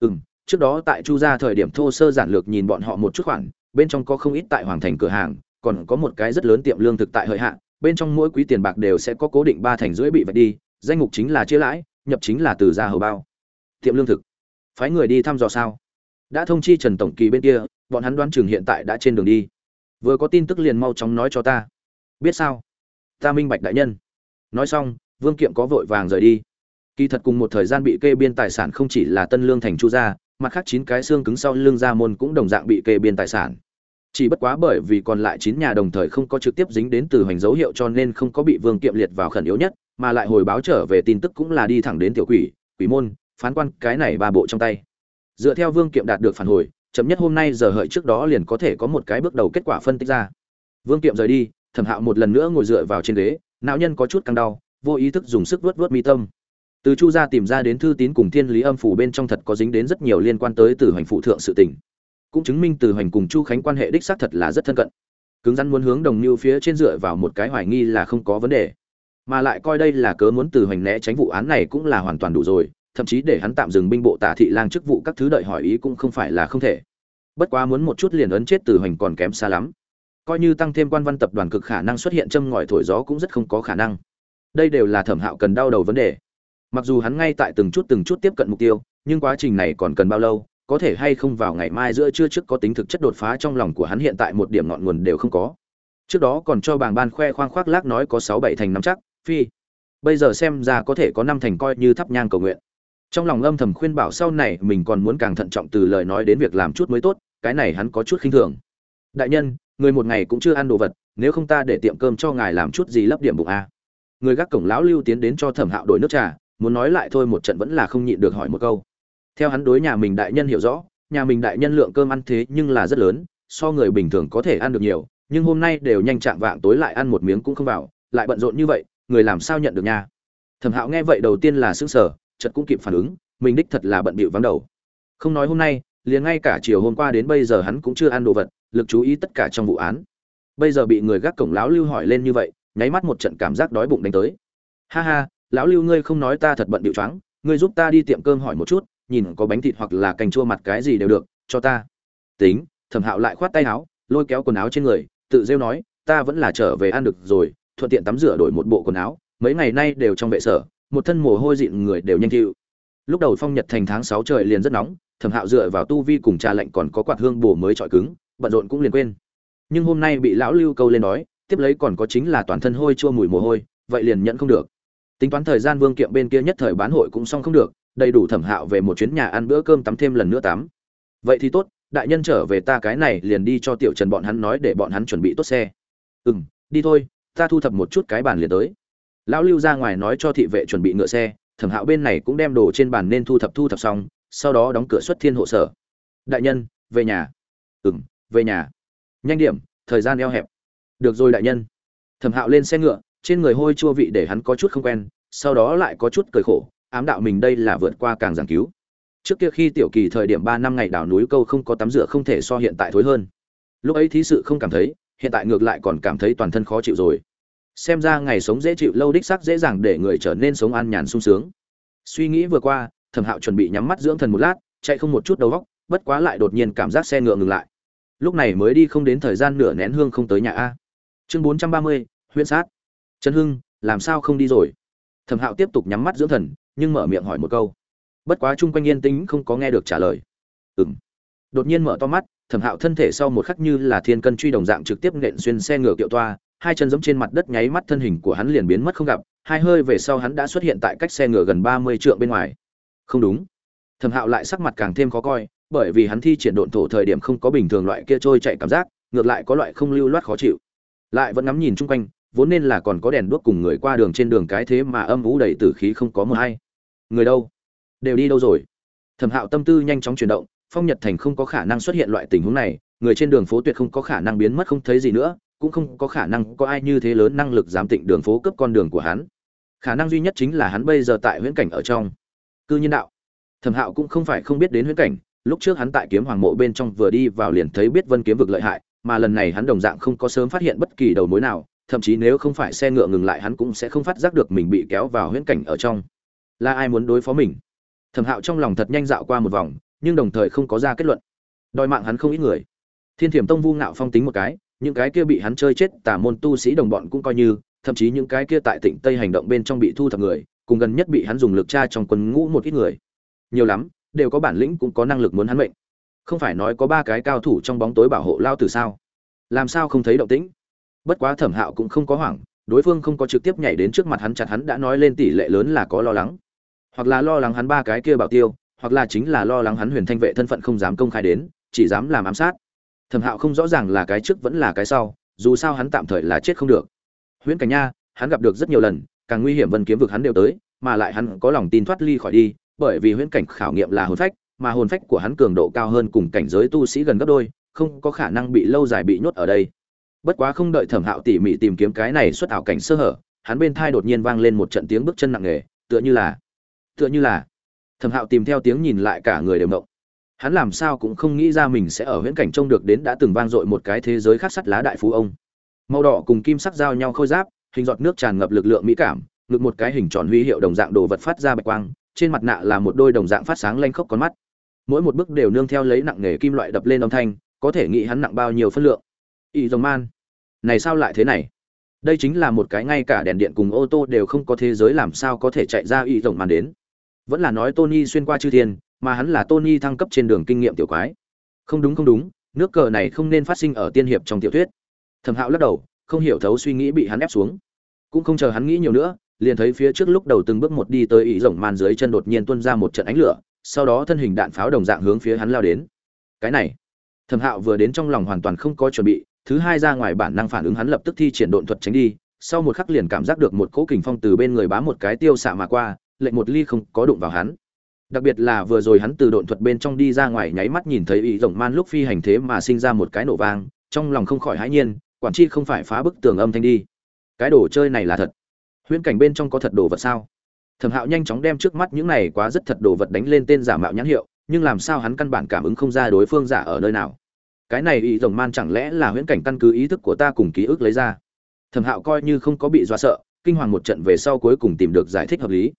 ừ trước đó tại chu gia thời điểm thô sơ giản lược nhìn bọn họ một chút khoản, bên trong có không ít tại hoàng thành cửa hàng, còn có một cái rất lớn tiệm lương thực tại hợi hạ, bên trong mỗi quý tiền bạc đều sẽ có cố định ba thành rưỡi bị vạch đi, danh mục chính là chia lãi, nhập chính là từ gia hầu bao. Tiệm lương thực. Phái người đi thăm dò sao? Đã thông chi trần tổng kỳ bên kia, bọn hắn đoán chừng hiện tại đã trên đường đi. Vừa có tin tức liền mau chóng nói cho ta. Biết sao? Ta minh bạch đại nhân. Nói xong, vương kiệm có vội vàng rời đi kỳ thật cùng một thời gian bị kê biên tài sản không chỉ là tân lương thành chu gia mặt khác chín cái xương cứng sau lưng gia môn cũng đồng dạng bị kê biên tài sản. Chỉ bất quá bởi vì còn lại chín nhà đồng thời không có trực tiếp dính đến từ hoành dấu hiệu cho nên không có bị vương kiệm liệt vào khẩn yếu nhất, mà lại hồi báo trở về tin tức cũng là đi thẳng đến tiểu quỷ quỷ môn, phán quan, cái này ba bộ trong tay. Dựa theo vương kiệm đạt được phản hồi, chậm nhất hôm nay giờ hợi trước đó liền có thể có một cái bước đầu kết quả phân tích ra. Vương kiệm rời đi, thẩm hạo một lần nữa ngồi dựa vào trên ghế, não nhân có chút căng đau, vô ý thức dùng sức vuốt vuốt mi tâm từ chu gia tìm ra đến thư tín cùng thiên lý âm phủ bên trong thật có dính đến rất nhiều liên quan tới từ hoành phụ thượng sự tình. Cũng chứng minh từ hoành cùng chu khánh quan hệ đích xác thật là rất thân cận. Cứng rắn muốn hướng đồng mưu phía trên dựa vào một cái hoài nghi là không có vấn đề. Mà lại coi đây là cớ muốn từ hoành né tránh vụ án này cũng là hoàn toàn đủ rồi, thậm chí để hắn tạm dừng binh bộ tả thị lang chức vụ các thứ đợi hỏi ý cũng không phải là không thể. Bất quá muốn một chút liền ấn chết từ hoành còn kém xa lắm. Coi như tăng thêm quan văn tập đoàn cực khả năng xuất hiện châm ngòi thổi gió cũng rất không có khả năng. Đây đều là thẩm hạo cần đau đầu vấn đề mặc dù hắn ngay tại từng chút từng chút tiếp cận mục tiêu, nhưng quá trình này còn cần bao lâu, có thể hay không vào ngày mai giữa trưa trước có tính thực chất đột phá trong lòng của hắn hiện tại một điểm ngọn nguồn đều không có. Trước đó còn cho bảng ban khoe khoang khoác lác nói có sáu bảy thành năm chắc, phi. Bây giờ xem ra có thể có năm thành coi như thắp nhang cầu nguyện. Trong lòng âm thầm khuyên bảo sau này mình còn muốn càng thận trọng từ lời nói đến việc làm chút mới tốt, cái này hắn có chút khinh thường. Đại nhân, người một ngày cũng chưa ăn đồ vật, nếu không ta để tiệm cơm cho ngài làm chút gì lấp điểm bụng a người gác cổng lão lưu tiến đến cho thẩm hạo đổi nước trà muốn nói lại thôi một trận vẫn là không nhịn được hỏi một câu. Theo hắn đối nhà mình đại nhân hiểu rõ, nhà mình đại nhân lượng cơm ăn thế nhưng là rất lớn, so người bình thường có thể ăn được nhiều, nhưng hôm nay đều nhanh chạm vạng tối lại ăn một miếng cũng không vào, lại bận rộn như vậy, người làm sao nhận được nha thẩm hạo nghe vậy đầu tiên là xứng sở chợt cũng kịp phản ứng, mình đích thật là bận bịu vắng đầu. Không nói hôm nay, liền ngay cả chiều hôm qua đến bây giờ hắn cũng chưa ăn đồ vật, lực chú ý tất cả trong vụ án. Bây giờ bị người gác cổng lão lưu hỏi lên như vậy, nháy mắt một trận cảm giác đói bụng đánh tới. Ha ha lão lưu ngươi không nói ta thật bận điệu choáng, ngươi giúp ta đi tiệm cơm hỏi một chút, nhìn có bánh thịt hoặc là canh chua mặt cái gì đều được, cho ta. Tính, thẩm hạo lại khoát tay áo, lôi kéo quần áo trên người, tự rêu nói, ta vẫn là trở về ăn được rồi, thuận tiện tắm rửa đổi một bộ quần áo, mấy ngày nay đều trong vệ sở, một thân mồ hôi dịn người đều nhanh chịu lúc đầu phong nhật thành tháng sáu trời liền rất nóng, thẩm hạo dựa vào tu vi cùng trà lạnh còn có quạt hương bổ mới trọi cứng, bận rộn cũng liền quên. Nhưng hôm nay bị lão lưu câu lên nói, tiếp lấy còn có chính là toàn thân hôi chua mùi mồ hôi, vậy liền nhận không được tính toán thời gian vương kiệm bên kia nhất thời bán hội cũng xong không được, đầy đủ thẩm hạo về một chuyến nhà ăn bữa cơm tắm thêm lần nữa tắm. Vậy thì tốt, đại nhân trở về ta cái này liền đi cho tiểu trần bọn hắn nói để bọn hắn chuẩn bị tốt xe. Ừ m đi thôi, ta thu thập một chút cái bàn liền tới. Lão lưu ra ngoài nói cho thị vệ chuẩn bị ngựa xe, thẩm hạo bên này cũng đem đồ trên bàn nên thu thập thu thập xong, sau đó đóng cửa xuất thiên hộ sở. Đại nhân, về nhà. Ừ m về nhà. Nhanh điểm, thời gian eo hẹp. Được rồi đại nhân. Thẩm hạo lên xe ngựa trên người hôi chua vị để hắn có chút không quen, sau đó lại có chút cười khổ, ám đạo mình đây là vượt qua càng giảng cứu. Trước kia khi tiểu kỳ thời điểm ba năm ngày đảo núi câu không có tắm rửa không thể so hiện tại thối hơn. Lúc ấy thí sự không cảm thấy, hiện tại ngược lại còn cảm thấy toàn thân khó chịu rồi. Xem ra ngày sống dễ chịu lâu đích xác dễ dàng để người trở nên sống an nhàn sung sướng. Suy nghĩ vừa qua, thẩm hạo chuẩn bị nhắm mắt dưỡng thần một lát, chạy không một chút đầu góc bất quá lại đột nhiên cảm giác xe ngựa ngừng lại. Lúc này mới đi không đến thời gian nửa nén hương không tới nhà a. Chương bốn trăm ba mươi, huyễn sát trần hưng, làm sao không đi rồi? Thẩm hạo tiếp tục nhắm mắt dưỡng thần, nhưng mở miệng hỏi một câu. Bất quá chung quanh yên tĩnh không có nghe được trả lời. Ừ m đột nhiên mở to mắt, thẩm hạo thân thể sau một khắc như là thiên cân truy đồng dạng trực tiếp nện xuyên xe ngựa kiệu toa, hai chân giống trên mặt đất nháy mắt thân hình của hắn liền biến mất không gặp, hai hơi về sau hắn đã xuất hiện tại cách xe ngựa gần ba mươi trượng bên ngoài. Không đúng. Thẩm hạo lại sắc mặt càng thêm khó coi, bởi vì hắn thi triển độn thổ thời điểm không có bình thường loại kia trôi chạy cảm giác, ngược lại có loại không lưu loát khó chịu. Lại vẫn ngắm nhìn chung quanh vốn nên là còn có đèn đuốc cùng người qua đường trên đường cái thế mà âm vũ đầy tử khí không có mưa hay. Người đâu? Đều đi đâu rồi? Thẩm hạo tâm tư nhanh chóng chuyển động, phong nhật thành không có khả năng xuất hiện loại tình huống này, người trên đường phố tuyệt không có khả năng biến mất không thấy gì nữa, cũng không có khả năng có ai như thế lớn năng lực giám tịnh đường phố cướp con đường của hắn. Khả năng duy nhất chính là hắn bây giờ tại huyễn cảnh ở trong. Cư nhân đạo. Thẩm hạo cũng không phải không biết đến huyễn cảnh, lúc trước hắn tại kiếm hoàng mộ bên trong vừa đi vào liền thấy biết vân kiếm vực lợi hại, mà lần này hắn đồng dạng không có sớm phát hiện bất kỳ đầu mối nào thậm chí nếu không phải xe ngựa ngừng lại hắn cũng sẽ không phát giác được mình bị kéo vào huyễn cảnh ở trong. Là ai muốn đối phó mình? Thẩm hạo trong lòng thật nhanh dạo qua một vòng, nhưng đồng thời không có ra kết luận. Đòi mạng hắn không ít người. Thiên thiểm tông vu ngạo phong tính một cái, những cái kia bị hắn chơi chết tả môn tu sĩ đồng bọn cũng coi như, thậm chí những cái kia tại tỉnh tây hành động bên trong bị thu thập người, cùng gần nhất bị hắn dùng lực tra trong quân ngũ một ít người. Nhiều lắm, đều có bản lĩnh cũng có năng lực muốn hắn mệnh. Không phải nói có ba cái cao thủ trong bóng tối bảo hộ lao từ sao? Làm sao không thấy động tĩnh? Bất quá thẩm hạo cũng không có hoảng, đối phương không có trực tiếp nhảy đến trước mặt hắn, chặt hắn đã nói lên tỷ lệ lớn là có lo lắng. Hoặc là lo lắng hắn ba cái kia bảo tiêu, hoặc là chính là lo lắng hắn huyền thanh vệ thân phận không dám công khai đến, chỉ dám làm ám sát. Thẩm hạo không rõ ràng là cái trước vẫn là cái sau, dù sao hắn tạm thời là chết không được. Huyễn cảnh nha, hắn gặp được rất nhiều lần, càng nguy hiểm vân kiếm vực hắn đều tới, mà lại hắn có lòng tin thoát ly khỏi đi, bởi vì huyễn cảnh khảo nghiệm là hồn phách, mà hồn phách của hắn cường độ cao hơn cùng cảnh giới tu sĩ gần gấp đôi, không có khả năng bị lâu dài bị nhốt ở đây bất quá không đợi thẩm hạo tỉ mỉ tìm kiếm cái này xuất ảo cảnh sơ hở, hắn bên thai đột nhiên vang lên một trận tiếng bước chân nặng nề, tựa như là, tựa như là. Thẩm hạo tìm theo tiếng nhìn lại cả người đều mộng hắn làm sao cũng không nghĩ ra mình sẽ ở huyễn cảnh trông được đến đã từng vang dội một cái thế giới khác sắt lá đại phú ông. Màu đỏ cùng kim sắc giao nhau khôi giáp, hình giọt nước tràn ngập lực lượng mỹ cảm, ngực một cái hình tròn huy hiệu đồng dạng đồ vật phát ra bạch quang, trên mặt nạ là một đôi đồng dạng phát sáng lanh khốc con mắt. Mỗi một bước đều nương theo lấy nặng nghề kim loại đập lên âm thanh, có thể nghĩ hắn nặng bao nhiêu phân lượng y dòng man. Này sao lại thế này? Đây chính là một cái ngay cả đèn điện cùng ô tô đều không có thế giới làm sao có thể chạy ra y dòng man đến. Vẫn là nói tony xuyên qua chư thiên, mà hắn là tony thăng cấp trên đường kinh nghiệm tiểu quái. Không đúng không đúng, nước cờ này không nên phát sinh ở tiên hiệp trong tiểu thuyết. Thẩm hạo lắc đầu, không hiểu thấu suy nghĩ bị hắn ép xuống. Cũng không chờ hắn nghĩ nhiều nữa, liền thấy phía trước lúc đầu từng bước một đi tới ý rồng man dưới chân đột nhiên tuôn ra một trận ánh lửa, sau đó thân hình đạn pháo đồng dạng hướng phía hắn lao đến. Cái này, thẩm hạo vừa đến trong lòng hoàn toàn không có chuẩn bị thứ hai ra ngoài bản năng phản ứng hắn lập tức thi triển độn thuật tránh đi, sau một khắc liền cảm giác được một cỗ kình phong từ bên người bám một cái tiêu xạ mà qua, lệnh một ly không có đụng vào hắn. Đặc biệt là vừa rồi hắn từ độn thuật bên trong đi ra ngoài nháy mắt nhìn thấy ý rồng man lúc phi hành thế mà sinh ra một cái nổ vang, trong lòng không khỏi hãi nhiên, quản chi không phải phá bức tường âm thanh đi. Cái đồ chơi này là thật. Huyễn cảnh bên trong có thật đồ vật sao? Thẩm hạo nhanh chóng đem trước mắt những này quá rất thật đồ vật đánh lên tên giả mạo nhãn hiệu, nhưng làm sao hắn căn bản cảm ứng không ra đối phương giả ở nơi nào? Cái này ý rồng man chẳng lẽ là huyễn cảnh căn cứ ý thức của ta cùng ký ức lấy ra? Thẩm hạo coi như không có bị dọa sợ, kinh hoàng một trận về sau cuối cùng tìm được giải thích hợp lý.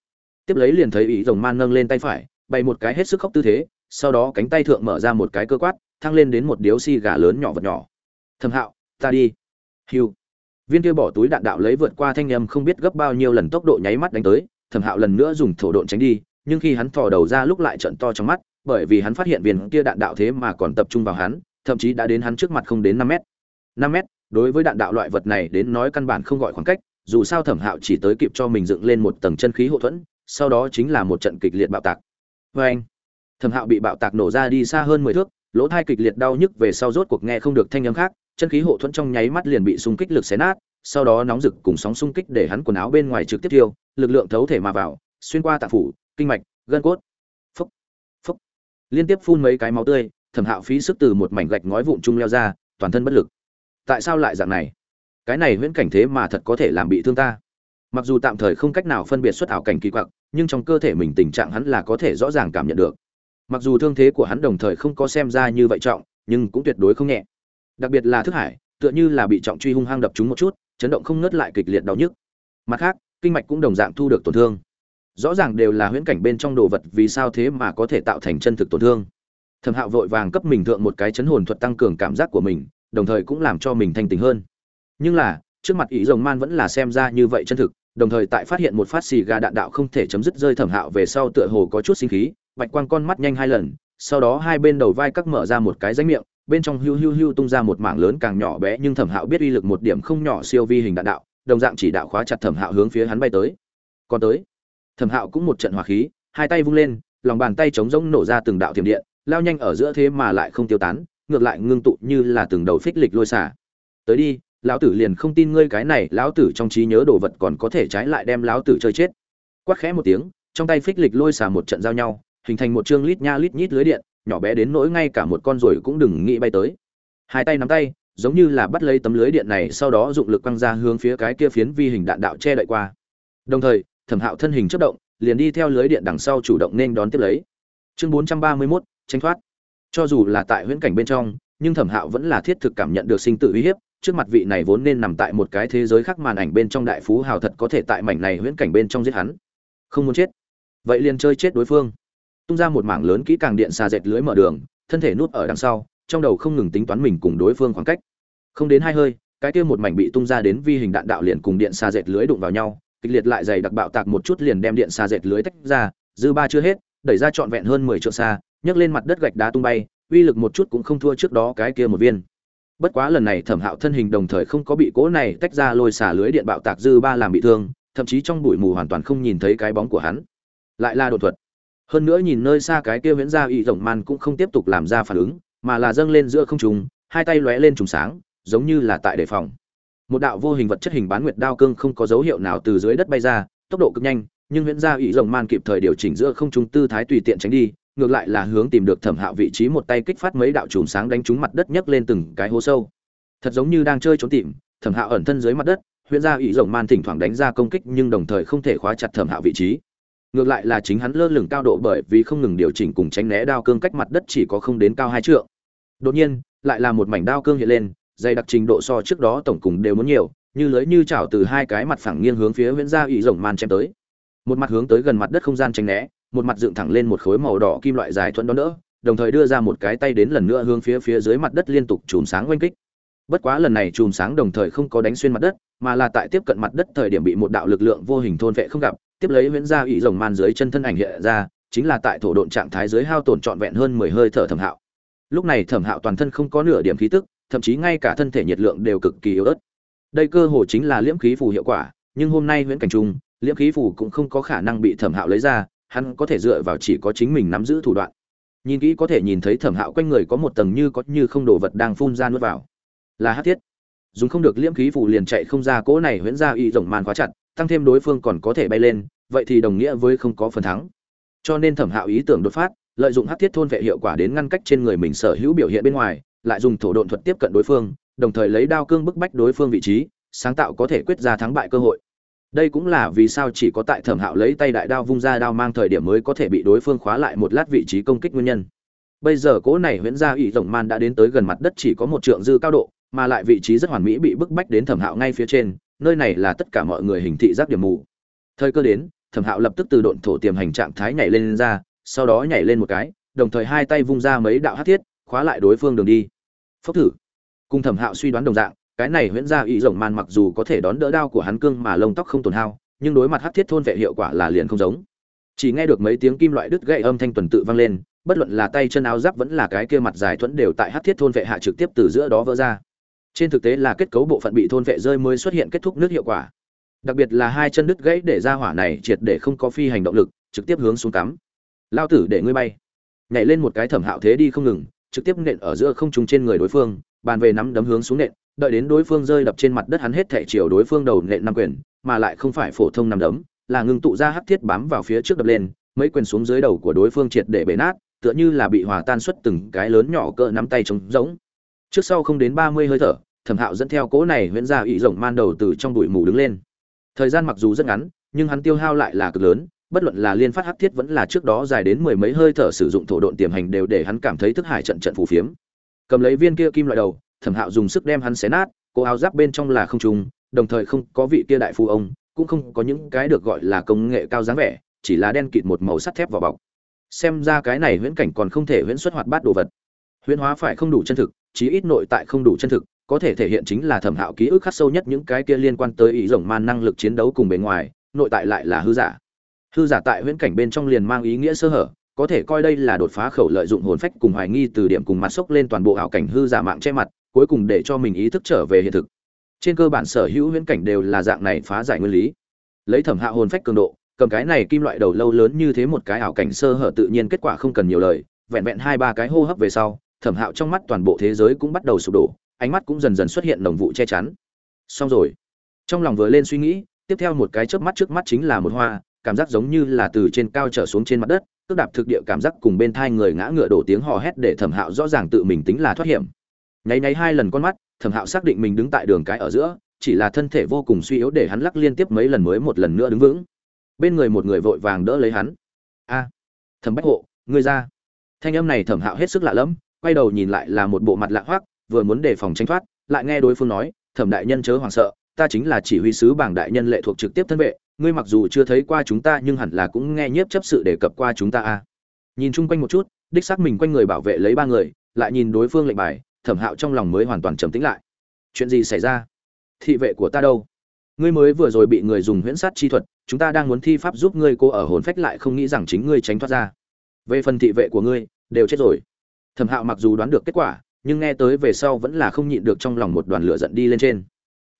Tiếp lấy liền thấy ý rồng man nâng lên tay phải, bày một cái hết sức khóc tư thế, sau đó cánh tay thượng mở ra một cái cơ quát, thăng lên đến một điếu xi gà lớn nhỏ vật nhỏ. Thẩm hạo, ta đi. Hiu viên kia bỏ túi đạn đạo lấy vượt qua thanh âm không biết gấp bao nhiêu lần tốc độ nháy mắt đánh tới, thẩm hạo lần nữa dùng thổ độn tránh đi, nhưng khi hắn thò đầu ra lúc lại trận to trong mắt, bởi vì hắn phát hiện viên kia đạn đạo thế mà còn tập trung vào hắn thậm chí đã đến hắn trước mặt không đến năm mét. Năm mét, đối với đạn đạo loại vật này đến nói căn bản không gọi khoảng cách, dù sao thẩm hạo chỉ tới kịp cho mình dựng lên một tầng chân khí hậu thuẫn, sau đó chính là một trận kịch liệt bạo tạc. Vê anh, thẩm hạo bị bạo tạc nổ ra đi xa hơn mười thước, lỗ thai kịch liệt đau nhức về sau rốt cuộc nghe không được thanh âm khác, chân khí hộ thuẫn trong nháy mắt liền bị xung kích lực xé nát, sau đó nóng rực cùng sóng xung kích để hắn quần áo bên ngoài trực tiếp tiêu lực lượng thấu thể mà vào, xuyên qua tạng phủ, kinh mạch, gân cốt. Phúc phúc. Liên tiếp phun mấy cái máu tươi thẩm hạo phí sức từ một mảnh gạch ngói vụn chung leo ra, toàn thân bất lực. Tại sao lại dạng này? Cái này huyễn cảnh thế mà thật có thể làm bị thương ta. Mặc dù tạm thời không cách nào phân biệt xuất ảo cảnh kỳ quặc, nhưng trong cơ thể mình tình trạng hắn là có thể rõ ràng cảm nhận được. Mặc dù thương thế của hắn đồng thời không có xem ra như vậy trọng, nhưng cũng tuyệt đối không nhẹ. Đặc biệt là thức hải, tựa như là bị trọng truy hung hăng đập chúng một chút, chấn động không ngớt lại kịch liệt đau nhức. Mặt khác, kinh mạch cũng đồng dạng thu được tổn thương. Rõ ràng đều là huyễn cảnh bên trong đồ vật vì sao thế mà có thể tạo thành chân thực tổn thương thẩm hạo vội vàng cấp mình thượng một cái chấn hồn thuật tăng cường cảm giác của mình, đồng thời cũng làm cho mình thanh tình hơn. Nhưng là, trước mặt ý rồng man vẫn là xem ra như vậy chân thực, đồng thời tại phát hiện một phát xì gà đạn đạo không thể chấm dứt rơi thẩm hạo về sau tựa hồ có chút sinh khí, bạch quang con mắt nhanh hai lần, sau đó hai bên đầu vai cắt mở ra một cái danh miệng, bên trong hưu hưu hưu tung ra một mảng lớn càng nhỏ bé nhưng thẩm hạo biết uy lực một điểm không nhỏ siêu vi hình đạn đạo, đồng dạng chỉ đạo khóa chặt thẩm hạo hướng phía hắn bay tới. Còn tới, thẩm hạo cũng một trận hỏa khí, hai tay vung lên, lòng bàn tay trống rỗng nổ ra từng đạo thiểm điện lao nhanh ở giữa thế mà lại không tiêu tán ngược lại ngưng tụ như là từng đầu phích lịch lôi xả. Tới đi lão tử liền không tin ngươi cái này lão tử trong trí nhớ đồ vật còn có thể trái lại đem lão tử chơi chết. Quát khẽ một tiếng trong tay phích lịch lôi xả một trận giao nhau hình thành một chương lít nha lít nhít lưới điện nhỏ bé đến nỗi ngay cả một con ruồi cũng đừng nghĩ bay tới. Hai tay nắm tay giống như là bắt lấy tấm lưới điện này sau đó dụng lực quăng ra hướng phía cái kia phiến vi hình đạn đạo che đậy qua. Đồng thời thẩm hạo thân hình chất động liền đi theo lưới điện đằng sau chủ động nên đón tiếp lấy. Chương bốn trăm ba mươi 431, tranh thoát. Cho dù là tại huyễn cảnh bên trong, nhưng thẩm hạo vẫn là thiết thực cảm nhận được sinh tử uy hiếp, trước mặt vị này vốn nên nằm tại một cái thế giới khác màn ảnh bên trong đại phú hào thật có thể tại mảnh này huyễn cảnh bên trong giết hắn. Không muốn chết. Vậy liền chơi chết đối phương. Tung ra một mảng lớn kỹ càng điện xà dệt lưới mở đường, thân thể nút ở đằng sau, trong đầu không ngừng tính toán mình cùng đối phương khoảng cách. Không đến hai hơi, cái kia một mảnh bị tung ra đến vi hình đạn đạo liền cùng điện xà dệt lưới đụng vào nhau, kịch liệt lại dày đặc bạo tạc một chút liền đem điện xà dệt lưới tách ra, dư ba chưa hết, đẩy ra trọn vẹn hơn mười triệu xa nhấc lên mặt đất gạch đá tung bay, uy lực một chút cũng không thua trước đó cái kia một viên. Bất quá lần này thẩm hạo thân hình đồng thời không có bị cỗ này tách ra lôi xả lưới điện bạo tạc dư ba làm bị thương, thậm chí trong bụi mù hoàn toàn không nhìn thấy cái bóng của hắn. Lại là đột thuật. Hơn nữa nhìn nơi xa cái kia viễn ra y rồng man cũng không tiếp tục làm ra phản ứng, mà là dâng lên giữa không trùng hai tay lóe lên trùng sáng, giống như là tại đề phòng. Một đạo vô hình vật chất hình bán nguyệt đao cương không có dấu hiệu nào từ dưới đất bay ra, tốc độ cực nhanh, nhưng viễn ra y rồng man kịp thời điều chỉnh giữa không trung tư thái tùy tiện tránh đi ngược lại là hướng tìm được thẩm hạo vị trí một tay kích phát mấy đạo chùm sáng đánh trúng mặt đất nhấc lên từng cái hố sâu. Thật giống như đang chơi trốn tìm, thẩm hạo ẩn thân dưới mặt đất huyễn gia ủy rồng man thỉnh thoảng đánh ra công kích nhưng đồng thời không thể khóa chặt thẩm hạo vị trí. Ngược lại là chính hắn lơ lửng cao độ bởi vì không ngừng điều chỉnh cùng tránh né đao cương cách mặt đất chỉ có không đến cao hai trượng. Đột nhiên, lại là một mảnh đao cương hiện lên, dày đặc trình độ so trước đó tổng cùng đều muốn nhiều, như lưới như chảo từ hai cái mặt phẳng nghiêng hướng phía huyện gia ủy rồng man chém tới. Một mặt hướng tới gần mặt đất không gian tránh né một mặt dựng thẳng lên một khối màu đỏ kim loại dài thuận đón đỡ đồng thời đưa ra một cái tay đến lần nữa hướng phía phía dưới mặt đất liên tục chùm sáng oanh kích. Bất quá lần này chùm sáng đồng thời không có đánh xuyên mặt đất, mà là tại tiếp cận mặt đất thời điểm bị một đạo lực lượng vô hình thôn vệ không gặp, tiếp lấy huyễn gia ủy rồng man dưới chân thân ảnh hiện ra, chính là tại thổ độn trạng thái dưới hao tổn trọn vẹn hơn mười hơi thở thẩm hạo. Lúc này thẩm hạo toàn thân không có nửa điểm khí tức, thậm chí ngay cả thân thể nhiệt lượng đều cực kỳ yếu ớt. Đây cơ hồ chính là liễm khí phù hiệu quả, nhưng hôm nay huyễn cảnh trung liễm khí phù cũng không có khả năng bị thẩm hạo lấy ra hắn có thể dựa vào chỉ có chính mình nắm giữ thủ đoạn. Nhìn kỹ có thể nhìn thấy thẩm hạo quanh người có một tầng như có như không đồ vật đang phun ra nuốt vào. Là hát thiết. Dùng không được liễm khí phủ liền chạy không ra cỗ này huyễn ra y rồng màn khóa chặt, tăng thêm đối phương còn có thể bay lên, vậy thì đồng nghĩa với không có phần thắng. Cho nên thẩm hạo ý tưởng đột phát, lợi dụng hát thiết thôn vệ hiệu quả đến ngăn cách trên người mình sở hữu biểu hiện bên ngoài, lại dùng thổ độn thuật tiếp cận đối phương, đồng thời lấy đao cương bức bách đối phương vị trí, sáng tạo có thể quyết ra thắng bại cơ hội đây cũng là vì sao chỉ có tại thẩm hạo lấy tay đại đao vung ra đao mang thời điểm mới có thể bị đối phương khóa lại một lát vị trí công kích nguyên nhân. Bây giờ cỗ này huyễn gia ủy rồng man đã đến tới gần mặt đất chỉ có một trượng dư cao độ mà lại vị trí rất hoàn mỹ bị bức bách đến thẩm hạo ngay phía trên nơi này là tất cả mọi người hình thị giác điểm mù. Thời cơ đến thẩm hạo lập tức từ độn thổ tiềm hành trạng thái nhảy lên, lên ra sau đó nhảy lên một cái đồng thời hai tay vung ra mấy đạo hát thiết khóa lại đối phương đường đi. Phốc thử. Cùng thẩm hạo suy đoán đồng dạng cái này huyễn gia ý rồng man mặc dù có thể đón đỡ đao của hắn cương mà lông tóc không tổn hao, nhưng đối mặt hát thiết thôn vệ hiệu quả là liền không giống. Chỉ nghe được mấy tiếng kim loại đứt gãy âm thanh tuần tự vang lên, bất luận là tay chân áo giáp vẫn là cái kia mặt dài thuẫn đều tại hát thiết thôn vệ hạ trực tiếp từ giữa đó vỡ ra. Trên thực tế là kết cấu bộ phận bị thôn vệ rơi mới xuất hiện kết thúc nước hiệu quả. Đặc biệt là hai chân đứt gãy để ra hỏa này triệt để không có phi hành động lực, trực tiếp hướng xuống cắm. Lao tử để ngươi bay. Nhảy lên một cái thẩm hạo thế đi không ngừng, trực tiếp nện ở giữa không trùng trên người đối phương, bàn về nắm đấm hướng xuống nện đợi đến đối phương rơi đập trên mặt đất hắn hết thể chiều đối phương đầu nện năm quyền, mà lại không phải phổ thông năm đấm, là ngưng tụ ra hắc thiết bám vào phía trước đập lên, mấy quyền xuống dưới đầu của đối phương triệt để bể nát, tựa như là bị hòa tan xuất từng cái lớn nhỏ cỡ nắm tay trống rỗng. Trước sau không đến ba mươi hơi thở, thẩm hạo dẫn theo cỗ này huyễn ra ỵ rộng man đầu từ trong bụi mù đứng lên. Thời gian mặc dù rất ngắn, nhưng hắn tiêu hao lại là cực lớn, bất luận là liên phát hắc thiết vẫn là trước đó dài đến mười mấy hơi thở sử dụng thổ độn tiềm hành đều để hắn cảm thấy thức hải trận trận phù phiếm. Cầm lấy viên kia kim loại đầu thẩm hạo dùng sức đem hắn xé nát, cô áo giáp bên trong là không trùng, đồng thời không có vị kia đại phu ông, cũng không có những cái được gọi là công nghệ cao dáng vẻ, chỉ là đen kịt một màu sắt thép vào bọc. Xem ra cái này huyễn cảnh còn không thể huyễn xuất hoạt bát đồ vật. Huyễn hóa phải không đủ chân thực, chí ít nội tại không đủ chân thực, có thể thể hiện chính là thẩm hạo ký ức khắc sâu nhất những cái kia liên quan tới ý rồng man năng lực chiến đấu cùng bề ngoài, nội tại lại là hư giả. Hư giả tại huyễn cảnh bên trong liền mang ý nghĩa sơ hở, có thể coi đây là đột phá khẩu lợi dụng hồn phách cùng hoài nghi từ điểm cùng mặt sốc lên toàn bộ ảo cảnh hư giả mạng che mặt cuối cùng để cho mình ý thức trở về hiện thực. Trên cơ bản sở hữu huyễn cảnh đều là dạng này phá giải nguyên lý. Lấy thẩm hạ hồn phách cường độ, cầm cái này kim loại đầu lâu lớn như thế một cái ảo cảnh sơ hở tự nhiên kết quả không cần nhiều lời, vẹn vẹn hai ba cái hô hấp về sau, thẩm hạo trong mắt toàn bộ thế giới cũng bắt đầu sụp đổ, ánh mắt cũng dần dần xuất hiện đồng vụ che chắn. Xong rồi. Trong lòng vừa lên suy nghĩ, tiếp theo một cái chớp mắt trước mắt chính là một hoa, cảm giác giống như là từ trên cao trở xuống trên mặt đất tức đạp thực địa cảm giác cùng bên thai người ngã ngựa đổ tiếng hò hét để thẩm hạo rõ ràng tự mình tính là thoát hiểm nháy nháy hai lần con mắt, thẩm hạo xác định mình đứng tại đường cái ở giữa, chỉ là thân thể vô cùng suy yếu để hắn lắc liên tiếp mấy lần mới một lần nữa đứng vững. Bên người một người vội vàng đỡ lấy hắn. A, thẩm bách hộ, ngươi ra. Thanh âm này thẩm hạo hết sức lạ lẫm, quay đầu nhìn lại là một bộ mặt lạ hoác vừa muốn đề phòng tranh thoát, lại nghe đối phương nói, thẩm đại nhân chớ hoảng sợ, ta chính là chỉ huy sứ bảng đại nhân lệ thuộc trực tiếp thân vệ, ngươi mặc dù chưa thấy qua chúng ta nhưng hẳn là cũng nghe nhiếp chấp sự đề cập qua chúng ta a. Nhìn chung quanh một chút, đích xác mình quanh người bảo vệ lấy ba người, lại nhìn đối phương lệnh bài thẩm hạo trong lòng mới hoàn toàn trầm tĩnh lại. Chuyện gì xảy ra? Thị vệ của ta đâu? Ngươi mới vừa rồi bị người dùng huyễn sát chi thuật, chúng ta đang muốn thi pháp giúp ngươi, cô ở hồn phách lại không nghĩ rằng chính ngươi tránh thoát ra. Về phần thị vệ của ngươi, đều chết rồi. Thẩm hạo mặc dù đoán được kết quả, nhưng nghe tới về sau vẫn là không nhịn được trong lòng một đoàn lửa giận đi lên trên.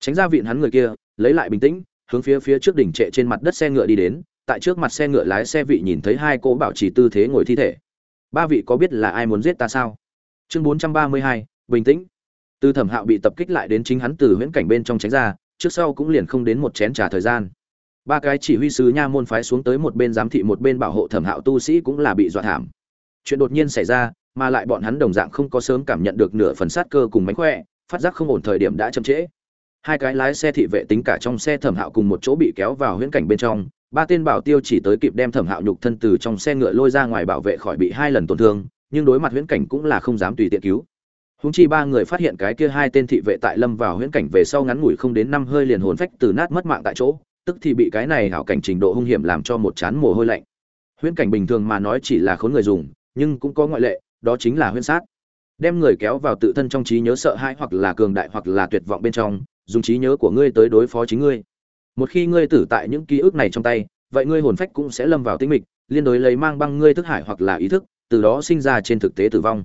Tránh ra vịn hắn người kia, lấy lại bình tĩnh, hướng phía phía trước đỉnh trệ trên mặt đất xe ngựa đi đến, tại trước mặt xe ngựa lái xe vị nhìn thấy hai cô bảo trì tư thế ngồi thi thể. Ba vị có biết là ai muốn giết ta sao? Chương bốn trăm ba mươi hai bình tĩnh. Từ thẩm hạo bị tập kích lại đến chính hắn từ huyễn cảnh bên trong tránh ra, trước sau cũng liền không đến một chén trà thời gian. Ba cái chỉ huy sứ nha môn phái xuống tới một bên giám thị một bên bảo hộ thẩm hạo tu sĩ cũng là bị dọa thảm. Chuyện đột nhiên xảy ra, mà lại bọn hắn đồng dạng không có sớm cảm nhận được nửa phần sát cơ cùng mánh khỏe, phát giác không ổn thời điểm đã chậm trễ. Hai cái lái xe thị vệ tính cả trong xe thẩm hạo cùng một chỗ bị kéo vào huyễn cảnh bên trong, ba tên bảo tiêu chỉ tới kịp đem thẩm hạo nhục thân từ trong xe ngựa lôi ra ngoài bảo vệ khỏi bị hai lần tổn thương, nhưng đối mặt huyễn cảnh cũng là không dám tùy tiện cứu húng chi ba người phát hiện cái kia hai tên thị vệ tại lâm vào huyễn cảnh về sau ngắn ngủi không đến năm hơi liền hồn phách từ nát mất mạng tại chỗ, tức thì bị cái này hảo cảnh trình độ hung hiểm làm cho một chán mồ hôi lạnh. Huyễn cảnh bình thường mà nói chỉ là khốn người dùng, nhưng cũng có ngoại lệ, đó chính là huyễn sát. Đem người kéo vào tự thân trong trí nhớ sợ hãi hoặc là cường đại hoặc là tuyệt vọng bên trong, dùng trí nhớ của ngươi tới đối phó chính ngươi. Một khi ngươi tử tại những ký ức này trong tay, vậy ngươi hồn phách cũng sẽ lâm vào tinh mịch, liên đối lấy mang băng ngươi thức hải hoặc là ý thức, từ đó sinh ra trên thực tế tử vong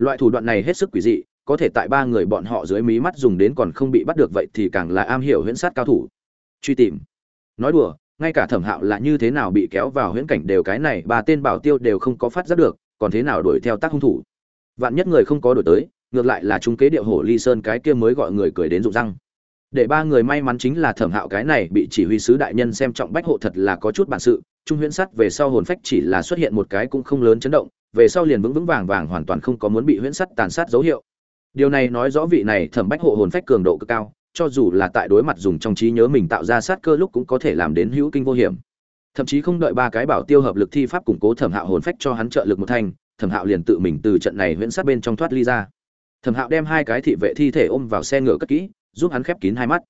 loại thủ đoạn này hết sức quỷ dị, có thể tại ba người bọn họ dưới mí mắt dùng đến còn không bị bắt được vậy thì càng là am hiểu huyễn sát cao thủ. Truy tìm. Nói đùa, ngay cả thẩm hạo là như thế nào bị kéo vào huyễn cảnh đều cái này, ba tên bảo tiêu đều không có phát giác được, còn thế nào đuổi theo tác hung thủ? Vạn nhất người không có đuổi tới, ngược lại là trung kế điệu hổ ly sơn cái kia mới gọi người cười đến rụng răng. Để ba người may mắn chính là thẩm hạo cái này bị chỉ huy sứ đại nhân xem trọng bách hộ thật là có chút bản sự, trung huyễn sắt về sau hồn phách chỉ là xuất hiện một cái cũng không lớn chấn động về sau liền vững vững vàng vàng hoàn toàn không có muốn bị huyễn sắt tàn sát dấu hiệu. Điều này nói rõ vị này thẩm bách hộ hồn phách cường độ cực cao, cho dù là tại đối mặt dùng trong trí nhớ mình tạo ra sát cơ lúc cũng có thể làm đến hữu kinh vô hiểm. Thậm chí không đợi ba cái bảo tiêu hợp lực thi pháp củng cố thẩm hạo hồn phách cho hắn trợ lực một thanh, thẩm hạo liền tự mình từ trận này huyễn sát bên trong thoát ly ra. Thẩm hạo đem hai cái thị vệ thi thể ôm vào xe ngựa cất kỹ, giúp hắn khép kín hai mắt.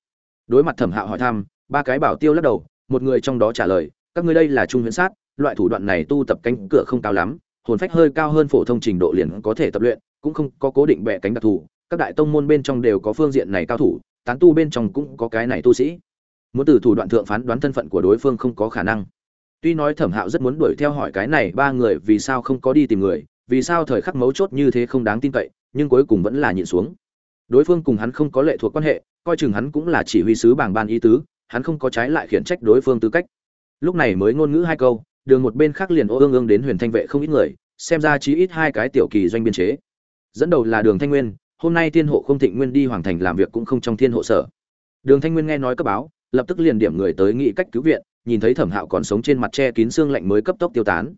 Đối mặt thẩm hạo hỏi thăm, ba cái bảo tiêu lắc đầu, một người trong đó trả lời, các ngươi đây là trung huyễn sát, loại thủ đoạn này tu tập cánh cửa không cao lắm hồn phách hơi cao hơn phổ thông trình độ liền có thể tập luyện, cũng không có cố định bẻ cánh đặc thù. Các đại tông môn bên trong đều có phương diện này cao thủ, tán tu bên trong cũng có cái này tu sĩ. Muốn từ thủ đoạn thượng phán đoán thân phận của đối phương không có khả năng. Tuy nói thẩm hạo rất muốn đuổi theo hỏi cái này ba người vì sao không có đi tìm người, vì sao thời khắc mấu chốt như thế không đáng tin cậy, nhưng cuối cùng vẫn là nhịn xuống. Đối phương cùng hắn không có lệ thuộc quan hệ, coi chừng hắn cũng là chỉ huy sứ bảng ban ý tứ, hắn không có trái lại khiển trách đối phương tư cách. Lúc này mới ngôn ngữ hai câu đường một bên khác liền ô ương ương đến huyền thanh vệ không ít người, xem ra chí ít hai cái tiểu kỳ doanh biên chế. Dẫn đầu là đường thanh nguyên, hôm nay thiên hộ không thịnh nguyên đi hoàng thành làm việc cũng không trong thiên hộ sở. Đường thanh nguyên nghe nói cấp báo, lập tức liền điểm người tới nghị cách cứu viện, nhìn thấy thẩm hạo còn sống trên mặt che kín xương lạnh mới cấp tốc tiêu tán.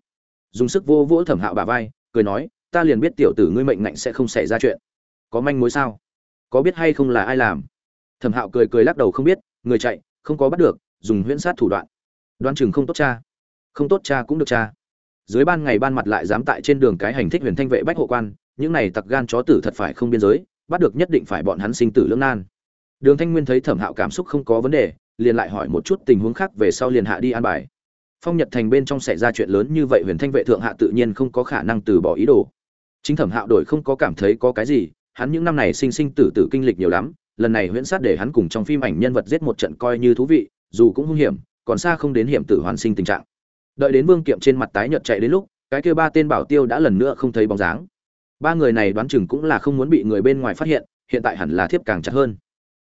Dùng sức vô vỗ thẩm hạo bà vai, cười nói, ta liền biết tiểu tử ngươi mệnh ngạnh sẽ không xảy ra chuyện. Có manh mối sao? Có biết hay không là ai làm? Thẩm hạo cười cười lắc đầu không biết, người chạy, không có bắt được, dùng huyễn sát thủ đoạn. Đoan chừng không tốt cha không tốt cha cũng được cha. Dưới ban ngày ban mặt lại dám tại trên đường cái hành thích huyền thanh vệ bách hộ quan, những này tặc gan chó tử thật phải không biên giới, bắt được nhất định phải bọn hắn sinh tử lưỡng nan. Đường thanh nguyên thấy thẩm hạo cảm xúc không có vấn đề, liền lại hỏi một chút tình huống khác về sau liền hạ đi an bài. Phong nhật thành bên trong xảy ra chuyện lớn như vậy huyền thanh vệ thượng hạ tự nhiên không có khả năng từ bỏ ý đồ. Chính thẩm hạo đổi không có cảm thấy có cái gì, hắn những năm này sinh sinh tử tử kinh lịch nhiều lắm, lần này huyễn sát để hắn cùng trong phim ảnh nhân vật giết một trận coi như thú vị, dù cũng hung hiểm, còn xa không đến hiểm tử hoàn sinh tình trạng đợi đến vương kiệm trên mặt tái nhợt chạy đến lúc, cái kia ba tên bảo tiêu đã lần nữa không thấy bóng dáng. Ba người này đoán chừng cũng là không muốn bị người bên ngoài phát hiện hiện tại hẳn là thiếp càng chặt hơn.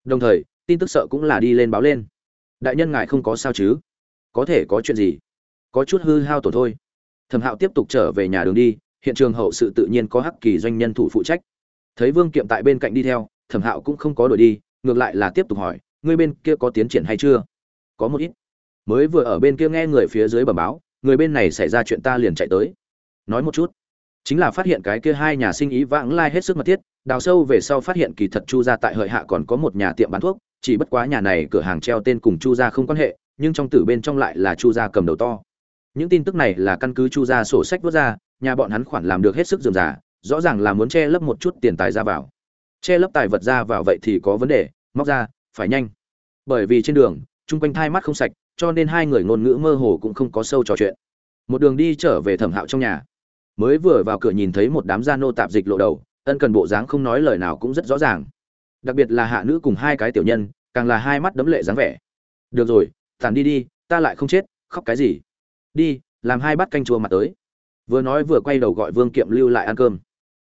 Đồng thời, tin tức sợ cũng là đi lên báo lên. Đại nhân ngài không có sao chứ? Có thể có chuyện gì? Có chút hư hao tổ thôi. Thẩm hạo tiếp tục trở về nhà đường đi, hiện trường hậu sự tự nhiên có hắc kỳ doanh nhân thủ phụ trách. Thấy vương kiệm tại bên cạnh đi theo, thẩm hạo cũng không có đổi đi, ngược lại là tiếp tục hỏi, ngươi bên kia có tiến triển hay chưa? Có một ít mới vừa ở bên kia nghe người phía dưới bẩm báo, người bên này xảy ra chuyện ta liền chạy tới. Nói một chút, chính là phát hiện cái kia hai nhà sinh ý vãng lai hết sức mật thiết, đào sâu về sau phát hiện kỳ thật chu gia tại hợi hạ còn có một nhà tiệm bán thuốc, chỉ bất quá nhà này cửa hàng treo tên cùng chu gia không quan hệ, nhưng trong tử bên trong lại là chu gia cầm đầu to. Những tin tức này là căn cứ chu gia sổ sách vớt ra, nhà bọn hắn khoản làm được hết sức dườm giả rõ ràng là muốn che lấp một chút tiền tài ra vào. Che lấp tài vật ra vào vậy thì có vấn đề, móc ra, phải nhanh. Bởi vì trên đường, chung quanh thai mắt không sạch cho nên hai người ngôn ngữ mơ hồ cũng không có sâu trò chuyện. Một đường đi trở về thẩm hạo trong nhà. Mới vừa vào cửa nhìn thấy một đám gia nô tạp dịch lộ đầu, ân cần bộ dáng không nói lời nào cũng rất rõ ràng. Đặc biệt là hạ nữ cùng hai cái tiểu nhân, càng là hai mắt đấm lệ dáng vẻ. Được rồi tàn đi đi, ta lại không chết, khóc cái gì? Đi, làm hai bát canh chua mặt tới. Vừa nói vừa quay đầu gọi vương kiệm lưu lại ăn cơm.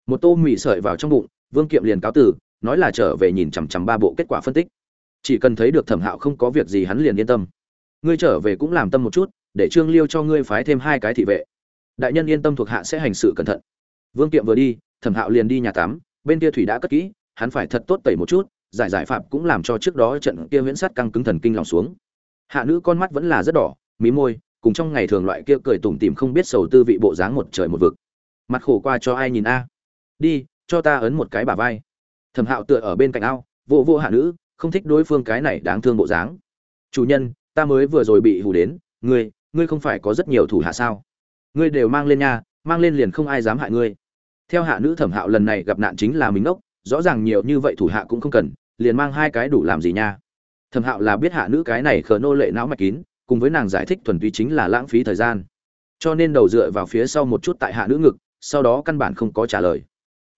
Một tô mì sợi vào trong bụng, vương kiệm liền cáo từ nói là trở về nhìn chằm chằm ba bộ kết quả phân tích. Chỉ cần thấy được thẩm hạo không có việc gì hắn liền yên tâm ngươi trở về cũng làm tâm một chút, để trương liêu cho ngươi phái thêm hai cái thị vệ. Đại nhân yên tâm thuộc hạ sẽ hành sự cẩn thận. Vương kiệm vừa đi, thẩm hạo liền đi nhà tắm, bên kia thủy đã cất kỹ, hắn phải thật tốt tẩy một chút, giải giải phạm cũng làm cho trước đó trận kia huyễn sắt căng cứng thần kinh lòng xuống. Hạ nữ con mắt vẫn là rất đỏ, mí môi, cùng trong ngày thường loại kia cười tủm tỉm không biết sầu tư vị bộ dáng một trời một vực. Mặt khổ qua cho ai nhìn a? Đi, cho ta ấn một cái bả vai. Thẩm hạo tựa ở bên cạnh ao vô vô hạ nữ, không thích đối phương cái này đáng thương bộ dáng. Chủ nhân ta mới vừa rồi bị hù đến, ngươi ngươi không phải có rất nhiều thủ hạ sao? Ngươi đều mang lên nha, mang lên liền không ai dám hại ngươi. Theo hạ nữ thẩm hạo lần này gặp nạn chính là mình ngốc, rõ ràng nhiều như vậy thủ hạ cũng không cần, liền mang hai cái đủ làm gì nha? Thẩm hạo là biết hạ nữ cái này khờ nô lệ não mạch kín, cùng với nàng giải thích thuần túy chính là lãng phí thời gian. Cho nên đầu dựa vào phía sau một chút tại hạ nữ ngực, sau đó căn bản không có trả lời.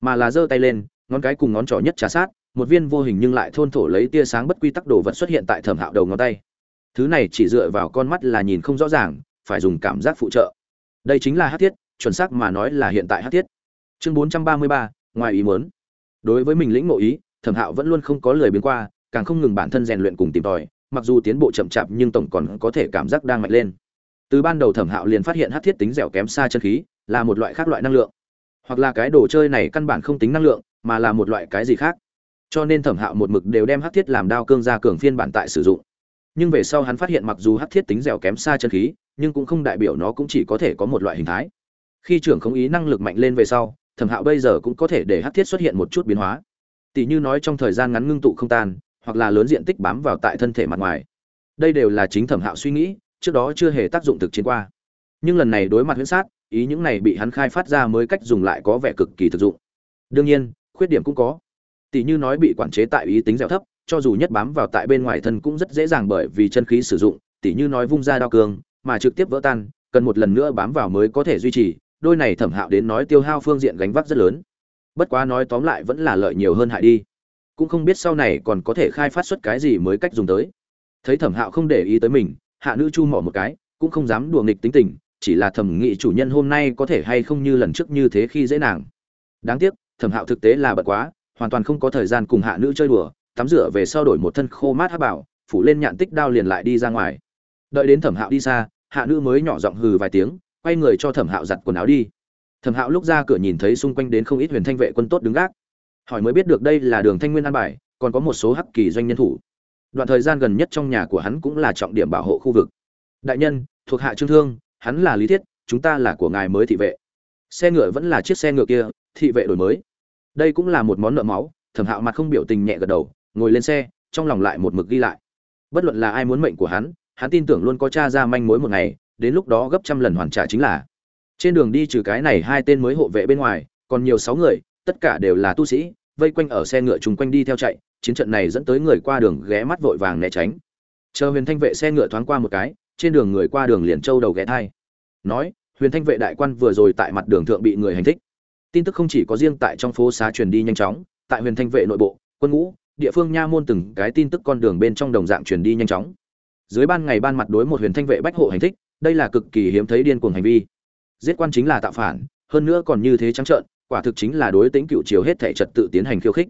Mà là giơ tay lên, ngón cái cùng ngón trỏ nhất trà sát, một viên vô hình nhưng lại thôn thổ lấy tia sáng bất quy tắc đồ vật xuất hiện tại thẩm hạo đầu ngón tay thứ này chỉ dựa vào con mắt là nhìn không rõ ràng, phải dùng cảm giác phụ trợ. Đây chính là hát thiết, chuẩn xác mà nói là hiện tại hát thiết. Chương bốn trăm ba mươi ba, ngoài ý muốn. Đối với mình lĩnh ngộ ý, thẩm hạo vẫn luôn không có lời biến qua, càng không ngừng bản thân rèn luyện cùng tìm tòi, mặc dù tiến bộ chậm chạp nhưng tổng còn có thể cảm giác đang mạnh lên. Từ ban đầu thẩm hạo liền phát hiện hát thiết tính dẻo kém xa chân khí, là một loại khác loại năng lượng. Hoặc là cái đồ chơi này căn bản không tính năng lượng, mà là một loại cái gì khác. Cho nên thẩm hạo một mực đều đem hát thiết làm đao cương ra cường phiên bản tại sử dụng nhưng về sau hắn phát hiện mặc dù hắc thiết tính dẻo kém xa chân khí, nhưng cũng không đại biểu nó cũng chỉ có thể có một loại hình thái. Khi trưởng không ý năng lực mạnh lên về sau, thẩm hạo bây giờ cũng có thể để hắc thiết xuất hiện một chút biến hóa. Tỷ như nói trong thời gian ngắn ngưng tụ không tan, hoặc là lớn diện tích bám vào tại thân thể mặt ngoài. Đây đều là chính thẩm hạo suy nghĩ, trước đó chưa hề tác dụng thực chiến qua. Nhưng lần này đối mặt huyễn sát, ý những này bị hắn khai phát ra mới cách dùng lại có vẻ cực kỳ thực dụng. Đương nhiên, khuyết điểm cũng có. Tỷ như nói bị quản chế tại ý tính dẻo thấp cho dù nhất bám vào tại bên ngoài thân cũng rất dễ dàng bởi vì chân khí sử dụng tỷ như nói vung ra đao cường, mà trực tiếp vỡ tan, cần một lần nữa bám vào mới có thể duy trì, đôi này thẩm hạo đến nói tiêu hao phương diện gánh vác rất lớn. Bất quá nói tóm lại vẫn là lợi nhiều hơn hại đi. Cũng không biết sau này còn có thể khai phát xuất cái gì mới cách dùng tới. Thấy thẩm hạo không để ý tới mình, hạ nữ chu mỏ một cái, cũng không dám đùa nghịch tính tình, chỉ là thẩm nghị chủ nhân hôm nay có thể hay không như lần trước như thế khi dễ nàng. Đáng tiếc, thẩm hạo thực tế là bận quá, hoàn toàn không có thời gian cùng hạ nữ chơi đùa tắm rửa về sau đổi một thân khô mát hát bảo, phủ lên nhạn tích đao liền lại đi ra ngoài. Đợi đến thẩm hạo đi xa, hạ nữ mới nhỏ giọng hừ vài tiếng, quay người cho thẩm hạo giặt quần áo đi. Thẩm hạo lúc ra cửa nhìn thấy xung quanh đến không ít huyền thanh vệ quân tốt đứng gác. Hỏi mới biết được đây là đường thanh nguyên an bài, còn có một số hắc kỳ doanh nhân thủ. Đoạn thời gian gần nhất trong nhà của hắn cũng là trọng điểm bảo hộ khu vực. Đại nhân, thuộc hạ trương thương, hắn là lý thiết, chúng ta là của ngài mới thị vệ. Xe ngựa vẫn là chiếc xe ngựa kia, thị vệ đổi mới. Đây cũng là một món nợ máu, thẩm hạo mặt không biểu tình nhẹ gật đầu ngồi lên xe, trong lòng lại một mực ghi lại. Bất luận là ai muốn mệnh của hắn hắn tin tưởng luôn có cha ra manh mối một ngày, đến lúc đó gấp trăm lần hoàn trả chính là. Trên đường đi trừ cái này hai tên mới hộ vệ bên ngoài, còn nhiều sáu người, tất cả đều là tu sĩ, vây quanh ở xe ngựa chung quanh đi theo chạy, chiến trận này dẫn tới người qua đường ghé mắt vội vàng né tránh. Chờ huyền thanh vệ xe ngựa thoáng qua một cái, trên đường người qua đường liền trâu đầu ghé thai. Nói, huyền thanh vệ đại quan vừa rồi tại mặt đường thượng bị người hành thích. Tin tức không chỉ có riêng tại trong phố xá truyền đi nhanh chóng, tại huyền thanh vệ nội bộ, quân ngũ địa phương nha môn từng cái tin tức con đường bên trong đồng dạng truyền đi nhanh chóng. Dưới ban ngày ban mặt đối một huyền thanh vệ bách hộ hành thích, đây là cực kỳ hiếm thấy điên cuồng hành vi. Giết quan chính là tạo phản, hơn nữa còn như thế trắng trợn, quả thực chính là đối tính cựu chiều hết thể trật tự tiến hành khiêu khích.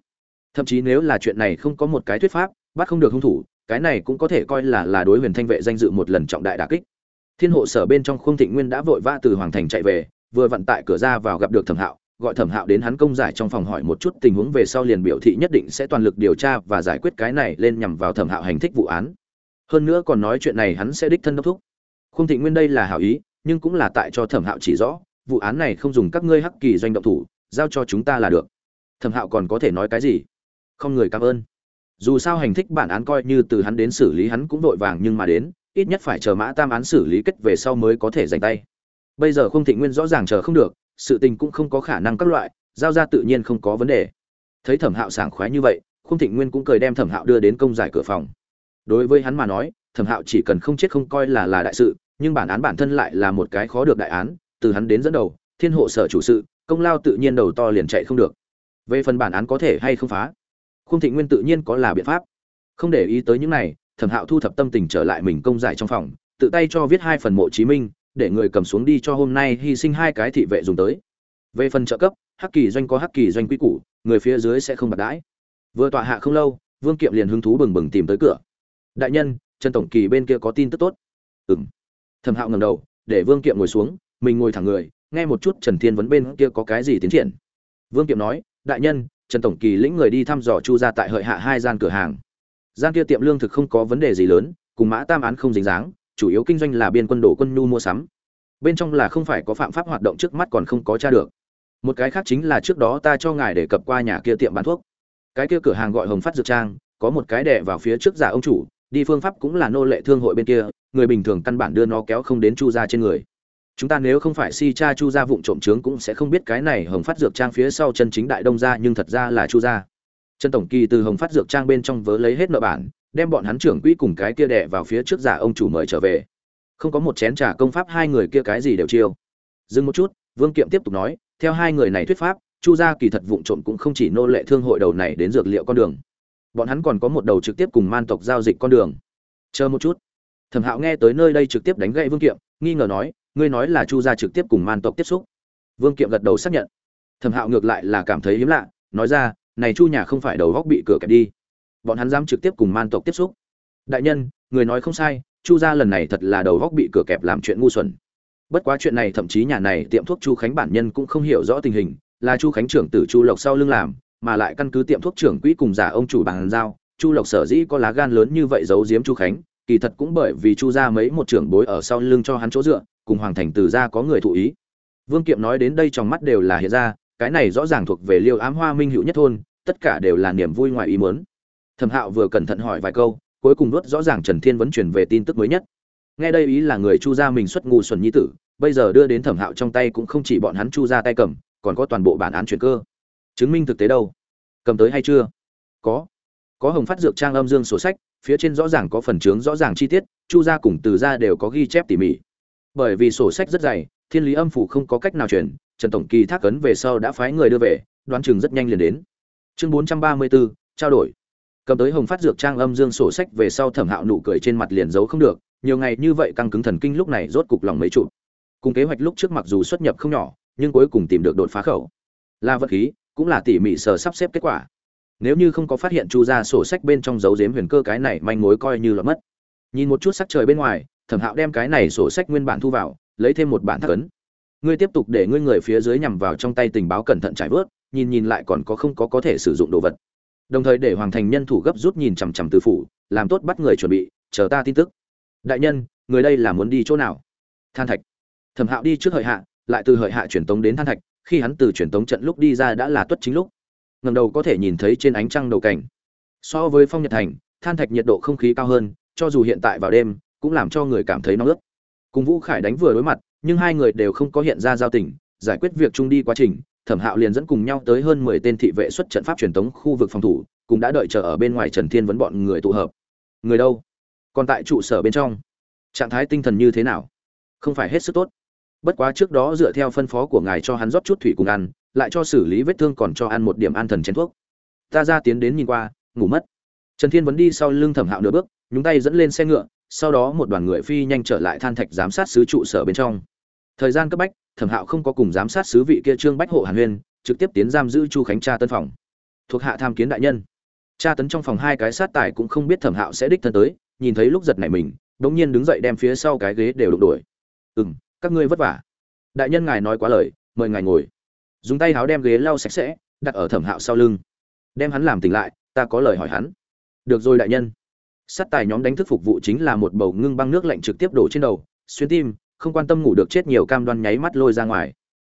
Thậm chí nếu là chuyện này không có một cái thuyết pháp, bắt không được hung thủ, cái này cũng có thể coi là là đối huyền thanh vệ danh dự một lần trọng đại đà kích. Thiên hộ sở bên trong khung thịnh nguyên đã vội vã từ hoàng thành chạy về, vừa vặn tại cửa ra vào gặp được thẩm hạo gọi thẩm hạo đến hắn công giải trong phòng hỏi một chút tình huống về sau liền biểu thị nhất định sẽ toàn lực điều tra và giải quyết cái này lên nhằm vào thẩm hạo hành thích vụ án. Hơn nữa còn nói chuyện này hắn sẽ đích thân đốc thúc. Khung thịnh nguyên đây là hảo ý, nhưng cũng là tại cho thẩm hạo chỉ rõ, vụ án này không dùng các ngươi hắc kỳ doanh động thủ, giao cho chúng ta là được. Thẩm hạo còn có thể nói cái gì? Không người cảm ơn. Dù sao hành thích bản án coi như từ hắn đến xử lý hắn cũng vội vàng nhưng mà đến, ít nhất phải chờ mã tam án xử lý kết về sau mới có thể giành tay. Bây giờ khung thịnh nguyên rõ ràng chờ không được sự tình cũng không có khả năng các loại, giao ra tự nhiên không có vấn đề. Thấy thẩm hạo sảng khoái như vậy, khung thịnh nguyên cũng cười đem thẩm hạo đưa đến công giải cửa phòng. Đối với hắn mà nói, thẩm hạo chỉ cần không chết không coi là là đại sự, nhưng bản án bản thân lại là một cái khó được đại án, từ hắn đến dẫn đầu, thiên hộ sở chủ sự, công lao tự nhiên đầu to liền chạy không được. Về phần bản án có thể hay không phá, khung thị nguyên tự nhiên có là biện pháp. Không để ý tới những này, thẩm hạo thu thập tâm tình trở lại mình công giải trong phòng, tự tay cho viết hai phần mộ chí minh để người cầm xuống đi cho hôm nay hy sinh hai cái thị vệ dùng tới. Về phần trợ cấp, hắc kỳ doanh có hắc kỳ doanh quy củ, người phía dưới sẽ không bạc đãi. Vừa tọa hạ không lâu, vương kiệm liền hứng thú bừng bừng tìm tới cửa. Đại nhân, trần tổng kỳ bên kia có tin tức tốt. Ừng thẩm hạo ngầm đầu, để vương kiệm ngồi xuống, mình ngồi thẳng người, nghe một chút trần thiên vấn bên kia có cái gì tiến triển. Vương kiệm nói, đại nhân, trần tổng kỳ lĩnh người đi thăm dò chu ra tại hợi hạ hai gian cửa hàng. Gian kia tiệm lương thực không có vấn đề gì lớn, cùng mã tam án không dính dáng chủ yếu kinh doanh là biên quân đổ quân nhu mua sắm. Bên trong là không phải có phạm pháp hoạt động trước mắt còn không có tra được. Một cái khác chính là trước đó ta cho ngài để cập qua nhà kia tiệm bán thuốc. Cái kia cửa hàng gọi hồng phát dược trang, có một cái đẻ vào phía trước giả ông chủ, đi phương pháp cũng là nô lệ thương hội bên kia, người bình thường căn bản đưa nó kéo không đến chu ra trên người. Chúng ta nếu không phải si cha chu ra vụng trộm trướng cũng sẽ không biết cái này hồng phát dược trang phía sau chân chính đại đông ra nhưng thật ra là chu ra trần tổng kỳ từ hồng phát dược trang bên trong vớ lấy hết nợ bản đem bọn hắn trưởng quỹ cùng cái kia đệ vào phía trước giả ông chủ mời trở về. Không có một chén trà công pháp hai người kia cái gì đều chiêu. Dừng một chút, vương kiệm tiếp tục nói, theo hai người này thuyết pháp, chu gia kỳ thật vụng trộm cũng không chỉ nô lệ thương hội đầu này đến dược liệu con đường. Bọn hắn còn có một đầu trực tiếp cùng man tộc giao dịch con đường. Chờ một chút. Thẩm hạo nghe tới nơi đây trực tiếp đánh gậy vương kiệm, nghi ngờ nói, ngươi nói là chu gia trực tiếp cùng man tộc tiếp xúc. Vương kiệm gật đầu xác nhận. Thẩm hạo ngược lại là cảm thấy hiếm lạ, nói ra, này chu nhà không phải đầu góc bị cửa kẹp đi bọn hắn dám trực tiếp cùng man tộc tiếp xúc. Đại nhân, người nói không sai, chu gia lần này thật là đầu góc bị cửa kẹp làm chuyện ngu xuẩn. Bất quá chuyện này thậm chí nhà này tiệm thuốc chu khánh bản nhân cũng không hiểu rõ tình hình, là chu khánh trưởng tử chu lộc sau lưng làm, mà lại căn cứ tiệm thuốc trưởng quỹ cùng giả ông chủ bàn giao, chu lộc sở dĩ có lá gan lớn như vậy giấu giếm chu khánh, kỳ thật cũng bởi vì chu ra mấy một trưởng bối ở sau lưng cho hắn chỗ dựa, cùng hoàng thành từ ra có người thụ ý. Vương kiệm nói đến đây trong mắt đều là hiện ra, cái này rõ ràng thuộc về liêu ám hoa minh hữu nhất thôn, tất cả đều là niềm vui ngoài ý muốn thẩm hạo vừa cẩn thận hỏi vài câu, cuối cùng nuốt rõ ràng trần thiên vẫn truyền về tin tức mới nhất. Nghe đây ý là người chu gia mình xuất ngu xuẩn nhi tử, bây giờ đưa đến thẩm hạo trong tay cũng không chỉ bọn hắn chu ra tay cầm, còn có toàn bộ bản án chuyển cơ. Chứng minh thực tế đâu? Cầm tới hay chưa? Có. Có hồng phát dược trang âm dương sổ sách, phía trên rõ ràng có phần chướng rõ ràng chi tiết, chu gia cùng từ gia đều có ghi chép tỉ mỉ. Bởi vì sổ sách rất dày, thiên lý âm phủ không có cách nào chuyển, trần tổng kỳ thác ấn về sau đã phái người đưa về, đoán chừng rất nhanh liền đến. Chương bốn trăm ba mươi bốn, trao đổi cầm tới hồng phát dược trang âm dương sổ sách về sau thẩm hạo nụ cười trên mặt liền giấu không được, nhiều ngày như vậy căng cứng thần kinh lúc này rốt cục lòng mấy chụp. Cùng kế hoạch lúc trước mặc dù xuất nhập không nhỏ, nhưng cuối cùng tìm được đột phá khẩu. Là vật khí, cũng là tỉ mỉ sờ sắp xếp kết quả. Nếu như không có phát hiện chu ra sổ sách bên trong dấu dếm huyền cơ cái này manh mối coi như là mất. Nhìn một chút sắc trời bên ngoài, thẩm hạo đem cái này sổ sách nguyên bản thu vào, lấy thêm một bản thắc ấn. Ngươi tiếp tục để ngươi người phía dưới nhằm vào trong tay tình báo cẩn thận trải vớt, nhìn nhìn lại còn có không có có thể sử dụng đồ vật đồng thời để hoàng thành nhân thủ gấp rút nhìn chằm chằm từ phủ, làm tốt bắt người chuẩn bị, chờ ta tin tức. Đại nhân, người đây là muốn đi chỗ nào? Than thạch. Thẩm hạo đi trước hợi hạ, lại từ hợi hạ truyền tống đến than thạch, khi hắn từ truyền tống trận lúc đi ra đã là tuất chính lúc. Ngầm đầu có thể nhìn thấy trên ánh trăng đầu cảnh. So với phong nhật thành, than thạch nhiệt độ không khí cao hơn, cho dù hiện tại vào đêm, cũng làm cho người cảm thấy nóng ướt. Cùng vũ khải đánh vừa đối mặt, nhưng hai người đều không có hiện ra giao tình, giải quyết việc chung đi quá trình thẩm hạo liền dẫn cùng nhau tới hơn mười tên thị vệ xuất trận pháp truyền tống khu vực phòng thủ, cũng đã đợi chờ ở bên ngoài trần thiên vấn bọn người tụ hợp. Người đâu? Còn tại trụ sở bên trong. Trạng thái tinh thần như thế nào? Không phải hết sức tốt. Bất quá trước đó dựa theo phân phó của ngài cho hắn rót chút thủy cùng ăn, lại cho xử lý vết thương còn cho ăn một điểm an thần chén thuốc. Ta ra tiến đến nhìn qua, ngủ mất. Trần thiên vẫn đi sau lưng thẩm hạo nửa bước, nhúng tay dẫn lên xe ngựa, sau đó một đoàn người phi nhanh trở lại than thạch giám sát sứ trụ sở bên trong. Thời gian cấp bách thẩm hạo không có cùng giám sát sứ vị kia trương bách hộ hàn huyên, trực tiếp tiến giam giữ chu khánh tra tân phòng. Thuộc hạ tham kiến đại nhân. Tra tấn trong phòng hai cái sát tài cũng không biết thẩm hạo sẽ đích thân tới, nhìn thấy lúc giật này mình đ ỗ n g nhiên đứng dậy đem phía sau cái ghế đều đụng đuổi. Ừ m các ngươi vất vả. Đại nhân ngài nói quá lời, mời ngài ngồi. Dùng tay háo đem ghế lau sạch sẽ, đặt ở thẩm hạo sau lưng. Đem hắn làm tỉnh lại, ta có lời hỏi hắn. Được rồi đại nhân. Sát tài nhóm đánh thức phục vụ chính là một bầu ngưng băng nước lạnh trực tiếp đổ trên đầu, xuyên tim không quan tâm ngủ được chết nhiều cam đoan nháy mắt lôi ra ngoài.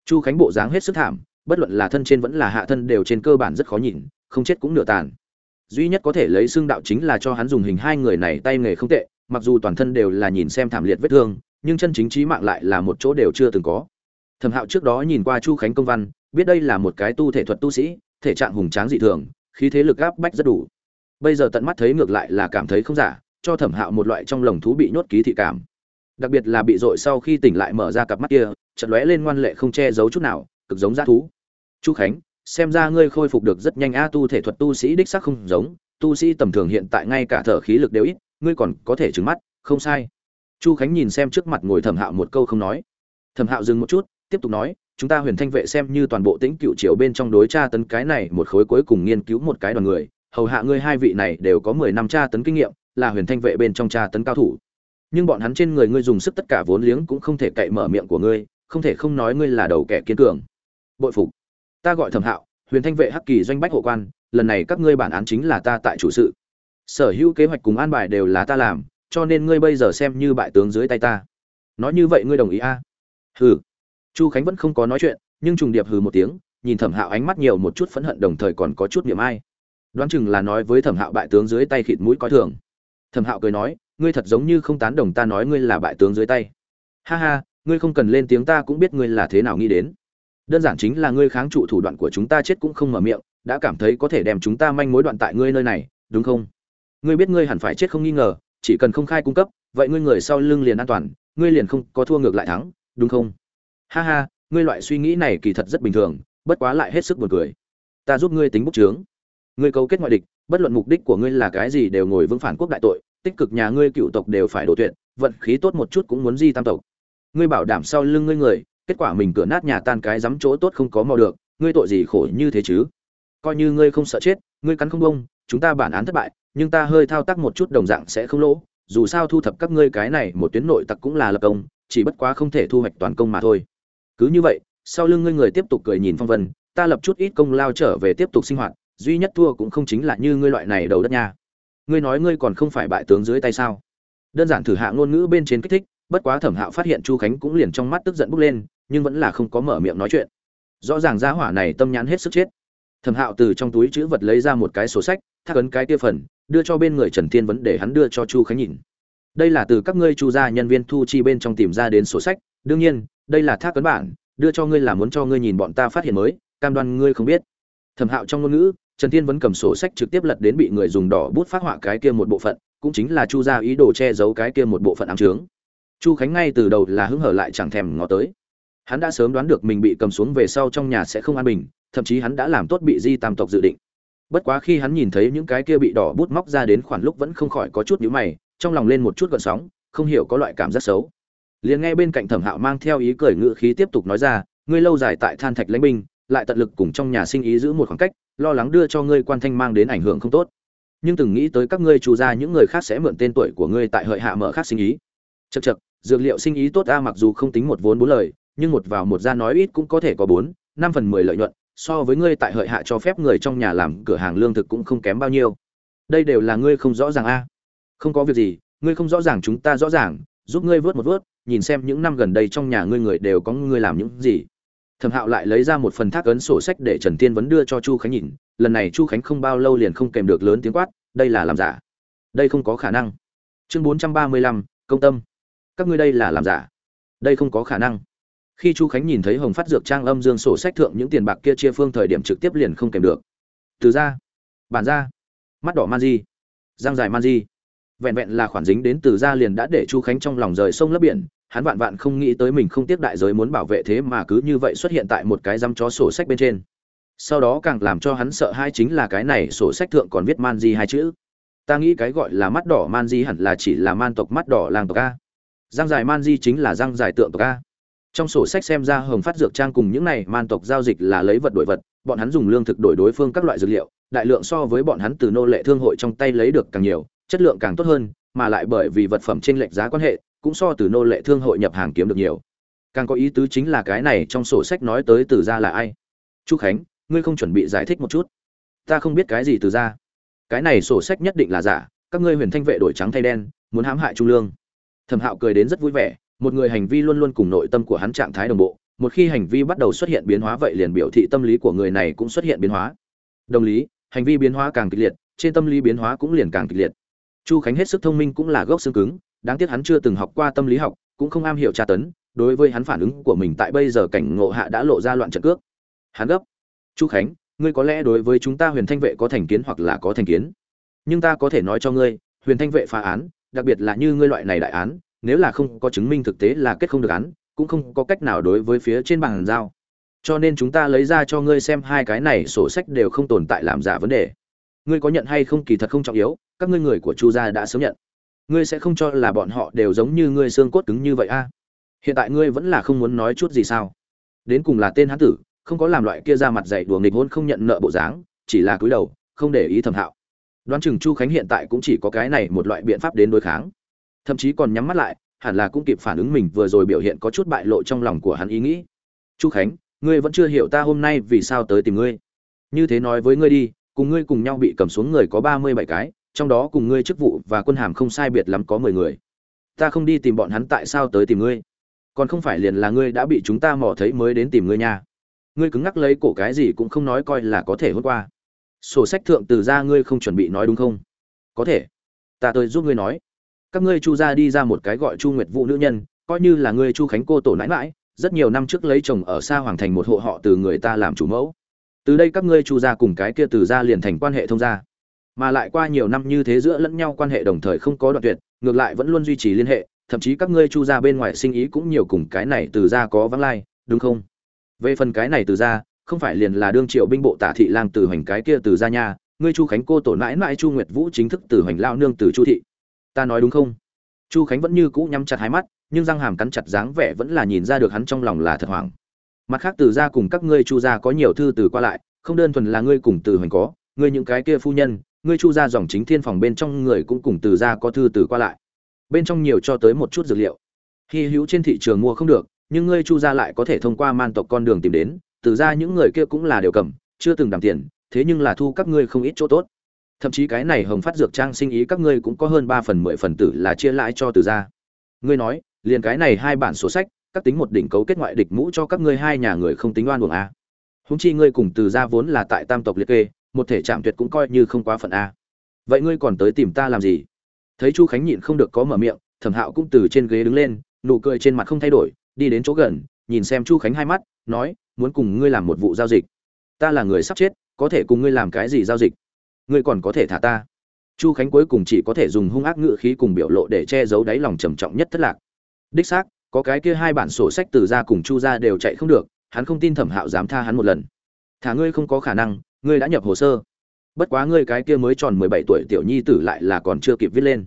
Chu khánh bộ dáng hết sức thảm, bất luận là thân trên vẫn là hạ thân đều trên cơ bản rất khó nhìn, không chết cũng nửa tàn. Duy nhất có thể lấy xương đạo chính là cho hắn dùng hình hai người này tay nghề không tệ, mặc dù toàn thân đều là nhìn xem thảm liệt vết thương, nhưng chân chính trí mạng lại là một chỗ đều chưa từng có. Thẩm hạo trước đó nhìn qua chu khánh công văn, biết đây là một cái tu thể thuật tu sĩ, thể trạng hùng tráng dị thường, khí thế lực áp bách rất đủ. Bây giờ tận mắt thấy ngược lại là cảm thấy không giả, cho thẩm hạo một loại trong lồng thú bị nhốt ký thị cảm đặc biệt là bị dội sau khi tỉnh lại mở ra cặp mắt kia chật lóe lên ngoan lệ không che giấu chút nào, cực giống dã thú. Chu khánh, xem ra ngươi khôi phục được rất nhanh a tu thể thuật tu sĩ đích sắc không giống, tu sĩ tầm thường hiện tại ngay cả thở khí lực đều ít, ngươi còn có thể trừng mắt, không sai. Chu khánh nhìn xem trước mặt ngồi thẩm hạo một câu không nói. Thẩm hạo dừng một chút, tiếp tục nói, chúng ta huyền thanh vệ xem như toàn bộ tĩnh cựu triều bên trong đối tra tấn cái này một khối cuối cùng nghiên cứu một cái đoàn người, hầu hạ ngươi hai vị này đều có mười năm tra tấn kinh nghiệm, là huyền thanh vệ bên trong tra tấn cao thủ nhưng bọn hắn trên người ngươi dùng sức tất cả vốn liếng cũng không thể cậy mở miệng của ngươi, không thể không nói ngươi là đầu kẻ kiên cường. Bội phục. Ta gọi thẩm hạo, huyền thanh vệ hắc kỳ doanh bách hộ quan, lần này các ngươi bản án chính là ta tại chủ sự. Sở hữu kế hoạch cùng an bài đều là ta làm, cho nên ngươi bây giờ xem như bại tướng dưới tay ta. Nói như vậy ngươi đồng ý a? À? hừ. Chu khánh vẫn không có nói chuyện, nhưng trùng điệp hừ một tiếng, nhìn thẩm hạo ánh mắt nhiều một chút phẫn hận đồng thời còn có chút niệm ai. Đoán chừng là nói với thẩm hạo bại tướng dưới tay khịt mũi coi thường. Thẩm hạo cười nói ngươi thật giống như không tán đồng ta nói ngươi là bại tướng dưới tay. Ha ha, ngươi không cần lên tiếng ta cũng biết ngươi là thế nào nghĩ đến. Đơn giản chính là ngươi kháng trụ thủ đoạn của chúng ta chết cũng không mở miệng, đã cảm thấy có thể đem chúng ta manh mối đoạn tại ngươi nơi này, đúng không? Ngươi biết ngươi hẳn phải chết không nghi ngờ, chỉ cần không khai cung cấp, vậy ngươi người sau lưng liền an toàn, ngươi liền không có thua ngược lại thắng, đúng không? Ha ha, ngươi loại suy nghĩ này kỳ thật rất bình thường, bất quá lại hết sức buồn cười. Ta giúp ngươi tính bút chướng. Ngươi cấu kết ngoại địch, bất luận mục đích của ngươi là cái gì đều ngồi vững phản quốc đại tội tích cực nhà ngươi cựu tộc đều phải đổ tuyệt, vận khí tốt một chút cũng muốn di tam tộc. Ngươi bảo đảm sau lưng ngươi người, kết quả mình cửa nát nhà tan cái dám chỗ tốt không có mò được, ngươi tội gì khổ như thế chứ? Coi như ngươi không sợ chết, ngươi cắn không bông, chúng ta bản án thất bại, nhưng ta hơi thao tác một chút đồng dạng sẽ không lỗ, dù sao thu thập các ngươi cái này một tuyến nội tặc cũng là lập công, chỉ bất quá không thể thu hoạch toàn công mà thôi. Cứ như vậy, sau lưng ngươi người tiếp tục cười nhìn phong vân, ta lập chút ít công lao trở về tiếp tục sinh hoạt, duy nhất thua cũng không chính là như ngươi loại này đầu đất nha ngươi nói ngươi còn không phải bại tướng dưới tay sao? Đơn giản thử hạ ngôn ngữ bên trên kích thích, bất quá thẩm hạo phát hiện chu khánh cũng liền trong mắt tức giận bốc lên, nhưng vẫn là không có mở miệng nói chuyện. Rõ ràng gia hỏa này tâm nhãn hết sức chết. Thẩm hạo từ trong túi chữ vật lấy ra một cái sổ sách thác ấn cái kia phần, đưa cho bên người trần thiên vấn để hắn đưa cho chu khánh nhìn. Đây là từ các ngươi chu gia nhân viên thu chi bên trong tìm ra đến sổ sách, đương nhiên, đây là thác ấn bản, đưa cho ngươi là muốn cho ngươi nhìn bọn ta phát hiện mới, cam đoan ngươi không biết. Thẩm hạo trong ngôn ngữ trần thiên vẫn cầm sổ sách trực tiếp lật đến bị người dùng đỏ bút phát họa cái kia một bộ phận, cũng chính là chu gia ý đồ che giấu cái kia một bộ phận ám trướng. Chu khánh ngay từ đầu là hứng hở lại chẳng thèm ngó tới. Hắn đã sớm đoán được mình bị cầm xuống về sau trong nhà sẽ không an bình, thậm chí hắn đã làm tốt bị di tam tộc dự định. Bất quá khi hắn nhìn thấy những cái kia bị đỏ bút móc ra đến khoản lúc vẫn không khỏi có chút nhíu mày, trong lòng lên một chút gợn sóng, không hiểu có loại cảm giác xấu. Liền nghe bên cạnh thẩm hạo mang theo ý cười ngựa khí tiếp tục nói ra, ngươi lâu dài tại than thạch lãnh binh, lại tận lực cùng trong nhà sinh ý giữ một khoảng cách lo lắng đưa cho ngươi quan thanh mang đến ảnh hưởng không tốt. Nhưng từng nghĩ tới các ngươi chủ ra những người khác sẽ mượn tên tuổi của ngươi tại hợi hạ mở khác sinh ý. Chật chật dược liệu sinh ý tốt a, mặc dù không tính một vốn bốn lời, nhưng một vào một ra nói ít cũng có thể có bốn, năm phần mười lợi nhuận, so với ngươi tại hợi hạ cho phép người trong nhà làm cửa hàng lương thực cũng không kém bao nhiêu. Đây đều là ngươi không rõ ràng a. Không có việc gì, ngươi không rõ ràng chúng ta rõ ràng, giúp ngươi vớt một vớt, nhìn xem những năm gần đây trong nhà ngươi người đều có ngươi làm những gì thẩm hạo lại lấy ra một phần thác ấn sổ sách để trần tiên vấn đưa cho chu khánh nhìn. Lần này chu khánh không bao lâu liền không kèm được lớn tiếng quát, đây là làm giả. Đây không có khả năng. Chương bốn trăm ba mươi lăm, công tâm. Các ngươi đây là làm giả. Đây không có khả năng. Khi chu khánh nhìn thấy hồng phát dược trang âm dương sổ sách thượng những tiền bạc kia chia phương thời điểm trực tiếp liền không kèm được. Từ ra, bản ra, mắt đỏ man di, răng dài man di. Vẹn vẹn là khoản dính đến từ ra liền đã để chu khánh trong lòng rời sông lấp biển hắn vạn vạn không nghĩ tới mình không tiếc đại giới muốn bảo vệ thế mà cứ như vậy xuất hiện tại một cái dăm chó sổ sách bên trên. Sau đó càng làm cho hắn sợ hai chính là cái này sổ sách thượng còn viết man di hai chữ. Ta nghĩ cái gọi là mắt đỏ man di hẳn là chỉ là man tộc mắt đỏ làng tộc a. Răng dài man di chính là răng dài tượng tộc a. Trong sổ sách xem ra hồng phát dược trang cùng những này man tộc giao dịch là lấy vật đổi vật, bọn hắn dùng lương thực đổi đối phương các loại dược liệu, đại lượng so với bọn hắn từ nô lệ thương hội trong tay lấy được càng nhiều, chất lượng càng tốt hơn, mà lại bởi vì vật phẩm trên lệch giá quan hệ cũng so từ nô lệ thương hội nhập hàng kiếm được nhiều. Càng có ý tứ chính là cái này trong sổ sách nói tới từ ra là ai? Chu khánh, ngươi không chuẩn bị giải thích một chút. Ta không biết cái gì từ ra cái này sổ sách nhất định là giả, các ngươi huyền thanh vệ đổi trắng thay đen, muốn hãm hại trung lương. Thẩm hạo cười đến rất vui vẻ, một người hành vi luôn luôn cùng nội tâm của hắn trạng thái đồng bộ, một khi hành vi bắt đầu xuất hiện biến hóa vậy liền biểu thị tâm lý của người này cũng xuất hiện biến hóa. Đồng lý, hành vi biến hóa càng kịch liệt, trên tâm lý biến hóa cũng liền càng kịch liệt. Chu khánh hết sức thông minh cũng là gốc xương cứng đáng tiếc hắn chưa từng học qua tâm lý học, cũng không am hiểu tra tấn, đối với hắn phản ứng của mình tại bây giờ cảnh ngộ hạ đã lộ ra loạn trận cước. Hắn gấp, chu khánh, ngươi có lẽ đối với chúng ta huyền thanh vệ có thành kiến hoặc là có thành kiến. Nhưng ta có thể nói cho ngươi, huyền thanh vệ phá án, đặc biệt là như ngươi loại này đại án, nếu là không có chứng minh thực tế là kết không được án, cũng không có cách nào đối với phía trên bàn giao. Cho nên chúng ta lấy ra cho ngươi xem hai cái này sổ sách đều không tồn tại làm giả vấn đề. Ngươi có nhận hay không kỳ thật không trọng yếu, các ngươi người của chu gia đã sớm nhận ngươi sẽ không cho là bọn họ đều giống như ngươi xương cốt cứng như vậy a? Hiện tại ngươi vẫn là không muốn nói chút gì sao? Đến cùng là tên hán tử, không có làm loại kia ra mặt dạy đùa nghịch hôn không nhận nợ bộ dáng, chỉ là cúi đầu, không để ý thẩm hạo. Đoán chừng chu khánh hiện tại cũng chỉ có cái này một loại biện pháp đến đối kháng. Thậm chí còn nhắm mắt lại, hẳn là cũng kịp phản ứng mình vừa rồi biểu hiện có chút bại lộ trong lòng của hắn ý nghĩ. Chu khánh, ngươi vẫn chưa hiểu ta hôm nay vì sao tới tìm ngươi. Như thế nói với ngươi đi, cùng ngươi cùng nhau bị cầm xuống người có ba mươi bảy cái trong đó cùng ngươi chức vụ và quân hàm không sai biệt lắm có mười người. Ta không đi tìm bọn hắn tại sao tới tìm ngươi? Còn không phải liền là ngươi đã bị chúng ta mò thấy mới đến tìm ngươi nha. Ngươi cứng ngắc lấy cổ cái gì cũng không nói coi là có thể hôn qua. Sổ sách thượng từ ra ngươi không chuẩn bị nói đúng không? Có thể. Ta tới giúp ngươi nói. Các ngươi chu ra đi ra một cái gọi chu nguyệt vũ nữ nhân, coi như là ngươi chu khánh cô tổ nãi mãi rất nhiều năm trước lấy chồng ở xa hoàng thành một hộ họ từ người ta làm chủ mẫu. Từ đây các ngươi chu ra cùng cái kia từ ra liền thành quan hệ thông gia mà lại qua nhiều năm như thế giữa lẫn nhau quan hệ đồng thời không có đoạn tuyệt, ngược lại vẫn luôn duy trì liên hệ, thậm chí các ngươi chu ra bên ngoài sinh ý cũng nhiều cùng cái này từ ra có vắng lai, đúng không? Về phần cái này từ ra không phải liền là đương triệu binh bộ tả thị lang từ hoành cái kia từ ra nha, ngươi chu khánh cô tổ mãi mãi chu nguyệt vũ chính thức từ hoành lao nương từ chu thị. Ta nói đúng không? Chu khánh vẫn như cũ nhắm chặt hai mắt, nhưng răng hàm cắn chặt dáng vẻ vẫn là nhìn ra được hắn trong lòng là thật hoảng. Mặt khác từ ra cùng các ngươi chu gia có nhiều thư từ qua lại, không đơn thuần là ngươi cùng từ hoành có, ngươi những cái kia phu nhân ngươi chu gia dòng chính thiên phòng bên trong người cũng cùng từ ra có thư từ qua lại. Bên trong nhiều cho tới một chút dược liệu. Hy hữu trên thị trường mua không được, nhưng ngươi chu gia lại có thể thông qua man tộc con đường tìm đến, từ ra những người kia cũng là đều cầm, chưa từng đảm tiền, thế nhưng là thu các ngươi không ít chỗ tốt. Thậm chí cái này hồng phát dược trang sinh ý các ngươi cũng có hơn ba phần mười phần tử là chia lãi cho từ ra ngươi nói, liền cái này hai bản sổ sách, các tính một đỉnh cấu kết ngoại địch mũ cho các ngươi hai nhà người không tính oan uổng à. a húng chi ngươi cùng từ ra vốn là tại tam tộc liệt kê một thể chạm tuyệt cũng coi như không quá phận a. Vậy ngươi còn tới tìm ta làm gì? Thấy chu khánh nhịn không được có mở miệng, thẩm hạo cũng từ trên ghế đứng lên, nụ cười trên mặt không thay đổi, đi đến chỗ gần, nhìn xem chu khánh hai mắt, nói, muốn cùng ngươi làm một vụ giao dịch. Ta là người sắp chết, có thể cùng ngươi làm cái gì giao dịch? Ngươi còn có thể thả ta. Chu khánh cuối cùng chỉ có thể dùng hung ác ngự khí cùng biểu lộ để che giấu đáy lòng trầm trọng nhất thất lạc. Đích xác, có cái kia hai bản sổ sách từ ra cùng chu ra đều chạy không được, hắn không tin thẩm hạo dám tha hắn một lần. Thả ngươi không có khả năng ngươi đã nhập hồ sơ. Bất quá ngươi cái kia mới tròn mười bảy tuổi tiểu nhi tử lại là còn chưa kịp viết lên.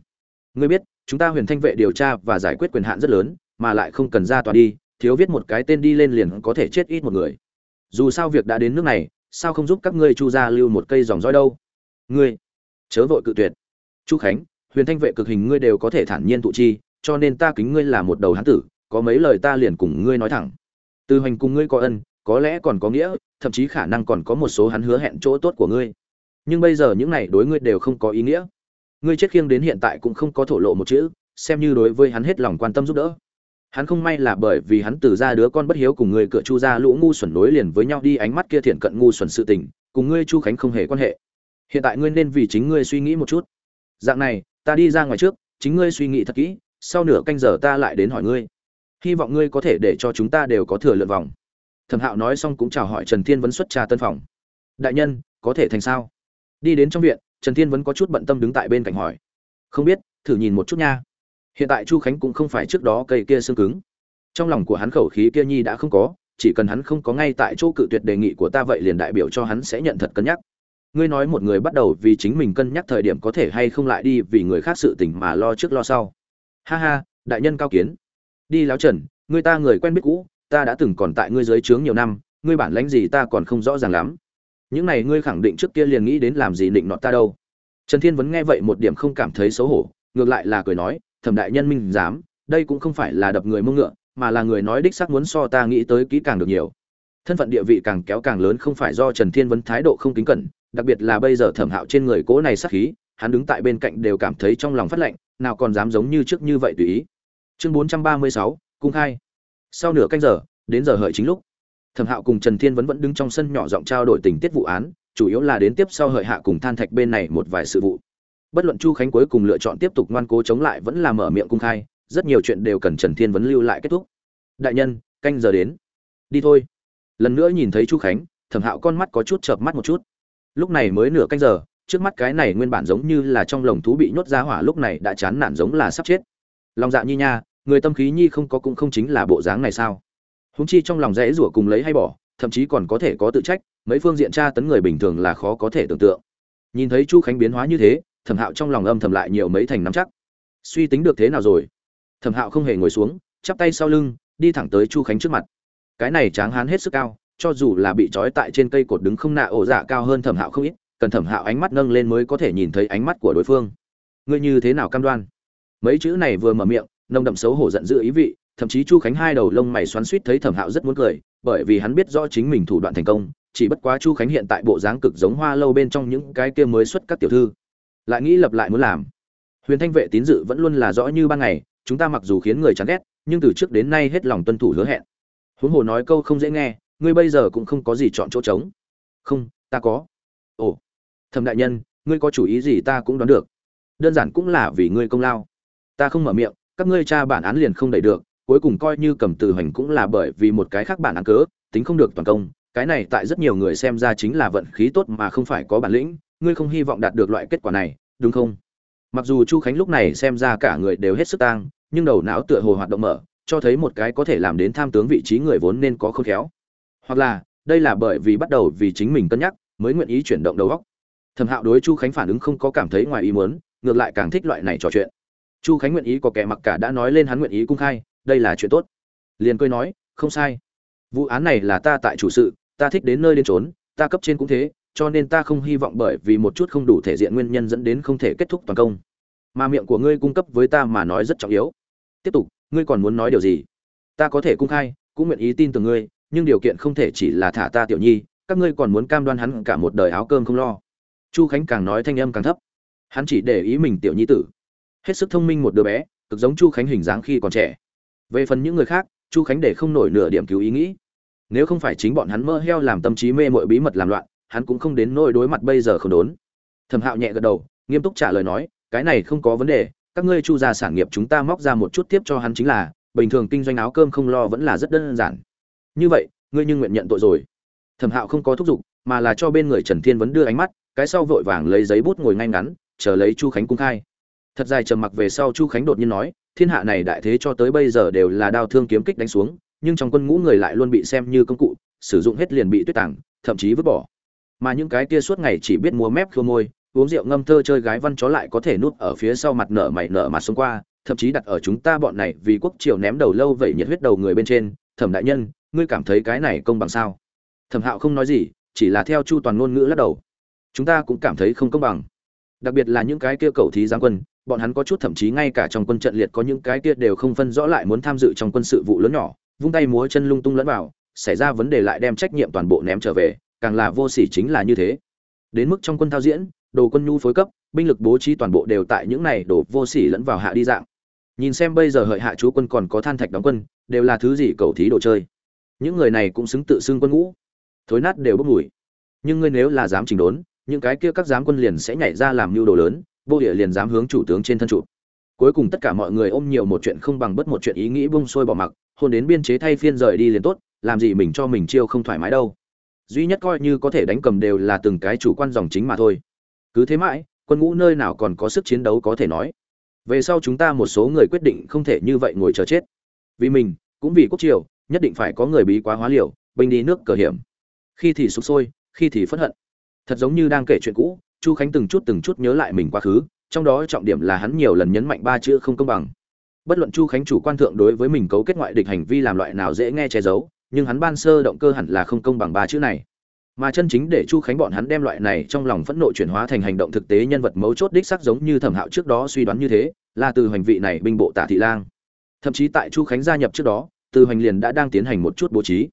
Ngươi biết, chúng ta huyền thanh vệ điều tra và giải quyết quyền hạn rất lớn, mà lại không cần ra tòa đi, thiếu viết một cái tên đi lên liền có thể chết ít một người. Dù sao việc đã đến nước này, sao không giúp các ngươi chu gia lưu một cây dòng dõi đâu? Ngươi, chớ vội cự tuyệt. Chu khánh, huyền thanh vệ cực hình ngươi đều có thể thản nhiên tụ chi, cho nên ta kính ngươi là một đầu hán tử, có mấy lời ta liền cùng ngươi nói thẳng. Từ hoành cùng ngươi có ân có lẽ còn có nghĩa, thậm chí khả năng còn có một số hắn hứa hẹn chỗ tốt của ngươi. Nhưng bây giờ những này đối ngươi đều không có ý nghĩa. Ngươi chết khiêng đến hiện tại cũng không có thổ lộ một chữ, xem như đối với hắn hết lòng quan tâm giúp đỡ. Hắn không may là bởi vì hắn từ ra đứa con bất hiếu cùng người cựa chu ra lũ ngu xuẩn nối liền với nhau đi ánh mắt kia thiện cận ngu xuẩn sự tình, cùng ngươi chu khánh không hề quan hệ. Hiện tại ngươi nên vì chính ngươi suy nghĩ một chút. Dạng này, ta đi ra ngoài trước, chính ngươi suy nghĩ thật kỹ, sau nửa canh giờ ta lại đến hỏi ngươi. Hy vọng ngươi có thể để cho chúng ta đều có thừa lượt vòng thẩm hạo nói xong cũng chào hỏi trần thiên vấn xuất trà tân phòng. Đại nhân, có thể thành sao? Đi đến trong viện, trần thiên vẫn có chút bận tâm đứng tại bên cạnh hỏi. Không biết, thử nhìn một chút nha. Hiện tại chu khánh cũng không phải trước đó cây kia xương cứng. Trong lòng của hắn khẩu khí kia nhi đã không có, chỉ cần hắn không có ngay tại chỗ cự tuyệt đề nghị của ta vậy liền đại biểu cho hắn sẽ nhận thật cân nhắc. Ngươi nói một người bắt đầu vì chính mình cân nhắc thời điểm có thể hay không lại đi vì người khác sự tình mà lo trước lo sau. Ha ha, đại nhân cao kiến. Đi láo trần, người ta người quen biết cũ ta đã từng còn tại ngươi dưới trướng nhiều năm, ngươi bản lãnh gì ta còn không rõ ràng lắm. Những này ngươi khẳng định trước kia liền nghĩ đến làm gì định nọ ta đâu. Trần thiên vẫn nghe vậy một điểm không cảm thấy xấu hổ, ngược lại là cười nói, thẩm đại nhân minh dám đây cũng không phải là đập người mông ngựa, mà là người nói đích xác muốn so ta nghĩ tới kỹ càng được nhiều. Thân phận địa vị càng kéo càng lớn không phải do trần thiên vấn thái độ không kính cẩn, đặc biệt là bây giờ thẩm hạo trên người cố này sát khí, hắn đứng tại bên cạnh đều cảm thấy trong lòng phát lạnh nào còn dám giống như trước như vậy tùy ý. Chương bốn trăm ba mươi sáu, cung khai sau nửa canh giờ, đến giờ hợi chính lúc. Thẩm hạo cùng trần thiên vẫn vẫn đứng trong sân nhỏ giọng trao đổi tình tiết vụ án, chủ yếu là đến tiếp sau hợi hạ cùng than thạch bên này một vài sự vụ. Bất luận chu khánh cuối cùng lựa chọn tiếp tục ngoan cố chống lại vẫn là mở miệng cung khai, rất nhiều chuyện đều cần trần thiên vấn lưu lại kết thúc. Đại nhân, canh giờ đến. Đi thôi. Lần nữa nhìn thấy chu khánh, thẩm hạo con mắt có chút chợp mắt một chút. Lúc này mới nửa canh giờ, trước mắt cái này nguyên bản giống như là trong lồng thú bị nhốt ra hỏa lúc này đã chán nản giống là sắp chết. Lòng dạ nhi nha người tâm khí nhi không có cũng không chính là bộ dáng này sao? Húng chi trong lòng rẽ rủa cùng lấy hay bỏ, thậm chí còn có thể có tự trách, mấy phương diện tra tấn người bình thường là khó có thể tưởng tượng. Nhìn thấy chu khánh biến hóa như thế, thẩm hạo trong lòng âm thầm lại nhiều mấy thành nắm chắc. Suy tính được thế nào rồi? Thẩm hạo không hề ngồi xuống, chắp tay sau lưng, đi thẳng tới chu khánh trước mặt. Cái này tráng hán hết sức cao, cho dù là bị trói tại trên cây cột đứng không nạ ổ dạ cao hơn thẩm hạo không ít, cần thẩm hạo ánh mắt nâng lên mới có thể nhìn thấy ánh mắt của đối phương. Ngươi như thế nào cam đoan? Mấy chữ này vừa mở miệng nông đậm xấu hổ giận dữ ý vị, thậm chí chu khánh hai đầu lông mày xoắn suýt thấy thẩm hạo rất muốn cười, bởi vì hắn biết rõ chính mình thủ đoạn thành công, chỉ bất quá chu khánh hiện tại bộ dáng cực giống hoa lâu bên trong những cái kia mới xuất các tiểu thư. Lại nghĩ lập lại muốn làm. Huyền thanh vệ tín dự vẫn luôn là rõ như ban ngày, chúng ta mặc dù khiến người chán ghét, nhưng từ trước đến nay hết lòng tuân thủ hứa hẹn. Huống hồ nói câu không dễ nghe, ngươi bây giờ cũng không có gì chọn chỗ trống. Không, ta có. Ồ, thẩm đại nhân, ngươi có chủ ý gì ta cũng đoán được. Đơn giản cũng là vì ngươi công lao. Ta không mở miệng các ngươi tra bản án liền không đẩy được, cuối cùng coi như cầm từ hành cũng là bởi vì một cái khác bản án cớ, tính không được toàn công. Cái này tại rất nhiều người xem ra chính là vận khí tốt mà không phải có bản lĩnh, ngươi không hy vọng đạt được loại kết quả này, đúng không? Mặc dù chu khánh lúc này xem ra cả người đều hết sức tang, nhưng đầu não tựa hồ hoạt động mở, cho thấy một cái có thể làm đến tham tướng vị trí người vốn nên có khôn khéo. Hoặc là, đây là bởi vì bắt đầu vì chính mình cân nhắc, mới nguyện ý chuyển động đầu óc. Thẩm hạo đối chu khánh phản ứng không có cảm thấy ngoài ý muốn, ngược lại càng thích loại này trò chuyện chu khánh nguyện ý có kẻ mặc cả đã nói lên hắn nguyện ý cung khai, đây là chuyện tốt. Liền cười nói, không sai. Vụ án này là ta tại chủ sự, ta thích đến nơi đến trốn ta cấp trên cũng thế, cho nên ta không hy vọng bởi vì một chút không đủ thể diện nguyên nhân dẫn đến không thể kết thúc toàn công. Mà miệng của ngươi cung cấp với ta mà nói rất trọng yếu. Tiếp tục, ngươi còn muốn nói điều gì? Ta có thể cung khai, cũng nguyện ý tin tưởng ngươi, nhưng điều kiện không thể chỉ là thả ta tiểu nhi, các ngươi còn muốn cam đoan hắn cả một đời áo cơm không lo. Chu khánh càng nói thanh âm càng thấp. Hắn chỉ để ý mình tiểu nhi tử hết sức thông minh một đứa bé, cực giống chu khánh hình dáng khi còn trẻ. Về phần những người khác, chu khánh để không nổi nửa điểm cứu ý nghĩ. Nếu không phải chính bọn hắn mơ heo làm tâm trí mê mội bí mật làm loạn, hắn cũng không đến nỗi đối mặt bây giờ không đốn. Thẩm hạo nhẹ gật đầu, nghiêm túc trả lời nói, cái này không có vấn đề, các ngươi chu gia sản nghiệp chúng ta móc ra một chút tiếp cho hắn chính là, bình thường kinh doanh áo cơm không lo vẫn là rất đơn giản. Như vậy, ngươi nhưng nguyện nhận tội rồi. Thẩm hạo không có thúc giục, mà là cho bên người trần thiên vấn đưa ánh mắt, cái sau vội vàng lấy giấy bút ngồi ngay ngắn, chờ lấy chu khánh cung khai thật dài trầm mặc về sau chu khánh đột nhiên nói, thiên hạ này đại thế cho tới bây giờ đều là đao thương kiếm kích đánh xuống, nhưng trong quân ngũ người lại luôn bị xem như công cụ, sử dụng hết liền bị tuyết tảng, thậm chí vứt bỏ. Mà những cái kia suốt ngày chỉ biết múa mép khua môi, uống rượu ngâm thơ chơi gái văn chó lại có thể núp ở phía sau mặt nở mày nở mặt xông qua, thậm chí đặt ở chúng ta bọn này vì quốc triều ném đầu lâu vậy nhiệt huyết đầu người bên trên. Thẩm đại nhân, ngươi cảm thấy cái này công bằng sao? Thẩm hạo không nói gì, chỉ là theo chu toàn ngôn ngữ lắc đầu. Chúng ta cũng cảm thấy không công bằng. Đặc biệt là những cái kia cầu thí giáng quân bọn hắn có chút thậm chí ngay cả trong quân trận liệt có những cái kia đều không phân rõ lại muốn tham dự trong quân sự vụ lớn nhỏ, vung tay múa chân lung tung lẫn vào, xảy ra vấn đề lại đem trách nhiệm toàn bộ ném trở về, càng là vô sỉ chính là như thế. Đến mức trong quân thao diễn, đồ quân nhu phối cấp, binh lực bố trí toàn bộ đều tại những này đổ vô sỉ lẫn vào hạ đi dạng. Nhìn xem bây giờ hợi hạ chú quân còn có than thạch đóng quân, đều là thứ gì cầu thí đồ chơi. Những người này cũng xứng tự xưng quân ngũ. Thối nát đều bốc mùi. Nhưng ngươi nếu là dám chỉnh đốn, những cái kia các giám quân liền sẽ nhảy ra làm mưu đồ lớn vô địa liền dám hướng chủ tướng trên thân trụ. Cuối cùng tất cả mọi người ôm nhiều một chuyện không bằng bất một chuyện ý nghĩ bung sôi bỏ mặc, hôn đến biên chế thay phiên rời đi liền tốt, làm gì mình cho mình chiêu không thoải mái đâu. Duy nhất coi như có thể đánh cầm đều là từng cái chủ quan dòng chính mà thôi. Cứ thế mãi, quân ngũ nơi nào còn có sức chiến đấu có thể nói. Về sau chúng ta một số người quyết định không thể như vậy ngồi chờ chết. Vì mình, cũng vì quốc triều, nhất định phải có người bí quá hóa liều, binh đi nước cờ hiểm. Khi thì sụp sôi, khi thì phẫn hận. Thật giống như đang kể chuyện cũ chu khánh từng chút từng chút nhớ lại mình quá khứ, trong đó trọng điểm là hắn nhiều lần nhấn mạnh ba chữ không công bằng. Bất luận chu khánh chủ quan thượng đối với mình cấu kết ngoại địch hành vi làm loại nào dễ nghe che giấu, nhưng hắn ban sơ động cơ hẳn là không công bằng ba chữ này. Mà chân chính để chu khánh bọn hắn đem loại này trong lòng phẫn nộ chuyển hóa thành hành động thực tế nhân vật mấu chốt đích sắc giống như thẩm hạo trước đó suy đoán như thế, là từ hành vị này binh bộ tả thị lang. Thậm chí tại chu khánh gia nhập trước đó, từ hành liền đã đang tiến hành một chút bố trí.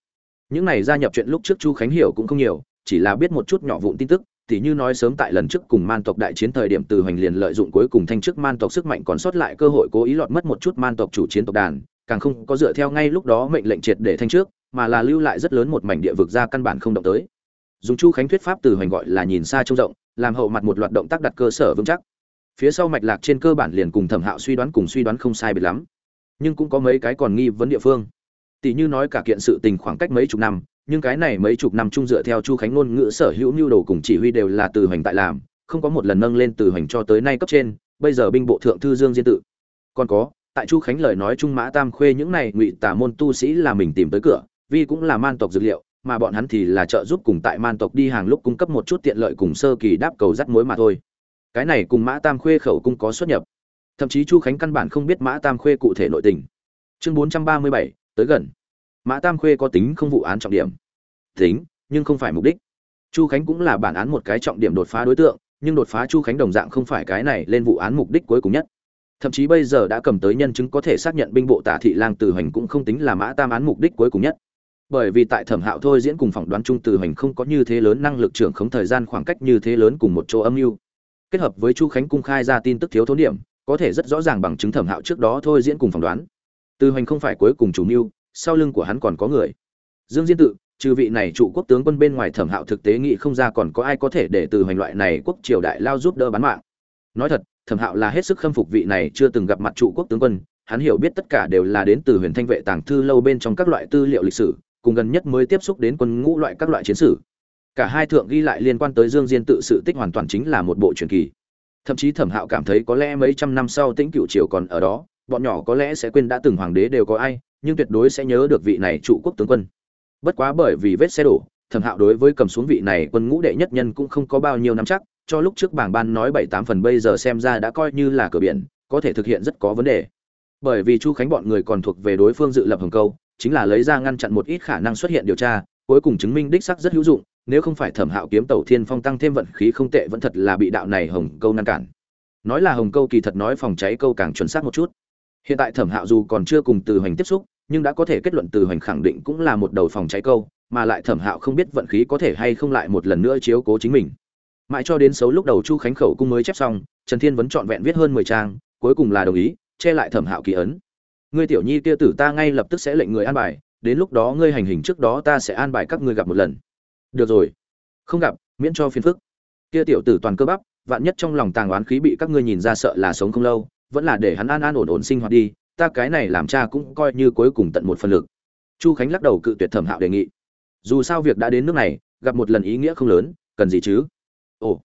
Những này gia nhập chuyện lúc trước chu khánh hiểu cũng không nhiều, chỉ là biết một chút nhỏ vụn tin tức tỉ như nói sớm tại lần trước cùng man tộc đại chiến thời điểm từ hoành liền lợi dụng cuối cùng thanh chức man tộc sức mạnh còn sót lại cơ hội cố ý lọt mất một chút man tộc chủ chiến tộc đàn, càng không có dựa theo ngay lúc đó mệnh lệnh triệt để thanh trước, mà là lưu lại rất lớn một mảnh địa vực ra căn bản không động tới. Dùng chu khánh thuyết pháp từ hoành gọi là nhìn xa trông rộng, làm hậu mặt một loạt động tác đặt cơ sở vững chắc. Phía sau mạch lạc trên cơ bản liền cùng thẩm hạo suy đoán cùng suy đoán không sai biệt lắm. Nhưng cũng có mấy cái còn nghi vấn địa phương. Tỷ như nói cả kiện sự tình khoảng cách mấy chục năm nhưng cái này mấy chục năm chung dựa theo chu khánh ngôn ngữ sở hữu mưu đồ cùng chỉ huy đều là từ hoành tại làm, không có một lần nâng lên từ hoành cho tới nay cấp trên, bây giờ binh bộ thượng thư dương diên tự. Còn có, tại chu khánh lời nói trung mã tam khuê những này ngụy tả môn tu sĩ là mình tìm tới cửa vì cũng là man tộc dược liệu, mà bọn hắn thì là trợ giúp cùng tại man tộc đi hàng lúc cung cấp một chút tiện lợi cùng sơ kỳ đáp cầu dắt mối mà thôi. Cái này cùng mã tam khuê khẩu cung có xuất nhập. Thậm chí chu khánh căn bản không biết mã tam khuê cụ thể nội tình. Chương bốn trăm ba mươi bảy, tới gần mã tam khuê có tính không vụ án trọng điểm. Tính, nhưng không phải mục đích. Chu khánh cũng là bản án một cái trọng điểm đột phá đối tượng, nhưng đột phá chu khánh đồng dạng không phải cái này lên vụ án mục đích cuối cùng nhất. Thậm chí bây giờ đã cầm tới nhân chứng có thể xác nhận binh bộ tả thị lang từ hoành cũng không tính là mã tam án mục đích cuối cùng nhất. Bởi vì tại thẩm hạo thôi diễn cùng phỏng đoán trung từ hoành không có như thế lớn năng lực trưởng khống thời gian khoảng cách như thế lớn cùng một chỗ âm mưu. Kết hợp với chu khánh cung khai ra tin tức thiếu thốn điểm, có thể rất rõ ràng bằng chứng thẩm hạo trước đó thôi diễn cùng phỏng đoán. Từ hoành không phải cuối cùng chủ mưu sau lưng của hắn còn có người. Dương diên tự, trừ vị này trụ quốc tướng quân bên ngoài thẩm hạo thực tế nghĩ không ra còn có ai có thể để từ hoành loại này quốc triều đại lao giúp đỡ bán mạng. Nói thật, thẩm hạo là hết sức khâm phục vị này chưa từng gặp mặt trụ quốc tướng quân, hắn hiểu biết tất cả đều là đến từ huyền thanh vệ tàng thư lâu bên trong các loại tư liệu lịch sử, cùng gần nhất mới tiếp xúc đến quân ngũ loại các loại chiến sử cả hai thượng ghi lại liên quan tới dương diên tự sự tích hoàn toàn chính là một bộ truyền kỳ. Thậm chí thẩm hạo cảm thấy có lẽ mấy trăm năm sau tĩnh cựu triều còn ở đó, bọn nhỏ có lẽ sẽ quên đã từng hoàng đế đều có ai nhưng tuyệt đối sẽ nhớ được vị này trụ quốc tướng quân. Bất quá bởi vì vết xe đổ, thẩm hạo đối với cầm xuống vị này quân ngũ đệ nhất nhân cũng không có bao nhiêu năm chắc, cho lúc trước bảng ban nói bảy tám phần bây giờ xem ra đã coi như là cửa biển, có thể thực hiện rất có vấn đề. Bởi vì chu khánh bọn người còn thuộc về đối phương dự lập hồng câu, chính là lấy ra ngăn chặn một ít khả năng xuất hiện điều tra, cuối cùng chứng minh đích sắc rất hữu dụng, nếu không phải thẩm hạo kiếm tàu thiên phong tăng thêm vận khí không tệ vẫn thật là bị đạo này hồng câu ngăn cản. Nói là hồng câu kỳ thật nói phòng cháy câu càng chuẩn xác một chút hiện tại thẩm hạo dù còn chưa cùng từ hoành tiếp xúc, nhưng đã có thể kết luận từ hoành khẳng định cũng là một đầu phòng cháy câu, mà lại thẩm hạo không biết vận khí có thể hay không lại một lần nữa chiếu cố chính mình. Mãi cho đến xấu lúc đầu chu khánh khẩu cung mới chép xong, trần thiên vẫn trọn vẹn viết hơn mười trang, cuối cùng là đồng ý, che lại thẩm hạo kỳ ấn. Ngươi tiểu nhi kia tử ta ngay lập tức sẽ lệnh người an bài, đến lúc đó ngươi hành hình trước đó ta sẽ an bài các ngươi gặp một lần. Được rồi. Không gặp, miễn cho phiền phức. Kia tiểu tử toàn cơ bắp, vạn nhất trong lòng tàng oán khí bị các ngươi nhìn ra sợ là sống không lâu vẫn là để hắn an an ổn ổn sinh hoạt đi, ta cái này làm cha cũng coi như cuối cùng tận một phần lực. Chu khánh lắc đầu cự tuyệt thẩm hạo đề nghị. Dù sao việc đã đến nước này, gặp một lần ý nghĩa không lớn, cần gì chứ? Ồ,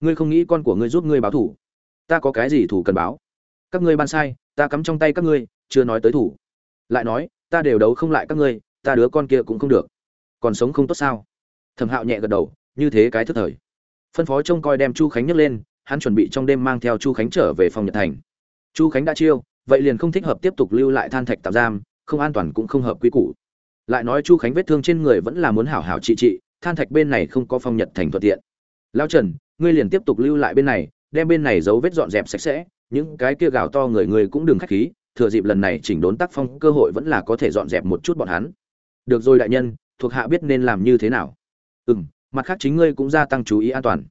ngươi không nghĩ con của ngươi giúp ngươi báo thủ? Ta có cái gì thủ cần báo? Các ngươi ban sai, ta cắm trong tay các ngươi, chưa nói tới thủ. Lại nói, ta đều đấu không lại các ngươi, ta đứa con kia cũng không được. Còn sống không tốt sao? Thẩm hạo nhẹ gật đầu, như thế cái thức thời. Phân phó trông coi đem chu khánh nhấc lên, hắn chuẩn bị trong đêm mang theo chu khánh trở về phòng nhật thành chu khánh đã chiêu, vậy liền không thích hợp tiếp tục lưu lại than thạch tạm giam, không an toàn cũng không hợp quy củ. Lại nói chu khánh vết thương trên người vẫn là muốn hảo hảo trị trị, than thạch bên này không có phong nhật thành thuận tiện. Lao trần, ngươi liền tiếp tục lưu lại bên này, đem bên này dấu vết dọn dẹp sạch sẽ, những cái kia gào to người người cũng đừng khách khí, thừa dịp lần này chỉnh đốn tác phong, cơ hội vẫn là có thể dọn dẹp một chút bọn hắn. Được rồi đại nhân, thuộc hạ biết nên làm như thế nào. Ừ m mặt khác chính ngươi cũng gia tăng chú ý an toàn.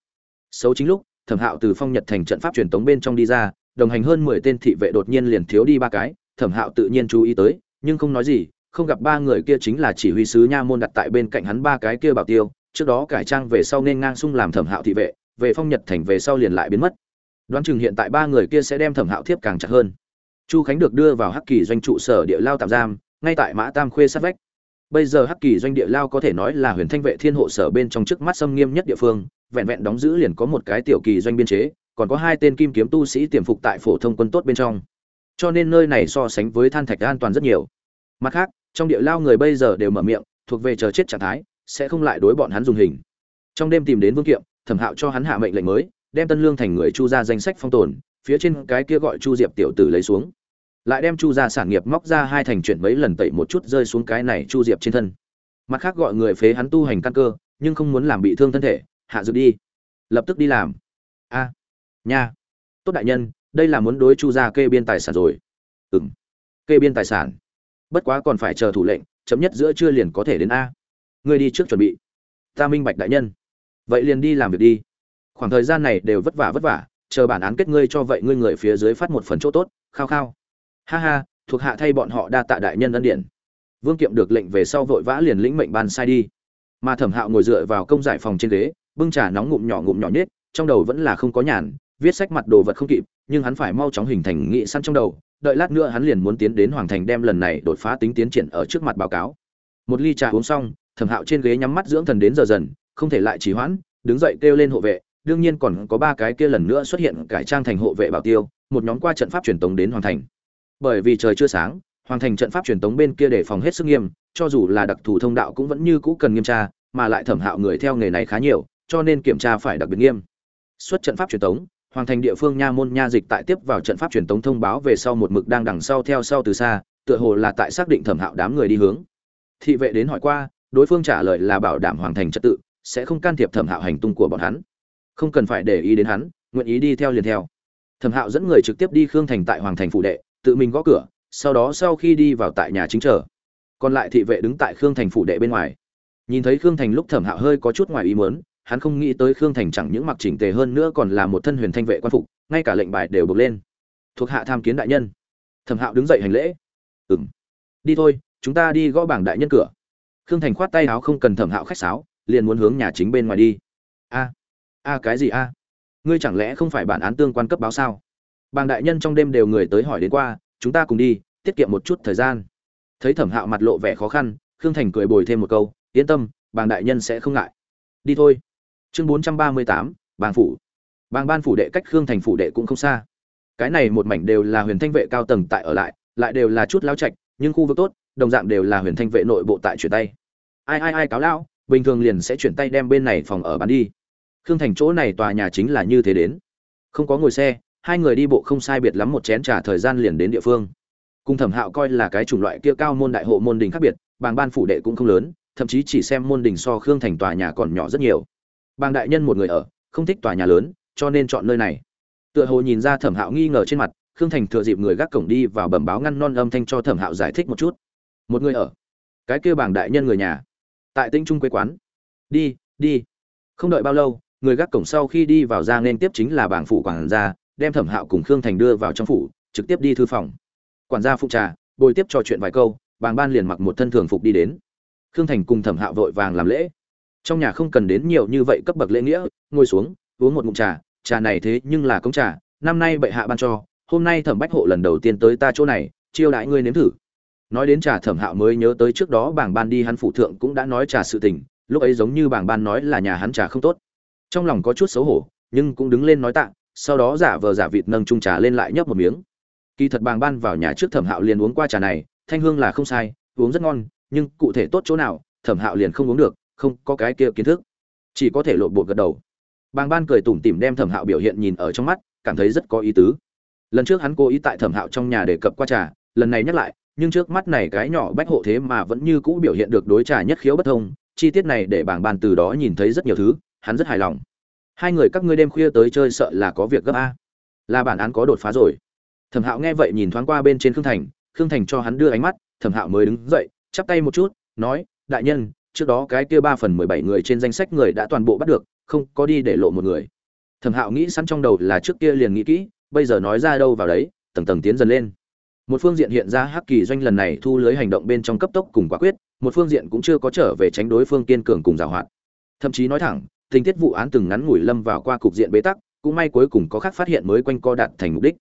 Xấu chính lúc, thẩm hạo từ phong nhật thành trận pháp truyền tống bên trong đi ra đồng hành hơn mười tên thị vệ đột nhiên liền thiếu đi ba cái, thẩm hạo tự nhiên chú ý tới, nhưng không nói gì, không gặp ba người kia chính là chỉ huy sứ nha môn đặt tại bên cạnh hắn ba cái kia bảo tiêu, trước đó cải trang về sau nên ngang sung làm thẩm hạo thị vệ, về phong nhật thành về sau liền lại biến mất. Đoán chừng hiện tại ba người kia sẽ đem thẩm hạo thiếp càng chặt hơn. Chu khánh được đưa vào hắc kỳ doanh trụ sở địa lao tạm giam, ngay tại mã tam khuê sát vách. Bây giờ hắc kỳ doanh địa lao có thể nói là huyền thanh vệ thiên hộ sở bên trong trước mắt xâm nghiêm nhất địa phương, vẹn vẹn đóng giữ liền có một cái tiểu kỳ doanh biên chế còn có hai tên kim kiếm tu sĩ tiềm phục tại phổ thông quân tốt bên trong. Cho nên nơi này so sánh với than thạch an toàn rất nhiều. Mặt khác, trong địa lao người bây giờ đều mở miệng, thuộc về chờ chết trạng thái, sẽ không lại đối bọn hắn dùng hình. Trong đêm tìm đến vương kiệm, thẩm hạo cho hắn hạ mệnh lệnh mới, đem tân lương thành người chu ra danh sách phong tồn, phía trên cái kia gọi chu diệp tiểu tử lấy xuống. Lại đem chu ra sản nghiệp móc ra hai thành chuyển mấy lần tẩy một chút rơi xuống cái này chu diệp trên thân. Mặt khác gọi người phế hắn tu hành căn cơ, nhưng không muốn làm bị thương thân thể, hạ dược đi. Lập tức đi làm. A nha. Tốt đại nhân, đây là muốn đối chu ra kê biên tài sản rồi. Ừ m kê biên tài sản. Bất quá còn phải chờ thủ lệnh, chấm nhất giữa trưa liền có thể đến a. Ngươi đi trước chuẩn bị. Ta minh bạch đại nhân. Vậy liền đi làm việc đi. Khoảng thời gian này đều vất vả vất vả, chờ bản án kết ngươi cho vậy ngươi người phía dưới phát một phần chỗ tốt, khao khao. Ha ha, thuộc hạ thay bọn họ đa tạ đại nhân ân điển. Vương kiệm được lệnh về sau vội vã liền lĩnh mệnh ban sai đi. Mà thẩm hạo ngồi dựa vào công giải phòng trên ghế, bưng trà nóng ngụm nhỏ ngụm nhỏ nhất trong đầu vẫn là không có nhàn viết sách mặt đồ vật không kịp, nhưng hắn phải mau chóng hình thành nghị săn trong đầu, đợi lát nữa hắn liền muốn tiến đến hoàng thành đem lần này đột phá tính tiến triển ở trước mặt báo cáo. Một ly trà uống xong, thẩm hạo trên ghế nhắm mắt dưỡng thần đến giờ dần, không thể lại trì hoãn, đứng dậy kêu lên hộ vệ, đương nhiên còn có ba cái kia lần nữa xuất hiện cải trang thành hộ vệ bảo tiêu, một nhóm qua trận pháp truyền tống đến hoàng thành. Bởi vì trời chưa sáng, hoàng thành trận pháp truyền tống bên kia để phòng hết sức nghiêm, cho dù là đặc thù thông đạo cũng vẫn như cũ cần nghiêm tra, mà lại thẩm hạo người theo nghề này khá nhiều, cho nên kiểm tra phải đặc biệt nghiêm. Xuất trận pháp truyền tống hoàng thành địa phương nha môn nha dịch tại tiếp vào trận pháp truyền tống thông báo về sau một mực đang đằng sau theo sau từ xa tựa hồ là tại xác định thẩm hạo đám người đi hướng. Thị vệ đến hỏi qua đối phương trả lời là bảo đảm hoàng thành trật tự sẽ không can thiệp thẩm hạo hành tung của bọn hắn. Không cần phải để ý đến hắn nguyện ý đi theo liền theo. Thẩm hạo dẫn người trực tiếp đi khương thành tại hoàng thành phụ đệ tự mình gõ cửa sau đó sau khi đi vào tại nhà chính trở, còn lại thị vệ đứng tại khương thành phụ đệ bên ngoài. Nhìn thấy khương thành lúc thẩm hạo hơi có chút ngoài ý mớn hắn không nghĩ tới khương thành chẳng những mặc chỉnh tề hơn nữa còn là một thân huyền thanh vệ quan phục, ngay cả lệnh bài đều bực lên. Thuộc hạ tham kiến đại nhân. Thẩm hạo đứng dậy hành lễ. Ừng đi thôi, chúng ta đi gõ bảng đại nhân cửa. Khương thành khoát tay áo không cần thẩm hạo khách sáo, liền muốn hướng nhà chính bên ngoài đi. A a cái gì a? Ngươi chẳng lẽ không phải bản án tương quan cấp báo sao? Bàng đại nhân trong đêm đều người tới hỏi đến qua, chúng ta cùng đi, tiết kiệm một chút thời gian. Thấy thẩm hạo mặt lộ vẻ khó khăn, khương thành cười bồi thêm một câu, yên tâm bàng đại nhân sẽ không ngại. Đi thôi chương bốn trăm ba mươi tám, bàng phủ. Bàng ban phủ đệ cách khương thành phủ đệ cũng không xa. Cái này một mảnh đều là huyền thanh vệ cao tầng tại ở lại lại đều là chút lao trạch, nhưng khu vực tốt, đồng dạng đều là huyền thanh vệ nội bộ tại chuyển tay. Ai ai ai cáo lao, bình thường liền sẽ chuyển tay đem bên này phòng ở bán đi. Khương thành chỗ này tòa nhà chính là như thế đến. Không có ngồi xe, hai người đi bộ không sai biệt lắm một chén t r à thời gian liền đến địa phương. Cùng thẩm hạo coi là cái chủng loại kia cao môn đại hộ môn đình khác biệt, bàng ban phủ đệ cũng không lớn, thậm chí chỉ xem môn đình so khương thành tòa nhà còn nhỏ rất nhiều bàng đại nhân một người ở, không thích tòa nhà lớn, cho nên chọn nơi này. Tựa hồ nhìn ra thẩm hạo nghi ngờ trên mặt, khương thành thừa dịp người gác cổng đi vào bẩm báo ngăn non âm thanh cho thẩm hạo giải thích một chút. Một người ở. Cái kia bảng đại nhân người nhà. Tại tinh trung quê quán. Đi đi. Không đợi bao lâu, người gác cổng sau khi đi vào ra nên tiếp chính là bảng phủ quản gia, đem thẩm hạo cùng khương thành đưa vào trong phủ, trực tiếp đi thư phòng. Quản gia phụ trà, bồi tiếp trò chuyện vài câu, bàng ban liền mặc một thân thường phục đi đến. Khương thành cùng thẩm hạo vội vàng làm lễ trong nhà không cần đến nhiều như vậy cấp bậc lễ nghĩa, ngồi xuống, uống một ngụm trà trà này thế nhưng là công trà, năm nay bệ hạ ban cho, hôm nay thẩm bách hộ lần đầu tiên tới ta chỗ này, chiêu đãi ngươi nếm thử. Nói đến trà thẩm hạo mới nhớ tới trước đó bảng ban đi hắn phụ thượng cũng đã nói trà sự tình, lúc ấy giống như bảng ban nói là nhà hắn trà không tốt. Trong lòng có chút xấu hổ, nhưng cũng đứng lên nói tạ, sau đó giả vờ giả vịt nâng chung trà lên lại nhấp một miếng. Kỳ thật bàng ban vào nhà trước thẩm hạo liền uống qua trà này, thanh hương là không sai, uống rất ngon, nhưng cụ thể tốt chỗ nào, thẩm hạo liền không uống được không có cái kia kiến thức. Chỉ có thể lộn bột gật đầu. Bàng ban cười tủm tỉm đem thẩm hạo biểu hiện nhìn ở trong mắt, cảm thấy rất có ý tứ. Lần trước hắn cố ý tại thẩm hạo trong nhà để cập qua trà, lần này nhắc lại, nhưng trước mắt này cái nhỏ bách hộ thế mà vẫn như cũ biểu hiện được đối trà nhất khiếu bất thông, chi tiết này để bảng ban từ đó nhìn thấy rất nhiều thứ, hắn rất hài lòng. Hai người các ngươi đêm khuya tới chơi sợ là có việc gấp a. Là bản án có đột phá rồi. Thẩm hạo nghe vậy nhìn thoáng qua bên trên khương thành khương thành cho hắn đưa ánh mắt, thẩm hạo mới đứng dậy, chắp tay một chút, nói, đại nhân trước đó cái kia ba phần mười bảy người trên danh sách người đã toàn bộ bắt được, không có đi để lộ một người. Thẩm hạo nghĩ sẵn trong đầu là trước kia liền nghĩ kỹ, bây giờ nói ra đâu vào đấy, tầng tầng tiến dần lên. Một phương diện hiện ra hắc kỳ doanh lần này thu lưới hành động bên trong cấp tốc cùng quả quyết, một phương diện cũng chưa có trở về tránh đối phương kiên cường cùng giảo hoạt thậm chí nói thẳng, tình tiết vụ án từng ngắn ngủi lâm vào qua cục diện bế tắc, cũng may cuối cùng có khác phát hiện mới quanh co đạt thành mục đích.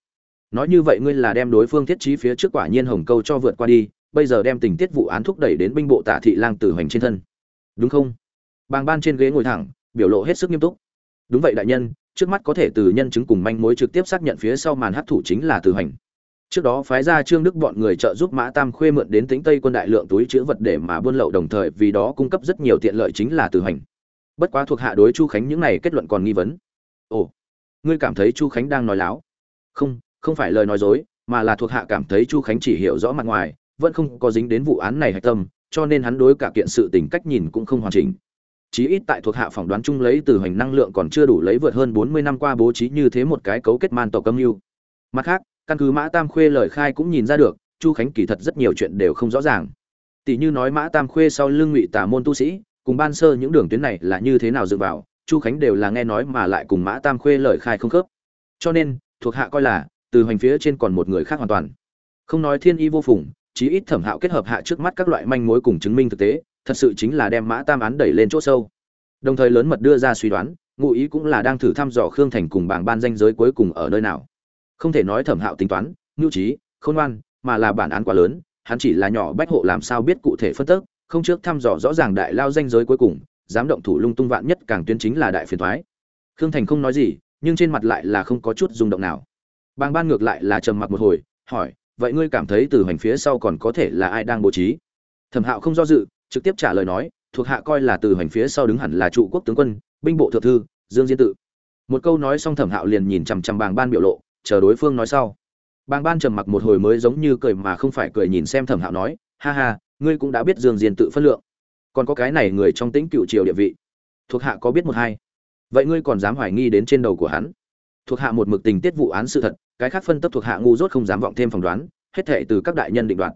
Nói như vậy ngươi là đem đối phương thiết trí phía trước quả nhiên hồng câu cho vượt qua đi bây giờ đem tình tiết vụ án thúc đẩy đến binh bộ tả thị lang tử hoành trên thân. Đúng không? Bàng ban trên ghế ngồi thẳng, biểu lộ hết sức nghiêm túc. Đúng vậy đại nhân, trước mắt có thể từ nhân chứng cùng manh mối trực tiếp xác nhận phía sau màn hấp thủ chính là tử hoành. Trước đó phái ra trương đức bọn người trợ giúp mã tam khuê mượn đến tính tây quân đại lượng túi chữ vật để mà buôn lậu đồng thời vì đó cung cấp rất nhiều tiện lợi chính là tử hoành. Bất quá thuộc hạ đối chu khánh những này kết luận còn nghi vấn. Ồ, ngươi cảm thấy chu khánh đang nói láo? Không không phải lời nói dối, mà là thuộc hạ cảm thấy chu khánh chỉ hiểu rõ mặt ngoài vẫn không có dính đến vụ án này hạch tâm, cho nên hắn đối cả kiện sự tình cách nhìn cũng không hoàn chỉnh. Chí ít tại thuộc hạ phỏng đoán chung lấy từ hành năng lượng còn chưa đủ lấy vượt hơn bốn mươi năm qua bố trí như thế một cái cấu kết man tộc âm mưu. Mặt khác, căn cứ mã tam khuê lời khai cũng nhìn ra được, chu khánh kỳ thật rất nhiều chuyện đều không rõ ràng. Tỷ như nói mã tam khuê sau lưng ngụy tà môn tu sĩ, cùng ban sơ những đường tuyến này là như thế nào dựa vào, chu khánh đều là nghe nói mà lại cùng mã tam khuê lời khai không khớp. Cho nên, thuộc hạ coi là, từ hoành phía trên còn một người khác hoàn toàn. Không nói thiên y vô phùng chí ít thẩm hạo kết hợp hạ trước mắt các loại manh mối cùng chứng minh thực tế, thật sự chính là đem mã tam án đẩy lên chỗ sâu. Đồng thời lớn mật đưa ra suy đoán, ngụ ý cũng là đang thử thăm dò khương thành cùng bảng ban danh giới cuối cùng ở nơi nào. Không thể nói thẩm hạo tính toán ngưu trí, khôn ngoan, mà là bản án quá lớn, hắn chỉ là nhỏ bách hộ làm sao biết cụ thể phân tức không trước thăm dò rõ ràng đại lao danh giới cuối cùng, dám động thủ lung tung vạn nhất càng tuyến chính là đại phiền thoái. Khương thành không nói gì, nhưng trên mặt lại là không có chút rung động nào. Bàng ban ngược lại là trầm mặc một hồi, hỏi vậy ngươi cảm thấy từ hoành phía sau còn có thể là ai đang bố trí? Thẩm hạo không do dự, trực tiếp trả lời nói, thuộc hạ coi là từ hoành phía sau đứng hẳn là trụ quốc tướng quân, binh bộ thượng thư, dương diên tự. Một câu nói xong thẩm hạo liền nhìn chằm chằm bàng ban biểu lộ, chờ đối phương nói sau. Bàng ban trầm mặc một hồi mới giống như cười mà không phải cười nhìn xem thẩm hạo nói, ha ha, ngươi cũng đã biết dương diên tự phân lượng. Còn có cái này người trong tính cựu triều địa vị. Thuộc hạ có biết một hai? Vậy ngươi còn dám hoài nghi đến trên đầu của hắn? Thuộc hạ một mực tình tiết vụ án sự thật, cái khác phân tấp thuộc hạ ngu dốt không dám vọng thêm phỏng đoán, hết thệ từ các đại nhân định đoạt.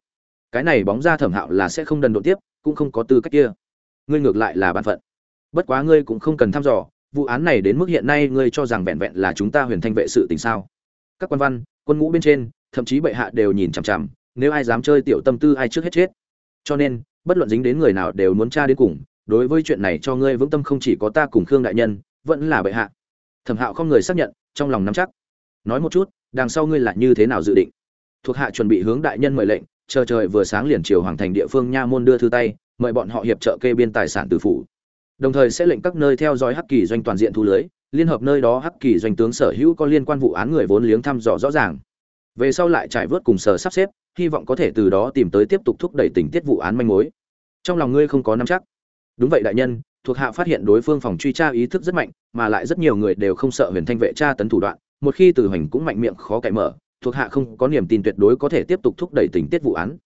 Cái này bóng ra thẩm hạo là sẽ không đần độ tiếp, cũng không có tư cách kia. Ngươi ngược lại là bản phận. Bất quá ngươi cũng không cần thăm dò, vụ án này đến mức hiện nay ngươi cho rằng vẹn vẹn là chúng ta huyền thanh vệ sự tình sao? Các quan văn, quân ngũ bên trên, thậm chí bệ hạ đều nhìn chằm chằm, nếu ai dám chơi tiểu tâm tư ai trước hết chết. Cho nên, bất luận dính đến người nào đều muốn tra đến cùng, đối với chuyện này cho ngươi vững tâm không chỉ có ta cùng khương đại nhân, vẫn là bệ hạ. Thẩm hạo không người xác nhận trong lòng nắm chắc. Nói một chút, đằng sau ngươi là như thế nào dự định? Thuộc hạ chuẩn bị hướng đại nhân mời lệnh, chờ trời vừa sáng liền chiều hoàng thành địa phương nha môn đưa thư tay, mời bọn họ hiệp trợ kê biên tài sản từ phủ. Đồng thời sẽ lệnh các nơi theo dõi hắc kỳ doanh toàn diện thu lưới, liên hợp nơi đó hắc kỳ doanh tướng sở hữu có liên quan vụ án người vốn liếng thăm dò rõ ràng. Về sau lại trải vớt cùng sở sắp xếp, hy vọng có thể từ đó tìm tới tiếp tục thúc đẩy tình tiết vụ án manh mối. Trong lòng ngươi không có nắm chắc. Đúng vậy đại nhân thuộc hạ phát hiện đối phương phòng truy tra ý thức rất mạnh, mà lại rất nhiều người đều không sợ huyền thanh vệ tra tấn thủ đoạn, một khi từ hành cũng mạnh miệng khó cậy mở, thuộc hạ không có niềm tin tuyệt đối có thể tiếp tục thúc đẩy tình tiết vụ án.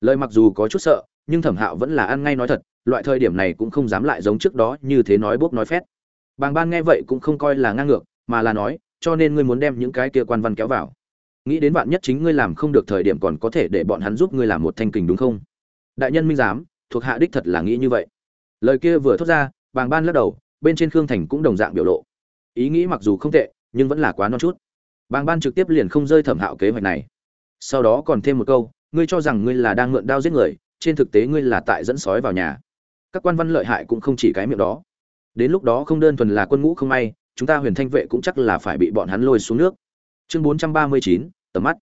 Lời mặc dù có chút sợ, nhưng thẩm hạo vẫn là ăn ngay nói thật, loại thời điểm này cũng không dám lại giống trước đó như thế nói bốc nói phét. Bàng ban nghe vậy cũng không coi là ngang ngược, mà là nói, cho nên ngươi muốn đem những cái kia quan văn kéo vào. Nghĩ đến bạn nhất chính ngươi làm không được thời điểm còn có thể để bọn hắn giúp ngươi làm một thanh kình đúng không? Đại nhân minh giám, thuộc hạ đích thật là nghĩ như vậy lời kia vừa thốt ra, bàng ban lắc đầu, bên trên khương thành cũng đồng dạng biểu lộ. Ý nghĩ mặc dù không tệ, nhưng vẫn là quá non chút. Bàng ban trực tiếp liền không rơi thẩm hạo kế hoạch này. Sau đó còn thêm một câu, ngươi cho rằng ngươi là đang mượn đao giết người, trên thực tế ngươi là tại dẫn sói vào nhà. Các quan văn lợi hại cũng không chỉ cái miệng đó. Đến lúc đó không đơn thuần là quân ngũ không may, chúng ta huyền thanh vệ cũng chắc là phải bị bọn hắn lôi xuống nước. Chương bốn trăm ba mươi chín, tầm mắt.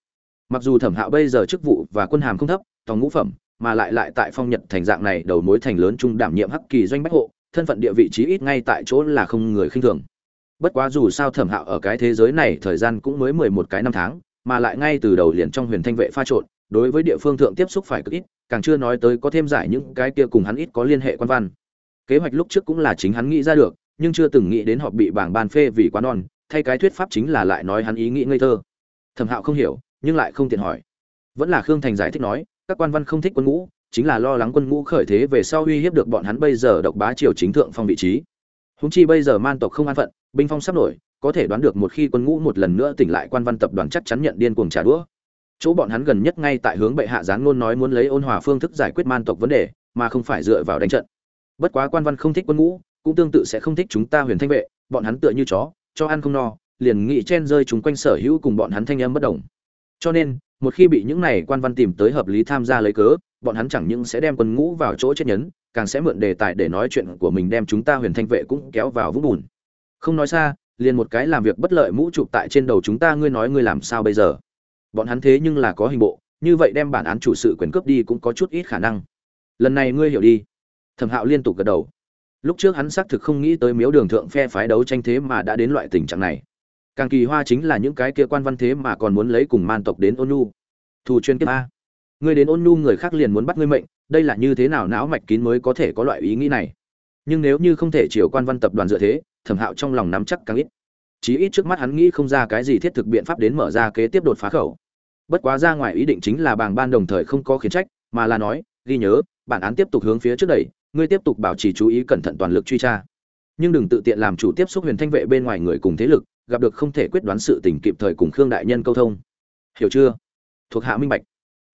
Mặc dù thẩm hạo bây giờ chức vụ và quân hàm không thấp, tòng ngũ phẩm mà lại lại tại phong nhật thành dạng này đầu mối thành lớn trung đảm nhiệm hắc kỳ doanh bách hộ, thân phận địa vị trí ít ngay tại chỗ là không người khinh thường. Bất quá dù sao thẩm hạo ở cái thế giới này thời gian cũng mới mười một cái năm tháng, mà lại ngay từ đầu liền trong huyền thanh vệ pha trộn, đối với địa phương thượng tiếp xúc phải cực ít, càng chưa nói tới có thêm giải những cái kia cùng hắn ít có liên hệ quan văn. Kế hoạch lúc trước cũng là chính hắn nghĩ ra được, nhưng chưa từng nghĩ đến họ bị bảng ban phê vì quá non, thay cái thuyết pháp chính là lại nói hắn ý nghĩ ngây thơ. Thẩm hạo không hiểu, nhưng lại không tiện hỏi. Vẫn là khương thành giải thích nói các quan văn không thích quân ngũ, chính là lo lắng quân ngũ khởi thế về sau uy hiếp được bọn hắn bây giờ độc bá triều chính thượng phong vị trí. Húng chi bây giờ man tộc không an phận, binh phong sắp nổi, có thể đoán được một khi quân ngũ một lần nữa tỉnh lại quan văn tập đoàn chắc chắn nhận điên cuồng trả đũa. Chỗ bọn hắn gần nhất ngay tại hướng bệ hạ gián ngôn nói muốn lấy ôn hòa phương thức giải quyết man tộc vấn đề, mà không phải dựa vào đánh trận. Bất quá quan văn không thích quân ngũ, cũng tương tự sẽ không thích chúng ta huyền thanh vệ, bọn hắn tựa như chó, cho ăn không no, liền nghị chen rơi chúng quanh sở hữu cùng bọn hắn thanh âm bất đồng. Cho nên một khi bị những này quan văn tìm tới hợp lý tham gia lấy cớ, bọn hắn chẳng những sẽ đem quân ngũ vào chỗ chết nhấn, càng sẽ mượn đề tài để nói chuyện của mình đem chúng ta huyền thanh vệ cũng kéo vào vũng bùn. Không nói xa, liền một cái làm việc bất lợi mũ chụp tại trên đầu chúng ta ngươi nói ngươi làm sao bây giờ? Bọn hắn thế nhưng là có hình bộ, như vậy đem bản án chủ sự quyền cướp đi cũng có chút ít khả năng. Lần này ngươi hiểu đi. Thẩm hạo liên tục gật đầu. Lúc trước hắn xác thực không nghĩ tới miếu đường thượng phe phái đấu tranh thế mà đã đến loại tình trạng này càng kỳ hoa chính là những cái kia quan văn thế mà còn muốn lấy cùng man tộc đến ôn nhu. Thù chuyên kiếp a. Ngươi đến ôn nhu người khác liền muốn bắt ngươi mệnh, đây là như thế nào não mạch kín mới có thể có loại ý nghĩ này? Nhưng nếu như không thể chiều quan văn tập đoàn dựa thế, thẩm hạo trong lòng nắm chắc càng ít. Chí ít trước mắt hắn nghĩ không ra cái gì thiết thực biện pháp đến mở ra kế tiếp đột phá khẩu. Bất quá ra ngoài ý định chính là bàng ban đồng thời không có khiển trách, mà là nói, ghi nhớ, bản án tiếp tục hướng phía trước đẩy, ngươi tiếp tục bảo trì chú ý cẩn thận toàn lực truy tra. Nhưng đừng tự tiện làm chủ tiếp xúc huyền thanh vệ bên ngoài người cùng thế lực gặp được không thể quyết đoán sự tình kịp thời cùng khương đại nhân câu thông. Hiểu chưa? Thuộc hạ minh bạch.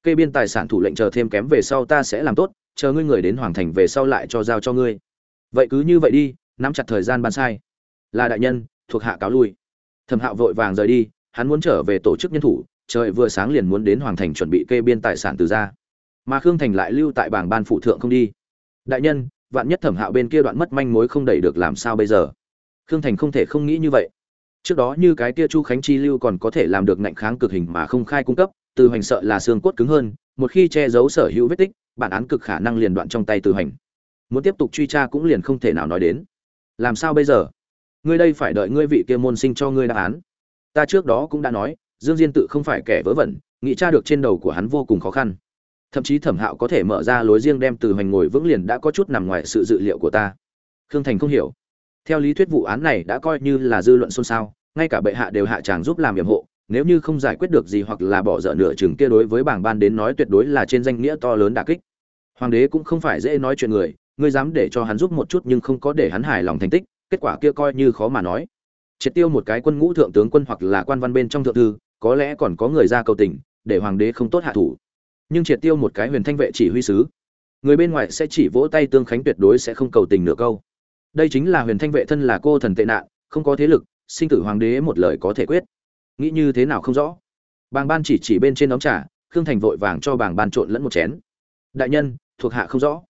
Kê biên tài sản thủ lệnh chờ thêm kém về sau ta sẽ làm tốt, chờ ngươi người đến hoàng thành về sau lại cho giao cho ngươi. Vậy cứ như vậy đi, nắm chặt thời gian ban sai. Là đại nhân, thuộc hạ cáo lui. Thẩm hạo vội vàng rời đi, hắn muốn trở về tổ chức nhân thủ, trời vừa sáng liền muốn đến hoàng thành chuẩn bị kê biên tài sản từ ra. Mà khương thành lại lưu tại bảng ban phụ thượng không đi. Đại nhân, vạn nhất thẩm hạo bên kia đoạn mất manh mối không đẩy được làm sao bây giờ? Khương thành không thể không nghĩ như vậy trước đó như cái kia chu khánh chi lưu còn có thể làm được ngạnh kháng cực hình mà không khai cung cấp, từ hành sợ là xương cốt cứng hơn, một khi che giấu sở hữu vết tích, bản án cực khả năng liền đoạn trong tay từ hành muốn tiếp tục truy tra cũng liền không thể nào nói đến. Làm sao bây giờ? Ngươi đây phải đợi ngươi vị kia môn sinh cho ngươi đáp án. Ta trước đó cũng đã nói, dương diên tự không phải kẻ vớ vẩn, nghĩ tra được trên đầu của hắn vô cùng khó khăn. Thậm chí thẩm hạo có thể mở ra lối riêng đem từ hoành ngồi vững liền đã có chút nằm ngoài sự dự liệu của ta. Khương thành không hiểu theo lý thuyết vụ án này đã coi như là dư luận xôn xao, ngay cả bệ hạ đều hạ tràng giúp làm nhiệm hộ, nếu như không giải quyết được gì hoặc là bỏ dở nửa chừng kia đối với bảng ban đến nói tuyệt đối là trên danh nghĩa to lớn đả kích. Hoàng đế cũng không phải dễ nói chuyện người, ngươi dám để cho hắn giúp một chút nhưng không có để hắn hài lòng thành tích, kết quả kia coi như khó mà nói. Triệt tiêu một cái quân ngũ thượng tướng quân hoặc là quan văn bên trong thượng thư, có lẽ còn có người ra cầu tình, để hoàng đế không tốt hạ thủ. Nhưng triệt tiêu một cái huyền thanh vệ chỉ huy sứ, người bên ngoài sẽ chỉ vỗ tay tương khánh tuyệt đối sẽ không cầu tình nửa câu đây chính là huyền thanh vệ thân là cô thần tệ nạn, không có thế lực, sinh tử hoàng đế một lời có thể quyết. Nghĩ như thế nào không rõ. Bàng ban chỉ chỉ bên trên đóng trà, khương thành vội vàng cho bàng ban trộn lẫn một chén. Đại nhân, thuộc hạ không rõ.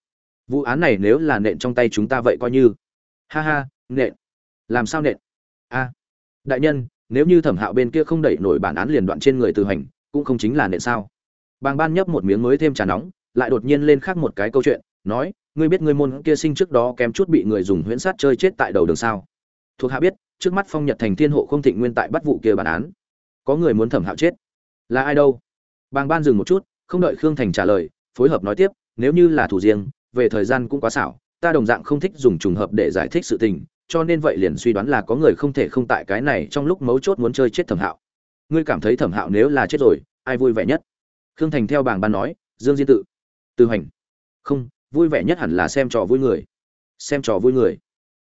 Vụ án này nếu là nện trong tay chúng ta vậy coi như. Ha ha, nện. Làm sao nện? A. Đại nhân, nếu như thẩm hạo bên kia không đẩy nổi bản án liền đoạn trên người từ hành, cũng không chính là nện sao? Bàng ban nhấp một miếng mới thêm trà nóng, lại đột nhiên lên khác một cái câu chuyện, nói ngươi biết ngươi môn kia sinh trước đó kém chút bị người dùng huyễn sát chơi chết tại đầu đường sao? Thuộc hạ biết, trước mắt phong nhật thành thiên hộ không thịnh nguyên tại bắt vụ kia bản án. Có người muốn thẩm hạo chết. Là ai đâu? Bàng ban dừng một chút, không đợi khương thành trả lời, phối hợp nói tiếp, nếu như là thủ riêng, về thời gian cũng quá xảo, ta đồng dạng không thích dùng trùng hợp để giải thích sự tình, cho nên vậy liền suy đoán là có người không thể không tại cái này trong lúc mấu chốt muốn chơi chết thẩm hạo. Ngươi cảm thấy thẩm hạo nếu là chết rồi, ai vui vẻ nhất? Khương thành theo bảng ban nói, dương diên tự. Tư hành không vui vẻ nhất hẳn là xem trò vui người. Xem trò vui người.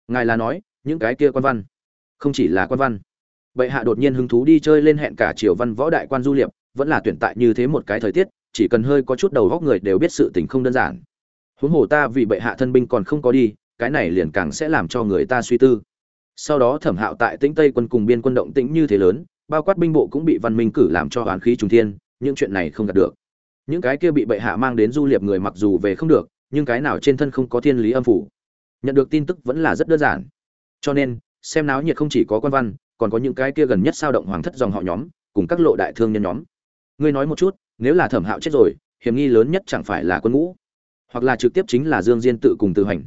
Ngài là nói, những cái kia quan văn. Không chỉ là quan văn. Bệ hạ đột nhiên hứng thú đi chơi lên hẹn cả triều văn võ đại quan du liệp, vẫn là tuyển tại như thế một cái thời tiết, chỉ cần hơi có chút đầu góc người đều biết sự tình không đơn giản. Huống hồ ta vì bệ hạ thân binh còn không có đi, cái này liền càng sẽ làm cho người ta suy tư. Sau đó thẩm hạo tại tĩnh tây quân cùng biên quân động tĩnh như thế lớn, bao quát binh bộ cũng bị văn minh cử làm cho hoàn khí trung thiên, những chuyện này không đạt được. Những cái kia bị bệ hạ mang đến du liệp người mặc dù về không được nhưng cái nào trên thân không có thiên lý âm phủ, nhận được tin tức vẫn là rất đơn giản. Cho nên, xem náo nhiệt không chỉ có quan văn, còn có những cái kia gần nhất sao động hoàng thất dòng họ nhóm, cùng các lộ đại thương nhân nhóm. Ngươi nói một chút, nếu là thẩm hạo chết rồi, hiểm nghi lớn nhất chẳng phải là quân ngũ, hoặc là trực tiếp chính là dương diên tự cùng tự hành.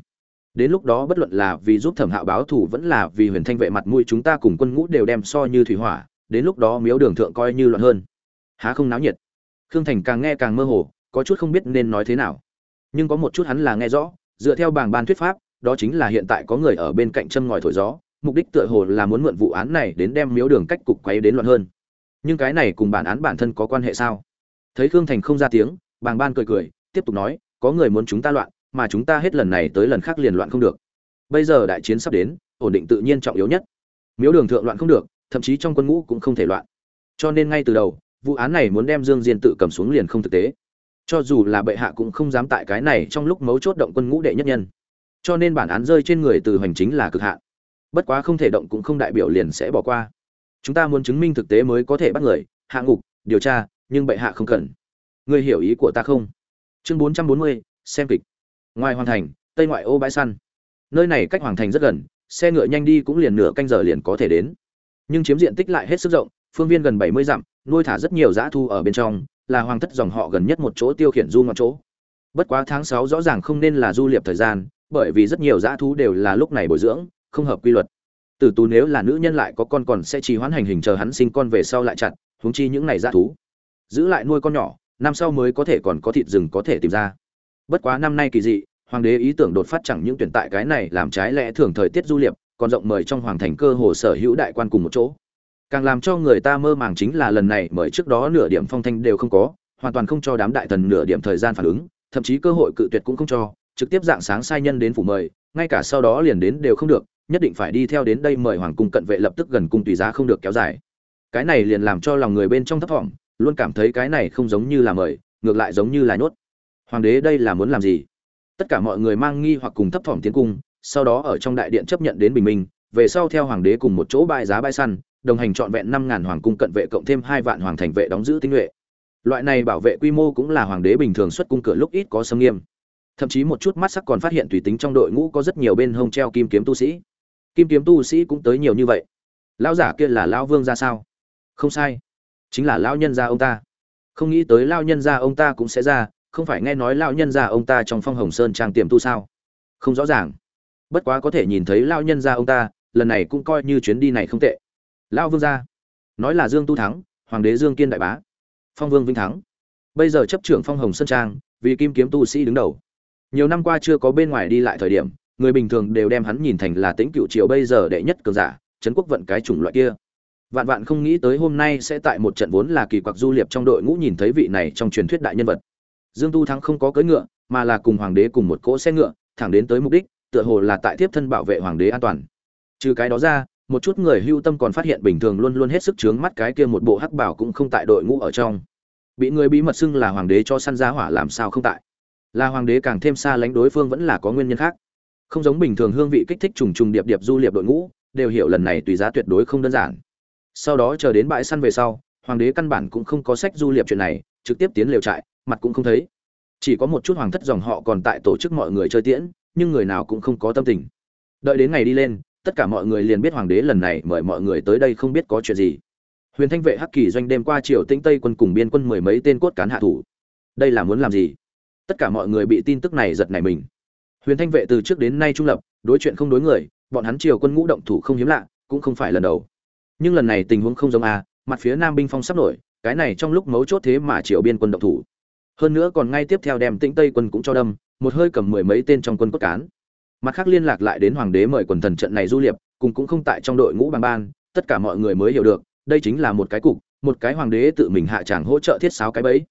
Đến lúc đó bất luận là vì giúp thẩm hạo báo thù vẫn là vì huyền thanh vệ mặt mũi chúng ta cùng quân ngũ đều đem so như thủy hỏa, đến lúc đó miếu đường thượng coi như loạn hơn. Há không náo nhiệt? Khương thành càng nghe càng mơ hồ, có chút không biết nên nói thế nào nhưng có một chút hắn là nghe rõ, dựa theo bảng ban thuyết pháp, đó chính là hiện tại có người ở bên cạnh châm ngòi thổi gió, mục đích tựa hồ là muốn mượn vụ án này đến đem miếu đường cách cục quấy đến loạn hơn. Nhưng cái này cùng bản án bản thân có quan hệ sao? Thấy khương thành không ra tiếng, bàng ban cười cười, tiếp tục nói, có người muốn chúng ta loạn, mà chúng ta hết lần này tới lần khác liền loạn không được. Bây giờ đại chiến sắp đến, ổn định tự nhiên trọng yếu nhất. Miếu đường thượng loạn không được, thậm chí trong quân ngũ cũng không thể loạn. Cho nên ngay từ đầu, vụ án này muốn đem dương diên tự cầm xuống liền không thực tế cho dù là bệ hạ cũng không dám tại cái này trong lúc mấu chốt động quân ngũ đệ nhất nhân. Cho nên bản án rơi trên người từ hành chính là cực hạn. Bất quá không thể động cũng không đại biểu liền sẽ bỏ qua. Chúng ta muốn chứng minh thực tế mới có thể bắt người, hạ ngục, điều tra, nhưng bệ hạ không cần. Ngươi hiểu ý của ta không? Chương bốn trăm bốn mươi, xem kịch. Ngoài hoàn thành, tây ngoại ô bãi săn. Nơi này cách hoàng thành rất gần, xe ngựa nhanh đi cũng liền nửa canh giờ liền có thể đến. Nhưng chiếm diện tích lại hết sức rộng, phương viên gần bảy mươi dặm, nuôi thả rất nhiều dã thu ở bên trong là hoàng thất dòng họ gần nhất một chỗ tiêu khiển du ngoạn chỗ. Bất quá tháng sáu rõ ràng không nên là du liệp thời gian, bởi vì rất nhiều dã thú đều là lúc này bồi dưỡng, không hợp quy luật. Tử tú nếu là nữ nhân lại có con còn sẽ trì hoãn hành hình chờ hắn sinh con về sau lại chặt, huống chi những này dã thú. Giữ lại nuôi con nhỏ, năm sau mới có thể còn có thịt rừng có thể tìm ra. Bất quá năm nay kỳ dị, hoàng đế ý tưởng đột phát chẳng những tuyển tại cái này làm trái lẽ thường thời tiết du liệp, còn rộng mời trong hoàng thành cơ hồ sở hữu đại quan cùng một chỗ càng làm cho người ta mơ màng chính là lần này mời trước đó nửa điểm phong thanh đều không có, hoàn toàn không cho đám đại thần nửa điểm thời gian phản ứng, thậm chí cơ hội cự tuyệt cũng không cho, trực tiếp dạng sáng sai nhân đến phủ mời, ngay cả sau đó liền đến đều không được, nhất định phải đi theo đến đây mời hoàng cung cận vệ lập tức gần cung tùy giá không được kéo dài. Cái này liền làm cho lòng người bên trong thấp thỏm, luôn cảm thấy cái này không giống như là mời, ngược lại giống như là nhốt. Hoàng đế đây là muốn làm gì? Tất cả mọi người mang nghi hoặc cùng thấp thỏm tiến cung, sau đó ở trong đại điện chấp nhận đến bình minh về sau theo hoàng đế cùng một chỗ bãi giá bãi săn, đồng hành trọn vẹn năm ngàn hoàng cung cận vệ cộng thêm hai vạn hoàng thành vệ đóng giữ tinh nhuệ. Loại này bảo vệ quy mô cũng là hoàng đế bình thường xuất cung cửa lúc ít có sâm nghiêm. Thậm chí một chút mắt sắc còn phát hiện tùy tính trong đội ngũ có rất nhiều bên hông treo kim kiếm tu sĩ. Kim kiếm tu sĩ cũng tới nhiều như vậy. Lão giả kia là lão vương ra sao? Không sai. Chính là lão nhân gia ông ta. Không nghĩ tới lão nhân gia ông ta cũng sẽ ra, không phải nghe nói lão nhân gia ông ta trong phong hồng sơn trang tiềm tu sao? Không rõ ràng. Bất quá có thể nhìn thấy lão nhân gia ông ta lần này cũng coi như chuyến đi này không tệ. Lão vương gia. Nói là dương tu thắng, hoàng đế dương kiên đại bá. Phong vương vinh thắng. Bây giờ chấp trưởng phong hồng sơn trang, vì kim kiếm tu sĩ đứng đầu. Nhiều năm qua chưa có bên ngoài đi lại thời điểm, người bình thường đều đem hắn nhìn thành là tĩnh cựu triều bây giờ đệ nhất cường giả, trấn quốc vận cái chủng loại kia. Vạn vạn không nghĩ tới hôm nay sẽ tại một trận vốn là kỳ quặc du liệp trong đội ngũ nhìn thấy vị này trong truyền thuyết đại nhân vật. Dương tu thắng không có cưỡi ngựa, mà là cùng hoàng đế cùng một cỗ xe ngựa, thẳng đến tới mục đích, tựa hồ là tại tiếp thân bảo vệ hoàng đế an toàn trừ cái đó ra, một chút người hưu tâm còn phát hiện bình thường luôn luôn hết sức chướng mắt cái kia một bộ hắc bảo cũng không tại đội ngũ ở trong. Bị người bí mật xưng là hoàng đế cho săn giá hỏa làm sao không tại. Là hoàng đế càng thêm xa lánh đối phương vẫn là có nguyên nhân khác. Không giống bình thường hương vị kích thích trùng trùng điệp điệp du liệp đội ngũ, đều hiểu lần này tùy giá tuyệt đối không đơn giản. Sau đó chờ đến bãi săn về sau, hoàng đế căn bản cũng không có sách du liệp chuyện này, trực tiếp tiến lều trại, mặt cũng không thấy. Chỉ có một chút hoàng thất dòng họ còn tại tổ chức mọi người chơi tiễn, nhưng người nào cũng không có tâm tình. Đợi đến ngày đi lên tất cả mọi người liền biết hoàng đế lần này mời mọi người tới đây không biết có chuyện gì. Huyền thanh vệ hắc kỳ doanh đêm qua triều tĩnh tây quân cùng biên quân mười mấy tên cốt cán hạ thủ. Đây là muốn làm gì? Tất cả mọi người bị tin tức này giật nảy mình. Huyền thanh vệ từ trước đến nay trung lập, đối chuyện không đối người, bọn hắn triều quân ngũ động thủ không hiếm lạ, cũng không phải lần đầu. Nhưng lần này tình huống không giống a, mặt phía nam binh phong sắp nổi, cái này trong lúc mấu chốt thế mà triều biên quân động thủ. Hơn nữa còn ngay tiếp theo đem tĩnh tây quân cũng cho đâm, một hơi cầm mười mấy tên trong quân cốt cán mặt khác liên lạc lại đến hoàng đế mời quần thần trận này du liệp, cùng cũng không tại trong đội ngũ bằng ban, tất cả mọi người mới hiểu được, đây chính là một cái cục, một cái hoàng đế tự mình hạ tràng hỗ trợ thiết sáo cái bẫy.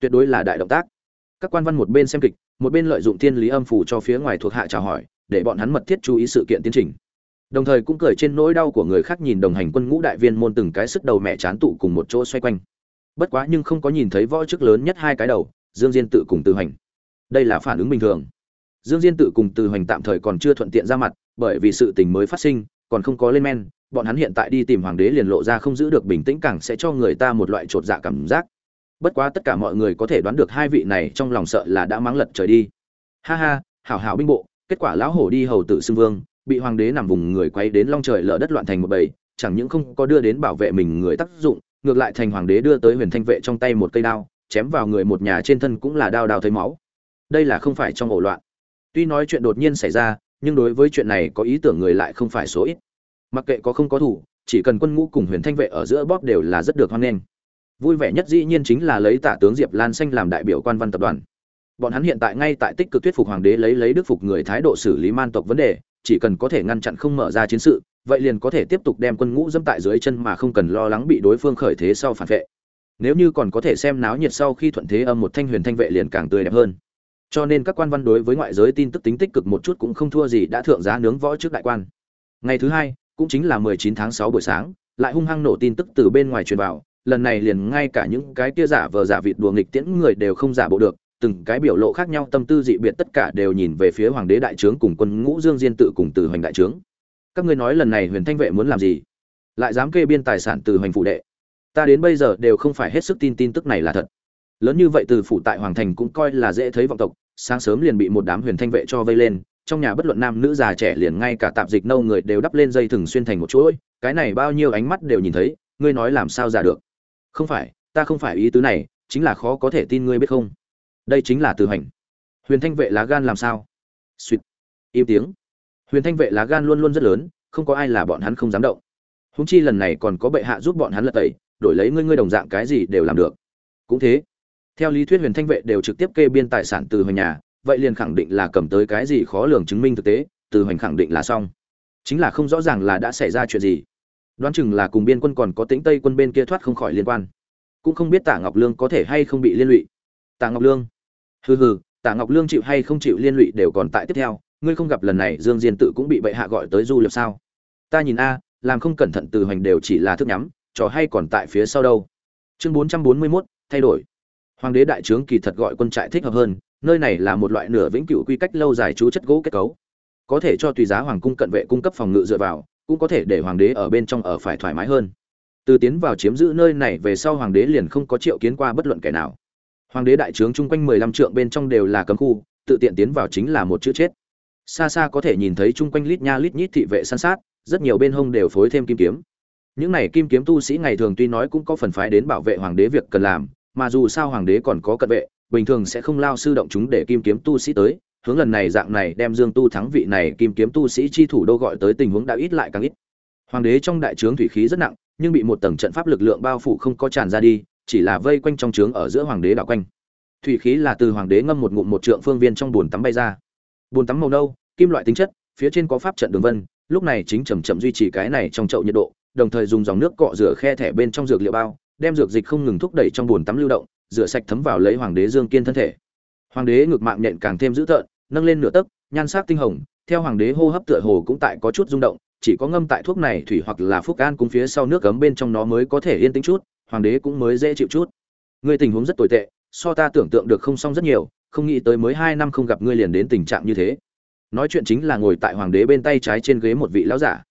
Tuyệt đối là đại động tác. Các quan văn một bên xem kịch, một bên lợi dụng thiên lý âm phủ cho phía ngoài thuộc hạ chào hỏi, để bọn hắn mật thiết chú ý sự kiện tiến trình. Đồng thời cũng cười trên nỗi đau của người khác nhìn đồng hành quân ngũ đại viên môn từng cái sức đầu mẹ chán tụ cùng một chỗ xoay quanh. Bất quá nhưng không có nhìn thấy võ chức lớn nhất hai cái đầu, dương diên tự cùng tự hành đây là phản ứng bình thường dương diên tự cùng từ Hoành tạm thời còn chưa thuận tiện ra mặt, bởi vì sự tình mới phát sinh, còn không có lên men, bọn hắn hiện tại đi tìm hoàng đế liền lộ ra không giữ được bình tĩnh càng sẽ cho người ta một loại trột dạ cảm giác. Bất quá tất cả mọi người có thể đoán được hai vị này trong lòng sợ là đã mắng lật trời đi. Ha ha, hảo hảo binh bộ, kết quả lão hổ đi hầu tử xưng vương, bị hoàng đế nằm vùng người quay đến long trời lở đất loạn thành một bầy, chẳng những không có đưa đến bảo vệ mình người tác dụng, ngược lại thành hoàng đế đưa tới huyền thanh vệ trong tay một cây đao, chém vào người một nhà trên thân cũng là đao đao thấy máu. Đây là không phải trong ổ loạn tuy nói chuyện đột nhiên xảy ra, nhưng đối với chuyện này có ý tưởng người lại không phải số ít. Mặc kệ có không có thủ, chỉ cần quân ngũ cùng huyền thanh vệ ở giữa bóp đều là rất được hoan nghênh. Vui vẻ nhất dĩ nhiên chính là lấy tả tướng diệp lan xanh làm đại biểu quan văn tập đoàn. Bọn hắn hiện tại ngay tại tích cực thuyết phục hoàng đế lấy lấy đức phục người thái độ xử lý man tộc vấn đề, chỉ cần có thể ngăn chặn không mở ra chiến sự, vậy liền có thể tiếp tục đem quân ngũ dẫm tại dưới chân mà không cần lo lắng bị đối phương khởi thế sau phản vệ. Nếu như còn có thể xem náo nhiệt sau khi thuận thế âm một thanh huyền thanh vệ liền càng tươi đẹp hơn cho nên các quan văn đối với ngoại giới tin tức tính tích cực một chút cũng không thua gì đã thượng giá nướng võ trước đại quan. Ngày thứ hai, cũng chính là 19 tháng 6 buổi sáng, lại hung hăng nổ tin tức từ bên ngoài truyền vào, lần này liền ngay cả những cái kia giả vờ giả vịt đùa nghịch tiễn người đều không giả bộ được, từng cái biểu lộ khác nhau tâm tư dị biệt tất cả đều nhìn về phía hoàng đế đại trướng cùng quân ngũ dương diên tự cùng từ hoành đại trướng. Các ngươi nói lần này huyền thanh vệ muốn làm gì? Lại dám kê biên tài sản từ hoành phụ đệ. Ta đến bây giờ đều không phải hết sức tin tin tức này là thật lớn như vậy từ phủ tại hoàng thành cũng coi là dễ thấy vọng tộc, sáng sớm liền bị một đám huyền thanh vệ cho vây lên, trong nhà bất luận nam nữ già trẻ liền ngay cả tạp dịch nâu người đều đắp lên dây thừng xuyên thành một chuỗi, cái này bao nhiêu ánh mắt đều nhìn thấy, ngươi nói làm sao giả được? Không phải, ta không phải ý tứ này, chính là khó có thể tin ngươi biết không? Đây chính là từ hành. Huyền thanh vệ lá gan làm sao? Suýt. Im tiếng. Huyền thanh vệ lá gan luôn luôn rất lớn, không có ai là bọn hắn không dám động. Húng chi lần này còn có bệ hạ giúp bọn hắn lật tẩy, đổi lấy ngươi ngươi đồng dạng cái gì đều làm được. Cũng thế theo lý thuyết huyền thanh vệ đều trực tiếp kê biên tài sản từ hoành nhà, vậy liền khẳng định là cầm tới cái gì khó lường chứng minh thực tế, từ hoành khẳng định là xong. Chính là không rõ ràng là đã xảy ra chuyện gì. Đoán chừng là cùng biên quân còn có tính tây quân bên kia thoát không khỏi liên quan. Cũng không biết tả ngọc lương có thể hay không bị liên lụy. Tả ngọc lương? Hừ hừ, tả ngọc lương chịu hay không chịu liên lụy đều còn tại tiếp theo, ngươi không gặp lần này dương diên tự cũng bị bệ hạ gọi tới du liệu sao? Ta nhìn a, làm không cẩn thận từ hoành đều chỉ là thức nhắm, trò hay còn tại phía sau đâu. Chương bốn trăm bốn mươi mốt, thay đổi hoàng đế đại trướng kỳ thật gọi quân trại thích hợp hơn, nơi này là một loại nửa vĩnh cửu quy cách lâu dài chú chất gỗ kết cấu. Có thể cho tùy giá hoàng cung cận vệ cung cấp phòng ngự dựa vào, cũng có thể để hoàng đế ở bên trong ở phải thoải mái hơn. Từ tiến vào chiếm giữ nơi này về sau hoàng đế liền không có triệu kiến qua bất luận kẻ nào. Hoàng đế đại trướng chung quanh mười lăm trượng bên trong đều là cấm khu, tự tiện tiến vào chính là một chữ chết. Xa xa có thể nhìn thấy chung quanh lít nha lít nhít thị vệ săn sát, rất nhiều bên hông đều phối thêm kim kiếm. Những này kim kiếm tu sĩ ngày thường tuy nói cũng có phần phái đến bảo vệ hoàng đế việc cần làm mà dù sao hoàng đế còn có cận vệ, bình thường sẽ không lao sư động chúng để kim kiếm tu sĩ tới. Hướng lần này dạng này đem dương tu thắng vị này kim kiếm tu sĩ chi thủ đô gọi tới tình huống đã ít lại càng ít. Hoàng đế trong đại trướng thủy khí rất nặng, nhưng bị một tầng trận pháp lực lượng bao phủ không có tràn ra đi, chỉ là vây quanh trong trướng ở giữa hoàng đế đảo quanh. Thủy khí là từ hoàng đế ngâm một ngụm một trượng phương viên trong bồn tắm bay ra. Bồn tắm màu nâu, kim loại tính chất, phía trên có pháp trận đường vân, lúc này chính chầm chậm duy trì cái này trong chậu nhiệt độ, đồng thời dùng dòng nước cọ rửa khe thẻ bên trong dược liệu bao đem dược dịch không ngừng thúc đẩy trong bồn tắm lưu động, rửa sạch thấm vào lấy hoàng đế dương kiên thân thể. Hoàng đế ngực mạng nhện càng thêm dữ tợn, nâng lên nửa tấc, nhan sắc tinh hồng, theo hoàng đế hô hấp tựa hồ cũng tại có chút rung động, chỉ có ngâm tại thuốc này thủy hoặc là phúc an cung phía sau nước cấm bên trong nó mới có thể yên tĩnh chút, hoàng đế cũng mới dễ chịu chút. Ngươi tình huống rất tồi tệ, so ta tưởng tượng được không xong rất nhiều, không nghĩ tới mới hai năm không gặp ngươi liền đến tình trạng như thế. Nói chuyện chính là ngồi tại hoàng đế bên tay trái trên ghế một vị lão giả.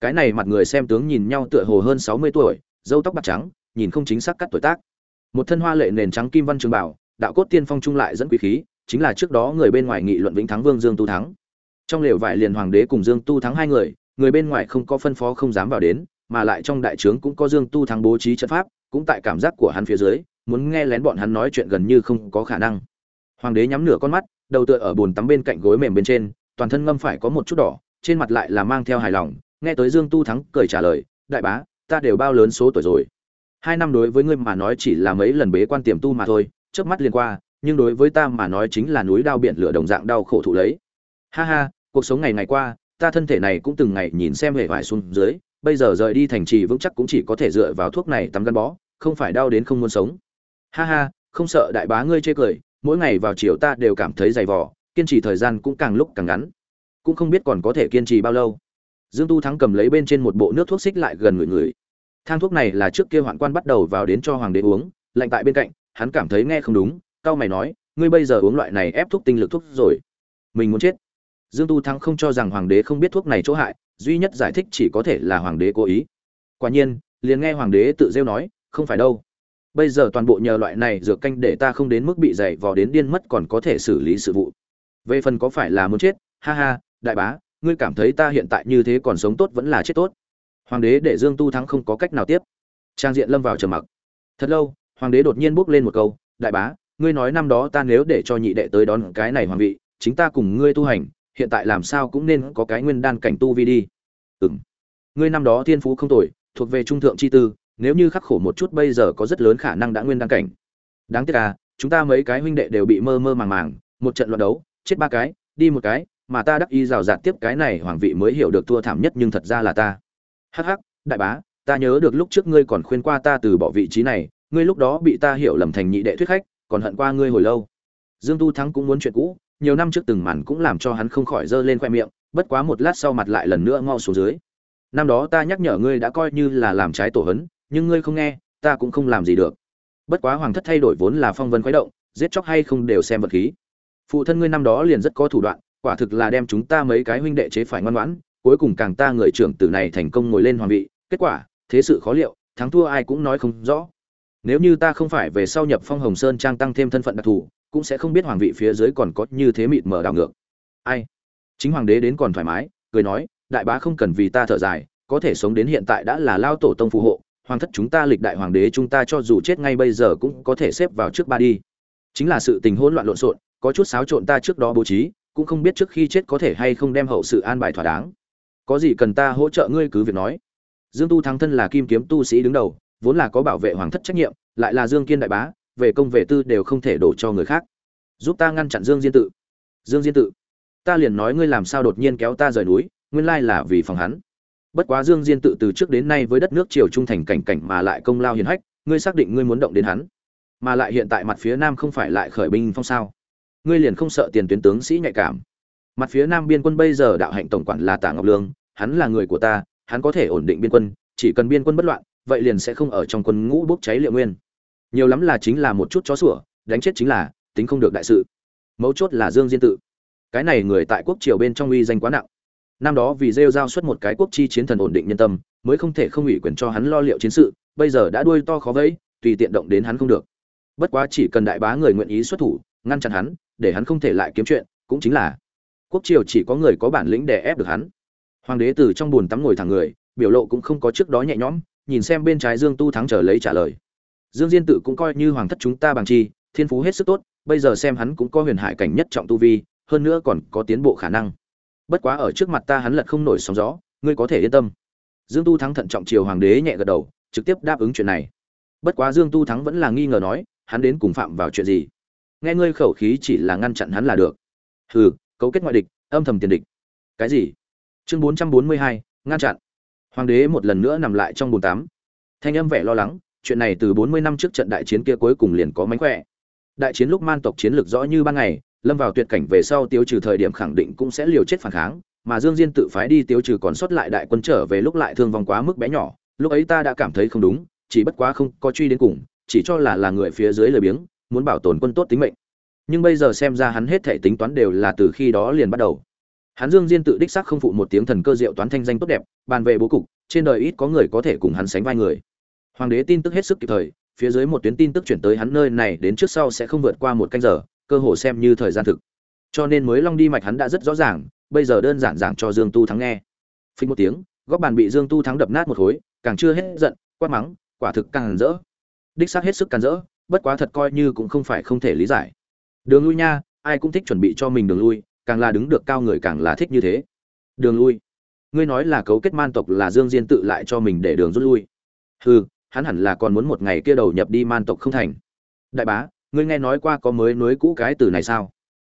Cái này mặt người xem tướng nhìn nhau tựa hồ hơn sáu mươi tuổi, râu tóc bạc trắng nhìn không chính xác cắt tuổi tác. Một thân hoa lệ nền trắng kim văn trường bảo, đạo cốt tiên phong trung lại dẫn quý khí, chính là trước đó người bên ngoài nghị luận vĩnh thắng vương dương tu thắng. Trong lều vải liền hoàng đế cùng dương tu thắng hai người người bên ngoài không có phân phó không dám vào đến, mà lại trong đại trướng cũng có dương tu thắng bố trí trận pháp, cũng tại cảm giác của hắn phía dưới, muốn nghe lén bọn hắn nói chuyện gần như không có khả năng. Hoàng đế nhắm nửa con mắt, đầu tựa ở bồn tắm bên cạnh gối mềm bên trên, toàn thân ngâm phải có một chút đỏ, trên mặt lại là mang theo hài lòng, nghe tới dương tu thắng cười trả lời, đại bá, ta đều bao lớn số tuổi rồi hai năm đối với ngươi mà nói chỉ là mấy lần bế quan tiềm tu mà thôi trước mắt liền qua, nhưng đối với ta mà nói chính là núi đao biển lửa đồng dạng đau khổ thụ lấy. Ha ha, cuộc sống ngày ngày qua, ta thân thể này cũng từng ngày nhìn xem hề vải xuống dưới, bây giờ rời đi thành trì vững chắc cũng chỉ có thể dựa vào thuốc này tắm gắn bó, không phải đau đến không muốn sống. Ha ha, không sợ đại bá ngươi chê cười, mỗi ngày vào chiều ta đều cảm thấy dày vò, kiên trì thời gian cũng càng lúc càng ngắn. Cũng không biết còn có thể kiên trì bao lâu. Dương tu thắng cầm lấy bên trên một bộ nước thuốc xích lại gần người người thang thuốc này là trước kia hoạn quan bắt đầu vào đến cho hoàng đế uống, lạnh tại bên cạnh, hắn cảm thấy nghe không đúng cao mày nói, ngươi bây giờ uống loại này ép thuốc tinh lực thuốc rồi. Mình muốn chết. Dương tu thắng không cho rằng hoàng đế không biết thuốc này chỗ hại, duy nhất giải thích chỉ có thể là hoàng đế cố ý. Quả nhiên, liền nghe hoàng đế tự rêu nói, không phải đâu. Bây giờ toàn bộ nhờ loại này dược canh để ta không đến mức bị dày vò đến điên mất còn có thể xử lý sự vụ. Về phần có phải là muốn chết, ha ha, đại bá, ngươi cảm thấy ta hiện tại như thế còn sống tốt vẫn là chết tốt hoàng đế để dương tu thắng không có cách nào tiếp. Trang diện lâm vào trầm mặc. Thật lâu, hoàng đế đột nhiên bước lên một câu, đại bá, ngươi nói năm đó ta nếu để cho nhị đệ tới đón cái này hoàng vị, chính ta cùng ngươi tu hành, hiện tại làm sao cũng nên có cái nguyên đan cảnh tu vi đi. Ừng ngươi năm đó thiên phú không tồi, thuộc về trung thượng chi tư, nếu như khắc khổ một chút bây giờ có rất lớn khả năng đã nguyên đan cảnh. Đáng tiếc à chúng ta mấy cái huynh đệ đều bị mơ mơ màng màng, một trận luận đấu, chết ba cái, đi một cái, mà ta đắc ý rào rạt tiếp cái này hoàng vị mới hiểu được thua thảm nhất nhưng thật ra là ta hắc hắc, đại bá, ta nhớ được lúc trước ngươi còn khuyên qua ta từ bỏ vị trí này, ngươi lúc đó bị ta hiểu lầm thành nhị đệ thuyết khách, còn hận qua ngươi hồi lâu. Dương tu thắng cũng muốn chuyện cũ, nhiều năm trước từng màn cũng làm cho hắn không khỏi giơ lên khoe miệng, bất quá một lát sau mặt lại lần nữa ngao xuống dưới. Năm đó ta nhắc nhở ngươi đã coi như là làm trái tổ hấn, nhưng ngươi không nghe, ta cũng không làm gì được. Bất quá hoàng thất thay đổi vốn là phong vân khuấy động, giết chóc hay không đều xem vật khí. Phụ thân ngươi năm đó liền rất có thủ đoạn, quả thực là đem chúng ta mấy cái huynh đệ chế phải ngoan ngoãn cuối cùng càng ta người trưởng tử này thành công ngồi lên hoàng vị, kết quả, thế sự khó liệu, thắng thua ai cũng nói không rõ. Nếu như ta không phải về sau nhập phong hồng sơn trang tăng thêm thân phận đặc thù, cũng sẽ không biết hoàng vị phía dưới còn có như thế mịt mờ đảo ngược. Ai? Chính hoàng đế đến còn thoải mái, cười nói, đại bá không cần vì ta thở dài, có thể sống đến hiện tại đã là lao tổ tông phù hộ, hoàng thất chúng ta lịch đại hoàng đế chúng ta cho dù chết ngay bây giờ cũng có thể xếp vào trước ba đi. Chính là sự tình hỗn loạn lộn xộn, có chút xáo trộn ta trước đó bố trí, cũng không biết trước khi chết có thể hay không đem hậu sự an bài thỏa đáng có gì cần ta hỗ trợ ngươi cứ việc nói. Dương tu thắng thân là kim kiếm tu sĩ đứng đầu, vốn là có bảo vệ hoàng thất trách nhiệm, lại là dương kiên đại bá, về công về tư đều không thể đổ cho người khác. Giúp ta ngăn chặn dương diên tự. Dương diên tự. Ta liền nói ngươi làm sao đột nhiên kéo ta rời núi, nguyên lai là vì phòng hắn. Bất quá dương diên tự từ trước đến nay với đất nước triều trung thành cảnh cảnh mà lại công lao hiền hách, ngươi xác định ngươi muốn động đến hắn. Mà lại hiện tại mặt phía nam không phải lại khởi binh phong sao? Ngươi liền không sợ tiền tuyến tướng sĩ nhạy cảm. Mặt phía nam biên quân bây giờ đạo hạnh tổng quản là tạ ngọc lương hắn là người của ta, hắn có thể ổn định biên quân, chỉ cần biên quân bất loạn, vậy liền sẽ không ở trong quân ngũ bốc cháy liệu nguyên. Nhiều lắm là chính là một chút chó sủa, đánh chết chính là, tính không được đại sự. Mấu chốt là dương diên tự. Cái này người tại quốc triều bên trong uy danh quá nặng. Năm đó vì rêu giao xuất một cái quốc chi chiến thần ổn định nhân tâm, mới không thể không ủy quyền cho hắn lo liệu chiến sự, bây giờ đã đuôi to khó vẫy, tùy tiện động đến hắn không được. Bất quá chỉ cần đại bá người nguyện ý xuất thủ, ngăn chặn hắn, để hắn không thể lại kiếm chuyện, cũng chính là, quốc triều chỉ có người có bản lĩnh để ép được hắn hoàng đế từ trong buồn tắm ngồi thẳng người, biểu lộ cũng không có trước đó nhẹ nhõm, nhìn xem bên trái dương tu thắng chờ lấy trả lời. Dương diên tự cũng coi như hoàng thất chúng ta bằng chi, thiên phú hết sức tốt, bây giờ xem hắn cũng có huyền hải cảnh nhất trọng tu vi, hơn nữa còn có tiến bộ khả năng. Bất quá ở trước mặt ta hắn lật không nổi sóng gió, ngươi có thể yên tâm. Dương tu thắng thận trọng chiều hoàng đế nhẹ gật đầu, trực tiếp đáp ứng chuyện này. Bất quá dương tu thắng vẫn là nghi ngờ nói, hắn đến cùng phạm vào chuyện gì? Nghe ngươi khẩu khí chỉ là ngăn chặn hắn là được. Hừ, cấu kết ngoại địch, âm thầm tiền địch. Cái gì? Chương bốn trăm bốn mươi hai, ngăn chặn. Hoàng đế một lần nữa nằm lại trong bồn tắm. Thanh âm vẻ lo lắng, chuyện này từ bốn mươi năm trước trận đại chiến kia cuối cùng liền có mánh khỏe. Đại chiến lúc man tộc chiến lược rõ như ban ngày, lâm vào tuyệt cảnh về sau tiêu trừ thời điểm khẳng định cũng sẽ liều chết phản kháng, mà dương diên tự phái đi tiêu trừ còn sót lại đại quân trở về lúc lại thương vong quá mức bé nhỏ, lúc ấy ta đã cảm thấy không đúng, chỉ bất quá không có truy đến cùng, chỉ cho là là người phía dưới lười biếng, muốn bảo tồn quân tốt tính mệnh. Nhưng bây giờ xem ra hắn hết thể tính toán đều là từ khi đó liền bắt đầu hắn dương diên tự đích xác không phụ một tiếng thần cơ diệu toán thanh danh tốt đẹp, bàn về bố cục, trên đời ít có người có thể cùng hắn sánh vai người. Hoàng đế tin tức hết sức kịp thời, phía dưới một tuyến tin tức chuyển tới hắn nơi này đến trước sau sẽ không vượt qua một canh giờ, cơ hồ xem như thời gian thực. Cho nên mới long đi mạch hắn đã rất rõ ràng, bây giờ đơn giản giảng cho dương tu thắng nghe. Phình một tiếng, góc bàn bị dương tu thắng đập nát một khối, càng chưa hết giận, quát mắng, quả thực càng rỡ. Đích xác hết sức càng rỡ, bất quá thật coi như cũng không phải không thể lý giải. Đường lui nha, ai cũng thích chuẩn bị cho mình đường lui càng là đứng được cao người càng là thích như thế. Đường lui. Ngươi nói là cấu kết man tộc là dương diên tự lại cho mình để đường rút lui. Hừ, hắn hẳn là còn muốn một ngày kia đầu nhập đi man tộc không thành. Đại bá, ngươi nghe nói qua có mới nối cũ cái từ này sao?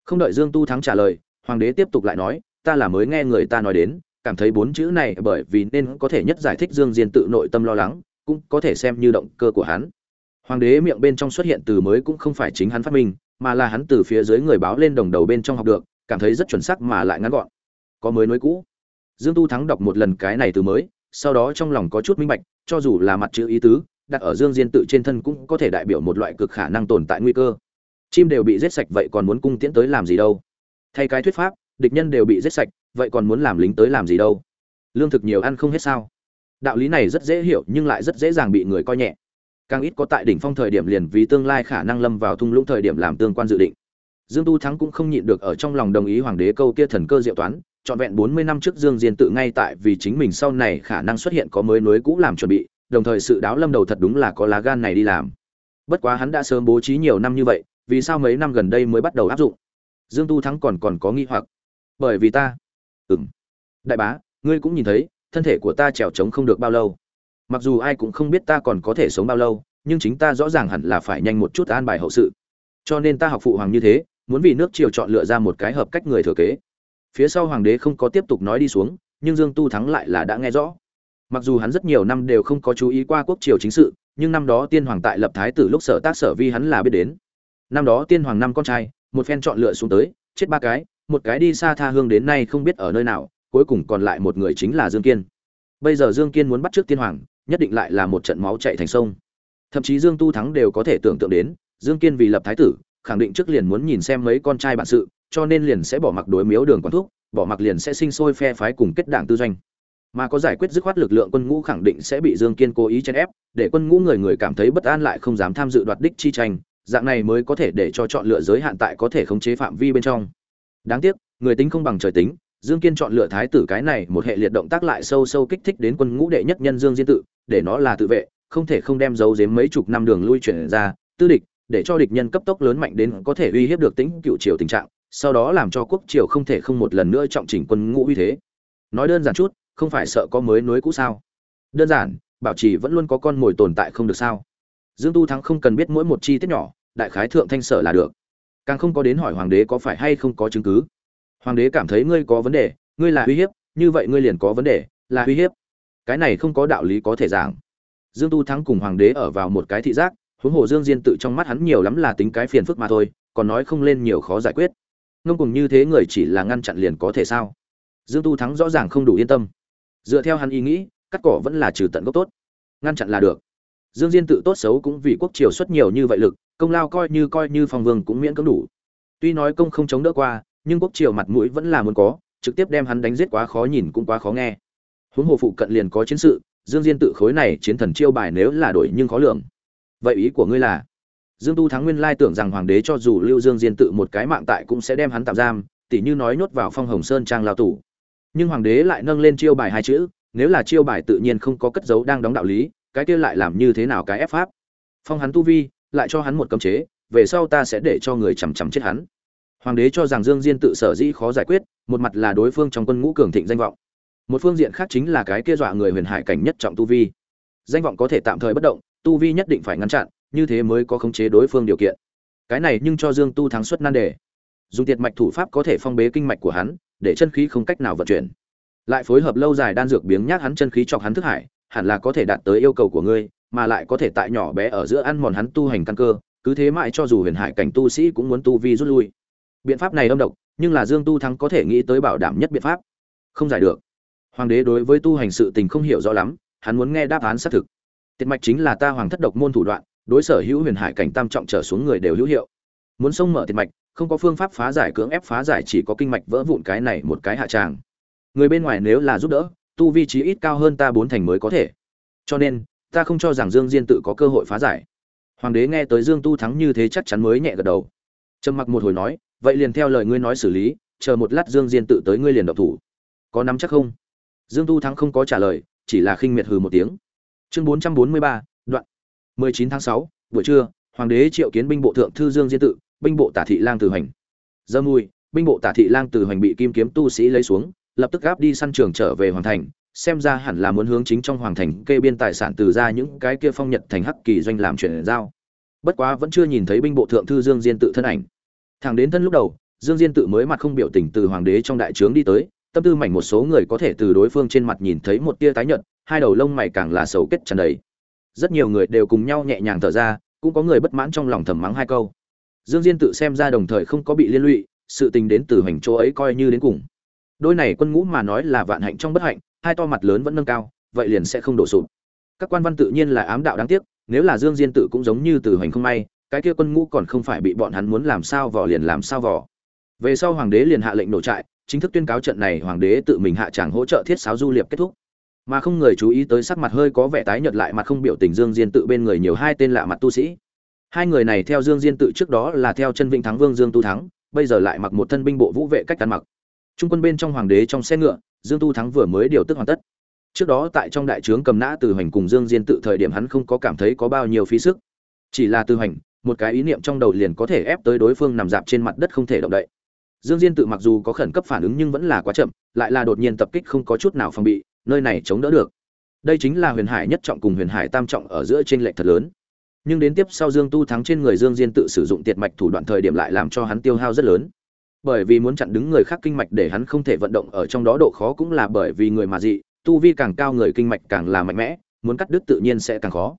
Không đợi dương tu thắng trả lời, hoàng đế tiếp tục lại nói, ta là mới nghe người ta nói đến, cảm thấy bốn chữ này bởi vì nên có thể nhất giải thích dương diên tự nội tâm lo lắng, cũng có thể xem như động cơ của hắn. Hoàng đế miệng bên trong xuất hiện từ mới cũng không phải chính hắn phát minh, mà là hắn từ phía dưới người báo lên đồng đầu bên trong học được cảm thấy rất chuẩn xác mà lại ngắn gọn. Có mới nối cũ. Dương tu thắng đọc một lần cái này từ mới, sau đó trong lòng có chút minh bạch, cho dù là mặt chữ ý tứ, đặt ở dương diên tự trên thân cũng có thể đại biểu một loại cực khả năng tồn tại nguy cơ. Chim đều bị giết sạch vậy còn muốn cung tiễn tới làm gì đâu? Thay cái thuyết pháp, địch nhân đều bị giết sạch, vậy còn muốn làm lính tới làm gì đâu? Lương thực nhiều ăn không hết sao? Đạo lý này rất dễ hiểu nhưng lại rất dễ dàng bị người coi nhẹ. Càng ít có tại đỉnh phong thời điểm liền vì tương lai khả năng lâm vào thung lũng thời điểm làm tương quan dự định dương tu thắng cũng không nhịn được ở trong lòng đồng ý hoàng đế câu kia thần cơ diệu toán chọn vẹn bốn mươi năm trước Dương Diên tự ngay tại vì chính mình sau này khả năng xuất hiện có mới nối cũ làm chuẩn bị, đồng thời sự đáo lâm đầu thật đúng là có lá gan này đi làm. Bất quá hắn đã sớm bố trí nhiều năm như vậy, vì sao mấy năm gần đây mới bắt đầu áp dụng? Dương Tu Thắng còn còn có nghi hoặc. Bởi vì ta, ừm, đại bá, ngươi cũng nhìn thấy, thân thể của ta trèo trống không được bao lâu. Mặc dù ai cũng không biết ta còn có thể sống bao lâu, nhưng chính ta rõ ràng hẳn là phải nhanh một chút an bài hậu sự. Cho nên ta học phụ hoàng như thế, muốn vì nước triều chọn lựa ra một cái hợp cách người thừa kế. Phía sau hoàng đế không có tiếp tục nói đi xuống, nhưng dương tu thắng lại là đã nghe rõ. Mặc dù hắn rất nhiều năm đều không có chú ý qua quốc triều chính sự, nhưng năm đó tiên hoàng tại lập thái tử lúc sở tác sở vi hắn là biết đến. Năm đó tiên hoàng năm con trai, một phen chọn lựa xuống tới, chết ba cái, một cái đi xa tha hương đến nay không biết ở nơi nào, cuối cùng còn lại một người chính là dương kiên. Bây giờ dương kiên muốn bắt trước tiên hoàng, nhất định lại là một trận máu chạy thành sông. Thậm chí dương tu thắng đều có thể tưởng tượng đến, dương kiên vì lập thái tử khẳng định trước liền muốn nhìn xem mấy con trai bản sự, cho nên liền sẽ bỏ mặc đối miếu đường quán thuốc bỏ mặc liền sẽ sinh sôi phe phái cùng kết đảng tư doanh. Mà có giải quyết dứt khoát lực lượng quân ngũ khẳng định sẽ bị dương kiên cố ý chèn ép, để quân ngũ người người cảm thấy bất an lại không dám tham dự đoạt đích chi tranh, dạng này mới có thể để cho chọn lựa giới hạn tại có thể khống chế phạm vi bên trong. Đáng tiếc, người tính không bằng trời tính, dương kiên chọn lựa thái tử cái này một hệ liệt động tác lại sâu sâu kích thích đến quân ngũ đệ nhất nhân dương diên tự, để nó là tự vệ, không thể không đem giấu giếm mấy chục năm đường lui chuyển ra, tư địch để cho địch nhân cấp tốc lớn mạnh đến có thể uy hiếp được tính cựu triều tình trạng, sau đó làm cho quốc triều không thể không một lần nữa trọng chỉnh quân ngũ uy thế. Nói đơn giản chút, không phải sợ có mới nối cũ sao? Đơn giản, bảo trì vẫn luôn có con mồi tồn tại không được sao? Dương tu thắng không cần biết mỗi một chi tiết nhỏ, đại khái thượng thanh sở là được. Càng không có đến hỏi hoàng đế có phải hay không có chứng cứ. Hoàng đế cảm thấy ngươi có vấn đề, ngươi là uy hiếp, như vậy ngươi liền có vấn đề, là uy hiếp. Cái này không có đạo lý có thể giảng. Dương tu thắng cùng hoàng đế ở vào một cái thị giác huống hồ dương diên tự trong mắt hắn nhiều lắm là tính cái phiền phức mà thôi, còn nói không lên nhiều khó giải quyết. Ngông cùng như thế người chỉ là ngăn chặn liền có thể sao? Dương tu thắng rõ ràng không đủ yên tâm. Dựa theo hắn ý nghĩ, cắt cỏ vẫn là trừ tận gốc tốt. Ngăn chặn là được. Dương diên tự tốt xấu cũng vì quốc triều xuất nhiều như vậy lực, công lao coi như coi như phong vương cũng miễn cưỡng đủ. Tuy nói công không chống đỡ qua, nhưng quốc triều mặt mũi vẫn là muốn có, trực tiếp đem hắn đánh giết quá khó nhìn cũng quá khó nghe. Huống hồ phụ cận liền có chiến sự, dương diên tự khối này chiến thần chiêu bài nếu là đổi nhưng khó lường vậy ý của ngươi là Dương Tu Thắng nguyên lai tưởng rằng hoàng đế cho dù Lưu Dương Diên tự một cái mạng tại cũng sẽ đem hắn tạm giam, tỉ như nói nhốt vào Phong Hồng Sơn trang lao tù. Nhưng hoàng đế lại nâng lên chiêu bài hai chữ, nếu là chiêu bài tự nhiên không có cất giấu đang đóng đạo lý, cái kia lại làm như thế nào cái ép pháp? Phong hắn tu vi, lại cho hắn một cấm chế, về sau ta sẽ để cho người chằm chằm chết hắn. Hoàng đế cho rằng Dương Diên tự sở dĩ khó giải quyết, một mặt là đối phương trong quân ngũ cường thịnh danh vọng, một phương diện khác chính là cái kia dọa người huyền hải cảnh nhất trọng tu vi. Danh vọng có thể tạm thời bất động, tu vi nhất định phải ngăn chặn, như thế mới có khống chế đối phương điều kiện. Cái này nhưng cho dương tu thắng suất nan đề. Dùng tiệt mạch thủ pháp có thể phong bế kinh mạch của hắn, để chân khí không cách nào vận chuyển. Lại phối hợp lâu dài đan dược biếng nhác hắn chân khí chọc hắn thức hải, hẳn là có thể đạt tới yêu cầu của ngươi, mà lại có thể tại nhỏ bé ở giữa ăn mòn hắn tu hành căn cơ, cứ thế mãi cho dù huyền hải cảnh tu sĩ cũng muốn tu vi rút lui. Biện pháp này âm độc, nhưng là dương tu thắng có thể nghĩ tới bảo đảm nhất biện pháp. Không giải được. Hoàng đế đối với tu hành sự tình không hiểu rõ lắm, hắn muốn nghe đáp án xác thực tiệt mạch chính là ta hoàng thất độc môn thủ đoạn, đối sở hữu huyền hải cảnh tam trọng trở xuống người đều hữu hiệu. Muốn xông mở tiệt mạch, không có phương pháp phá giải cưỡng ép phá giải chỉ có kinh mạch vỡ vụn cái này một cái hạ tràng. Người bên ngoài nếu là giúp đỡ, tu vi trí ít cao hơn ta bốn thành mới có thể. Cho nên, ta không cho rằng dương diên tự có cơ hội phá giải. Hoàng đế nghe tới dương tu thắng như thế chắc chắn mới nhẹ gật đầu. Trầm mặc một hồi nói, vậy liền theo lời ngươi nói xử lý, chờ một lát dương diên tự tới ngươi liền độc thủ. Có nắm chắc không? Dương tu thắng không có trả lời, chỉ là khinh miệt hừ một tiếng chương bốn trăm bốn mươi ba, đoạn. mười chín tháng sáu, buổi trưa, hoàng đế triệu kiến binh bộ thượng thư dương diên tự, binh bộ tả thị lang từ hoành. Dơ mùi, binh bộ tả thị lang từ hoành bị kim kiếm tu sĩ lấy xuống, lập tức gáp đi săn trường trở về hoàng thành, xem ra hẳn là muốn hướng chính trong hoàng thành kê biên tài sản từ ra những cái kia phong nhật thành hắc kỳ doanh làm chuyển giao. Bất quá vẫn chưa nhìn thấy binh bộ thượng thư dương diên tự thân ảnh. Thẳng đến thân lúc đầu, dương diên tự mới mặt không biểu tình từ hoàng đế trong đại trướng đi tới tâm tư mảnh một số người có thể từ đối phương trên mặt nhìn thấy một tia tái nhợt, hai đầu lông mày càng là sầu kết tràn đầy. Rất nhiều người đều cùng nhau nhẹ nhàng thở ra, cũng có người bất mãn trong lòng thầm mắng hai câu. Dương diên tự xem ra đồng thời không có bị liên lụy, sự tình đến từ hành chỗ ấy coi như đến cùng. Đôi này quân ngũ mà nói là vạn hạnh trong bất hạnh, hai to mặt lớn vẫn nâng cao, vậy liền sẽ không đổ sụp. Các quan văn tự nhiên là ám đạo đáng tiếc, nếu là dương diên tự cũng giống như từ hành không may, cái kia quân ngũ còn không phải bị bọn hắn muốn làm sao vò liền làm sao vò. Về sau hoàng đế liền hạ lệnh nổ trại chính thức tuyên cáo trận này hoàng đế tự mình hạ tràng hỗ trợ thiết sáo du liệp kết thúc. Mà không người chú ý tới sắc mặt hơi có vẻ tái nhợt lại mặt không biểu tình dương diên tự bên người nhiều hai tên lạ mặt tu sĩ. Hai người này theo dương diên tự trước đó là theo chân vĩnh thắng vương dương tu thắng, bây giờ lại mặc một thân binh bộ vũ vệ cách ăn mặc. Trung quân bên trong hoàng đế trong xe ngựa, dương tu thắng vừa mới điều tức hoàn tất. Trước đó tại trong đại trướng cầm nã từ hoành cùng dương diên tự thời điểm hắn không có cảm thấy có bao nhiêu phí sức. Chỉ là từ hoành, một cái ý niệm trong đầu liền có thể ép tới đối phương nằm dạp trên mặt đất không thể động đậy dương diên tự mặc dù có khẩn cấp phản ứng nhưng vẫn là quá chậm, lại là đột nhiên tập kích không có chút nào phòng bị, nơi này chống đỡ được. Đây chính là huyền hải nhất trọng cùng huyền hải tam trọng ở giữa trên lệch thật lớn. Nhưng đến tiếp sau dương tu thắng trên người dương diên tự sử dụng tiệt mạch thủ đoạn thời điểm lại làm cho hắn tiêu hao rất lớn. Bởi vì muốn chặn đứng người khác kinh mạch để hắn không thể vận động ở trong đó độ khó cũng là bởi vì người mà dị, tu vi càng cao người kinh mạch càng là mạnh mẽ, muốn cắt đứt tự nhiên sẽ càng khó.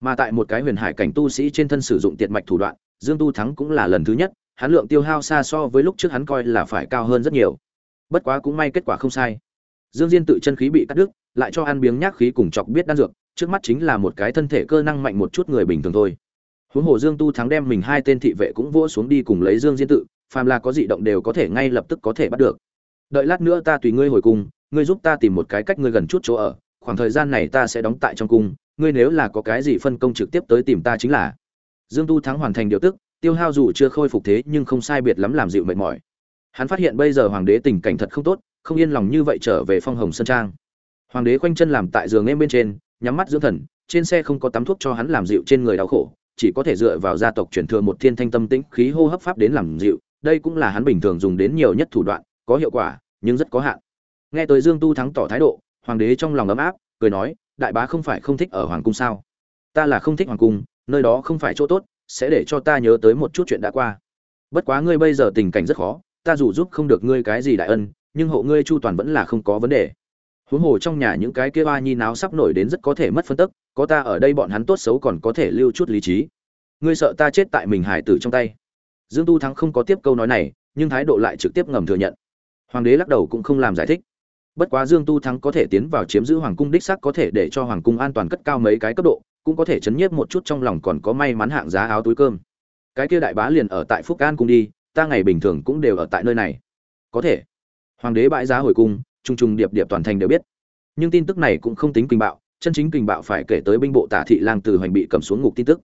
Mà tại một cái huyền hải cảnh tu sĩ trên thân sử dụng tiệt mạch thủ đoạn, dương tu thắng cũng là lần thứ nhất hắn lượng tiêu hao xa so với lúc trước hắn coi là phải cao hơn rất nhiều. Bất quá cũng may kết quả không sai. Dương diên tự chân khí bị cắt đứt, lại cho ăn biếng nhác khí cùng chọc biết đan dược, trước mắt chính là một cái thân thể cơ năng mạnh một chút người bình thường thôi. Huống hồ dương tu thắng đem mình hai tên thị vệ cũng vỗ xuống đi cùng lấy dương diên tự, phàm là có dị động đều có thể ngay lập tức có thể bắt được. Đợi lát nữa ta tùy ngươi hồi cung ngươi giúp ta tìm một cái cách ngươi gần chút chỗ ở, khoảng thời gian này ta sẽ đóng tại trong cung, ngươi nếu là có cái gì phân công trực tiếp tới tìm ta chính là. Dương tu thắng hoàn thành điều tức tiêu hao dù chưa khôi phục thế nhưng không sai biệt lắm làm dịu mệt mỏi. Hắn phát hiện bây giờ hoàng đế tình cảnh thật không tốt, không yên lòng như vậy trở về phong hồng sơn trang. Hoàng đế khoanh chân làm tại giường em bên trên, nhắm mắt dưỡng thần, trên xe không có tắm thuốc cho hắn làm dịu trên người đau khổ, chỉ có thể dựa vào gia tộc truyền thừa một thiên thanh tâm tĩnh khí hô hấp pháp đến làm dịu, đây cũng là hắn bình thường dùng đến nhiều nhất thủ đoạn, có hiệu quả, nhưng rất có hạn. Nghe tới dương tu thắng tỏ thái độ, hoàng đế trong lòng ấm áp, cười nói, đại bá không phải không thích ở hoàng cung sao? Ta là không thích hoàng cung, nơi đó không phải chỗ tốt sẽ để cho ta nhớ tới một chút chuyện đã qua. Bất quá ngươi bây giờ tình cảnh rất khó, ta dù giúp không được ngươi cái gì đại ân, nhưng hộ ngươi chu toàn vẫn là không có vấn đề. Huống hồ trong nhà những cái kia ba nhi náo sắp nổi đến rất có thể mất phân tức, có ta ở đây bọn hắn tốt xấu còn có thể lưu chút lý trí. Ngươi sợ ta chết tại mình hải tử trong tay. Dương tu thắng không có tiếp câu nói này, nhưng thái độ lại trực tiếp ngầm thừa nhận. Hoàng đế lắc đầu cũng không làm giải thích. Bất quá dương tu thắng có thể tiến vào chiếm giữ hoàng cung đích xác có thể để cho hoàng cung an toàn cất cao mấy cái cấp độ cũng có thể chấn nhiếp một chút trong lòng còn có may mắn hạng giá áo túi cơm. Cái kia đại bá liền ở tại phúc an cung đi, ta ngày bình thường cũng đều ở tại nơi này. Có thể. Hoàng đế bãi giá hồi cung trung trung điệp điệp toàn thành đều biết. Nhưng tin tức này cũng không tính kinh bạo, chân chính kinh bạo phải kể tới binh bộ tả thị lang từ hoành bị cầm xuống ngục tin tức.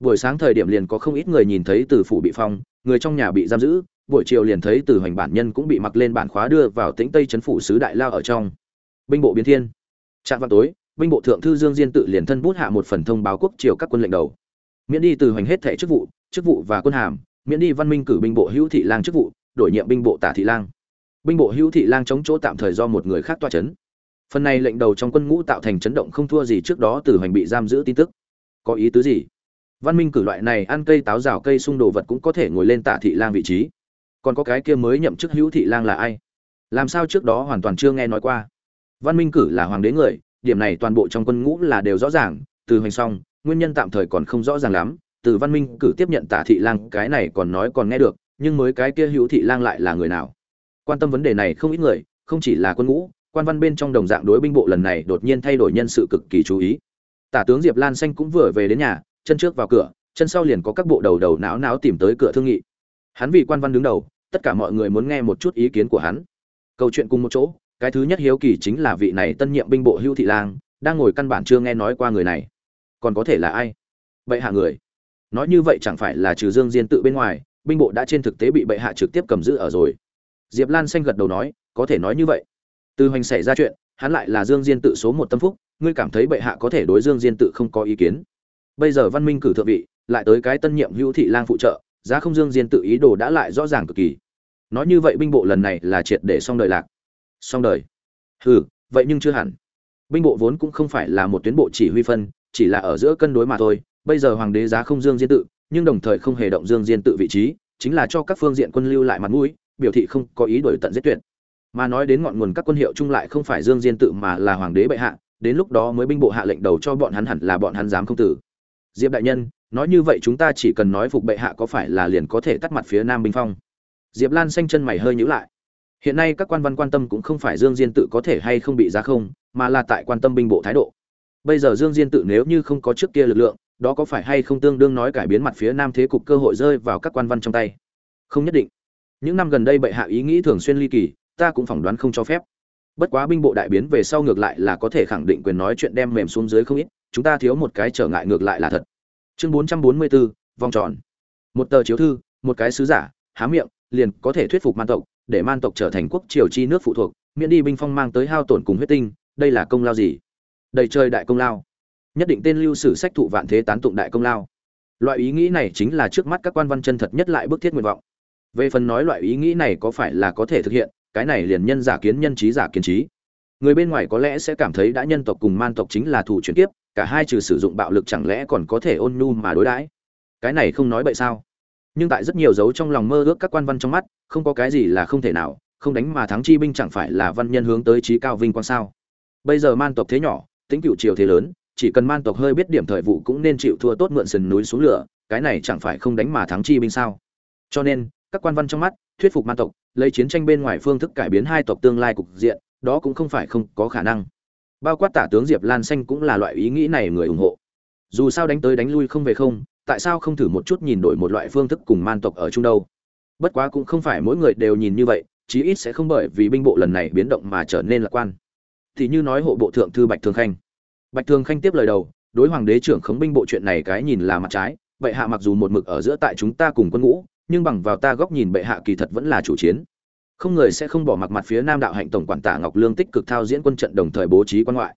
Buổi sáng thời điểm liền có không ít người nhìn thấy từ phủ bị phong, người trong nhà bị giam giữ, buổi chiều liền thấy từ hoành bản nhân cũng bị mặc lên bản khóa đưa vào tĩnh tây trấn phủ sứ đại lao ở trong. Binh bộ biến thiên. Trạng vào tối binh bộ thượng thư dương diên tự liền thân bút hạ một phần thông báo quốc triều các quân lệnh đầu. Miễn đi từ hoành hết thẻ chức vụ chức vụ và quân hàm, miễn đi văn minh cử binh bộ hữu thị lang chức vụ, đổi nhiệm binh bộ tả thị lang. Binh bộ hữu thị lang chống chỗ tạm thời do một người khác toa chấn. Phần này lệnh đầu trong quân ngũ tạo thành chấn động không thua gì trước đó từ hoành bị giam giữ tin tức. Có ý tứ gì? Văn minh cử loại này ăn cây táo rào cây sung đồ vật cũng có thể ngồi lên tạ thị lang vị trí. Còn có cái kia mới nhậm chức hữu thị lang là ai? Làm sao trước đó hoàn toàn chưa nghe nói qua? Văn minh cử là hoàng đế người điểm này toàn bộ trong quân ngũ là đều rõ ràng, từ hoành xong, nguyên nhân tạm thời còn không rõ ràng lắm, từ văn minh cử tiếp nhận tả thị lang, cái này còn nói còn nghe được, nhưng mới cái kia hữu thị lang lại là người nào? Quan tâm vấn đề này không ít người, không chỉ là quân ngũ, quan văn bên trong đồng dạng đối binh bộ lần này đột nhiên thay đổi nhân sự cực kỳ chú ý. Tả tướng diệp lan xanh cũng vừa về đến nhà, chân trước vào cửa, chân sau liền có các bộ đầu đầu não não tìm tới cửa thương nghị. Hắn vì quan văn đứng đầu, tất cả mọi người muốn nghe một chút ý kiến của hắn. Câu chuyện cùng một chỗ cái thứ nhất hiếu kỳ chính là vị này tân nhiệm binh bộ hưu thị lang, đang ngồi căn bản chưa nghe nói qua người này. Còn có thể là ai? Bệ hạ người. Nói như vậy chẳng phải là trừ dương diên tự bên ngoài, binh bộ đã trên thực tế bị bệ hạ trực tiếp cầm giữ ở rồi. Diệp lan xanh gật đầu nói, có thể nói như vậy. Từ hoành xảy ra chuyện, hắn lại là dương diên tự số một tâm phúc, ngươi cảm thấy bệ hạ có thể đối dương diên tự không có ý kiến. Bây giờ văn minh cử thượng vị, lại tới cái tân nhiệm hữu thị lang phụ trợ, giá không dương diên tự ý đồ đã lại rõ ràng cực kỳ. Nói như vậy binh bộ lần này là triệt để xong đời lạc xong đời. Hừ, vậy nhưng chưa hẳn. Binh bộ vốn cũng không phải là một tuyến bộ chỉ huy phân, chỉ là ở giữa cân đối mà thôi. Bây giờ hoàng đế giá không dương diên tự, nhưng đồng thời không hề động dương diên tự vị trí, chính là cho các phương diện quân lưu lại mặt mũi, biểu thị không có ý đổi tận giết tuyệt. Mà nói đến ngọn nguồn các quân hiệu chung lại không phải dương diên tự mà là hoàng đế bệ hạ, đến lúc đó mới binh bộ hạ lệnh đầu cho bọn hắn hẳn là bọn hắn dám không tử. Diệp đại nhân, nói như vậy chúng ta chỉ cần nói phục bệ hạ có phải là liền có thể tắt mặt phía nam binh phong. Diệp lan xanh chân mày hơi nhữ lại hiện nay các quan văn quan tâm cũng không phải dương diên tự có thể hay không bị giá không, mà là tại quan tâm binh bộ thái độ. Bây giờ dương diên tự nếu như không có trước kia lực lượng, đó có phải hay không tương đương nói cải biến mặt phía nam thế cục cơ hội rơi vào các quan văn trong tay? Không nhất định. Những năm gần đây bệ hạ ý nghĩ thường xuyên ly kỳ, ta cũng phỏng đoán không cho phép. Bất quá binh bộ đại biến về sau ngược lại là có thể khẳng định quyền nói chuyện đem mềm xuống dưới không ít, chúng ta thiếu một cái trở ngại ngược lại là thật. Chương bốn trăm bốn mươi bốn vòng tròn. Một tờ chiếu thư, một cái sứ giả, há miệng, liền có thể thuyết phục man tộc để man tộc trở thành quốc triều chi nước phụ thuộc, miễn đi binh phong mang tới hao tổn cùng huyết tinh, đây là công lao gì? Đầy trời đại công lao. Nhất định tên lưu sử sách thụ vạn thế tán tụng đại công lao. Loại ý nghĩ này chính là trước mắt các quan văn chân thật nhất lại bức thiết nguyện vọng. Về phần nói loại ý nghĩ này có phải là có thể thực hiện, cái này liền nhân giả kiến nhân trí giả kiến trí. Người bên ngoài có lẽ sẽ cảm thấy đã nhân tộc cùng man tộc chính là thủ chuyển tiếp cả hai trừ sử dụng bạo lực chẳng lẽ còn có thể ôn nhu mà đối đãi? Cái này không nói bậy sao? Nhưng tại rất nhiều dấu trong lòng mơ ước các quan văn trong mắt, không có cái gì là không thể nào, không đánh mà thắng chi binh chẳng phải là văn nhân hướng tới trí cao vinh quang sao. Bây giờ man tộc thế nhỏ, tính cựu triều thế lớn, chỉ cần man tộc hơi biết điểm thời vụ cũng nên chịu thua tốt mượn sườn núi xuống lửa, cái này chẳng phải không đánh mà thắng chi binh sao. Cho nên, các quan văn trong mắt, thuyết phục man tộc, lấy chiến tranh bên ngoài phương thức cải biến hai tộc tương lai cục diện, đó cũng không phải không có khả năng. Bao quát tả tướng diệp lan xanh cũng là loại ý nghĩ này người ủng hộ. Dù sao đánh tới đánh lui không về không tại sao không thử một chút nhìn đổi một loại phương thức cùng man tộc ở chung đâu? Bất quá cũng không phải mỗi người đều nhìn như vậy, chí ít sẽ không bởi vì binh bộ lần này biến động mà trở nên lạc quan. Thì như nói hộ bộ thượng thư bạch thường khanh. Bạch thường khanh tiếp lời đầu, đối hoàng đế trưởng khống binh bộ chuyện này cái nhìn là mặt trái, bệ hạ mặc dù một mực ở giữa tại chúng ta cùng quân ngũ, nhưng bằng vào ta góc nhìn bệ hạ kỳ thật vẫn là chủ chiến. Không người sẽ không bỏ mặc mặt phía nam đạo hạnh tổng quản tả ngọc lương tích cực thao diễn quân trận đồng thời bố trí quan ngoại.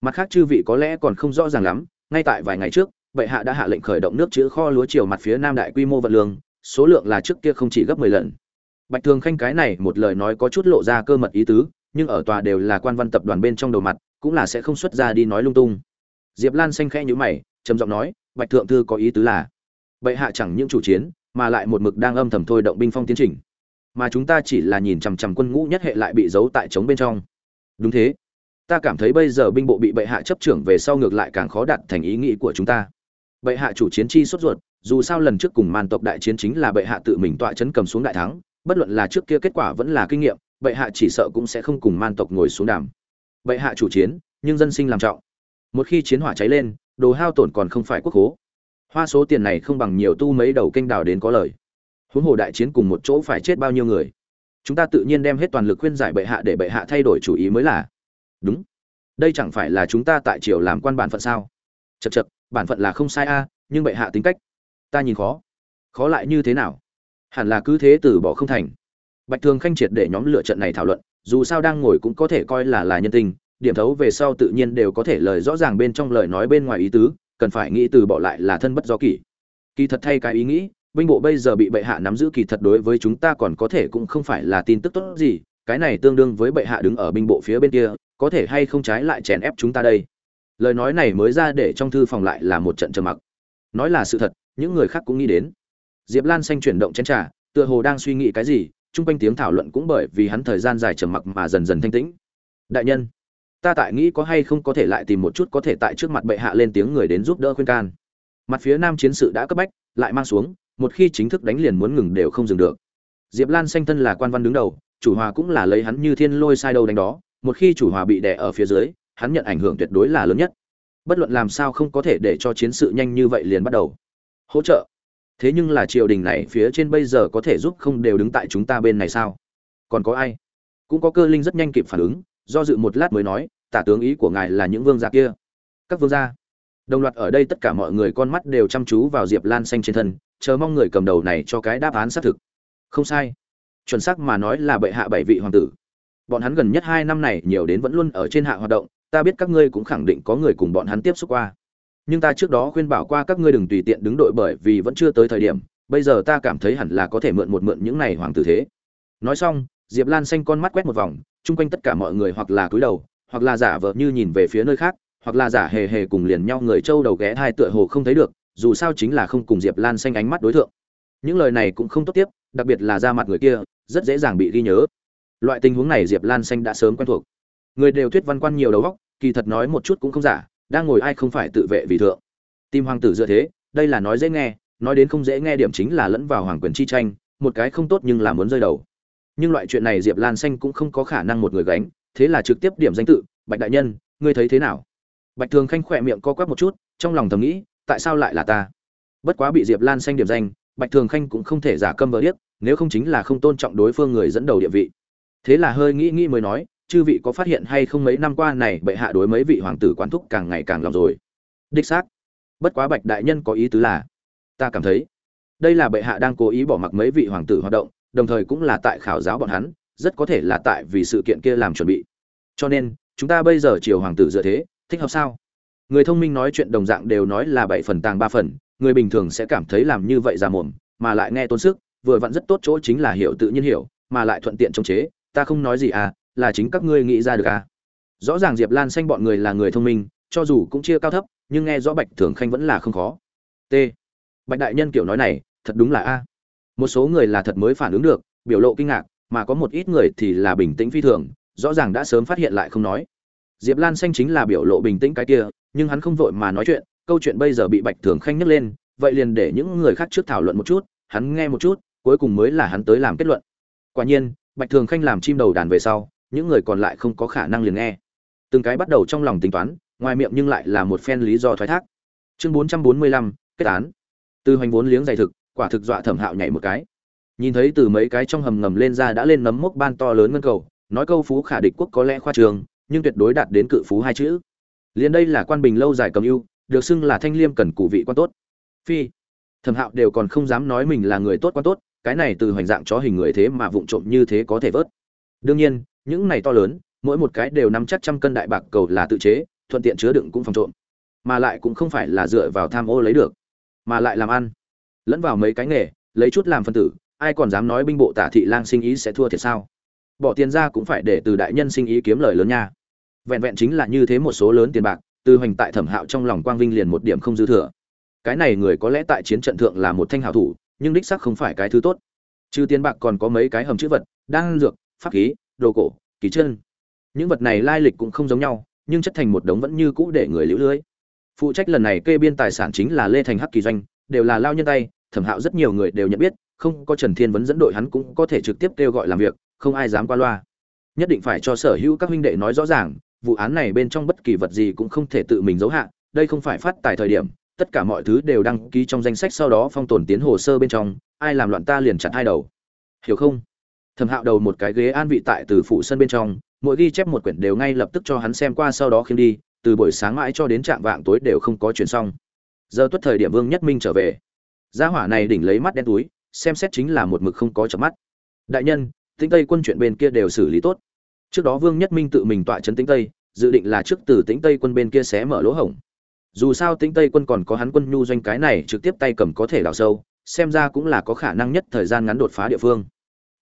Mặt khác chư vị có lẽ còn không rõ ràng lắm, ngay tại vài ngày trước bệ hạ đã hạ lệnh khởi động nước chữ kho lúa chiều mặt phía nam đại quy mô vật lương, số lượng là trước kia không chỉ gấp mười lần. Bạch thường khanh cái này một lời nói có chút lộ ra cơ mật ý tứ, nhưng ở tòa đều là quan văn tập đoàn bên trong đầu mặt, cũng là sẽ không xuất ra đi nói lung tung. Diệp lan xanh khẽ nhíu mày, trầm giọng nói, bạch thượng thư có ý tứ là, bệ hạ chẳng những chủ chiến, mà lại một mực đang âm thầm thôi động binh phong tiến trình. Mà chúng ta chỉ là nhìn chằm chằm quân ngũ nhất hệ lại bị giấu tại trống bên trong. Đúng thế. Ta cảm thấy bây giờ binh bộ bị bệ hạ chấp trưởng về sau ngược lại càng khó đạt thành ý nghĩ của chúng ta bệ hạ chủ chiến chi sốt ruột, dù sao lần trước cùng man tộc đại chiến chính là bệ hạ tự mình tọa chấn cầm xuống đại thắng, bất luận là trước kia kết quả vẫn là kinh nghiệm, bệ hạ chỉ sợ cũng sẽ không cùng man tộc ngồi xuống đàm. Bệ hạ chủ chiến, nhưng dân sinh làm trọng. Một khi chiến hỏa cháy lên, đồ hao tổn còn không phải quốc hố. Hoa số tiền này không bằng nhiều tu mấy đầu kênh đào đến có lời. Huống hồ đại chiến cùng một chỗ phải chết bao nhiêu người. Chúng ta tự nhiên đem hết toàn lực khuyên giải bệ hạ để bệ hạ thay đổi chủ ý mới là. Đúng. Đây chẳng phải là chúng ta tại triều làm quan bản phận sao? Chật chật bản phận là không sai a, nhưng bệ hạ tính cách, ta nhìn khó. Khó lại như thế nào? Hẳn là cứ thế từ bỏ không thành. Bạch thường khanh triệt để nhóm lựa trận này thảo luận, dù sao đang ngồi cũng có thể coi là là nhân tình, điểm thấu về sau tự nhiên đều có thể lời rõ ràng bên trong lời nói bên ngoài ý tứ, cần phải nghĩ từ bỏ lại là thân bất do kỷ. Kỳ thật thay cái ý nghĩ, binh bộ bây giờ bị bệ hạ nắm giữ kỳ thật đối với chúng ta còn có thể cũng không phải là tin tức tốt gì, cái này tương đương với bệ hạ đứng ở binh bộ phía bên kia, có thể hay không trái lại chèn ép chúng ta đây? Lời nói này mới ra để trong thư phòng lại là một trận trầm mặc. Nói là sự thật, những người khác cũng nghĩ đến. Diệp lan xanh chuyển động chén trà, tựa hồ đang suy nghĩ cái gì, chung quanh tiếng thảo luận cũng bởi vì hắn thời gian dài trầm mặc mà dần dần thanh tĩnh. Đại nhân, ta tại nghĩ có hay không có thể lại tìm một chút có thể tại trước mặt bệ hạ lên tiếng người đến giúp đỡ khuyên can. Mặt phía nam chiến sự đã cấp bách, lại mang xuống, một khi chính thức đánh liền muốn ngừng đều không dừng được. Diệp lan xanh thân là quan văn đứng đầu, chủ hòa cũng là lấy hắn như thiên lôi sai đâu đánh đó, một khi chủ hòa bị đè ở phía dưới hắn nhận ảnh hưởng tuyệt đối là lớn nhất. Bất luận làm sao không có thể để cho chiến sự nhanh như vậy liền bắt đầu. Hỗ trợ. Thế nhưng là triều đình này phía trên bây giờ có thể giúp không đều đứng tại chúng ta bên này sao? Còn có ai? Cũng có cơ linh rất nhanh kịp phản ứng, do dự một lát mới nói, tả tướng ý của ngài là những vương gia kia. Các vương gia. Đồng loạt ở đây tất cả mọi người con mắt đều chăm chú vào diệp lan xanh trên thân, chờ mong người cầm đầu này cho cái đáp án xác thực. Không sai. Chuẩn xác mà nói là bệ hạ bảy vị hoàng tử. Bọn hắn gần nhất hai năm này nhiều đến vẫn luôn ở trên hạ hoạt động ta biết các ngươi cũng khẳng định có người cùng bọn hắn tiếp xúc qua. Nhưng ta trước đó khuyên bảo qua các ngươi đừng tùy tiện đứng đội bởi vì vẫn chưa tới thời điểm, bây giờ ta cảm thấy hẳn là có thể mượn một mượn những này hoàng tử thế. Nói xong, diệp lan xanh con mắt quét một vòng, chung quanh tất cả mọi người hoặc là cúi đầu, hoặc là giả vờ như nhìn về phía nơi khác, hoặc là giả hề hề cùng liền nhau người trâu đầu ghé hai tựa hồ không thấy được, dù sao chính là không cùng diệp lan xanh ánh mắt đối tượng những lời này cũng không tốt tiếp, đặc biệt là ra mặt người kia, rất dễ dàng bị ghi nhớ. Loại tình huống này diệp lan xanh đã sớm quen thuộc. Người đều thuyết văn quan nhiều đầu góc kỳ thật nói một chút cũng không giả, đang ngồi ai không phải tự vệ vì thượng. Tim hoàng tử dựa thế, đây là nói dễ nghe, nói đến không dễ nghe điểm chính là lẫn vào hoàng quyền chi tranh, một cái không tốt nhưng là muốn rơi đầu. Nhưng loại chuyện này diệp lan xanh cũng không có khả năng một người gánh, thế là trực tiếp điểm danh tự, bạch đại nhân, ngươi thấy thế nào? Bạch thường khanh khỏe miệng co quắp một chút, trong lòng thầm nghĩ, tại sao lại là ta? Bất quá bị diệp lan xanh điểm danh, bạch thường khanh cũng không thể giả câm vờ điếc, nếu không chính là không tôn trọng đối phương người dẫn đầu địa vị. Thế là hơi nghĩ nghĩ mới nói chư vị có phát hiện hay không mấy năm qua này bệ hạ đối mấy vị hoàng tử quán thúc càng ngày càng lòng rồi? Đích xác. Bất quá bạch đại nhân có ý tứ là, ta cảm thấy, đây là bệ hạ đang cố ý bỏ mặc mấy vị hoàng tử hoạt động, đồng thời cũng là tại khảo giáo bọn hắn, rất có thể là tại vì sự kiện kia làm chuẩn bị. Cho nên, chúng ta bây giờ chiều hoàng tử dựa thế, thích hợp sao? Người thông minh nói chuyện đồng dạng đều nói là bảy phần tàng ba phần, người bình thường sẽ cảm thấy làm như vậy ra mồm, mà lại nghe tôn sức, vừa vặn rất tốt chỗ chính là hiểu tự nhiên hiểu, mà lại thuận tiện chống chế, ta không nói gì à là chính các ngươi nghĩ ra được à? Rõ ràng diệp lan xanh bọn người là người thông minh, cho dù cũng chia cao thấp, nhưng nghe rõ bạch thường khanh vẫn là không khó. T. Bạch đại nhân kiểu nói này, thật đúng là a. Một số người là thật mới phản ứng được, biểu lộ kinh ngạc, mà có một ít người thì là bình tĩnh phi thường, rõ ràng đã sớm phát hiện lại không nói. Diệp lan xanh chính là biểu lộ bình tĩnh cái kia, nhưng hắn không vội mà nói chuyện, câu chuyện bây giờ bị bạch thường khanh nhắc lên, vậy liền để những người khác trước thảo luận một chút, hắn nghe một chút, cuối cùng mới là hắn tới làm kết luận. Quả nhiên, bạch thường khanh làm chim đầu đàn về sau những người còn lại không có khả năng liền nghe. Từng cái bắt đầu trong lòng tính toán, ngoài miệng nhưng lại là một phen lý do thoái thác. Chương bốn trăm bốn mươi lăm, kết án. Từ hoành vốn liếng dày thực, quả thực dọa thẩm hạo nhảy một cái. Nhìn thấy từ mấy cái trong hầm ngầm lên ra đã lên nấm mốc ban to lớn ngân cầu, nói câu phú khả địch quốc có lẽ khoa trường, nhưng tuyệt đối đạt đến cự phú hai chữ. Liền đây là quan bình lâu dài cầm ưu, được xưng là thanh liêm cần cụ vị quan tốt. Phi. Thẩm hạo đều còn không dám nói mình là người tốt quan tốt, cái này từ hoành dạng chó hình người thế mà vụng trộm như thế có thể vớt. Đương nhiên những này to lớn, mỗi một cái đều nắm chắc trăm cân đại bạc cầu là tự chế, thuận tiện chứa đựng cũng phòng trộm. Mà lại cũng không phải là dựa vào tham ô lấy được, mà lại làm ăn. Lẫn vào mấy cái nghề, lấy chút làm phân tử, ai còn dám nói binh bộ tả thị lang sinh ý sẽ thua thiệt sao? Bỏ tiền ra cũng phải để từ đại nhân sinh ý kiếm lời lớn nha. Vẹn vẹn chính là như thế một số lớn tiền bạc, từ hoành tại thẩm hạo trong lòng quang vinh liền một điểm không dư thừa. Cái này người có lẽ tại chiến trận thượng là một thanh hảo thủ, nhưng đích sắc không phải cái thứ tốt. Trừ tiền bạc còn có mấy cái hầm chữ vật, đan dược, pháp khí đồ cổ, kỳ chân. Những vật này lai lịch cũng không giống nhau, nhưng chất thành một đống vẫn như cũ để người liễu lưới. Phụ trách lần này kê biên tài sản chính là lê thành hắc kỳ doanh, đều là lao nhân tay, thẩm hạo rất nhiều người đều nhận biết, không có trần thiên vấn dẫn đội hắn cũng có thể trực tiếp kêu gọi làm việc, không ai dám qua loa. Nhất định phải cho sở hữu các huynh đệ nói rõ ràng, vụ án này bên trong bất kỳ vật gì cũng không thể tự mình giấu hạ, đây không phải phát tài thời điểm, tất cả mọi thứ đều đăng ký trong danh sách sau đó phong tồn tiến hồ sơ bên trong, ai làm loạn ta liền chặt hai đầu. Hiểu không? Thẩm hạo đầu một cái ghế an vị tại từ phủ sân bên trong, mỗi ghi chép một quyển đều ngay lập tức cho hắn xem qua sau đó khiêm đi, từ buổi sáng mãi cho đến trạm vạng tối đều không có chuyển xong. Giờ tuất thời điểm vương nhất minh trở về. Gia hỏa này đỉnh lấy mắt đen túi, xem xét chính là một mực không có chợp mắt. Đại nhân, tĩnh tây quân chuyện bên kia đều xử lý tốt. Trước đó vương nhất minh tự mình tọa trấn tĩnh tây, dự định là trước từ tĩnh tây quân bên kia xé mở lỗ hổng. Dù sao tĩnh tây quân còn có hắn quân nhu doanh cái này trực tiếp tay cầm có thể đào sâu, xem ra cũng là có khả năng nhất thời gian ngắn đột phá địa phương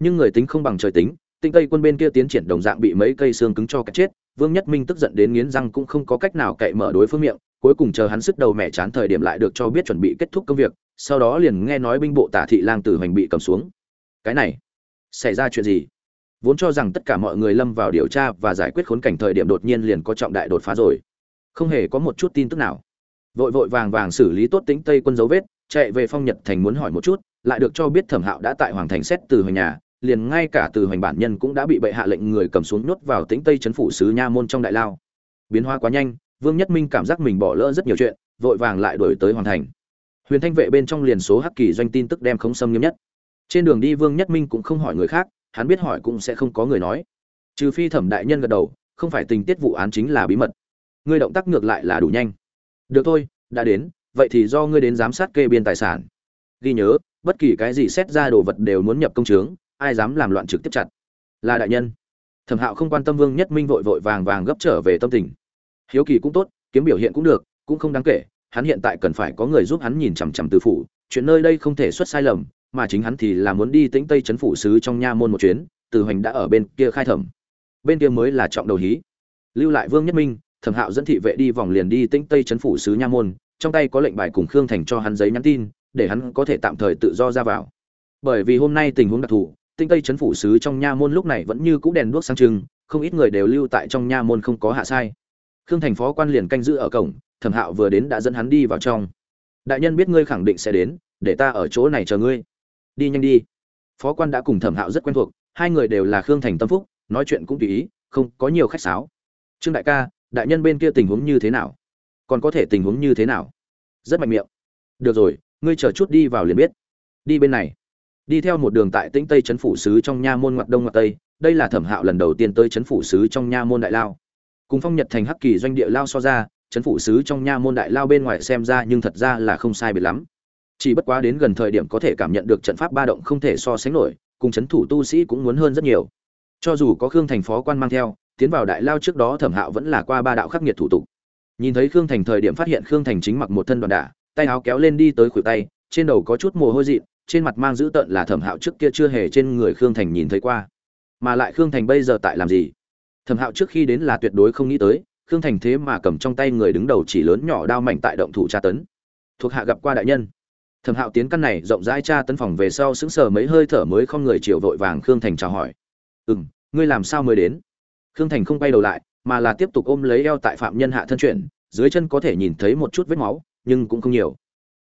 nhưng người tính không bằng trời tính, tinh tây quân bên kia tiến triển đồng dạng bị mấy cây xương cứng cho cái chết, vương nhất minh tức giận đến nghiến răng cũng không có cách nào cậy mở đối phương miệng, cuối cùng chờ hắn sức đầu mẹ chán thời điểm lại được cho biết chuẩn bị kết thúc công việc, sau đó liền nghe nói binh bộ tả thị lang tử hoành bị cầm xuống. Cái này, xảy ra chuyện gì? Vốn cho rằng tất cả mọi người lâm vào điều tra và giải quyết khốn cảnh thời điểm đột nhiên liền có trọng đại đột phá rồi. Không hề có một chút tin tức nào. Vội vội vàng vàng xử lý tốt tính tây quân dấu vết, chạy về phong nhật thành muốn hỏi một chút, lại được cho biết thẩm hạo đã tại hoàng thành xét từ hồi nhà liền ngay cả từ hoành bản nhân cũng đã bị bệ hạ lệnh người cầm xuống nhốt vào tính tây chấn phủ sứ nha môn trong đại lao. Biến hóa quá nhanh, vương nhất minh cảm giác mình bỏ lỡ rất nhiều chuyện, vội vàng lại đổi tới hoàn thành. Huyền thanh vệ bên trong liền số hắc kỳ doanh tin tức đem không xâm nghiêm nhất. Trên đường đi vương nhất minh cũng không hỏi người khác, hắn biết hỏi cũng sẽ không có người nói. Trừ phi thẩm đại nhân gật đầu, không phải tình tiết vụ án chính là bí mật. Ngươi động tác ngược lại là đủ nhanh. Được thôi, đã đến, vậy thì do ngươi đến giám sát kê biên tài sản. Ghi nhớ, bất kỳ cái gì xét ra đồ vật đều muốn nhập công chướng ai dám làm loạn trực tiếp chặt. Là đại nhân. Thẩm hạo không quan tâm vương nhất minh vội vội vàng vàng gấp trở về tâm tình. Hiếu kỳ cũng tốt, kiếm biểu hiện cũng được, cũng không đáng kể, hắn hiện tại cần phải có người giúp hắn nhìn chằm chằm từ phủ, chuyện nơi đây không thể xuất sai lầm, mà chính hắn thì là muốn đi tĩnh tây chấn phủ sứ trong nha môn một chuyến, từ hoành đã ở bên kia khai thẩm. Bên kia mới là trọng đầu hí. Lưu lại vương nhất minh, thẩm hạo dẫn thị vệ đi vòng liền đi tĩnh tây chấn phủ sứ nha môn, trong tay có lệnh bài cùng khương thành cho hắn giấy nhắn tin, để hắn có thể tạm thời tự do ra vào. Bởi vì hôm nay tình huống đặc thù tinh tây chấn phủ sứ trong nha môn lúc này vẫn như cũ đèn đuốc sang trưng, không ít người đều lưu tại trong nha môn không có hạ sai. Khương thành phó quan liền canh giữ ở cổng, thẩm hạo vừa đến đã dẫn hắn đi vào trong. Đại nhân biết ngươi khẳng định sẽ đến, để ta ở chỗ này chờ ngươi. Đi nhanh đi. Phó quan đã cùng thẩm hạo rất quen thuộc, hai người đều là khương thành tâm phúc, nói chuyện cũng tùy ý, không có nhiều khách sáo. Trương đại ca, đại nhân bên kia tình huống như thế nào? Còn có thể tình huống như thế nào? Rất mạnh miệng. Được rồi, ngươi chờ chút đi vào liền biết. Đi bên này đi theo một đường tại tĩnh tây trấn phủ sứ trong nha môn ngoặt đông ngoặt tây, đây là thẩm hạo lần đầu tiên tới trấn phủ sứ trong nha môn đại lao. Cùng phong nhật thành hắc kỳ doanh địa lao so ra trấn phủ sứ trong nha môn đại lao bên ngoài xem ra nhưng thật ra là không sai biệt lắm. Chỉ bất quá đến gần thời điểm có thể cảm nhận được trận pháp ba động không thể so sánh nổi, cùng chấn thủ tu sĩ cũng muốn hơn rất nhiều. Cho dù có khương thành phó quan mang theo, tiến vào đại lao trước đó thẩm hạo vẫn là qua ba đạo khắc nghiệt thủ tục. Nhìn thấy khương thành thời điểm phát hiện khương thành chính mặc một thân đoàn đả, tay áo kéo lên đi tới khuỷu tay, trên đầu có chút mồ hôi dị trên mặt mang dữ tợn là thẩm hạo trước kia chưa hề trên người khương thành nhìn thấy qua. Mà lại khương thành bây giờ tại làm gì? Thẩm hạo trước khi đến là tuyệt đối không nghĩ tới, khương thành thế mà cầm trong tay người đứng đầu chỉ lớn nhỏ đao mảnh tại động thủ tra tấn. Thuộc hạ gặp qua đại nhân. Thẩm hạo tiến căn này, rộng rãi tra tấn phòng về sau sững sờ mấy hơi thở mới không người chiều vội vàng khương thành chào hỏi. Ừ m ngươi làm sao mới đến? Khương thành không quay đầu lại, mà là tiếp tục ôm lấy eo tại phạm nhân hạ thân chuyển, dưới chân có thể nhìn thấy một chút vết máu, nhưng cũng không nhiều.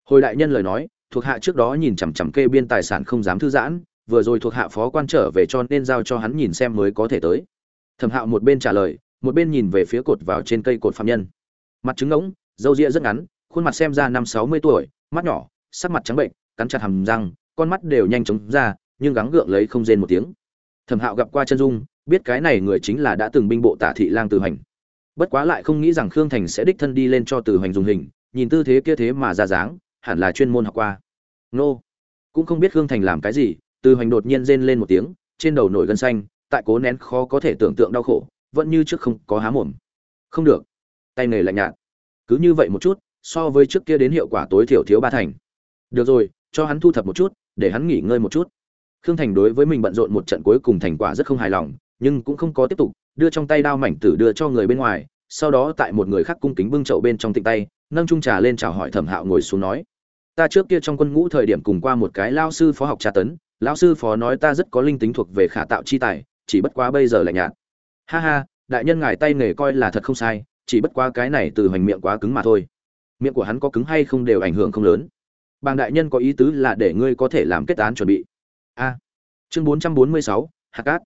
Hồi đại nhân lời nói thuộc hạ trước đó nhìn chằm chằm kê biên tài sản không dám thư giãn, vừa rồi thuộc hạ phó quan trở về cho nên giao cho hắn nhìn xem mới có thể tới. Thẩm hạo một bên trả lời, một bên nhìn về phía cột vào trên cây cột phạm nhân. Mặt trứng ngỗng, râu ria rất ngắn, khuôn mặt xem ra năm sáu mươi tuổi, mắt nhỏ, sắc mặt trắng bệnh, cắn chặt hàm răng, con mắt đều nhanh chóng ra, nhưng gắng gượng lấy không rên một tiếng. Thẩm hạo gặp qua chân dung, biết cái này người chính là đã từng binh bộ tả thị lang từ hành bất quá lại không nghĩ rằng khương thành sẽ đích thân đi lên cho từ hành dùng hình, nhìn tư thế kia thế mà ra dáng hẳn là chuyên môn học qua. Nô. Cũng không biết khương thành làm cái gì, từ hoành đột nhiên rên lên một tiếng, trên đầu nổi gân xanh, tại cố nén khó có thể tưởng tượng đau khổ, vẫn như trước không có há mồm. Không được. Tay nghề lạnh nhạt. Cứ như vậy một chút, so với trước kia đến hiệu quả tối thiểu thiếu ba thành. Được rồi, cho hắn thu thập một chút, để hắn nghỉ ngơi một chút. Khương thành đối với mình bận rộn một trận cuối cùng thành quả rất không hài lòng, nhưng cũng không có tiếp tục, đưa trong tay đao mảnh tử đưa cho người bên ngoài, sau đó tại một người khác cung kính bưng chậu bên trong tịnh tay, nâng trung trà lên chào hỏi thẩm hạo ngồi xuống nói ta trước kia trong quân ngũ thời điểm cùng qua một cái lao sư phó học tra tấn lão sư phó nói ta rất có linh tính thuộc về khả tạo chi tài, chỉ bất quá bây giờ lại nhạt. Ha ha, đại nhân ngài tay nghề coi là thật không sai, chỉ bất quá cái này từ hoành miệng quá cứng mà thôi. Miệng của hắn có cứng hay không đều ảnh hưởng không lớn. Bàng đại nhân có ý tứ là để ngươi có thể làm kết án chuẩn bị. A. Chương bốn trăm bốn mươi sáu hạt cát.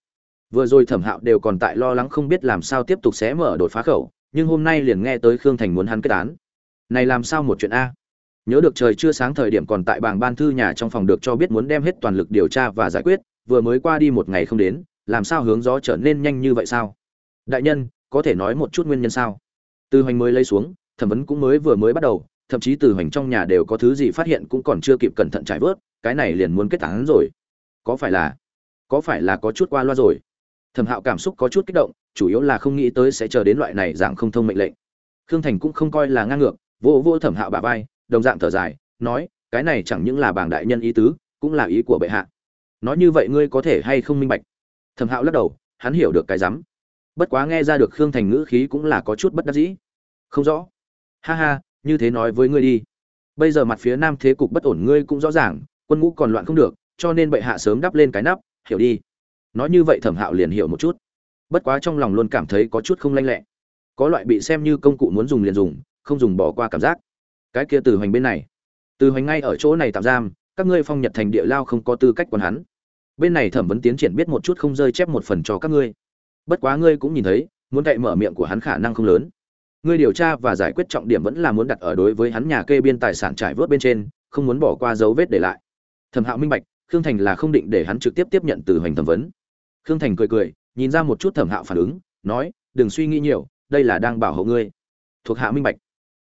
Vừa rồi thẩm hạo đều còn tại lo lắng không biết làm sao tiếp tục xé mở đột phá khẩu, nhưng hôm nay liền nghe tới khương thành muốn hắn kết án. Này làm sao một chuyện a? Nhớ được trời chưa sáng thời điểm còn tại bảng ban thư nhà trong phòng được cho biết muốn đem hết toàn lực điều tra và giải quyết, vừa mới qua đi một ngày không đến, làm sao hướng gió trở nên nhanh như vậy sao? Đại nhân, có thể nói một chút nguyên nhân sao? Từ hoành mới lấy xuống, thẩm vấn cũng mới vừa mới bắt đầu, thậm chí từ hoành trong nhà đều có thứ gì phát hiện cũng còn chưa kịp cẩn thận trải vớt, cái này liền muốn kết án rồi. Có phải là, có phải là có chút qua loa rồi? Thẩm hạo cảm xúc có chút kích động, chủ yếu là không nghĩ tới sẽ chờ đến loại này dạng không thông mệnh lệnh. Khương thành cũng không coi là ngang ngược vô vô thẩm hạo bà vai đồng dạng thở dài, nói, cái này chẳng những là bảng đại nhân ý tứ, cũng là ý của bệ hạ. Nói như vậy ngươi có thể hay không minh bạch? Thẩm hạo lắc đầu, hắn hiểu được cái rắm. Bất quá nghe ra được khương thành ngữ khí cũng là có chút bất đắc dĩ. Không rõ. Ha ha, như thế nói với ngươi đi. Bây giờ mặt phía nam thế cục bất ổn ngươi cũng rõ ràng, quân ngũ còn loạn không được, cho nên bệ hạ sớm đắp lên cái nắp, hiểu đi. Nói như vậy thẩm hạo liền hiểu một chút. Bất quá trong lòng luôn cảm thấy có chút không lanh lẹ. Có loại bị xem như công cụ muốn dùng liền dùng, không dùng bỏ qua cảm giác cái kia từ hoành bên này. Từ hoành ngay ở chỗ này tạm giam, các ngươi phong nhật thành địa lao không có tư cách còn hắn. Bên này thẩm vấn tiến triển biết một chút không rơi chép một phần cho các ngươi. Bất quá ngươi cũng nhìn thấy, muốn cậy mở miệng của hắn khả năng không lớn. Ngươi điều tra và giải quyết trọng điểm vẫn là muốn đặt ở đối với hắn nhà kê biên tài sản trải vớt bên trên, không muốn bỏ qua dấu vết để lại. Thẩm hạo minh bạch, khương thành là không định để hắn trực tiếp tiếp nhận từ hoành thẩm vấn. Khương thành cười cười, nhìn ra một chút thẩm hạo phản ứng, nói, đừng suy nghĩ nhiều, đây là đang bảo hộ ngươi. Thuộc hạ minh bạch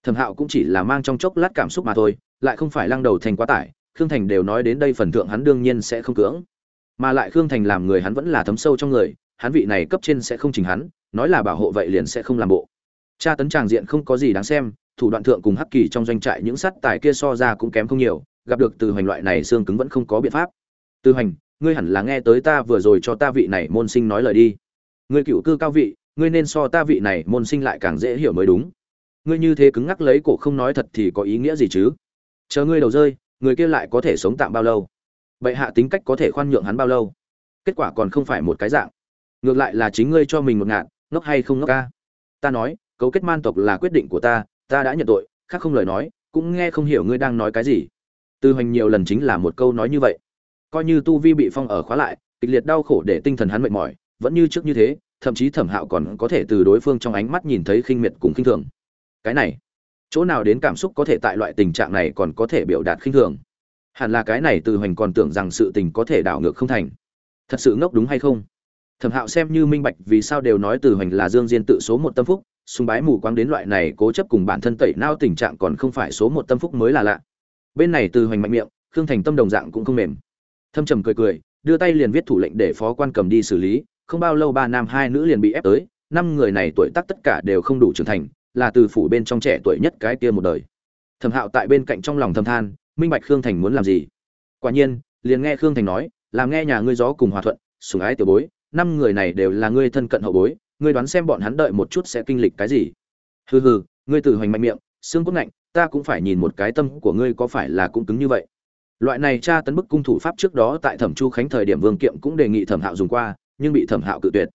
thẩm hạo cũng chỉ là mang trong chốc lát cảm xúc mà thôi, lại không phải lăng đầu thành quá tải, khương thành đều nói đến đây phần thượng hắn đương nhiên sẽ không cưỡng. Mà lại khương thành làm người hắn vẫn là thấm sâu trong người, hắn vị này cấp trên sẽ không chỉnh hắn, nói là bảo hộ vậy liền sẽ không làm bộ. Tra tấn tràng diện không có gì đáng xem, thủ đoạn thượng cùng hắc kỳ trong doanh trại những sắt tài kia so ra cũng kém không nhiều, gặp được từ hoành loại này xương cứng vẫn không có biện pháp. Từ hoành, ngươi hẳn là nghe tới ta vừa rồi cho ta vị này môn sinh nói lời đi. Ngươi cựu cư cao vị, ngươi nên so ta vị này môn sinh lại càng dễ hiểu mới đúng ngươi như thế cứng ngắc lấy cổ không nói thật thì có ý nghĩa gì chứ? Chờ ngươi đầu rơi, người kia lại có thể sống tạm bao lâu? Vậy hạ tính cách có thể khoan nhượng hắn bao lâu? Kết quả còn không phải một cái dạng. Ngược lại là chính ngươi cho mình một ngạn, ngốc hay không ngốc ca? Ta nói, cấu kết man tộc là quyết định của ta ta đã nhận tội, khác không lời nói, cũng nghe không hiểu ngươi đang nói cái gì. Tư hoành nhiều lần chính là một câu nói như vậy. Coi như tu vi bị phong ở khóa lại, kịch liệt đau khổ để tinh thần hắn mệt mỏi, vẫn như trước như thế, thậm chí thẩm hạo còn có thể từ đối phương trong ánh mắt nhìn thấy khinh miệt cùng khinh thường cái này, chỗ nào đến cảm xúc có thể tại loại tình trạng này còn có thể biểu đạt khinh thường. Hẳn là cái này từ hoành còn tưởng rằng sự tình có thể đảo ngược không thành. Thật sự ngốc đúng hay không? Thẩm hạo xem như minh bạch vì sao đều nói từ hoành là dương diên tự số một tâm phúc, sùng bái mù quáng đến loại này cố chấp cùng bản thân tẩy nao tình trạng còn không phải số một tâm phúc mới là lạ. Bên này từ hoành mạnh miệng, khương thành tâm đồng dạng cũng không mềm. Thâm trầm cười cười, đưa tay liền viết thủ lệnh để phó quan cầm đi xử lý, không bao lâu ba nam hai nữ liền bị ép tới, năm người này tuổi tác tất cả đều không đủ trưởng thành là từ phủ bên trong trẻ tuổi nhất cái kia một đời. Thẩm hạo tại bên cạnh trong lòng thầm than, minh bạch khương thành muốn làm gì. Quả nhiên, liền nghe khương thành nói làm nghe nhà ngươi gió cùng hòa thuận sùng ái tiểu bối, năm người này đều là ngươi thân cận hậu bối, ngươi đoán xem bọn hắn đợi một chút sẽ kinh lịch cái gì. Hừ hừ, ngươi từ hoành mạnh miệng, xương cốt ngạnh, ta cũng phải nhìn một cái tâm của ngươi có phải là cũng cứng như vậy. Loại này tra tấn bức cung thủ pháp trước đó tại thẩm chu khánh thời điểm vương kiệm cũng đề nghị thẩm hạo dùng qua, nhưng bị thẩm hạo cự tuyệt.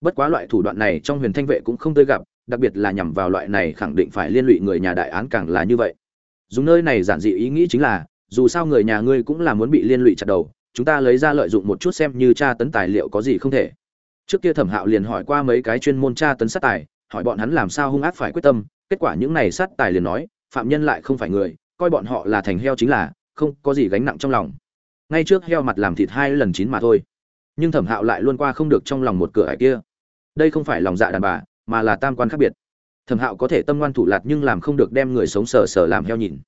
Bất quá loại thủ đoạn này trong huyền thanh vệ cũng không tươi gặp đặc biệt là nhằm vào loại này khẳng định phải liên lụy người nhà đại án càng là như vậy. Dùng nơi này giản dị ý nghĩ chính là, dù sao người nhà ngươi cũng là muốn bị liên lụy chặt đầu, chúng ta lấy ra lợi dụng một chút xem như tra tấn tài liệu có gì không thể. Trước kia thẩm hạo liền hỏi qua mấy cái chuyên môn tra tấn sát tài, hỏi bọn hắn làm sao hung ác phải quyết tâm, kết quả những này sát tài liền nói, phạm nhân lại không phải người, coi bọn họ là thành heo chính là, không có gì gánh nặng trong lòng. Ngay trước heo mặt làm thịt hai lần chín mà thôi. Nhưng thẩm hạo lại luôn qua không được trong lòng một cửa ải kia. Đây không phải lòng dạ đàn bà mà là tam quan khác biệt. Thẩm hạo có thể tâm ngoan thủ lạt nhưng làm không được đem người sống sờ sờ làm heo nhìn.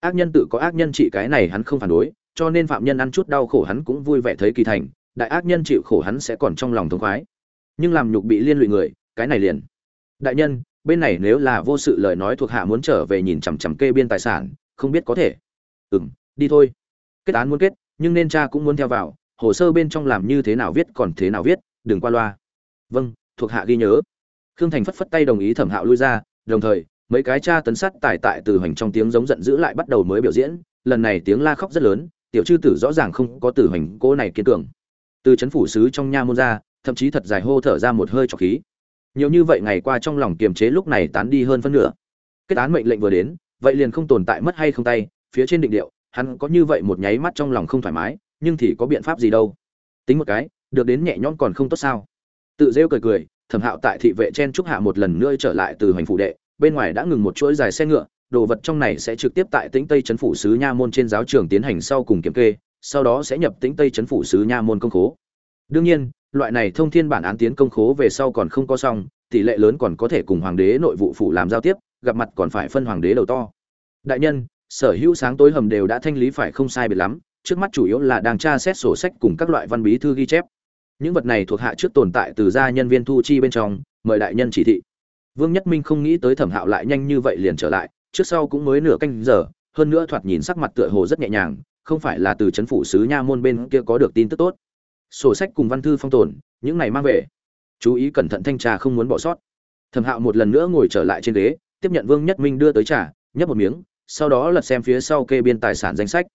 Ác nhân tự có ác nhân trị cái này hắn không phản đối, cho nên phạm nhân ăn chút đau khổ hắn cũng vui vẻ thấy kỳ thành, đại ác nhân chịu khổ hắn sẽ còn trong lòng thống khoái. Nhưng làm nhục bị liên lụy người, cái này liền. Đại nhân, bên này nếu là vô sự lời nói thuộc hạ muốn trở về nhìn chằm chằm kê biên tài sản, không biết có thể. Ừ m đi thôi. Kết án muốn kết, nhưng nên cha cũng muốn theo vào, hồ sơ bên trong làm như thế nào viết còn thế nào viết, đừng qua loa. Vâng thuộc hạ ghi nhớ khương thành phất phất tay đồng ý thẩm hạo lui ra, đồng thời, mấy cái cha tấn sát tải tại từ hoành trong tiếng giống giận dữ lại bắt đầu mới biểu diễn. Lần này tiếng la khóc rất lớn, tiểu chư tử rõ ràng không có từ hoành cô này kiên cường. Từ chấn phủ sứ trong nha môn ra, thậm chí thật dài hô thở ra một hơi trọc khí. Nhiều như vậy ngày qua trong lòng kiềm chế lúc này tán đi hơn phân nửa. Kết án mệnh lệnh vừa đến, vậy liền không tồn tại mất hay không tay, phía trên định điệu, hắn có như vậy một nháy mắt trong lòng không thoải mái, nhưng thì có biện pháp gì đâu. Tính một cái, được đến nhẹ nhõm còn không tốt sao? Tự rêu cười cười thẩm hạo tại thị vệ chen trúc hạ một lần nữa trở lại từ hoành phủ đệ, bên ngoài đã ngừng một chuỗi dài xe ngựa, đồ vật trong này sẽ trực tiếp tại tĩnh tây trấn phủ sứ nha môn trên giáo trường tiến hành sau cùng kiểm kê, sau đó sẽ nhập tĩnh tây trấn phủ sứ nha môn công khố. Đương nhiên, loại này thông thiên bản án tiến công khố về sau còn không có xong, tỷ lệ lớn còn có thể cùng hoàng đế nội vụ phủ làm giao tiếp, gặp mặt còn phải phân hoàng đế đầu to. Đại nhân, sở hữu sáng tối hầm đều đã thanh lý phải không sai biệt lắm, trước mắt chủ yếu là đang tra xét sổ sách cùng các loại văn bí thư ghi chép những vật này thuộc hạ trước tồn tại từ gia nhân viên thu chi bên trong, mời đại nhân chỉ thị. Vương nhất minh không nghĩ tới thẩm hạo lại nhanh như vậy liền trở lại, trước sau cũng mới nửa canh giờ, hơn nữa thoạt nhìn sắc mặt tựa hồ rất nhẹ nhàng, không phải là từ c h ấ n phủ sứ nha môn bên kia có được tin tức tốt. Sổ sách cùng văn thư phong tồn, những này mang về. Chú ý cẩn thận thanh trà không muốn bỏ sót. Thẩm hạo một lần nữa ngồi trở lại trên ghế, tiếp nhận vương nhất minh đưa tới trà, nhấp một miếng, sau đó lật xem phía sau kê biên tài sản danh sách.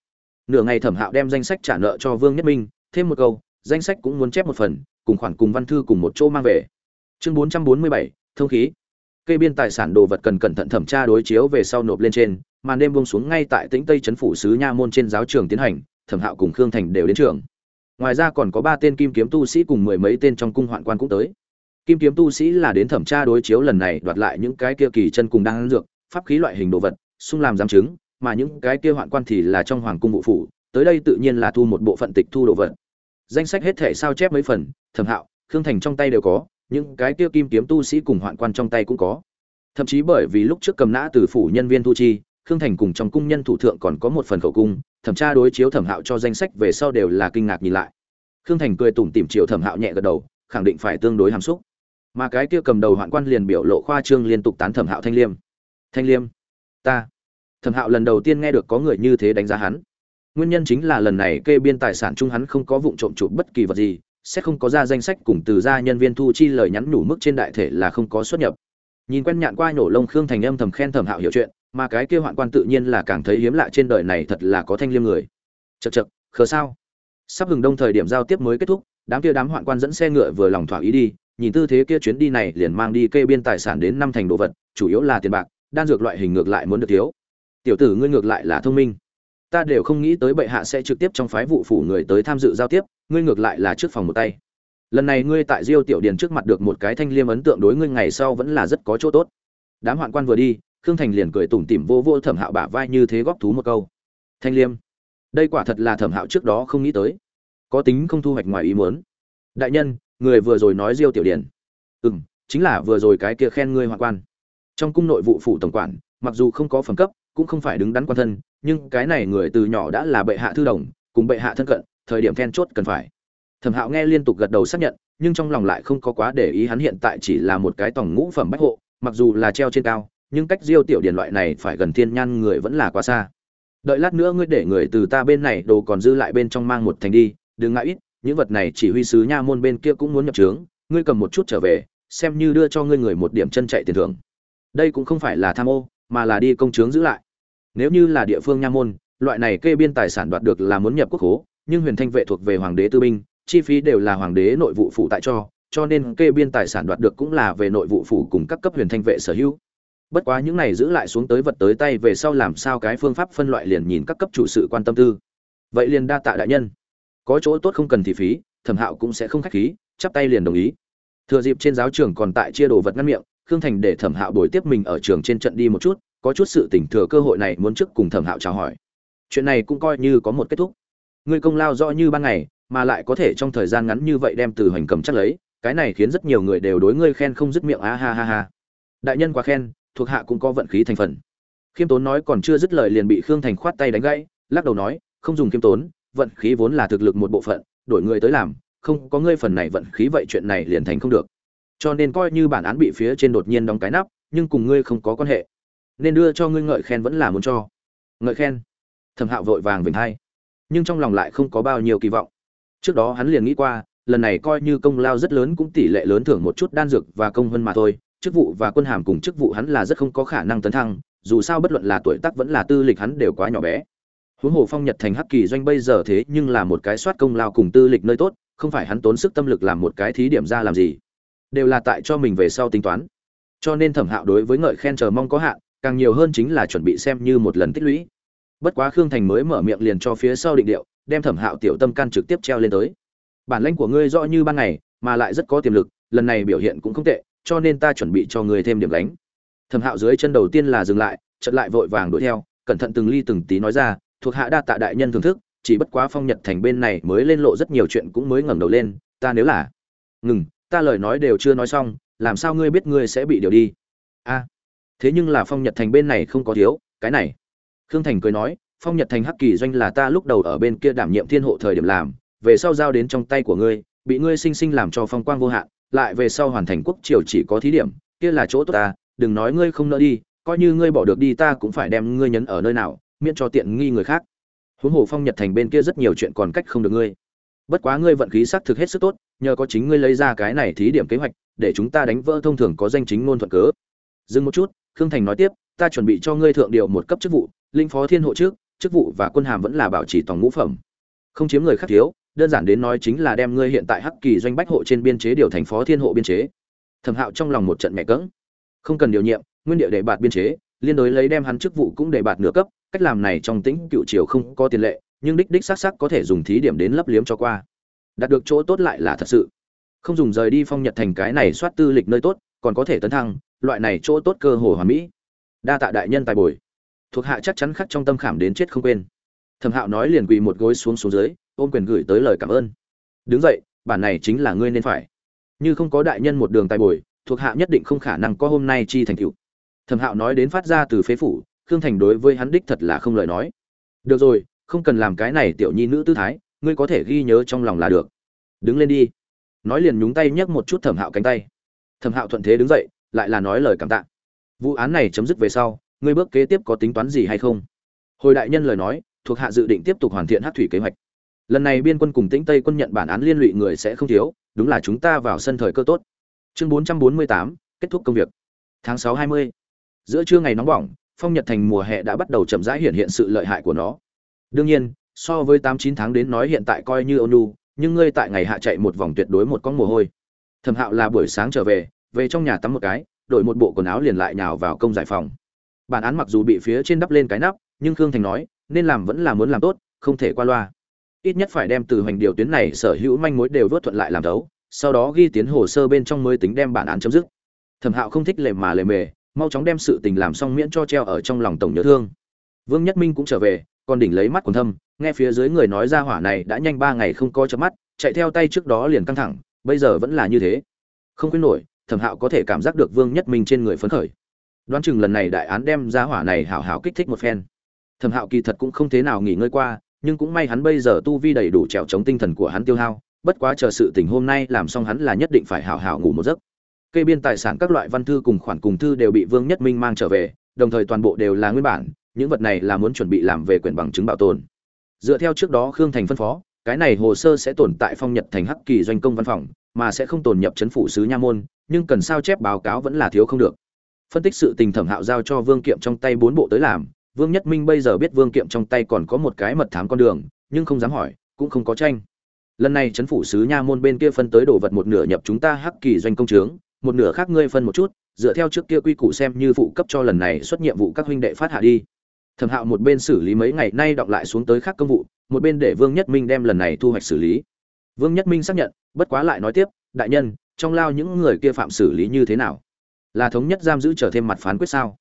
Nửa ngày thẩm hạo đem danh sách trả nợ cho vương nhất minh, thêm một câu danh sách cũng muốn chép một phần, cùng khoản cùng văn thư cùng một chỗ mang về. Chương bốn trăm bốn mươi bảy, thông khí. Kê biên tài sản đồ vật cần cẩn thận thẩm tra đối chiếu về sau nộp lên trên, màn đêm buông xuống ngay tại tĩnh tây trấn phủ sứ nha môn trên giáo trường tiến hành, thẩm hạo cùng khương thành đều đến trường. Ngoài ra còn có ba tên kim kiếm tu sĩ cùng mười mấy tên trong cung hoạn quan cũng tới. Kim kiếm tu sĩ là đến thẩm tra đối chiếu lần này đoạt lại những cái kia kỳ chân cùng đang dược, pháp khí loại hình đồ vật xung làm giám chứng, mà những cái kia hoạn quan thì là trong hoàng cung vụ phủ, tới đây tự nhiên là thu một bộ phận tịch thu đồ vật danh sách hết thể sao chép mấy phần, thẩm hạo, khương thành trong tay đều có, những cái kia kim kiếm tu sĩ cùng hoạn quan trong tay cũng có. Thậm chí bởi vì lúc trước cầm nã từ phủ nhân viên thu chi, khương thành cùng trong cung nhân thủ thượng còn có một phần khẩu cung, thẩm tra đối chiếu thẩm hạo cho danh sách về sau đều là kinh ngạc nhìn lại. Khương thành cười tủm tỉm chiều thẩm hạo nhẹ gật đầu, khẳng định phải tương đối hàm xúc. Mà cái kia cầm đầu hoạn quan liền biểu lộ khoa trương liên tục tán thẩm hạo thanh liêm. Thanh liêm? Ta. Thẩm hạo lần đầu tiên nghe được có người như thế đánh giá hắn nguyên nhân chính là lần này kê biên tài sản chung hắn không có vụ trộm chụp bất kỳ vật gì, sẽ không có ra danh sách cùng từ ra nhân viên thu chi lời nhắn nhủ mức trên đại thể là không có xuất nhập. Nhìn quen nhạn qua nổ lông khương thành âm thầm khen thầm hạo hiểu chuyện, mà cái kia hoạn quan tự nhiên là càng thấy hiếm lạ trên đời này thật là có thanh liêm người. Chật chật khờ sao? Sắp hừng đông thời điểm giao tiếp mới kết thúc, đám kia đám hoạn quan dẫn xe ngựa vừa lòng thỏa ý đi, nhìn tư thế kia chuyến đi này liền mang đi kê biên tài sản đến năm thành đồ vật, chủ yếu là tiền bạc, đan dược loại hình ngược lại muốn được thiếu. Tiểu tử ngươi ngược lại là thông minh ta đều không nghĩ tới bệ hạ sẽ trực tiếp trong phái vụ phủ người tới tham dự giao tiếp, ngươi ngược lại là trước phòng một tay. Lần này ngươi tại diêu tiểu điền trước mặt được một cái thanh liêm ấn tượng đối ngươi ngày sau vẫn là rất có chỗ tốt. Đám hoạn quan vừa đi, khương thành liền cười tủm tỉm vô vô thẩm hạo bả vai như thế góp thú một câu. Thanh liêm, đây quả thật là thẩm hạo trước đó không nghĩ tới. Có tính không thu hoạch ngoài ý muốn. Đại nhân, người vừa rồi nói diêu tiểu điền. Ừ m chính là vừa rồi cái kia khen ngươi hoạn quan. Trong cung nội vụ phủ tổng quản, mặc dù không có phẩm cấp cũng không phải đứng đắn quan thân, nhưng cái này người từ nhỏ đã là bệ hạ thư đồng, cùng bệ hạ thân cận, thời điểm then chốt cần phải. Thẩm hạo nghe liên tục gật đầu xác nhận, nhưng trong lòng lại không có quá để ý hắn hiện tại chỉ là một cái tổng ngũ phẩm bách hộ, mặc dù là treo trên cao, nhưng cách diêu tiểu điển loại này phải gần thiên nhan người vẫn là quá xa. Đợi lát nữa ngươi để người từ ta bên này đồ còn dư lại bên trong mang một thành đi, đừng ngại ít, những vật này chỉ huy sứ nha môn bên kia cũng muốn nhập trướng, ngươi cầm một chút trở về, xem như đưa cho ngươi người một điểm chân chạy tiền thưởng. Đây cũng không phải là tham ô, mà là đi công chướng giữ lại nếu như là địa phương nha môn, loại này kê biên tài sản đoạt được là muốn nhập quốc hố nhưng huyền thanh vệ thuộc về hoàng đế tư binh, chi phí đều là hoàng đế nội vụ phụ tại cho cho nên kê biên tài sản đoạt được cũng là về nội vụ phủ cùng các cấp huyền thanh vệ sở hữu. Bất quá những này giữ lại xuống tới vật tới tay về sau làm sao cái phương pháp phân loại liền nhìn các cấp chủ sự quan tâm tư. Vậy liền đa tạ đại nhân. Có chỗ tốt không cần thì phí, thẩm hạo cũng sẽ không khách khí, chắp tay liền đồng ý. Thừa dịp trên giáo trường còn tại chia đồ vật ngăn miệng, khương thành để thẩm hạo đổi tiếp mình ở trường trên trận đi một chút có chút sự tỉnh thừa cơ hội này muốn trước cùng thẩm hạo chào hỏi. Chuyện này cũng coi như có một kết thúc. Ngươi công lao rõ như ban ngày, mà lại có thể trong thời gian ngắn như vậy đem từ hoành cầm chắc lấy, cái này khiến rất nhiều người đều đối ngươi khen không dứt miệng, a ha ha ha. Đại nhân quá khen, thuộc hạ cũng có vận khí thành phần. Khiêm tốn nói còn chưa dứt lời liền bị khương thành khoát tay đánh gãy, lắc đầu nói, không dùng khiêm tốn, vận khí vốn là thực lực một bộ phận, đổi người tới làm, không có ngươi phần này vận khí vậy chuyện này liền thành không được. Cho nên coi như bản án bị phía trên đột nhiên đóng cái nắp, nhưng cùng ngươi không có quan hệ nên đưa cho ngươi ngợi khen vẫn là muốn cho. Ngợi khen? Thẩm hạo vội vàng vểnh hay nhưng trong lòng lại không có bao nhiêu kỳ vọng. Trước đó hắn liền nghĩ qua, lần này coi như công lao rất lớn cũng tỷ lệ lớn thưởng một chút đan dược và công hơn mà thôi. Chức vụ và quân hàm cùng chức vụ hắn là rất không có khả năng tấn thăng, dù sao bất luận là tuổi tác vẫn là tư lịch hắn đều quá nhỏ bé. Huống hồ phong nhật thành hắc kỳ doanh bây giờ thế nhưng là một cái soát công lao cùng tư lịch nơi tốt, không phải hắn tốn sức tâm lực làm một cái thí điểm ra làm gì. Đều là tại cho mình về sau tính toán. Cho nên thẩm hạo đối với ngợi khen chờ mong có hạn càng nhiều hơn chính là chuẩn bị xem như một lần tích lũy. Bất quá khương thành mới mở miệng liền cho phía sau định điệu, đem thẩm hạo tiểu tâm can trực tiếp treo lên tới. Bản lãnh của ngươi rõ như ban ngày, mà lại rất có tiềm lực, lần này biểu hiện cũng không tệ, cho nên ta chuẩn bị cho ngươi thêm điểm đánh thẩm hạo dưới chân đầu tiên là dừng lại, chợt lại vội vàng đuổi theo, cẩn thận từng ly từng tí nói ra, thuộc hạ đa tạ đại nhân thưởng thức, chỉ bất quá phong nhật thành bên này mới lên lộ rất nhiều chuyện cũng mới ngẩng đầu lên, ta nếu là, ngừng, ta lời nói đều chưa nói xong, làm sao ngươi biết ngươi sẽ bị điều đi? A thế nhưng là phong nhật thành bên này không có thiếu, cái này. Khương thành cười nói, phong nhật thành hắc kỳ doanh là ta lúc đầu ở bên kia đảm nhiệm thiên hộ thời điểm làm, về sau giao đến trong tay của ngươi, bị ngươi sinh sinh làm cho phong quang vô hạn, lại về sau hoàn thành quốc triều chỉ có thí điểm, kia là chỗ tốt ta, đừng nói ngươi không nỡ đi, coi như ngươi bỏ được đi ta cũng phải đem ngươi nhấn ở nơi nào, miễn cho tiện nghi người khác. Huống hồ phong nhật thành bên kia rất nhiều chuyện còn cách không được ngươi. Bất quá ngươi vận khí xác thực hết sức tốt, nhờ có chính ngươi lấy ra cái này thí điểm kế hoạch, để chúng ta đánh vỡ thông thường có danh chính ngôn thuận cớ. Dừng một chút khương thành nói tiếp, ta chuẩn bị cho ngươi thượng điều một cấp chức vụ, linh phó thiên hộ trước, chức vụ và quân hàm vẫn là bảo trì tổng ngũ phẩm. Không chiếm người khác thiếu, đơn giản đến nói chính là đem ngươi hiện tại hắc kỳ doanh bách hộ trên biên chế điều thành phó thiên hộ biên chế. Thẩm hạo trong lòng một trận mẹ cỡng không cần điều nhiệm, nguyên địa để bạt biên chế, liên đối lấy đem hắn chức vụ cũng để bạt nửa cấp, cách làm này trong tĩnh cựu triều không có tiền lệ, nhưng đích đích xác xác có thể dùng thí điểm đến lấp liếm cho qua. Đạt được chỗ tốt lại là thật sự. Không dùng rời đi phong nhật thành cái này soát tư lịch nơi tốt, còn có thể tấn thăng loại này chỗ tốt cơ hồ hoàn mỹ. Đa tạ đại nhân tài bồi. Thuộc hạ chắc chắn khắc trong tâm khảm đến chết không quên. Thẩm hạo nói liền quỳ một gối xuống xuống dưới, ôm quyền gửi tới lời cảm ơn. Đứng dậy, bản này chính là ngươi nên phải. Như không có đại nhân một đường tài bồi, thuộc hạ nhất định không khả năng có hôm nay chi thành tựu. Thẩm hạo nói đến phát ra từ phế phủ, khương thành đối với hắn đích thật là không lời nói. Được rồi, không cần làm cái này tiểu nhi nữ tư thái, ngươi có thể ghi nhớ trong lòng là được. Đứng lên đi. Nói liền nhúng tay nhấc một chút thẩm hạo cánh tay. Thẩm hạo thuận thế đứng dậy lại là nói lời cảm tạ. Vụ án này chấm dứt về sau, ngươi bước kế tiếp có tính toán gì hay không? Hồi đại nhân lời nói, thuộc hạ dự định tiếp tục hoàn thiện hát thủy kế hoạch. Lần này biên quân cùng tĩnh tây quân nhận bản án liên lụy người sẽ không thiếu, đúng là chúng ta vào sân thời cơ tốt. Chương bốn trăm bốn mươi tám, kết thúc công việc. Tháng sáu hai mươi. Giữa trưa ngày nóng bỏng, phong nhật thành mùa hè đã bắt đầu chậm rãi hiện hiện sự lợi hại của nó. Đương nhiên, so với tám chín tháng đến nói hiện tại coi như ônu nhưng ngươi tại ngày hạ chạy một vòng tuyệt đối một con mồ hôi. Thẩm hạo là buổi sáng trở về về trong nhà tắm một cái, đổi một bộ quần áo liền lại nhào vào công giải phòng. Bản án mặc dù bị phía trên đắp lên cái nắp, nhưng khương thành nói, nên làm vẫn là muốn làm tốt, không thể qua loa. Ít nhất phải đem từ hoành điều tuyến này sở hữu manh mối đều vớt thuận lại làm thấu, sau đó ghi tiến hồ sơ bên trong mới tính đem bản án chấm dứt. Thẩm hạo không thích lề mà lề mề, mau chóng đem sự tình làm xong miễn cho treo ở trong lòng tổng nhớ thương. Vương nhất minh cũng trở về, còn đỉnh lấy mắt còn thâm, nghe phía dưới người nói ra hỏa này đã nhanh ba ngày không co chớp mắt, chạy theo tay trước đó liền căng thẳng, bây giờ vẫn là như thế. Không khuyên nổi thẩm hạo có thể cảm giác được vương nhất minh trên người phấn khởi. Đoán chừng lần này đại án đem ra hỏa này hảo hảo kích thích một phen. Thẩm hạo kỳ thật cũng không thế nào nghỉ ngơi qua, nhưng cũng may hắn bây giờ tu vi đầy đủ trèo chống tinh thần của hắn tiêu hao, bất quá chờ sự tình hôm nay làm xong hắn là nhất định phải hảo hảo ngủ một giấc. Kê biên tài sản các loại văn thư cùng khoản cùng thư đều bị vương nhất minh mang trở về, đồng thời toàn bộ đều là nguyên bản, những vật này là muốn chuẩn bị làm về quyền bằng chứng bảo tồn. Dựa theo trước đó khương thành phân phó, cái này hồ sơ sẽ tồn tại phong nhật thành hắc kỳ doanh công văn phòng, mà sẽ không tồn nhập chấn phủ sứ nha môn nhưng cần sao chép báo cáo vẫn là thiếu không được. Phân tích sự tình thẩm hạo giao cho vương kiệm trong tay bốn bộ tới làm, vương nhất minh bây giờ biết vương kiệm trong tay còn có một cái mật thám con đường, nhưng không dám hỏi, cũng không có tranh. Lần này chấn phủ sứ nha môn bên kia phân tới đồ vật một nửa nhập chúng ta hắc kỳ doanh công trướng một nửa khác ngươi phân một chút, dựa theo trước kia quy củ xem như phụ cấp cho lần này xuất nhiệm vụ các huynh đệ phát hạ đi. Thẩm hạo một bên xử lý mấy ngày nay đọng lại xuống tới khác công vụ, một bên để vương nhất minh đem lần này thu hoạch xử lý. Vương nhất minh xác nhận, bất quá lại nói tiếp, đại nhân trong lao những người kia phạm xử lý như thế nào? Là thống nhất giam giữ trở thêm mặt phán quyết sao?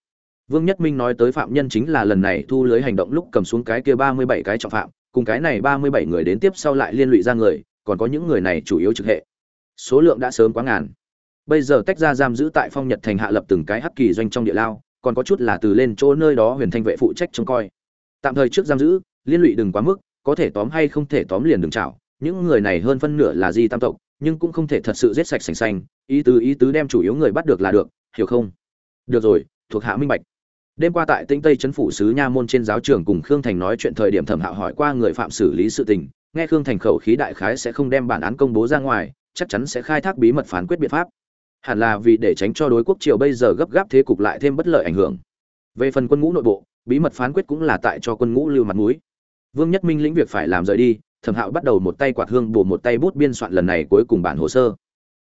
Vương nhất minh nói tới phạm nhân chính là lần này thu lưới hành động lúc cầm xuống cái kia ba mươi bảy cái trọng phạm, cùng cái này ba mươi bảy người đến tiếp sau lại liên lụy ra người, còn có những người này chủ yếu trực hệ. Số lượng đã sớm quá ngàn. Bây giờ tách ra giam giữ tại phong nhật thành hạ lập từng cái hắc kỳ doanh trong địa lao, còn có chút là từ lên chỗ nơi đó huyền thanh vệ phụ trách trông coi. Tạm thời trước giam giữ, liên lụy đừng quá mức, có thể tóm hay không thể tóm liền đừng chảo, những người này hơn phân nửa là di tam tộc nhưng cũng không thể thật sự giết sạch sành xanh ý tứ ý tứ đem chủ yếu người bắt được là được, hiểu không? Được rồi, thuộc hạ minh bạch. Đêm qua tại tĩnh tây trấn phủ sứ nha môn trên giáo trường cùng khương thành nói chuyện thời điểm thẩm hạo hỏi qua người phạm xử lý sự tình, nghe khương thành khẩu khí đại khái sẽ không đem bản án công bố ra ngoài, chắc chắn sẽ khai thác bí mật phán quyết biện pháp. Hẳn là vì để tránh cho đối quốc triều bây giờ gấp gáp thế cục lại thêm bất lợi ảnh hưởng. Về phần quân ngũ nội bộ, bí mật phán quyết cũng là tại cho quân ngũ lưu mặt mũi. Vương nhất minh lĩnh việc phải làm rời đi thẩm hạo bắt đầu một tay quạt hương bổ một tay bút biên soạn lần này cuối cùng bản hồ sơ.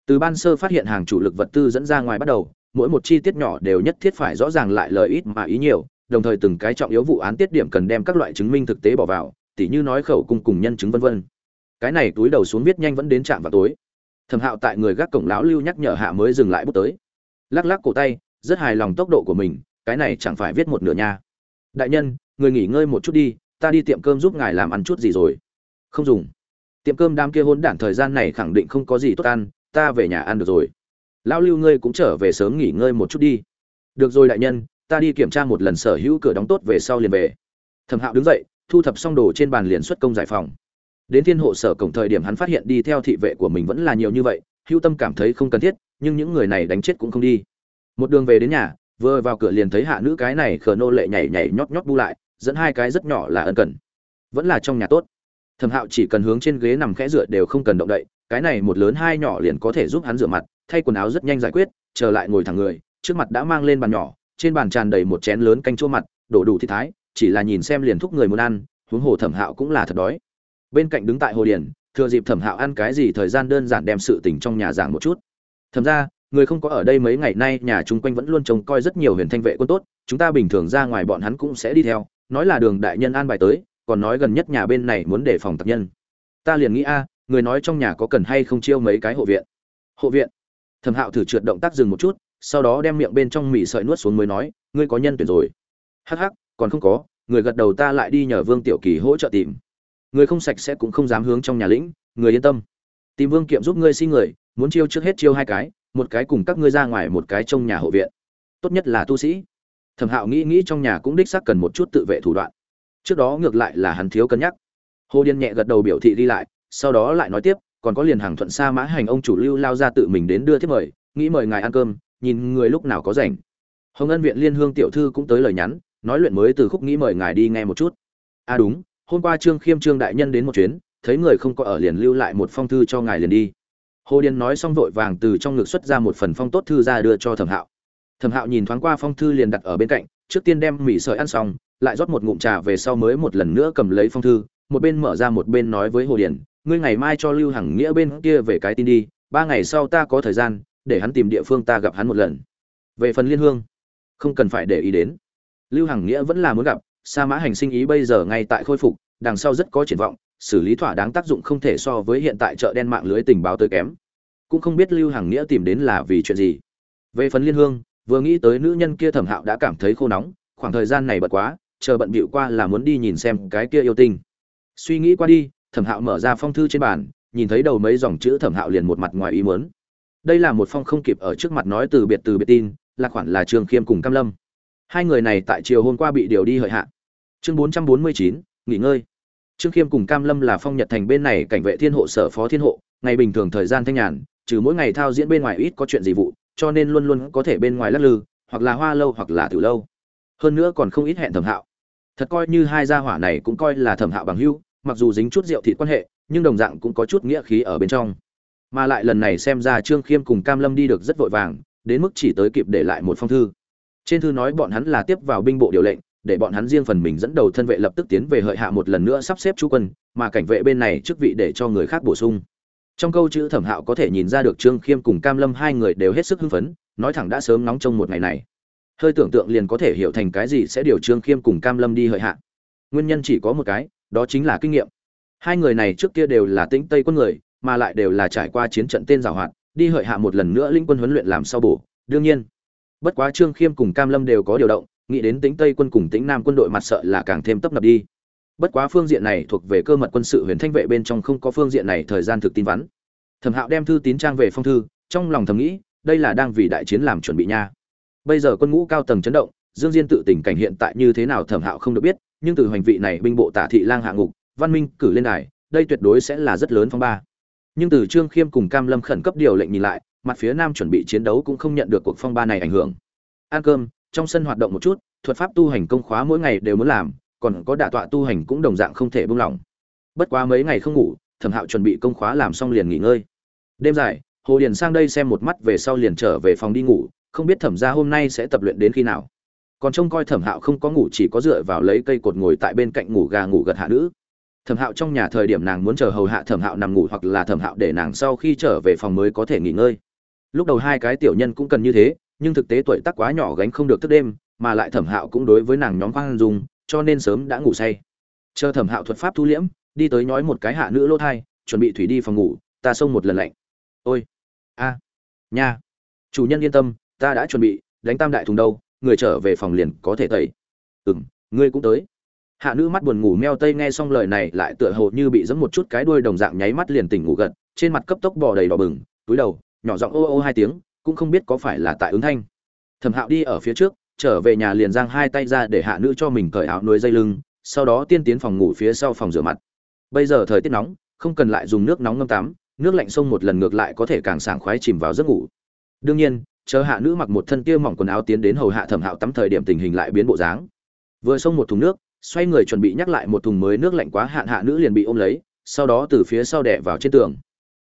Từ ban sơ phát hiện hàng chủ lực vật tư dẫn ra ngoài bắt đầu, mỗi một chi tiết nhỏ đều nhất thiết phải rõ ràng lại lời ít mà ý nhiều, đồng thời từng cái trọng yếu vụ án tiết điểm cần đem các loại chứng minh thực tế bỏ vào, tỉ như nói khẩu cung cùng nhân chứng vân vân. Cái này túi đầu xuống viết nhanh vẫn đến trạm vào tối. Thẩm hạo tại người gác cổng lão lưu nhắc nhở hạ mới dừng lại bút tới. Lắc lắc cổ tay, rất hài lòng tốc độ của mình, cái này chẳng phải viết một nửa nha. Đại nhân, người nghỉ ngơi một chút đi, ta đi tiệm cơm giúp ngài làm ăn chút gì rồi không dùng. Tiệm cơm đám kia hôn đản thời gian này khẳng định không có gì tốt ăn, ta về nhà ăn được rồi. Lão lưu ngươi cũng trở về sớm nghỉ ngơi một chút đi. Được rồi đại nhân, ta đi kiểm tra một lần sở hữu cửa đóng tốt về sau liền về. Thẩm hạo đứng dậy, thu thập xong đồ trên bàn liền xuất công giải phòng. Đến thiên hộ sở cổng thời điểm hắn phát hiện đi theo thị vệ của mình vẫn là nhiều như vậy, hữu tâm cảm thấy không cần thiết, nhưng những người này đánh chết cũng không đi. Một đường về đến nhà, vừa vào cửa liền thấy hạ nữ cái này khờ nô lệ nhảy nhảy nhót nhót bu lại, dẫn hai cái rất nhỏ là ân cần. Vẫn là trong nhà tốt thẩm hạo chỉ cần hướng trên ghế nằm khẽ dựa đều không cần động đậy, cái này một lớn hai nhỏ liền có thể giúp hắn rửa mặt, thay quần áo rất nhanh giải quyết, trở lại ngồi thẳng người, trước mặt đã mang lên bàn nhỏ, trên bàn tràn đầy một chén lớn canh chua mặt, đổ đủ thịt thái, chỉ là nhìn xem liền thúc người muốn ăn, huống hồ thẩm hạo cũng là thật đói. Bên cạnh đứng tại hồ điển thừa dịp thẩm hạo ăn cái gì thời gian đơn giản đem sự tình trong nhà giảng một chút. Thẩm ra người không có ở đây mấy ngày nay, nhà chung quanh vẫn luôn trông coi rất nhiều huyền thanh vệ quân tốt, chúng ta bình thường ra ngoài bọn hắn cũng sẽ đi theo, nói là đường đại nhân an bài tới còn nói gần nhất nhà bên này muốn đề phòng tập nhân. Ta liền nghĩ, a, người nói trong nhà có cần hay không chiêu mấy cái hộ viện? Hộ viện? Thẩm hạo thử trượt động tác dừng một chút, sau đó đem miệng bên trong mì sợi nuốt xuống mới nói, ngươi có nhân tuyển rồi. Hắc hắc, còn không có, người gật đầu ta lại đi nhờ vương tiểu kỳ hỗ trợ tìm. Người không sạch sẽ cũng không dám hướng trong nhà lĩnh, người yên tâm. Tìm vương kiệm giúp ngươi xin người, muốn chiêu trước hết chiêu hai cái, một cái cùng các ngươi ra ngoài một cái trong nhà hộ viện. Tốt nhất là tu sĩ. Thẩm hạo nghĩ nghĩ trong nhà cũng đích xác cần một chút tự vệ thủ đoạn trước đó ngược lại là hắn thiếu cân nhắc. Hồ điên nhẹ gật đầu biểu thị đi lại, sau đó lại nói tiếp, còn có liền hàng thuận xa mã hành ông chủ lưu lao ra tự mình đến đưa tiếp mời, nghĩ mời ngài ăn cơm, nhìn người lúc nào có rảnh. Hồng ân viện liên hương tiểu thư cũng tới lời nhắn, nói luyện mới từ khúc nghĩ mời ngài đi nghe một chút. À đúng, hôm qua trương khiêm trương đại nhân đến một chuyến, thấy người không có ở liền lưu lại một phong thư cho ngài liền đi. Hồ điền nói xong vội vàng từ trong ngực xuất ra một phần phong tốt thư ra đưa cho thẩm hạo. Thẩm hạo nhìn thoáng qua phong thư liền đặt ở bên cạnh, trước tiên đem mì sợi ăn xong lại rót một ngụm trà về sau mới một lần nữa cầm lấy phong thư, một bên mở ra một bên nói với hồ điển ngươi ngày mai cho lưu hằng nghĩa bên kia về cái tin đi, ba ngày sau ta có thời gian, để hắn tìm địa phương ta gặp hắn một lần. Về phần liên hương, không cần phải để ý đến. Lưu hằng nghĩa vẫn là muốn gặp, sa mã hành sinh ý bây giờ ngay tại khôi phục, đằng sau rất có triển vọng, xử lý thỏa đáng tác dụng không thể so với hiện tại chợ đen mạng lưới tình báo tới kém. Cũng không biết lưu hằng nghĩa tìm đến là vì chuyện gì. Về phần liên hương, vừa nghĩ tới nữ nhân kia thẩm hạo đã cảm thấy khô nóng, khoảng thời gian này bật quá chờ bận bịu qua là muốn đi nhìn xem cái kia yêu tinh. Suy nghĩ qua đi, thẩm hạo mở ra phong thư trên bàn, nhìn thấy đầu mấy dòng chữ thẩm hạo liền một mặt ngoài ý muốn. Đây là một phong không kịp ở trước mặt nói từ biệt từ biệt tin, là khoản là trương khiêm cùng cam lâm. Hai người này tại chiều hôm qua bị điều đi hợi hạ. Chương bốn trăm bốn mươi chín, nghỉ ngơi. Trương khiêm cùng cam lâm là phong nhật thành bên này cảnh vệ thiên hộ sở phó thiên hộ, ngày bình thường thời gian thanh nhàn, trừ mỗi ngày thao diễn bên ngoài ít có chuyện gì vụ, cho nên luôn luôn có thể bên ngoài lắc lư, hoặc là hoa lâu hoặc là từ lâu. Hơn nữa còn không ít hẹn thẩm hạo thật coi như hai gia hỏa này cũng coi là thẩm hạo bằng hưu mặc dù dính chút rượu thịt quan hệ, nhưng đồng dạng cũng có chút nghĩa khí ở bên trong. Mà lại lần này xem ra trương khiêm cùng cam lâm đi được rất vội vàng, đến mức chỉ tới kịp để lại một phong thư. Trên thư nói bọn hắn là tiếp vào binh bộ điều lệnh, để bọn hắn riêng phần mình dẫn đầu thân vệ lập tức tiến về hợi hạ một lần nữa sắp xếp chú quân, mà cảnh vệ bên này chức vị để cho người khác bổ sung. Trong câu chữ thẩm hạo có thể nhìn ra được trương khiêm cùng cam lâm hai người đều hết sức hưng phấn, nói thẳng đã sớm nóng trong một ngày này hơi tưởng tượng liền có thể hiểu thành cái gì sẽ điều trương khiêm cùng cam lâm đi hợi hạ. Nguyên nhân chỉ có một cái, đó chính là kinh nghiệm. Hai người này trước kia đều là tĩnh tây quân người, mà lại đều là trải qua chiến trận tên giảo hoạt, đi hợi hạ một lần nữa linh quân huấn luyện làm sao bổ. Đương nhiên, bất quá trương khiêm cùng cam lâm đều có điều động, nghĩ đến tính tây quân cùng tính nam quân đội mặt sợ là càng thêm tấp nập đi. Bất quá phương diện này thuộc về cơ mật quân sự huyền thanh vệ bên trong không có phương diện này thời gian thực tin vắn. Thẩm hạo đem thư tín trang về phong thư, trong lòng thầm nghĩ, đây là đang vì đại chiến làm chuẩn bị nha bây giờ quân ngũ cao tầng chấn động, dương diên tự tình cảnh hiện tại như thế nào thẩm hạo không được biết, nhưng từ hành vị này binh bộ tả thị lang hạ ngục, văn minh cử lên đài, đây tuyệt đối sẽ là rất lớn phong ba. Nhưng từ trương khiêm cùng cam lâm khẩn cấp điều lệnh nhìn lại, mặt phía nam chuẩn bị chiến đấu cũng không nhận được cuộc phong ba này ảnh hưởng. Ăn cơm, trong sân hoạt động một chút, thuật pháp tu hành công khóa mỗi ngày đều muốn làm, còn có đả tọa tu hành cũng đồng dạng không thể buông lỏng. Bất quá mấy ngày không ngủ, thẩm hạo chuẩn bị công khóa làm xong liền nghỉ ngơi. Đêm dài, hồ điền sang đây xem một mắt về sau liền trở về phòng đi ngủ không biết thẩm gia hôm nay sẽ tập luyện đến khi nào. Còn trông coi thẩm hạo không có ngủ chỉ có dựa vào lấy cây cột ngồi tại bên cạnh ngủ gà ngủ gật hạ nữ. Thẩm hạo trong nhà thời điểm nàng muốn chờ hầu hạ thẩm hạo nằm ngủ hoặc là thẩm hạo để nàng sau khi trở về phòng mới có thể nghỉ ngơi. Lúc đầu hai cái tiểu nhân cũng cần như thế, nhưng thực tế tuổi tác quá nhỏ gánh không được thức đêm, mà lại thẩm hạo cũng đối với nàng nhóm khoan dung, cho nên sớm đã ngủ say. Chờ thẩm hạo thuật pháp thu liễm, đi tới nói một cái hạ nữ lỗ thai, chuẩn bị thủy đi phòng ngủ, ta xông một lần lạnh. Ôi, a, nha. Chủ nhân yên tâm ta đã chuẩn bị, đánh tam đại thùng đâu, người trở về phòng liền có thể tẩy. Ừ m ngươi cũng tới. Hạ nữ mắt buồn ngủ meo tây nghe xong lời này lại tựa hồ như bị giẫm một chút cái đuôi đồng dạng nháy mắt liền tỉnh ngủ gật, trên mặt cấp tốc bò đầy đỏ bừng, túi đầu, nhỏ giọng ô ô hai tiếng, cũng không biết có phải là tại ứng thanh. Thẩm hạo đi ở phía trước, trở về nhà liền giang hai tay ra để hạ nữ cho mình cởi áo nuôi dây lưng, sau đó tiên tiến phòng ngủ phía sau phòng rửa mặt. Bây giờ thời tiết nóng, không cần lại dùng nước nóng ngâm tắm, nước lạnh sông một lần ngược lại có thể càng sảng khoái chìm vào giấc ngủ. Đương nhiên chờ hạ nữ mặc một thân kia mỏng quần áo tiến đến hầu hạ thẩm hạo tắm thời điểm tình hình lại biến bộ dáng. Vừa xông một thùng nước, xoay người chuẩn bị nhắc lại một thùng mới nước lạnh quá hạn hạ nữ liền bị ôm lấy, sau đó từ phía sau đè vào trên tường.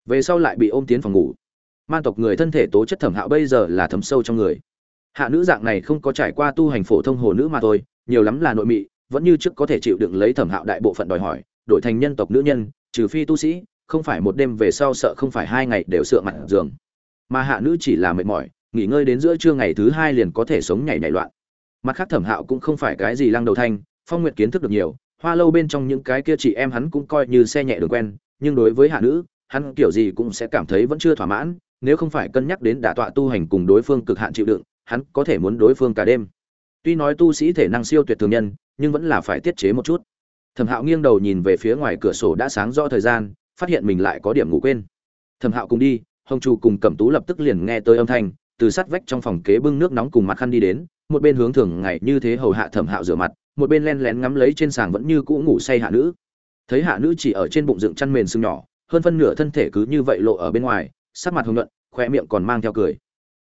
Về sau lại bị ôm tiến phòng ngủ. Man tộc người thân thể tố chất thẩm hạo bây giờ là thấm sâu trong người. Hạ nữ dạng này không có trải qua tu hành phổ thông hồ nữ mà thôi, nhiều lắm là nội mị, vẫn như trước có thể chịu đựng lấy thẩm hạo đại bộ phận đòi hỏi, đổi thành nhân tộc nữ nhân, trừ phi tu sĩ, không phải một đêm về sau sợ không phải hai ngày đều sửa mặt giường. Mà hạ nữ chỉ là mệt mỏi nghỉ ngơi đến giữa trưa ngày thứ hai liền có thể sống nhảy nhảy loạn. Mặt khác thẩm hạo cũng không phải cái gì lăng đầu thanh, phong nguyệt kiến thức được nhiều, hoa lâu bên trong những cái kia chị em hắn cũng coi như xe nhẹ đường quen, nhưng đối với hạ nữ, hắn kiểu gì cũng sẽ cảm thấy vẫn chưa thỏa mãn, nếu không phải cân nhắc đến đả tọa tu hành cùng đối phương cực hạn chịu đựng, hắn có thể muốn đối phương cả đêm. Tuy nói tu sĩ thể năng siêu tuyệt thường nhân, nhưng vẫn là phải tiết chế một chút. Thẩm hạo nghiêng đầu nhìn về phía ngoài cửa sổ đã sáng rõ thời gian, phát hiện mình lại có điểm ngủ quên. Thẩm hạo cùng đi, hồng chu cùng cẩm tú lập tức liền nghe tới âm thanh từ sát vách trong phòng kế bưng nước nóng cùng mặt khăn đi đến, một bên hướng thường ngày như thế hầu hạ thẩm hạo rửa mặt, một bên len lén ngắm lấy trên sàng vẫn như cũ ngủ say hạ nữ. Thấy hạ nữ chỉ ở trên bụng dựng chăn mền sưng nhỏ, hơn phân nửa thân thể cứ như vậy lộ ở bên ngoài, sắc mặt hồng nhuận khoe miệng còn mang theo cười.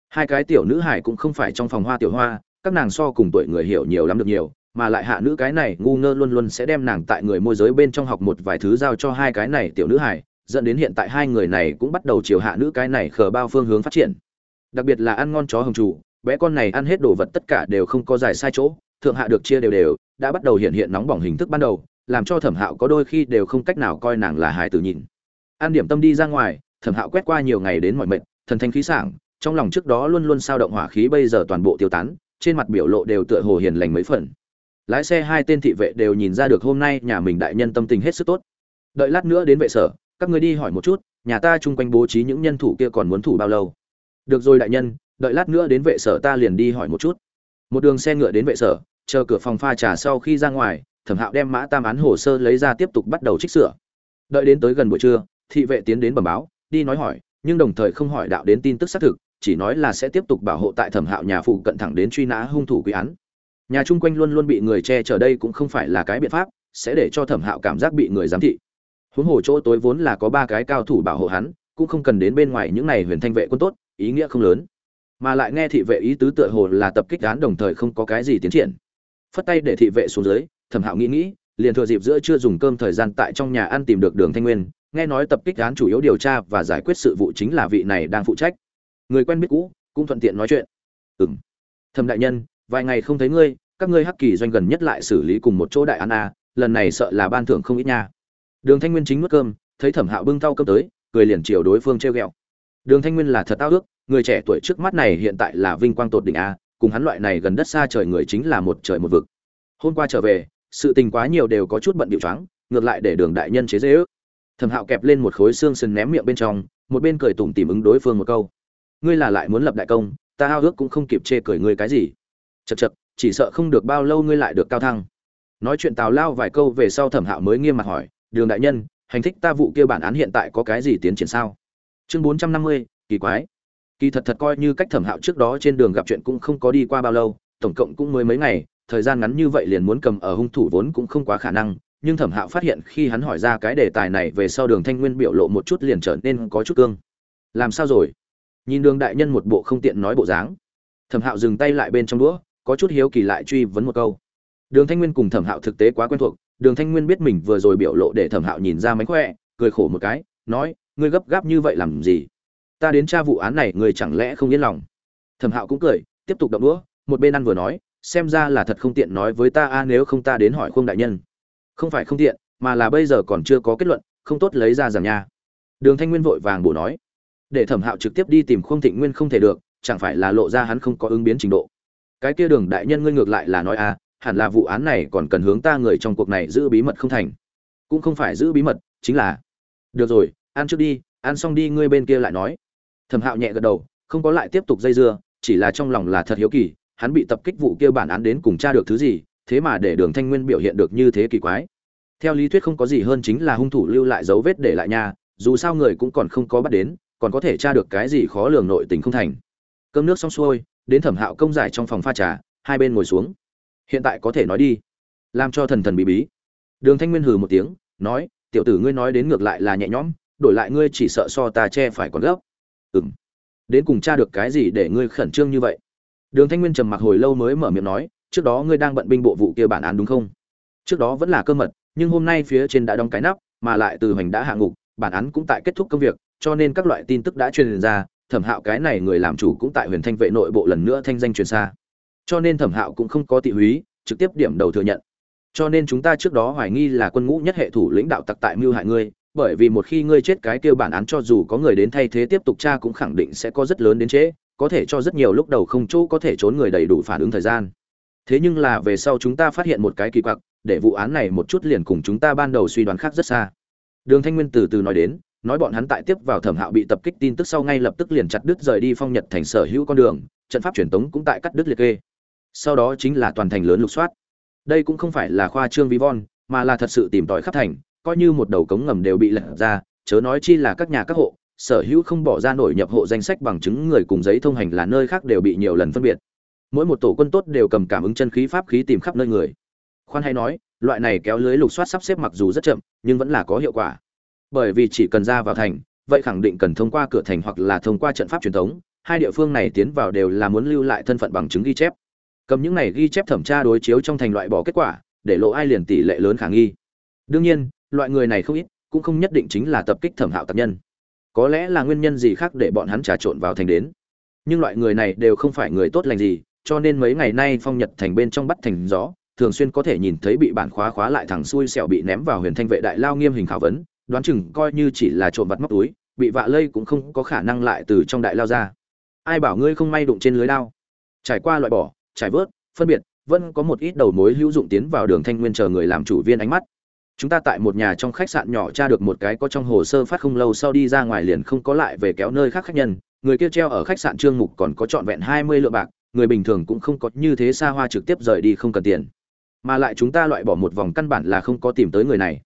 Hai cái tiểu nữ hải cũng không phải trong phòng hoa tiểu hoa, các nàng so cùng tuổi người hiểu nhiều lắm được nhiều, mà lại hạ nữ cái này ngu ngơ luôn luôn sẽ đem nàng tại người môi giới bên trong học một vài thứ giao cho hai cái này tiểu nữ hải dẫn đến hiện tại hai người này cũng bắt đầu chiều hạ nữ cái này khờ bao phương hướng phát triển đặc biệt là ăn ngon chó hồng chủ, bé con này ăn hết đồ vật tất cả đều không có giải sai chỗ, thượng hạ được chia đều đều, đã bắt đầu hiện hiện nóng bỏng hình thức ban đầu, làm cho thẩm hạo có đôi khi đều không cách nào coi nàng là hài tử nhìn. An điểm tâm đi ra ngoài, thẩm hạo quét qua nhiều ngày đến mọi mệt, thần thanh khí sảng, trong lòng trước đó luôn luôn sao động hỏa khí bây giờ toàn bộ tiêu tán, trên mặt biểu lộ đều tựa hồ hiền lành mấy phần. Lái xe hai tên thị vệ đều nhìn ra được hôm nay nhà mình đại nhân tâm tình hết sức tốt. Đợi lát nữa đến vệ sở, các người đi hỏi một chút, nhà ta chung quanh bố trí những nhân thủ kia còn muốn thủ bao lâu? Được rồi đại nhân, đợi lát nữa đến vệ sở ta liền đi hỏi một chút. Một đường xe ngựa đến vệ sở, chờ cửa phòng pha trà sau khi ra ngoài, thẩm hạo đem mã tam án hồ sơ lấy ra tiếp tục bắt đầu trích sửa. Đợi đến tới gần buổi trưa, thị vệ tiến đến bẩm báo, đi nói hỏi, nhưng đồng thời không hỏi đạo đến tin tức xác thực, chỉ nói là sẽ tiếp tục bảo hộ tại thẩm hạo nhà phụ cận thẳng đến truy nã hung thủ quý án. Nhà chung quanh luôn luôn bị người che chở đây cũng không phải là cái biện pháp, sẽ để cho thẩm hạo cảm giác bị người giám thị. Huống hồ chỗ tối vốn là có ba cái cao thủ bảo hộ hắn, cũng không cần đến bên ngoài những này huyền thanh vệ quân tốt ý nghĩa không lớn. Mà lại nghe thị vệ ý tứ tựa hồ là tập kích án đồng thời không có cái gì tiến triển. Phất tay để thị vệ xuống dưới, thẩm hạo nghĩ nghĩ, liền thừa dịp giữa chưa dùng cơm thời gian tại trong nhà ăn tìm được đường thanh nguyên, nghe nói tập kích án chủ yếu điều tra và giải quyết sự vụ chính là vị này đang phụ trách. Người quen biết cũ, cũng thuận tiện nói chuyện. Ừ m thẩm đại nhân, vài ngày không thấy ngươi, các ngươi hắc kỳ doanh gần nhất lại xử lý cùng một chỗ đại án a lần này sợ là ban thưởng không ít nha. Đường thanh nguyên chính nuốt cơm, thấy thẩm hạo bưng thau cơm tới, cười liền chiều đối phương treo ghẹo đường thanh nguyên là thật ao ước người trẻ tuổi trước mắt này hiện tại là vinh quang tột đỉnh a cùng hắn loại này gần đất xa trời người chính là một trời một vực. Hôm qua trở về sự tình quá nhiều đều có chút bận điệu choáng ngược lại để đường đại nhân chế dế. ước. Thẩm hạo kẹp lên một khối xương sườn ném miệng bên trong một bên cười tủm tỉm ứng đối phương một câu. Ngươi là lại muốn lập đại công ta ao ước cũng không kịp chê cười ngươi cái gì. Chậc chậc, chỉ sợ không được bao lâu ngươi lại được cao thăng. Nói chuyện tào lao vài câu về sau thẩm hạo mới nghiêm mặt hỏi đường đại nhân hành thích ta vụ kia bản án hiện tại có cái gì tiến triển sao? Chương bốn trăm năm mươi, kỳ quái. Kỳ thật thật coi như cách thẩm hạo trước đó trên đường gặp chuyện cũng không có đi qua bao lâu, tổng cộng cũng mới mấy ngày, thời gian ngắn như vậy liền muốn cầm ở hung thủ vốn cũng không quá khả năng, nhưng thẩm hạo phát hiện khi hắn hỏi ra cái đề tài này về sau đường thanh nguyên biểu lộ một chút liền trở nên có chút cương. Làm sao rồi? Nhìn đường đại nhân một bộ không tiện nói bộ dáng. Thẩm hạo dừng tay lại bên trong đũa, có chút hiếu kỳ lại truy vấn một câu. Đường thanh nguyên cùng thẩm hạo thực tế quá quen thuộc, đường thanh nguyên biết mình vừa rồi biểu lộ để thẩm hạo nhìn ra mánh khỏe, cười khổ một cái, nói ngươi gấp gáp như vậy làm gì? Ta đến tra vụ án này người chẳng lẽ không yên lòng? Thẩm hạo cũng cười, tiếp tục động đũa, một bên ăn vừa nói, xem ra là thật không tiện nói với ta a, nếu không ta đến hỏi khung đại nhân. Không phải không tiện, mà là bây giờ còn chưa có kết luận, không tốt lấy ra giảm nha. Đường thanh nguyên vội vàng bổ nói, để thẩm hạo trực tiếp đi tìm khung thịnh nguyên không thể được, chẳng phải là lộ ra hắn không có ứng biến trình độ. Cái kia đường đại nhân ngươi ngược lại là nói a, hẳn là vụ án này còn cần hướng ta người trong cuộc này giữ bí mật không thành. Cũng không phải giữ bí mật, chính là, được rồi ăn trước đi, ăn xong đi, ngươi bên kia lại nói. Thẩm hạo nhẹ gật đầu, không có lại tiếp tục dây dưa, chỉ là trong lòng là thật hiếu kỳ, hắn bị tập kích vụ kia bản án đến cùng tra được thứ gì, thế mà để đường thanh nguyên biểu hiện được như thế kỳ quái. Theo lý thuyết không có gì hơn chính là hung thủ lưu lại dấu vết để lại nhà dù sao người cũng còn không có bắt đến, còn có thể tra được cái gì khó lường nội tình không thành. Cơm nước xong xuôi, đến thẩm hạo công giải trong phòng pha trà, hai bên ngồi xuống. Hiện tại có thể nói đi. Làm cho thần thần bí bí. Đường thanh nguyên hừ một tiếng, nói, tiểu tử ngươi nói đến ngược lại là nhẹ nhõm đổi lại ngươi chỉ sợ so ta che phải còn gấp. Ừm, đến cùng tra được cái gì để ngươi khẩn trương như vậy? Đường thanh nguyên trầm mặc hồi lâu mới mở miệng nói trước đó ngươi đang bận binh bộ vụ kia bản án đúng không? Trước đó vẫn là cơ mật nhưng hôm nay phía trên đã đóng cái nắp mà lại từ hoành đã hạ ngục bản án cũng tại kết thúc công việc cho nên các loại tin tức đã truyền ra thẩm hạo cái này người làm chủ cũng tại huyền thanh vệ nội bộ lần nữa thanh danh truyền xa. Cho nên thẩm hạo cũng không có tị húy trực tiếp điểm đầu thừa nhận. Cho nên chúng ta trước đó hoài nghi là quân ngũ nhất hệ thủ lãnh đạo tặc tại mưu hại ngươi bởi vì một khi ngươi chết cái kêu bản án cho dù có người đến thay thế tiếp tục tra cũng khẳng định sẽ có rất lớn đến trễ, có thể cho rất nhiều lúc đầu không chỗ có thể trốn người đầy đủ phản ứng thời gian. Thế nhưng là về sau chúng ta phát hiện một cái kỳ quặc, để vụ án này một chút liền cùng chúng ta ban đầu suy đoán khác rất xa. Đường thanh nguyên từ từ nói đến, nói bọn hắn tại tiếp vào thẩm hạo bị tập kích tin tức sau ngay lập tức liền chặt đứt rời đi phong nhật thành sở hữu con đường, trận pháp truyền tống cũng tại cắt đứt liệt kê. Sau đó chính là toàn thành lớn lục soát. Đây cũng không phải là khoa trương vi von, mà là thật sự tìm tòi khắp thành coi như một đầu cống ngầm đều bị lật ra, chớ nói chi là các nhà các hộ, sở hữu không bỏ ra nổi nhập hộ danh sách bằng chứng người cùng giấy thông hành là nơi khác đều bị nhiều lần phân biệt. Mỗi một tổ quân tốt đều cầm cảm ứng chân khí pháp khí tìm khắp nơi người. Khoan hay nói, loại này kéo lưới lục soát sắp xếp mặc dù rất chậm, nhưng vẫn là có hiệu quả. Bởi vì chỉ cần ra vào thành, vậy khẳng định cần thông qua cửa thành hoặc là thông qua trận pháp truyền thống, hai địa phương này tiến vào đều là muốn lưu lại thân phận bằng chứng ghi chép. Cầm những này ghi chép thẩm tra đối chiếu trong thành loại bỏ kết quả, để lộ ai liền tỷ lệ lớn khả nghi. Đương nhiên loại người này không ít, cũng không nhất định chính là tập kích thẩm hạo tập nhân. Có lẽ là nguyên nhân gì khác để bọn hắn trà trộn vào thành đến. Nhưng loại người này đều không phải người tốt lành gì, cho nên mấy ngày nay phong nhật thành bên trong bắt thành gió, thường xuyên có thể nhìn thấy bị bản khóa khóa lại thằng xui xẻo bị ném vào huyền thanh vệ đại lao nghiêm hình khảo vấn, đoán chừng coi như chỉ là trộm vặt móc túi, bị vạ lây cũng không có khả năng lại từ trong đại lao ra. Ai bảo ngươi không may đụng trên lưới lao trải qua loại bỏ, trải vớt, phân biệt, vẫn có một ít đầu mối hữu dụng tiến vào đường thanh nguyên chờ người làm chủ viên ánh mắt chúng ta tại một nhà trong khách sạn nhỏ tra được một cái có trong hồ sơ phát không lâu sau đi ra ngoài liền không có lại về kéo nơi khác khách nhân. Người kia treo ở khách sạn trương mục còn có trọn vẹn hai mươi lượng bạc, người bình thường cũng không có như thế xa hoa trực tiếp rời đi không cần tiền. Mà lại chúng ta loại bỏ một vòng căn bản là không có tìm tới người này.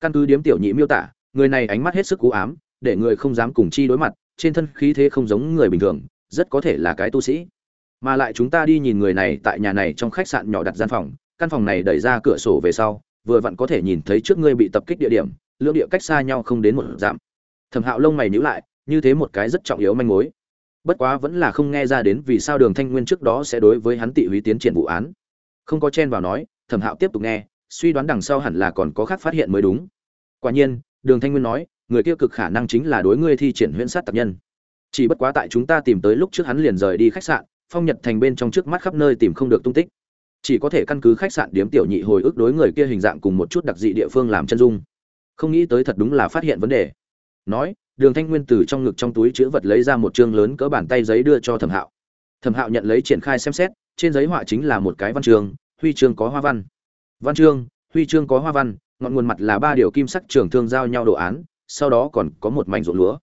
Căn cứ điếm tiểu nhị miêu tả, người này ánh mắt hết sức cú ám, để người không dám cùng chi đối mặt, trên thân khí thế không giống người bình thường, rất có thể là cái tu sĩ. Mà lại chúng ta đi nhìn người này tại nhà này trong khách sạn nhỏ đặt gian phòng, căn phòng này đẩy ra cửa sổ về sau vừa vặn có thể nhìn thấy trước ngươi bị tập kích địa điểm, lưỡng địa cách xa nhau không đến một dặm. Thẩm hạo lông mày nhíu lại, như thế một cái rất trọng yếu manh mối. Bất quá vẫn là không nghe ra đến vì sao đường thanh nguyên trước đó sẽ đối với hắn tị húy tiến triển vụ án. Không có chen vào nói, thẩm hạo tiếp tục nghe, suy đoán đằng sau hẳn là còn có khác phát hiện mới đúng. Quả nhiên, đường thanh nguyên nói, người kia cực khả năng chính là đối ngươi thi triển huyễn sát tập nhân. Chỉ bất quá tại chúng ta tìm tới lúc trước hắn liền rời đi khách sạn, phong nhật thành bên trong trước mắt khắp nơi tìm không được tung tích chỉ có thể căn cứ khách sạn điếm tiểu nhị hồi ức đối người kia hình dạng cùng một chút đặc dị địa phương làm chân dung. Không nghĩ tới thật đúng là phát hiện vấn đề. Nói, đường thanh nguyên từ trong ngực trong túi chữ vật lấy ra một chương lớn cỡ bàn tay giấy đưa cho thẩm hạo. Thẩm hạo nhận lấy triển khai xem xét, trên giấy họa chính là một cái văn chương huy chương có hoa văn. Văn chương, huy chương có hoa văn, ngọn nguồn mặt là ba điều kim sắc trường thương giao nhau đồ án, sau đó còn có một mảnh ruộng lúa.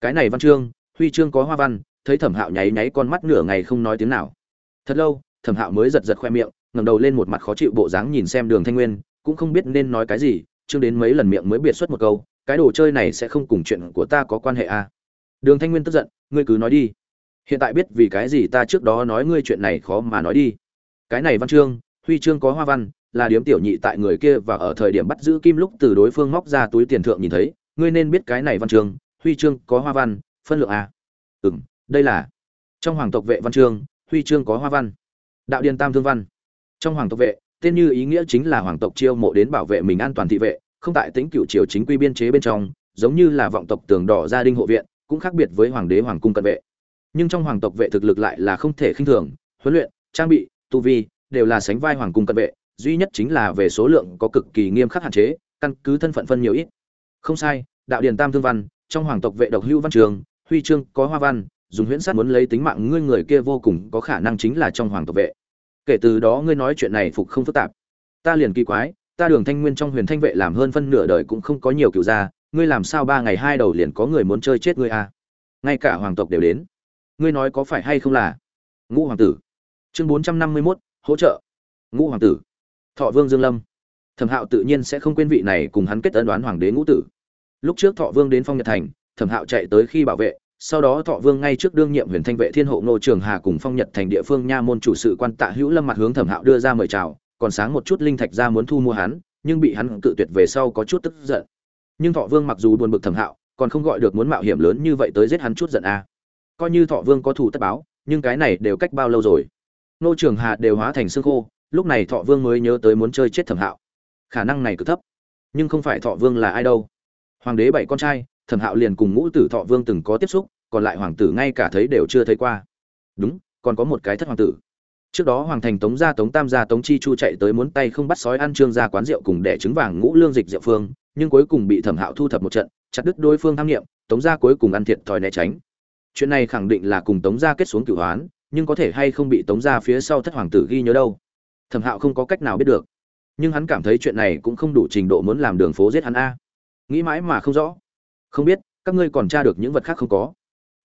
Cái này văn chương, huy chương có hoa văn, thấy thẩm hạo nháy nháy con mắt nửa ngày không nói tiếng nào. Thật lâu, thẩm hạo mới giật giật khoe miệng ngẩng đầu lên một mặt khó chịu bộ dáng nhìn xem đường thanh nguyên cũng không biết nên nói cái gì chương đến mấy lần miệng mới biệt xuất một câu cái đồ chơi này sẽ không cùng chuyện của ta có quan hệ à. đường thanh nguyên tức giận ngươi cứ nói đi hiện tại biết vì cái gì ta trước đó nói ngươi chuyện này khó mà nói đi cái này văn chương huy chương có hoa văn là điếm tiểu nhị tại người kia và ở thời điểm bắt giữ kim lúc từ đối phương móc ra túi tiền thượng nhìn thấy ngươi nên biết cái này văn chương huy chương có hoa văn phân lượng à. Ừm, đây là trong hoàng tộc vệ văn chương huy chương có hoa văn đạo điền tam thương văn trong hoàng tộc vệ, tên như ý nghĩa chính là hoàng tộc chiêu mộ đến bảo vệ mình an toàn thị vệ, không tại tính cựu triều chính quy biên chế bên trong, giống như là vọng tộc tường đỏ gia đình hộ viện, cũng khác biệt với hoàng đế hoàng cung cận vệ. Nhưng trong hoàng tộc vệ thực lực lại là không thể khinh thường, huấn luyện, trang bị, tu vi, đều là sánh vai hoàng cung cận vệ, duy nhất chính là về số lượng có cực kỳ nghiêm khắc hạn chế, căn cứ thân phận phân nhiều ít. Không sai, đạo điền tam thương văn, trong hoàng tộc vệ độc hữu văn trường, huy chương có hoa văn, dùng huyễn sát muốn lấy tính mạng ngươi người kia vô cùng có khả năng chính là trong hoàng tộc vệ kể từ đó ngươi nói chuyện này phục không phức tạp. Ta liền kỳ quái, ta đường thanh nguyên trong huyền thanh vệ làm hơn phân nửa đời cũng không có nhiều kiểu gia ngươi làm sao ba ngày hai đầu liền có người muốn chơi chết ngươi à? Ngay cả hoàng tộc đều đến. Ngươi nói có phải hay không là? Ngũ hoàng tử. Chương bốn trăm năm mươi mốt, hỗ trợ. Ngũ hoàng tử. Thọ vương dương lâm. Thẩm hạo tự nhiên sẽ không quên vị này cùng hắn kết ân đoán hoàng đế ngũ tử. Lúc trước thọ vương đến phong nhật thành, thẩm hạo chạy tới khi bảo vệ sau đó thọ vương ngay trước đương nhiệm huyền thanh vệ thiên hộ ngô trường hà cùng phong nhật thành địa phương nha môn chủ sự quan tạ hữu lâm mặt hướng thẩm hạo đưa ra mời chào, còn sáng một chút linh thạch ra muốn thu mua hắn, nhưng bị hắn cự tuyệt về sau có chút tức giận. Nhưng thọ vương mặc dù buồn bực thẩm hạo, còn không gọi được muốn mạo hiểm lớn như vậy tới giết hắn chút giận a. À. coi như thọ vương có thủ tất báo, nhưng cái này đều cách bao lâu rồi? Ngô trường hà đều hóa thành xương khô, lúc này thọ vương mới nhớ tới muốn chơi chết thẩm hạo. Khả năng này cực thấp, nhưng không phải thọ vương là ai đâu. Hoàng đế bảy con trai thẩm hạo liền cùng ngũ tử thọ vương từng có tiếp xúc, còn lại hoàng tử ngay cả thấy đều chưa thấy qua. Đúng, còn có một cái thất hoàng tử. Trước đó hoàng thành tống gia tống tam gia tống chi chu chạy tới muốn tay không bắt sói ăn trương gia quán rượu cùng đẻ trứng vàng ngũ lương dịch diệu phương, nhưng cuối cùng bị thẩm hạo thu thập một trận, chặt đứt đối phương tham nghiệm, tống gia cuối cùng ăn thiệt thòi né tránh. Chuyện này khẳng định là cùng tống gia kết xuống cửu hoán, nhưng có thể hay không bị tống gia phía sau thất hoàng tử ghi nhớ đâu? Thẩm hạo không có cách nào biết được. Nhưng hắn cảm thấy chuyện này cũng không đủ trình độ muốn làm đường phố giết hắn a. Nghĩ mãi mà không rõ không biết, các ngươi còn tra được những vật khác không có?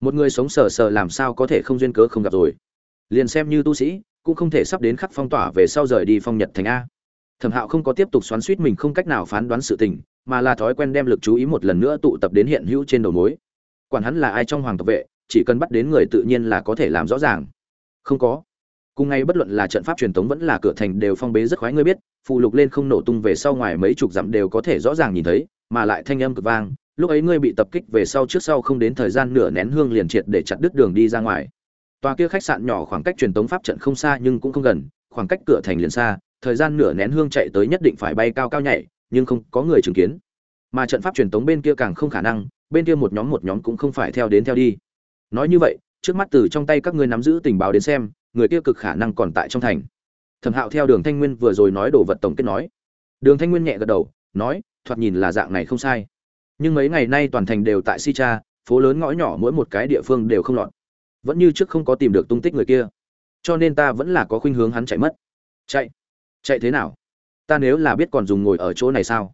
Một người sống sờ sờ làm sao có thể không duyên cớ không gặp rồi? Liền xem như tu sĩ, cũng không thể sắp đến khắc phong tỏa về sau rời đi phong nhật thành a. Thẩm hạo không có tiếp tục xoắn suýt mình không cách nào phán đoán sự tình, mà là thói quen đem lực chú ý một lần nữa tụ tập đến hiện hữu trên đầu mối. Quản hắn là ai trong hoàng tộc vệ, chỉ cần bắt đến người tự nhiên là có thể làm rõ ràng. Không có. Cùng ngay bất luận là trận pháp truyền thống vẫn là cửa thành đều phong bế rất khoái, ngươi biết, phụ lục lên không nổ tung về sau ngoài mấy chục dặm đều có thể rõ ràng nhìn thấy, mà lại thanh âm cực vang lúc ấy ngươi bị tập kích về sau trước sau không đến thời gian nửa nén hương liền triệt để chặt đứt đường đi ra ngoài. Tòa kia khách sạn nhỏ khoảng cách truyền tống pháp trận không xa nhưng cũng không gần, khoảng cách cửa thành liền xa, thời gian nửa nén hương chạy tới nhất định phải bay cao cao nhảy, nhưng không có người chứng kiến. Mà trận pháp truyền tống bên kia càng không khả năng, bên kia một nhóm một nhóm cũng không phải theo đến theo đi. Nói như vậy, trước mắt từ trong tay các ngươi nắm giữ tình báo đến xem, người kia cực khả năng còn tại trong thành. Thẩm hạo theo đường thanh nguyên vừa rồi nói đồ vật tổng kết nói. Đường thanh nguyên nhẹ gật đầu, nói, thoạt nhìn là dạng này không sai nhưng mấy ngày nay toàn thành đều tại si cha, phố lớn ngõ nhỏ mỗi một cái địa phương đều không lọt. Vẫn như trước không có tìm được tung tích người kia. Cho nên ta vẫn là có khuynh hướng hắn chạy mất. Chạy? Chạy thế nào? Ta nếu là biết còn dùng ngồi ở chỗ này sao?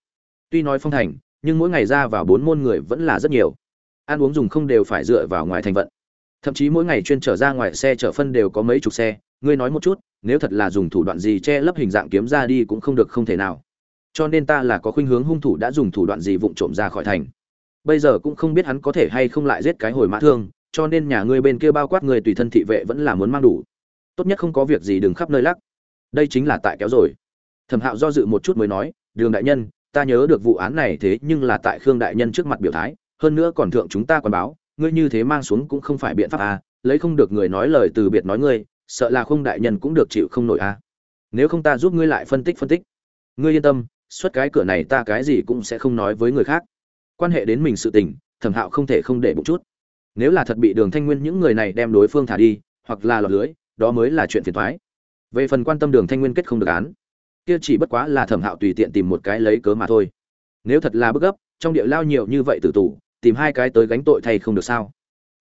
Tuy nói phong thành, nhưng mỗi ngày ra vào bốn môn người vẫn là rất nhiều. Ăn uống dùng không đều phải dựa vào ngoài thành vận. Thậm chí mỗi ngày chuyên trở ra ngoài xe chở phân đều có mấy chục xe. Ngươi nói một chút, nếu thật là dùng thủ đoạn gì che lấp hình dạng kiếm ra đi cũng không được không thể nào cho nên ta là có khuynh hướng hung thủ đã dùng thủ đoạn gì vụng trộm ra khỏi thành. Bây giờ cũng không biết hắn có thể hay không lại giết cái hồi mã thương, cho nên nhà ngươi bên kia bao quát người tùy thân thị vệ vẫn là muốn mang đủ. Tốt nhất không có việc gì đừng khắp nơi lắc. Đây chính là tại kéo rồi. Thẩm hạo do dự một chút mới nói, đường đại nhân, ta nhớ được vụ án này thế nhưng là tại khương đại nhân trước mặt biểu thái, hơn nữa còn thượng chúng ta còn báo, ngươi như thế mang xuống cũng không phải biện pháp à lấy không được người nói lời từ biệt nói ngươi, sợ là không đại nhân cũng được chịu không nổi à. Nếu không ta giúp ngươi lại phân tích phân tích. Ngươi yên tâm xuất cái cửa này ta cái gì cũng sẽ không nói với người khác. Quan hệ đến mình sự tình, thẩm hạo không thể không để bụng chút. Nếu là thật bị đường thanh nguyên những người này đem đối phương thả đi, hoặc là lọt lưới, đó mới là chuyện phiền thoái về phần quan tâm đường thanh nguyên kết không được án, kia chỉ bất quá là thẩm hạo tùy tiện tìm một cái lấy cớ mà thôi. Nếu thật là bức gấp, trong địa lao nhiều như vậy tử tù, tìm hai cái tới gánh tội thay không được sao?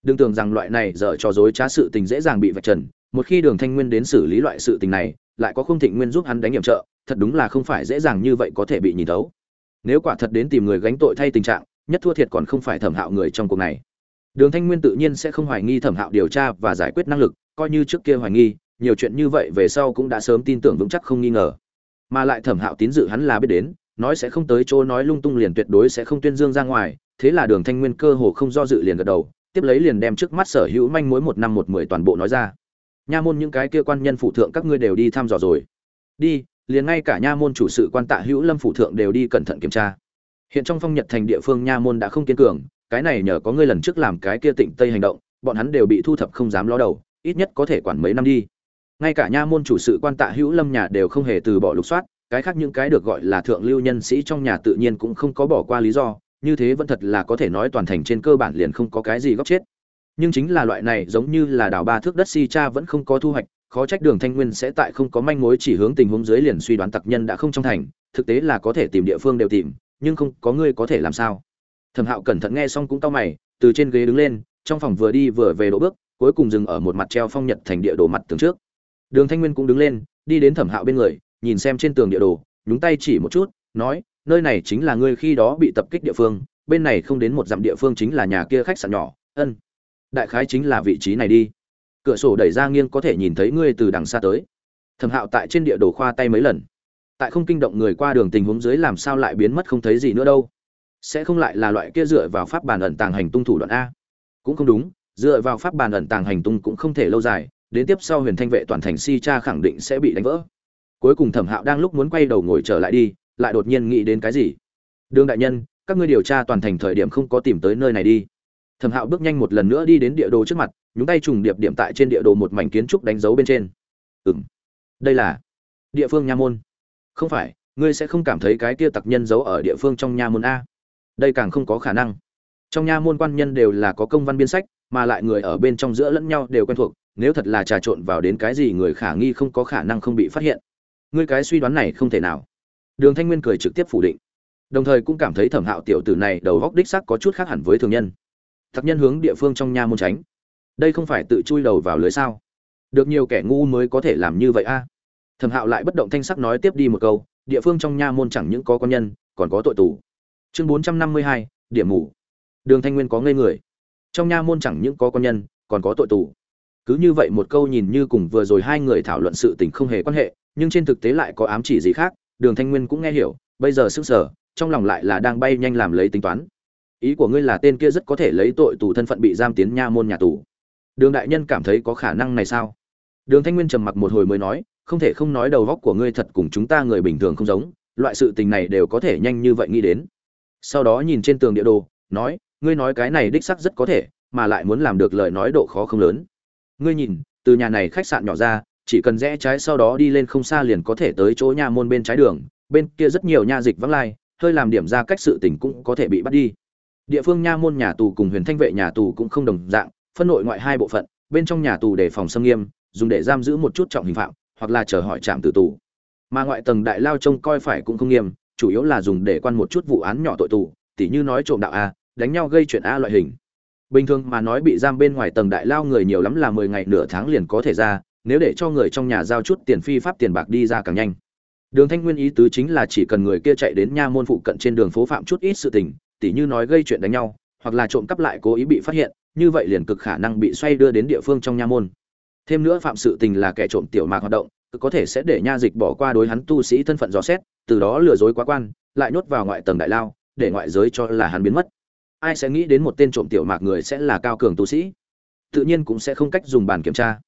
Đừng tưởng rằng loại này dở trò dối trá sự tình dễ dàng bị vạch trần, một khi đường thanh nguyên đến xử lý loại sự tình này, lại có không thịnh nguyên giúp hắn đánh nhiệm trợ thật đúng là không phải dễ dàng như vậy có thể bị nhìn thấu. Nếu quả thật đến tìm người gánh tội thay tình trạng, nhất thua thiệt còn không phải thẩm hạo người trong cuộc này. Đường thanh nguyên tự nhiên sẽ không hoài nghi thẩm hạo điều tra và giải quyết năng lực, coi như trước kia hoài nghi, nhiều chuyện như vậy về sau cũng đã sớm tin tưởng vững chắc không nghi ngờ. Mà lại thẩm hạo tín dự hắn là biết đến, nói sẽ không tới chỗ nói lung tung liền tuyệt đối sẽ không tuyên dương ra ngoài, thế là đường thanh nguyên cơ hồ không do dự liền gật đầu, tiếp lấy liền đem trước mắt sở hữu manh mối một năm một mười toàn bộ nói ra. Nha môn những cái kia quan nhân phụ thượng các ngươi đều đi thăm dò rồi. Đi liền ngay cả nha môn chủ sự quan tạ hữu lâm phụ thượng đều đi cẩn thận kiểm tra. Hiện trong phong nhật thành địa phương nha môn đã không kiên cường, cái này nhờ có ngươi lần trước làm cái kia tịnh tây hành động, bọn hắn đều bị thu thập không dám lo đầu, ít nhất có thể quản mấy năm đi. Ngay cả nha môn chủ sự quan tạ hữu lâm nhà đều không hề từ bỏ lục soát, cái khác những cái được gọi là thượng lưu nhân sĩ trong nhà tự nhiên cũng không có bỏ qua lý do, như thế vẫn thật là có thể nói toàn thành trên cơ bản liền không có cái gì góc chết. Nhưng chính là loại này giống như là đảo ba thước đất si cha vẫn không có thu hoạch khó trách đường thanh nguyên sẽ tại không có manh mối chỉ hướng tình huống dưới liền suy đoán tặc nhân đã không trong thành, thực tế là có thể tìm địa phương đều tìm, nhưng không có người có thể làm sao. Thẩm hạo cẩn thận nghe xong cũng cau mày, từ trên ghế đứng lên, trong phòng vừa đi vừa về đỗ bước, cuối cùng dừng ở một mặt treo phong nhật thành địa đồ mặt tường trước. Đường thanh nguyên cũng đứng lên, đi đến thẩm hạo bên người, nhìn xem trên tường địa đồ, nhúng tay chỉ một chút, nói, nơi này chính là ngươi khi đó bị tập kích địa phương, bên này không đến một dặm địa phương chính là nhà kia khách sạn nhỏ, ân, đại khái chính là vị trí này đi cửa sổ đẩy ra nghiêng có thể nhìn thấy ngươi từ đằng xa tới. Thẩm hạo tại trên địa đồ khoa tay mấy lần. Tại không kinh động người qua đường tình huống dưới làm sao lại biến mất không thấy gì nữa đâu. Sẽ không lại là loại kia dựa vào pháp bàn ẩn tàng hành tung thủ đoạn a. Cũng không đúng, dựa vào pháp bàn ẩn tàng hành tung cũng không thể lâu dài, đến tiếp sau huyền thanh vệ toàn thành si cha khẳng định sẽ bị đánh vỡ. Cuối cùng thẩm hạo đang lúc muốn quay đầu ngồi trở lại đi, lại đột nhiên nghĩ đến cái gì? Đường đại nhân, các ngươi điều tra toàn thành thời điểm không có tìm tới nơi này đi. Thẩm hạo bước nhanh một lần nữa đi đến địa đồ trước mặt nhúng tay trùng điệp điểm tại trên địa đồ một mảnh kiến trúc đánh dấu bên trên. Ừng đây là địa phương nha môn. Không phải, ngươi sẽ không cảm thấy cái kia tặc nhân giấu ở địa phương trong nha môn a. Đây càng không có khả năng. Trong nha môn quan nhân đều là có công văn biên sách, mà lại người ở bên trong giữa lẫn nhau đều quen thuộc, nếu thật là trà trộn vào đến cái gì người khả nghi không có khả năng không bị phát hiện. Ngươi cái suy đoán này không thể nào. Đường thanh nguyên cười trực tiếp phủ định. Đồng thời cũng cảm thấy thẩm hạo tiểu tử này đầu góc đích sắc có chút khác hẳn với thường nhân. Thật nhân hướng địa phương trong nha môn tránh đây không phải tự chui đầu vào lưới sao? Được nhiều kẻ ngu mới có thể làm như vậy a. Thẩm hạo lại bất động thanh sắc nói tiếp đi một câu, địa phương trong nha môn chẳng những có con nhân, còn có tội tù. Chương bốn trăm năm mươi hai, điểm mù. Đường thanh nguyên có ngây người. Trong nha môn chẳng những có con nhân, còn có tội tù. Cứ như vậy một câu nhìn như cùng vừa rồi hai người thảo luận sự tình không hề quan hệ, nhưng trên thực tế lại có ám chỉ gì khác, đường thanh nguyên cũng nghe hiểu, bây giờ sức sở trong lòng lại là đang bay nhanh làm lấy tính toán. Ý của ngươi là tên kia rất có thể lấy tội tù thân phận bị giam tiến nha môn nhà tù đường đại nhân cảm thấy có khả năng này sao? Đường thanh nguyên trầm mặc một hồi mới nói, không thể không nói đầu góc của ngươi thật cùng chúng ta người bình thường không giống, loại sự tình này đều có thể nhanh như vậy nghĩ đến. Sau đó nhìn trên tường địa đồ, nói, ngươi nói cái này đích sắc rất có thể, mà lại muốn làm được lời nói độ khó không lớn. Ngươi nhìn, từ nhà này khách sạn nhỏ ra, chỉ cần rẽ trái sau đó đi lên không xa liền có thể tới chỗ nhà môn bên trái đường, bên kia rất nhiều nha dịch vắng lai, hơi làm điểm ra cách sự tình cũng có thể bị bắt đi. Địa phương nha môn nhà tù cùng huyền thanh vệ nhà tù cũng không đồng dạng phân nội ngoại hai bộ phận, bên trong nhà tù để phòng xâm nghiêm, dùng để giam giữ một chút trọng hình phạm, hoặc là chờ hỏi trạm tử tù. Mà ngoại tầng đại lao trông coi phải cũng không nghiêm, chủ yếu là dùng để quan một chút vụ án nhỏ tội tù, tỉ như nói trộm đạo a, đánh nhau gây chuyện a loại hình. Bình thường mà nói bị giam bên ngoài tầng đại lao người nhiều lắm là mười ngày nửa tháng liền có thể ra, nếu để cho người trong nhà giao chút tiền phi pháp tiền bạc đi ra càng nhanh. Đường thanh nguyên ý tứ chính là chỉ cần người kia chạy đến nha môn phụ cận trên đường phố phạm chút ít sự tình, tỉ như nói gây chuyện đánh nhau hoặc là trộm cắp lại cố ý bị phát hiện, như vậy liền cực khả năng bị xoay đưa đến địa phương trong nha môn. Thêm nữa phạm sự tình là kẻ trộm tiểu mạc hoạt động có thể sẽ để nha dịch bỏ qua đối hắn tu sĩ thân phận dò xét, từ đó lừa dối quá quan, lại nhốt vào ngoại tầng đại lao, để ngoại giới cho là hắn biến mất. Ai sẽ nghĩ đến một tên trộm tiểu mạc người sẽ là cao cường tu sĩ? Tự nhiên cũng sẽ không cách dùng bàn kiểm tra.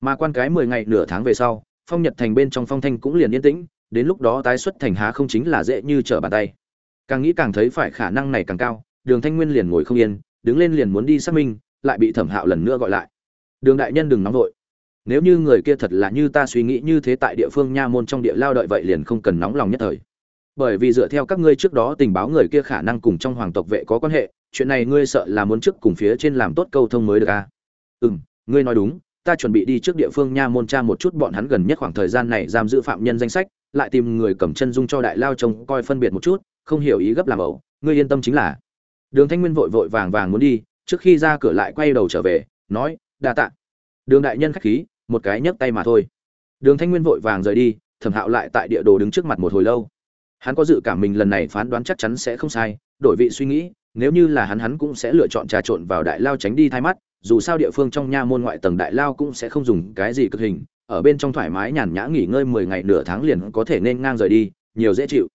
Mà quan cái mười ngày nửa tháng về sau, phong nhật thành bên trong phong thanh cũng liền yên tĩnh, đến lúc đó tái xuất thành há không chính là dễ như trở bàn tay. Càng nghĩ càng thấy phải khả năng này càng cao đường thanh nguyên liền ngồi không yên, đứng lên liền muốn đi xác minh, lại bị thẩm hạo lần nữa gọi lại. Đường đại nhân đừng nóng vội. Nếu như người kia thật là như ta suy nghĩ như thế tại địa phương nha môn trong địa lao đợi vậy liền không cần nóng lòng nhất thời. Bởi vì dựa theo các ngươi trước đó tình báo người kia khả năng cùng trong hoàng tộc vệ có quan hệ, chuyện này ngươi sợ là muốn trước cùng phía trên làm tốt câu thông mới được à? ừ m ngươi nói đúng, ta chuẩn bị đi trước địa phương nha môn tra một chút bọn hắn gần nhất khoảng thời gian này giam giữ phạm nhân danh sách, lại tìm người cầm chân dung cho đại lao trông coi phân biệt một chút, không hiểu ý gấp làm ẩu, ngươi yên tâm chính là đường thanh nguyên vội vội vàng vàng muốn đi, trước khi ra cửa lại quay đầu trở về, nói, đa tạ. Đường đại nhân khách khí, một cái nhấc tay mà thôi. Đường thanh nguyên vội vàng rời đi, thẩm hạo lại tại địa đồ đứng trước mặt một hồi lâu. Hắn có dự cảm mình lần này phán đoán chắc chắn sẽ không sai, đổi vị suy nghĩ, nếu như là hắn hắn cũng sẽ lựa chọn trà trộn vào đại lao tránh đi thay mắt, dù sao địa phương trong nha môn ngoại tầng đại lao cũng sẽ không dùng cái gì cực hình, ở bên trong thoải mái nhàn nhã nghỉ ngơi mười ngày nửa tháng liền có thể nên ngang rời đi, nhiều dễ chịu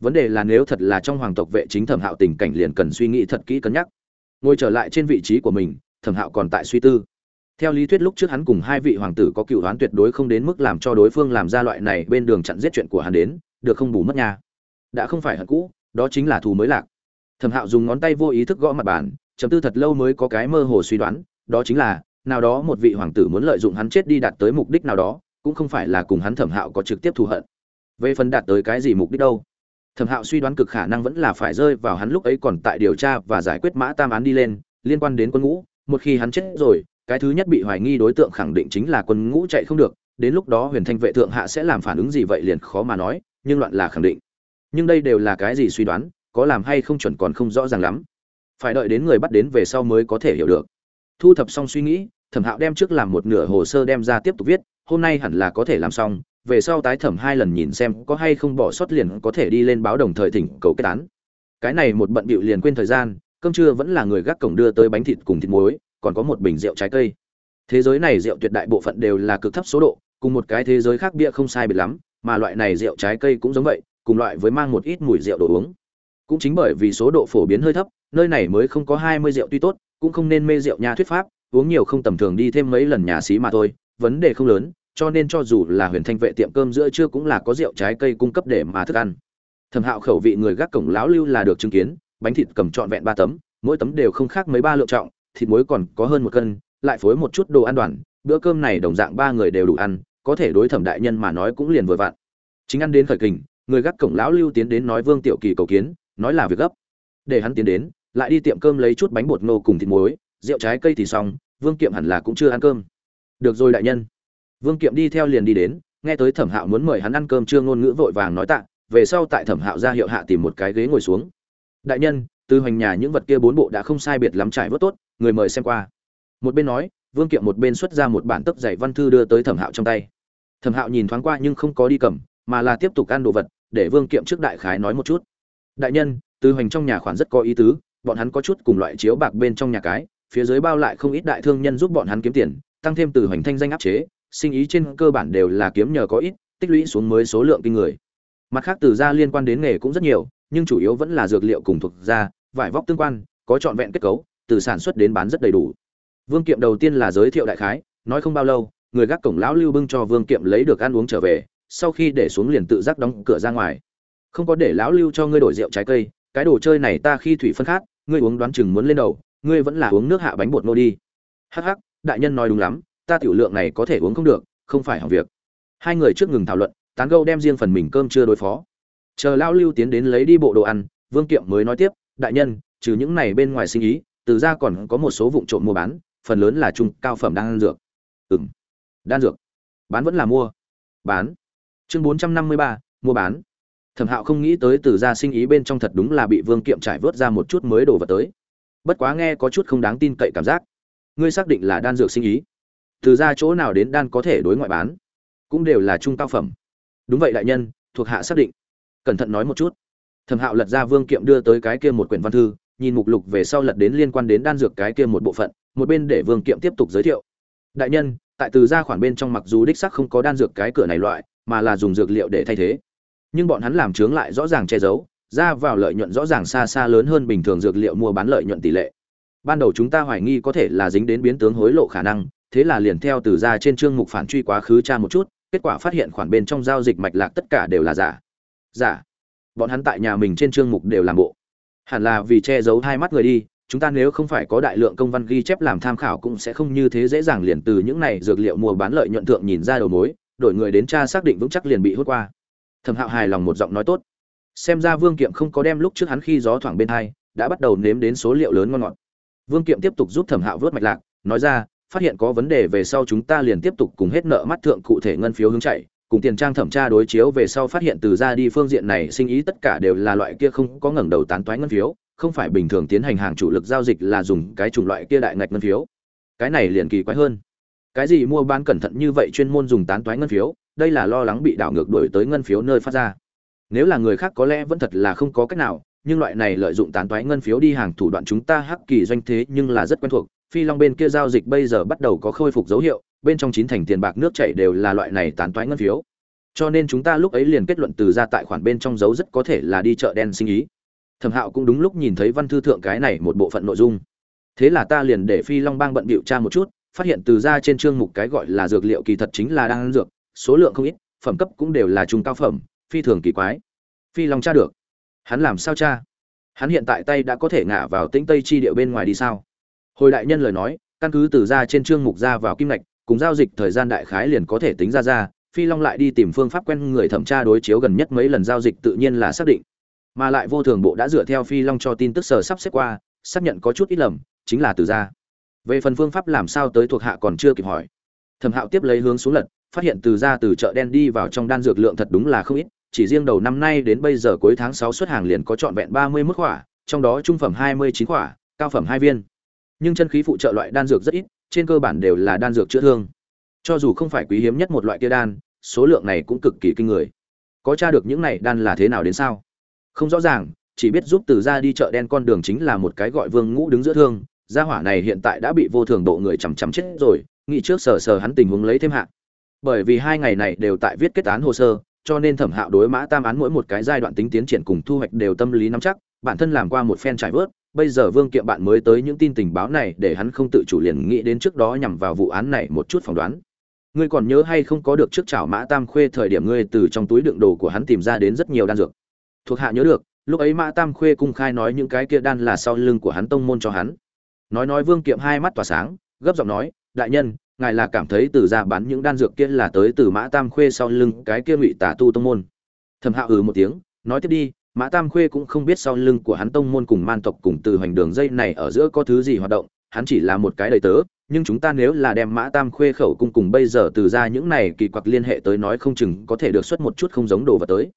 vấn đề là nếu thật là trong hoàng tộc vệ chính thẩm hạo tình cảnh liền cần suy nghĩ thật kỹ cân nhắc. Ngồi trở lại trên vị trí của mình, thẩm hạo còn tại suy tư. Theo lý thuyết lúc trước hắn cùng hai vị hoàng tử có cựu đoán tuyệt đối không đến mức làm cho đối phương làm ra loại này bên đường chặn giết chuyện của hắn đến, được không bù mất nha đã không phải hận cũ, đó chính là thù mới lạc. Thẩm hạo dùng ngón tay vô ý thức gõ mặt bàn, chấm tư thật lâu mới có cái mơ hồ suy đoán, đó chính là, nào đó một vị hoàng tử muốn lợi dụng hắn chết đi đạt tới mục đích nào đó, cũng không phải là cùng hắn thẩm hạo có trực tiếp thù hận. Về phần đạt tới cái gì mục đích đâu? Thẩm hạo suy đoán cực khả năng vẫn là phải rơi vào hắn lúc ấy còn tại điều tra và giải quyết mã tam án đi lên, liên quan đến quân ngũ. Một khi hắn chết rồi, cái thứ nhất bị hoài nghi đối tượng khẳng định chính là quân ngũ chạy không được. Đến lúc đó huyền thanh vệ thượng hạ sẽ làm phản ứng gì vậy liền khó mà nói, nhưng loạn là khẳng định. Nhưng đây đều là cái gì suy đoán, có làm hay không chuẩn còn không rõ ràng lắm. Phải đợi đến người bắt đến về sau mới có thể hiểu được. Thu thập xong suy nghĩ, thẩm hạo đem trước làm một nửa hồ sơ đem ra tiếp tục viết, hôm nay hẳn là có thể làm xong về sau tái thẩm hai lần nhìn xem có hay không bỏ sót liền có thể đi lên báo đồng thời thỉnh cầu kết án. Cái này một bận bịu liền quên thời gian, cơm trưa vẫn là người gác cổng đưa tới bánh thịt cùng thịt muối, còn có một bình rượu trái cây. Thế giới này rượu tuyệt đại bộ phận đều là cực thấp số độ, cùng một cái thế giới khác bia không sai biệt lắm, mà loại này rượu trái cây cũng giống vậy, cùng loại với mang một ít mùi rượu đồ uống. Cũng chính bởi vì số độ phổ biến hơi thấp, nơi này mới không có hai mươi rượu tuy tốt, cũng không nên mê rượu nhà thuyết pháp, uống nhiều không tầm thường đi thêm mấy lần nhà xí mà thôi, vấn đề không lớn cho nên cho dù là huyền thanh vệ tiệm cơm giữa trưa cũng là có rượu trái cây cung cấp để mà thức ăn. Thẩm hạo khẩu vị người gác cổng lão lưu là được chứng kiến, bánh thịt cầm trọn vẹn ba tấm, mỗi tấm đều không khác mấy ba lượng trọng, thịt muối còn có hơn một cân, lại phối một chút đồ ăn đoàn, bữa cơm này đồng dạng ba người đều đủ ăn, có thể đối thẩm đại nhân mà nói cũng liền vừa vặn. Chính ăn đến khởi kình, người gác cổng lão lưu tiến đến nói vương tiểu kỳ cầu kiến, nói là việc gấp. Để hắn tiến đến, lại đi tiệm cơm lấy chút bánh bột nô cùng thịt muối, rượu trái cây thì xong, vương kiệm hẳn là cũng chưa ăn cơm. Được rồi đại nhân vương kiệm đi theo liền đi đến, nghe tới thẩm hạo muốn mời hắn ăn cơm trưa ngôn ngữ vội vàng nói tạ, về sau tại thẩm hạo ra hiệu hạ tìm một cái ghế ngồi xuống. Đại nhân, từ hoành nhà những vật kia bốn bộ đã không sai biệt lắm trải vớt tốt, người mời xem qua. Một bên nói, vương kiệm một bên xuất ra một bản tấp giày văn thư đưa tới thẩm hạo trong tay. Thẩm hạo nhìn thoáng qua nhưng không có đi cầm, mà là tiếp tục ăn đồ vật, để vương kiệm trước đại khái nói một chút. Đại nhân, từ hoành trong nhà khoản rất có ý tứ, bọn hắn có chút cùng loại chiếu bạc bên trong nhà cái, phía dưới bao lại không ít đại thương nhân giúp bọn hắn kiếm tiền, tăng thêm từ hoành thanh danh áp chế sinh ý trên cơ bản đều là kiếm nhờ có ít tích lũy xuống mới số lượng kinh người. Mặt khác từ gia liên quan đến nghề cũng rất nhiều nhưng chủ yếu vẫn là dược liệu cùng thuộc gia, vải vóc tương quan có trọn vẹn kết cấu từ sản xuất đến bán rất đầy đủ. Vương kiệm đầu tiên là giới thiệu đại khái nói không bao lâu người gác cổng lão lưu bưng cho vương kiệm lấy được ăn uống trở về sau khi để xuống liền tự giác đóng cửa ra ngoài. Không có để lão lưu cho ngươi đổi rượu trái cây cái đồ chơi này ta khi thủy phân khác, ngươi uống đoán chừng muốn lên đầu ngươi vẫn là uống nước hạ bánh bột nô đi. Hắc hắc đại nhân nói đúng lắm ta tiểu lượng này có thể uống không được, không phải hỏng việc. Hai người trước ngừng thảo luận, tán gâu đem riêng phần mình cơm chưa đối phó. Chờ lão lưu tiến đến lấy đi bộ đồ ăn, vương kiệm mới nói tiếp, đại nhân, trừ những này bên ngoài sinh ý, từ ra còn có một số vụ trộm mua bán, phần lớn là trung cao phẩm đan dược. Ừ m đan dược? Bán vẫn là mua? Bán. Chương bốn trăm năm mươi ba, mua bán. Thẩm hạo không nghĩ tới từ ra sinh ý bên trong thật đúng là bị vương kiệm trải vớt ra một chút mới đổ vật tới. Bất quá nghe có chút không đáng tin cậy cảm giác. Ngươi xác định là đan dược sinh ý? Từ ra chỗ nào đến đan có thể đối ngoại bán, cũng đều là trung cao phẩm. Đúng vậy đại nhân, thuộc hạ xác định. Cẩn thận nói một chút. Thẩm hạo lật ra vương kiệm đưa tới cái kia một quyển văn thư, nhìn mục lục về sau lật đến liên quan đến đan dược cái kia một bộ phận, một bên để vương kiệm tiếp tục giới thiệu. Đại nhân, tại từ ra khoản bên trong mặc dù đích sắc không có đan dược cái cửa này loại, mà là dùng dược liệu để thay thế. Nhưng bọn hắn làm chướng lại rõ ràng che giấu, ra vào lợi nhuận rõ ràng xa xa lớn hơn bình thường dược liệu mua bán lợi nhuận tỷ lệ. Ban đầu chúng ta hoài nghi có thể là dính đến biến tướng hối lộ khả năng thế là liền theo từ ra trên chương mục phản truy quá khứ tra một chút, kết quả phát hiện khoản bên trong giao dịch mạch lạc tất cả đều là giả. Giả. Bọn hắn tại nhà mình trên chương mục đều làm bộ. Hẳn là vì che giấu hai mắt người đi, chúng ta nếu không phải có đại lượng công văn ghi chép làm tham khảo cũng sẽ không như thế dễ dàng liền từ những này dược liệu mua bán lợi nhuận thượng nhìn ra đầu mối, đổi người đến tra xác định vững chắc liền bị hút qua. Thẩm hạo hài lòng một giọng nói tốt. Xem ra vương kiệm không có đem lúc trước hắn khi gió thoảng bên hai, đã bắt đầu nếm đến số liệu lớn ngon ngọt. Vương kiệm tiếp tục giúp thẩm hạo vớt mạch lạc, nói ra phát hiện có vấn đề về sau chúng ta liền tiếp tục cùng hết nợ mắt thượng cụ thể ngân phiếu hướng chạy, cùng tiền trang thẩm tra đối chiếu về sau phát hiện từ ra đi phương diện này sinh ý tất cả đều là loại kia không có ngẩng đầu tán toái ngân phiếu, không phải bình thường tiến hành hàng chủ lực giao dịch là dùng cái chủng loại kia đại ngạch ngân phiếu. Cái này liền kỳ quái hơn. Cái gì mua bán cẩn thận như vậy chuyên môn dùng tán toái ngân phiếu, đây là lo lắng bị đảo ngược đổi tới ngân phiếu nơi phát ra. Nếu là người khác có lẽ vẫn thật là không có cách nào, nhưng loại này lợi dụng tán toái ngân phiếu đi hàng thủ đoạn chúng ta hắc kỳ doanh thế nhưng là rất quen thuộc phi long bên kia giao dịch bây giờ bắt đầu có khôi phục dấu hiệu, bên trong chín thành tiền bạc nước chảy đều là loại này tán toái ngân phiếu. Cho nên chúng ta lúc ấy liền kết luận từ ra tại khoản bên trong dấu rất có thể là đi chợ đen sinh ý. Thẩm hạo cũng đúng lúc nhìn thấy văn thư thượng cái này một bộ phận nội dung. Thế là ta liền để phi long bang bận bịu tra một chút, phát hiện từ ra trên chương mục cái gọi là dược liệu kỳ thật chính là đang ăn dược, số lượng không ít, phẩm cấp cũng đều là trung cao phẩm, phi thường kỳ quái. Phi long tra được. Hắn làm sao cha hắn hiện tại tay đã có thể ngả vào tĩnh tây chi địa bên ngoài đi sao? Hồi đại nhân lời nói, căn cứ từ ra trên chương mục ra vào kim ngạch, cùng giao dịch thời gian đại khái liền có thể tính ra ra, phi long lại đi tìm phương pháp quen người thẩm tra đối chiếu gần nhất mấy lần giao dịch tự nhiên là xác định. Mà lại vô thường bộ đã dựa theo phi long cho tin tức sở sắp xếp qua, xác nhận có chút ít lầm, chính là từ ra. Về phần phương pháp làm sao tới thuộc hạ còn chưa kịp hỏi. Thẩm hạo tiếp lấy hướng xuống lật, phát hiện từ ra từ chợ đen đi vào trong đan dược lượng thật đúng là không ít, chỉ riêng đầu năm nay đến bây giờ cuối tháng sáu xuất hàng liền có trọn vẹn ba mươi mức khỏa trong đó trung phẩm hai mươi chín khỏa cao phẩm hai viên nhưng chân khí phụ trợ loại đan dược rất ít, trên cơ bản đều là đan dược chữa thương. Cho dù không phải quý hiếm nhất một loại kia đan, số lượng này cũng cực kỳ kinh người. Có tra được những này đan là thế nào đến sao? Không rõ ràng, chỉ biết giúp từ ra đi chợ đen con đường chính là một cái gọi vương ngũ đứng giữa thương, gia hỏa này hiện tại đã bị vô thường độ người chằm chằm chết rồi, nghĩ trước sờ sờ hắn tình huống lấy thêm hạn. bởi vì hai ngày này đều tại viết kết án hồ sơ, cho nên thẩm hạo đối mã tam án mỗi một cái giai đoạn tính tiến triển cùng thu hoạch đều tâm lý nắm chắc, bản thân làm qua một phen trải vớt bây giờ vương kiệm bạn mới tới những tin tình báo này để hắn không tự chủ liền nghĩ đến trước đó nhằm vào vụ án này một chút phỏng đoán. Ngươi còn nhớ hay không có được trước chảo mã tam khuê thời điểm ngươi từ trong túi đựng đồ của hắn tìm ra đến rất nhiều đan dược? Thuộc hạ nhớ được, lúc ấy mã tam khuê cung khai nói những cái kia đan là sau lưng của hắn tông môn cho hắn. Nói nói vương kiệm hai mắt tỏa sáng, gấp giọng nói, đại nhân, ngài là cảm thấy từ ra bán những đan dược kia là tới từ mã tam khuê sau lưng cái kia ngụy tà tu tông môn. Thẩm hạo ừ một tiếng, nói, tiếp đi mã tam khuê cũng không biết sau lưng của hắn tông môn cùng man tộc cùng từ hoành đường dây này ở giữa có thứ gì hoạt động, hắn chỉ là một cái đầy tớ, nhưng chúng ta nếu là đem mã tam khuê khẩu cung cùng bây giờ từ ra những này kỳ quặc liên hệ tới nói không chừng có thể được xuất một chút không giống đồ vật tới.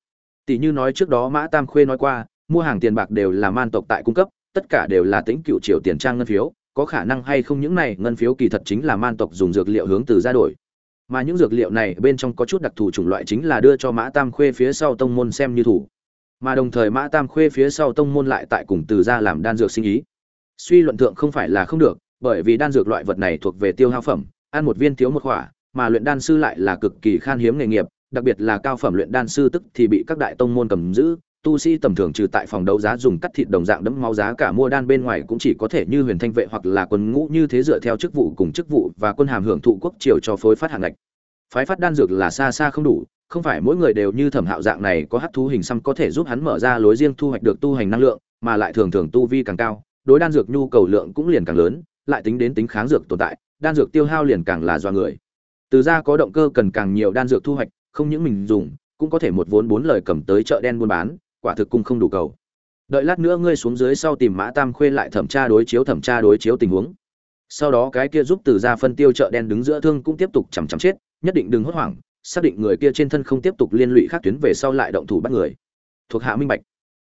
Tỷ như nói trước đó mã tam khuê nói qua, mua hàng tiền bạc đều là man tộc tại cung cấp, tất cả đều là tính cựu triều tiền trang ngân phiếu, có khả năng hay không những này ngân phiếu kỳ thật chính là man tộc dùng dược liệu hướng từ ra đổi. Mà những dược liệu này bên trong có chút đặc thù chủng loại chính là đưa cho mã tam khuê phía sau tông môn xem như thủ mà đồng thời mã tam khuê phía sau tông môn lại tại cùng từ ra làm đan dược sinh ý. Suy luận thượng không phải là không được, bởi vì đan dược loại vật này thuộc về tiêu hao phẩm, ăn một viên thiếu một khỏa, mà luyện đan sư lại là cực kỳ khan hiếm nghề nghiệp, đặc biệt là cao phẩm luyện đan sư tức thì bị các đại tông môn cầm giữ, tu sĩ tầm thường trừ tại phòng đấu giá dùng cắt thịt đồng dạng đẫm máu giá cả mua đan bên ngoài cũng chỉ có thể như huyền thanh vệ hoặc là quân ngũ như thế dựa theo chức vụ cùng chức vụ và quân hàm hưởng thụ quốc triều cho phối phát hạng ngạch. Phái phát đan dược là xa xa không đủ không phải mỗi người đều như thẩm hạo dạng này có hắc thú hình xăm có thể giúp hắn mở ra lối riêng thu hoạch được tu hành năng lượng, mà lại thường thường tu vi càng cao, đối đan dược nhu cầu lượng cũng liền càng lớn, lại tính đến tính kháng dược tồn tại, đan dược tiêu hao liền càng là do người. Từ ra có động cơ cần càng nhiều đan dược thu hoạch, không những mình dùng, cũng có thể một vốn bốn lời cầm tới chợ đen buôn bán, quả thực cung không đủ cầu. Đợi lát nữa ngươi xuống dưới sau tìm mã tam khuê lại thẩm tra đối chiếu thẩm tra đối chiếu tình huống. Sau đó cái kia giúp từ ra phân tiêu chợ đen đứng giữa thương cũng tiếp tục chằm chằm chết, nhất định đừng hốt hoảng xác định người kia trên thân không tiếp tục liên lụy khác tuyến về sau lại động thủ bắt người. Thuộc hạ minh bạch.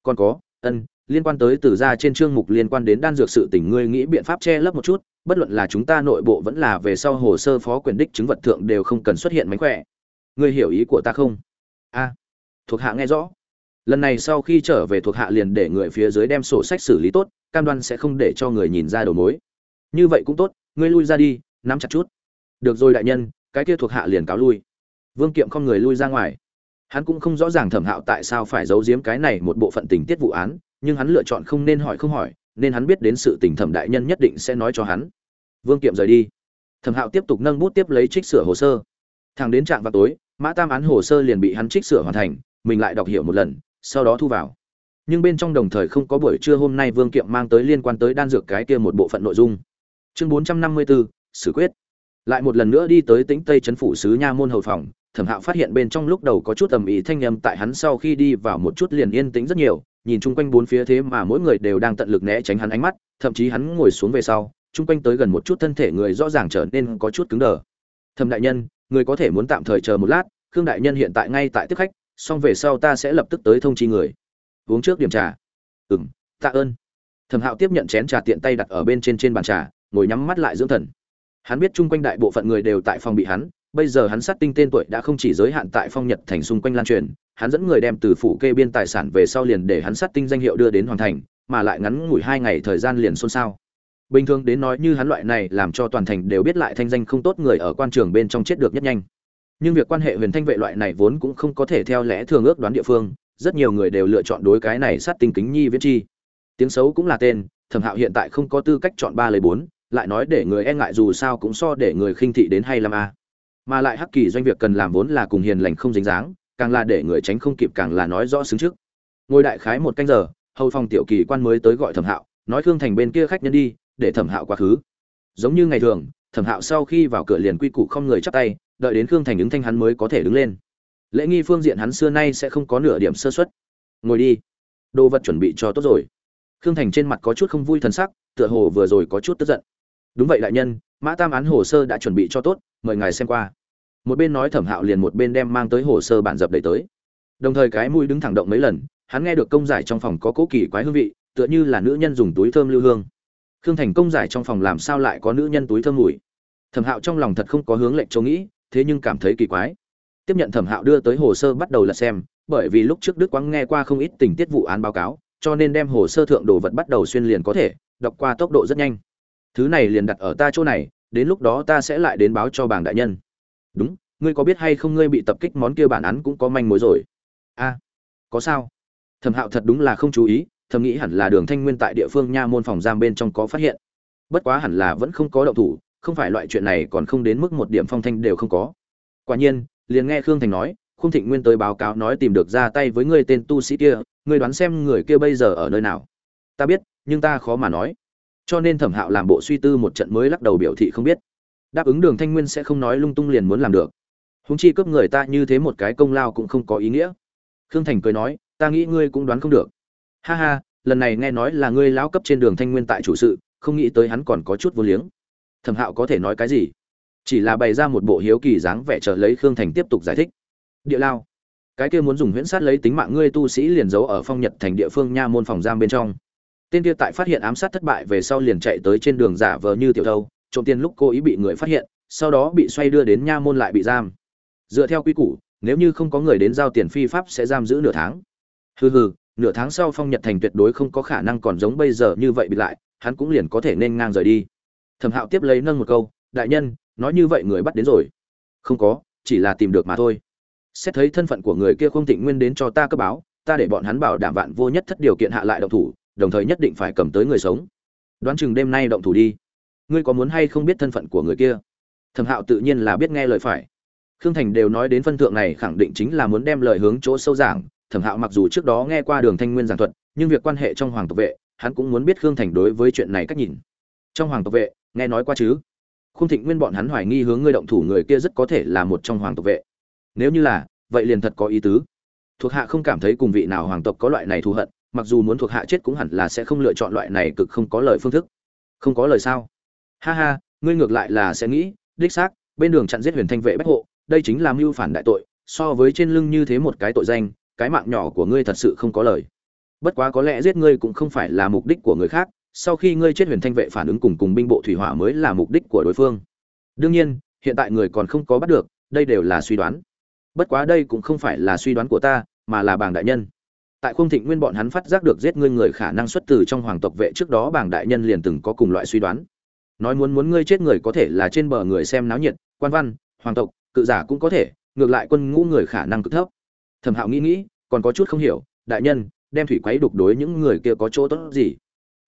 Còn có, ân, liên quan tới từ ra trên chương mục liên quan đến đan dược sự tình ngươi nghĩ biện pháp che lấp một chút, bất luận là chúng ta nội bộ vẫn là về sau hồ sơ phó quyền đích chứng vật thượng đều không cần xuất hiện mánh khỏe. Ngươi hiểu ý của ta không? A. Thuộc hạ nghe rõ. Lần này sau khi trở về thuộc hạ liền để người phía dưới đem sổ sách xử lý tốt, cam đoan sẽ không để cho người nhìn ra đầu mối. Như vậy cũng tốt, ngươi lui ra đi, nắm chặt chút. Được rồi đại nhân, cái kia thuộc hạ liền cáo lui vương kiệm không người lui ra ngoài. Hắn cũng không rõ ràng thẩm hạo tại sao phải giấu giếm cái này một bộ phận tình tiết vụ án, nhưng hắn lựa chọn không nên hỏi không hỏi, nên hắn biết đến sự tình thẩm đại nhân nhất định sẽ nói cho hắn. Vương kiệm rời đi. Thẩm hạo tiếp tục nâng bút tiếp lấy trích sửa hồ sơ. Thẳng đến trạm vào tối, mã tam án hồ sơ liền bị hắn trích sửa hoàn thành, mình lại đọc hiểu một lần, sau đó thu vào. Nhưng bên trong đồng thời không có buổi trưa hôm nay vương kiệm mang tới liên quan tới đan dược cái kia một bộ phận nội dung. Chương bốn trăm năm mươi bốn, xử quyết. Lại một lần nữa đi tới tĩnh tây trấn phủ sứ nha môn hầu phòng thẩm hạo phát hiện bên trong lúc đầu có chút tầm ý thanh âm tại hắn sau khi đi vào một chút liền yên tĩnh rất nhiều, nhìn chung quanh bốn phía thế mà mỗi người đều đang tận lực né tránh hắn ánh mắt, thậm chí hắn ngồi xuống về sau, chung quanh tới gần một chút thân thể người rõ ràng trở nên có chút cứng đờ. Thẩm đại nhân, người có thể muốn tạm thời chờ một lát, khương đại nhân hiện tại ngay tại tiếp khách, xong về sau ta sẽ lập tức tới thông chi người. Uống trước điểm trà. Ừ m tạ ơn. Thẩm hạo tiếp nhận chén trà tiện tay đặt ở bên trên trên bàn trà, ngồi nhắm mắt lại dưỡng thần. Hắn biết chung quanh đại bộ phận người đều tại phòng bị hắn bây giờ hắn sát tinh tên tuổi đã không chỉ giới hạn tại phong nhật thành xung quanh lan truyền, hắn dẫn người đem từ phủ kê biên tài sản về sau liền để hắn sát tinh danh hiệu đưa đến hoàn thành, mà lại ngắn ngủi hai ngày thời gian liền xôn xao. Bình thường đến nói như hắn loại này làm cho toàn thành đều biết lại thanh danh không tốt người ở quan trường bên trong chết được nhất nhanh. Nhưng việc quan hệ huyền thanh vệ loại này vốn cũng không có thể theo lẽ thường ước đoán địa phương, rất nhiều người đều lựa chọn đối cái này sát tinh kính nhi viễn chi. Tiếng xấu cũng là tên, thẩm hạo hiện tại không có tư cách chọn ba lời bốn, lại nói để người e ngại dù sao cũng so để người khinh thị đến hay làm a mà lại hắc kỳ doanh việc cần làm vốn là cùng hiền lành không dính dáng, càng là để người tránh không kịp càng là nói rõ xứng trước. Ngồi đại khái một canh giờ, hầu phòng tiểu kỳ quan mới tới gọi thẩm hạo, nói thương thành bên kia khách nhân đi, để thẩm hạo quá khứ. Giống như ngày thường, thẩm hạo sau khi vào cửa liền quy củ không người chắp tay, đợi đến khương thành ứng thanh hắn mới có thể đứng lên. Lễ nghi phương diện hắn xưa nay sẽ không có nửa điểm sơ xuất ngồi đi. Đồ vật chuẩn bị cho tốt rồi. Khương thành trên mặt có chút không vui thần sắc, tựa hồ vừa rồi có chút tức giận. Đúng vậy đại nhân, mã tam án hồ sơ đã chuẩn bị cho tốt mời ngài xem qua. Một bên nói thẩm hạo liền một bên đem mang tới hồ sơ bản dập đẩy tới. Đồng thời cái mũi đứng thẳng động mấy lần, hắn nghe được công giải trong phòng có cố kỳ quái hương vị, tựa như là nữ nhân dùng túi thơm lưu hương. Khương thành công giải trong phòng làm sao lại có nữ nhân túi thơm mùi? Thẩm hạo trong lòng thật không có hướng lệnh châu nghĩ, thế nhưng cảm thấy kỳ quái. Tiếp nhận thẩm hạo đưa tới hồ sơ bắt đầu là xem, bởi vì lúc trước đức quang nghe qua không ít tình tiết vụ án báo cáo, cho nên đem hồ sơ thượng đồ vật bắt đầu xuyên liền có thể, đọc qua tốc độ rất nhanh. Thứ này liền đặt ở ta chỗ này đến lúc đó ta sẽ lại đến báo cho bảng đại nhân. Đúng, ngươi có biết hay không ngươi bị tập kích món kia bản án cũng có manh mối rồi. A, có sao? Thẩm hạo thật đúng là không chú ý, thầm nghĩ hẳn là đường thanh nguyên tại địa phương nha môn phòng giam bên trong có phát hiện. Bất quá hẳn là vẫn không có động thủ, không phải loại chuyện này còn không đến mức một điểm phong thanh đều không có. Quả nhiên, liền nghe khương thành nói khung thịnh nguyên tới báo cáo nói tìm được ra tay với người tên tu sĩ kia, ngươi đoán xem người kia bây giờ ở nơi nào. Ta biết, nhưng ta khó mà nói cho nên thẩm hạo làm bộ suy tư một trận mới lắc đầu biểu thị không biết. Đáp ứng đường thanh nguyên sẽ không nói lung tung liền muốn làm được. Húng chi cướp người ta như thế một cái công lao cũng không có ý nghĩa. Khương thành cười nói, ta nghĩ ngươi cũng đoán không được. Ha ha, lần này nghe nói là ngươi lão cấp trên đường thanh nguyên tại chủ sự, không nghĩ tới hắn còn có chút vô liếng. Thẩm hạo có thể nói cái gì? Chỉ là bày ra một bộ hiếu kỳ dáng vẻ chờ lấy khương thành tiếp tục giải thích. Địa lao, cái kia muốn dùng huyễn sát lấy tính mạng ngươi tu sĩ liền giấu ở phong nhật thành địa phương nha môn phòng giam bên trong tên kia tại phát hiện ám sát thất bại về sau liền chạy tới trên đường giả vờ như tiểu thâu, trộm tiền lúc cô ý bị người phát hiện, sau đó bị xoay đưa đến nha môn lại bị giam. Dựa theo quy củ, nếu như không có người đến giao tiền phi pháp sẽ giam giữ nửa tháng. Hừ hừ, nửa tháng sau phong nhật thành tuyệt đối không có khả năng còn giống bây giờ như vậy bị lại, hắn cũng liền có thể nên ngang rời đi. Thẩm hạo tiếp lấy nâng một câu, đại nhân, nói như vậy người bắt đến rồi. Không có, chỉ là tìm được mà thôi. Xét thấy thân phận của người kia không thịnh nguyên đến cho ta cấp báo, ta để bọn hắn bảo đảm vạn vô nhất thất điều kiện hạ lại độc thủ đồng thời nhất định phải cầm tới người sống. Đoán chừng đêm nay động thủ đi. Ngươi có muốn hay không biết thân phận của người kia? Thẩm hạo tự nhiên là biết nghe lời phải. Khương thành đều nói đến phân thượng này khẳng định chính là muốn đem lời hướng chỗ sâu giảng. Thẩm hạo mặc dù trước đó nghe qua đường thanh nguyên giảng thuật, nhưng việc quan hệ trong hoàng tộc vệ, hắn cũng muốn biết khương thành đối với chuyện này cách nhìn. Trong hoàng tộc vệ, nghe nói qua chứ? Khung thịnh nguyên bọn hắn hoài nghi hướng ngươi động thủ người kia rất có thể là một trong hoàng tộc vệ. Nếu như là, vậy liền thật có ý tứ. Thuộc hạ không cảm thấy cùng vị nào hoàng tộc có loại này thù hận mặc dù muốn thuộc hạ chết cũng hẳn là sẽ không lựa chọn loại này cực không có lời phương thức. Không có lời sao? Ha ha, ngươi ngược lại là sẽ nghĩ, đích xác, bên đường chặn giết huyền thanh vệ bách hộ, đây chính là mưu phản đại tội, so với trên lưng như thế một cái tội danh, cái mạng nhỏ của ngươi thật sự không có lời. Bất quá có lẽ giết ngươi cũng không phải là mục đích của người khác, sau khi ngươi chết huyền thanh vệ phản ứng cùng cùng binh bộ thủy hỏa mới là mục đích của đối phương. Đương nhiên, hiện tại người còn không có bắt được, đây đều là suy đoán. Bất quá đây cũng không phải là suy đoán của ta, mà là bảng đại nhân tại khung thịnh nguyên bọn hắn phát giác được giết ngươi người khả năng xuất từ trong hoàng tộc vệ trước đó bảng đại nhân liền từng có cùng loại suy đoán. Nói muốn muốn ngươi chết người có thể là trên bờ người xem náo nhiệt, quan văn, hoàng tộc, cự giả cũng có thể, ngược lại quân ngũ người khả năng cực thấp. Thẩm hạo nghĩ nghĩ, còn có chút không hiểu, đại nhân, đem thủy quấy đục đối những người kia có chỗ tốt gì?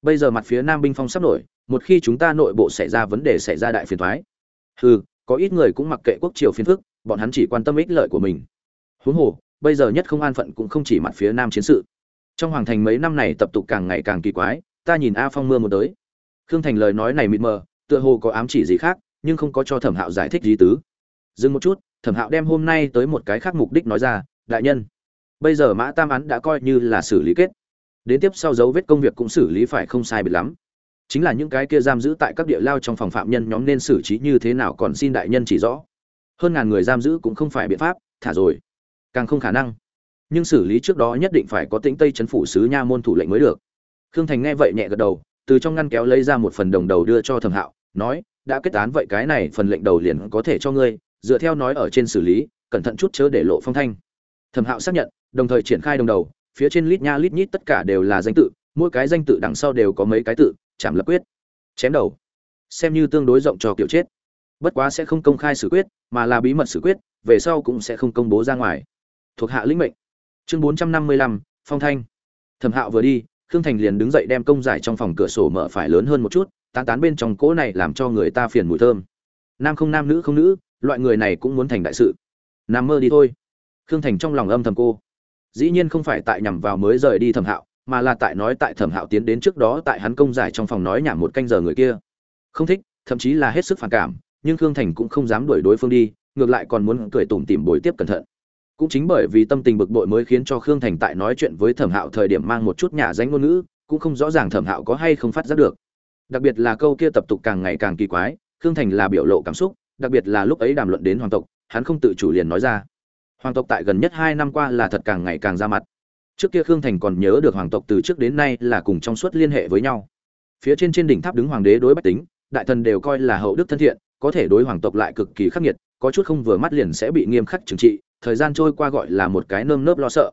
Bây giờ mặt phía nam binh phong sắp nổi, một khi chúng ta nội bộ xảy ra vấn đề xảy ra đại phiền thoái ừ có ít người cũng mặc kệ quốc triều phiền phức, bọn hắn chỉ quan tâm ích lợi của mình. Huống hồ bây giờ nhất không an phận cũng không chỉ mặt phía nam chiến sự. Trong hoàng thành mấy năm này tập tục càng ngày càng kỳ quái, ta nhìn a phong mưa một tới. Khương thành lời nói này mịt mờ, tựa hồ có ám chỉ gì khác, nhưng không có cho thẩm hạo giải thích gì tứ. Dừng một chút, thẩm hạo đem hôm nay tới một cái khác mục đích nói ra, đại nhân, bây giờ mã tam án đã coi như là xử lý kết. Đến tiếp sau dấu vết công việc cũng xử lý phải không sai biệt lắm. Chính là những cái kia giam giữ tại các địa lao trong phòng phạm nhân nhóm nên xử trí như thế nào còn xin đại nhân chỉ rõ. Hơn ngàn người giam giữ cũng không phải biện pháp, thả rồi càng không khả năng. Nhưng xử lý trước đó nhất định phải có tĩnh tây chấn phủ sứ nha môn thủ lệnh mới được. Khương thành nghe vậy nhẹ gật đầu, từ trong ngăn kéo lấy ra một phần đồng đầu đưa cho thẩm hạo, nói, đã kết án vậy cái này phần lệnh đầu liền có thể cho ngươi, dựa theo nói ở trên xử lý, cẩn thận chút chớ để lộ phong thanh. Thẩm hạo xác nhận, đồng thời triển khai đồng đầu, phía trên lít nha lít nhít tất cả đều là danh tự, mỗi cái danh tự đằng sau đều có mấy cái tự chạm lập quyết, chém đầu. Xem như tương đối rộng cho kiểu chết. Bất quá sẽ không công khai xử quyết, mà là bí mật xử quyết, về sau cũng sẽ không công bố ra ngoài thuộc hạ lĩnh mệnh. Chương bốn trăm năm mươi lăm, phong thanh. Thẩm hạo vừa đi, khương thành liền đứng dậy đem công giải trong phòng cửa sổ mở phải lớn hơn một chút, tán tán bên trong cỗ này làm cho người ta phiền mùi thơm. Nam không nam nữ không nữ, loại người này cũng muốn thành đại sự. Nằm mơ đi thôi. Khương thành trong lòng âm thầm cô. Dĩ nhiên không phải tại nhằm vào mới rời đi thẩm hạo, mà là tại nói tại thẩm hạo tiến đến trước đó tại hắn công giải trong phòng nói nhảm một canh giờ người kia. Không thích, thậm chí là hết sức phản cảm, nhưng khương thành cũng không dám đuổi đối phương đi, ngược lại còn muốn cười tủm tỉm bồi tiếp cẩn thận cũng chính bởi vì tâm tình bực bội mới khiến cho khương thành tại nói chuyện với thẩm hạo thời điểm mang một chút nhà danh ngôn ngữ, cũng không rõ ràng thẩm hạo có hay không phát giác được. Đặc biệt là câu kia tập tục càng ngày càng kỳ quái, khương thành là biểu lộ cảm xúc, đặc biệt là lúc ấy đàm luận đến hoàng tộc, hắn không tự chủ liền nói ra. Hoàng tộc tại gần nhất hai năm qua là thật càng ngày càng ra mặt. Trước kia khương thành còn nhớ được hoàng tộc từ trước đến nay là cùng trong suốt liên hệ với nhau. Phía trên trên đỉnh tháp đứng hoàng đế đối bách tính, đại thần đều coi là hậu đức thân thiện, có thể đối hoàng tộc lại cực kỳ khắc nghiệt, có chút không vừa mắt liền sẽ bị nghiêm khắc trừng trị thời gian trôi qua gọi là một cái nơm nớp lo sợ.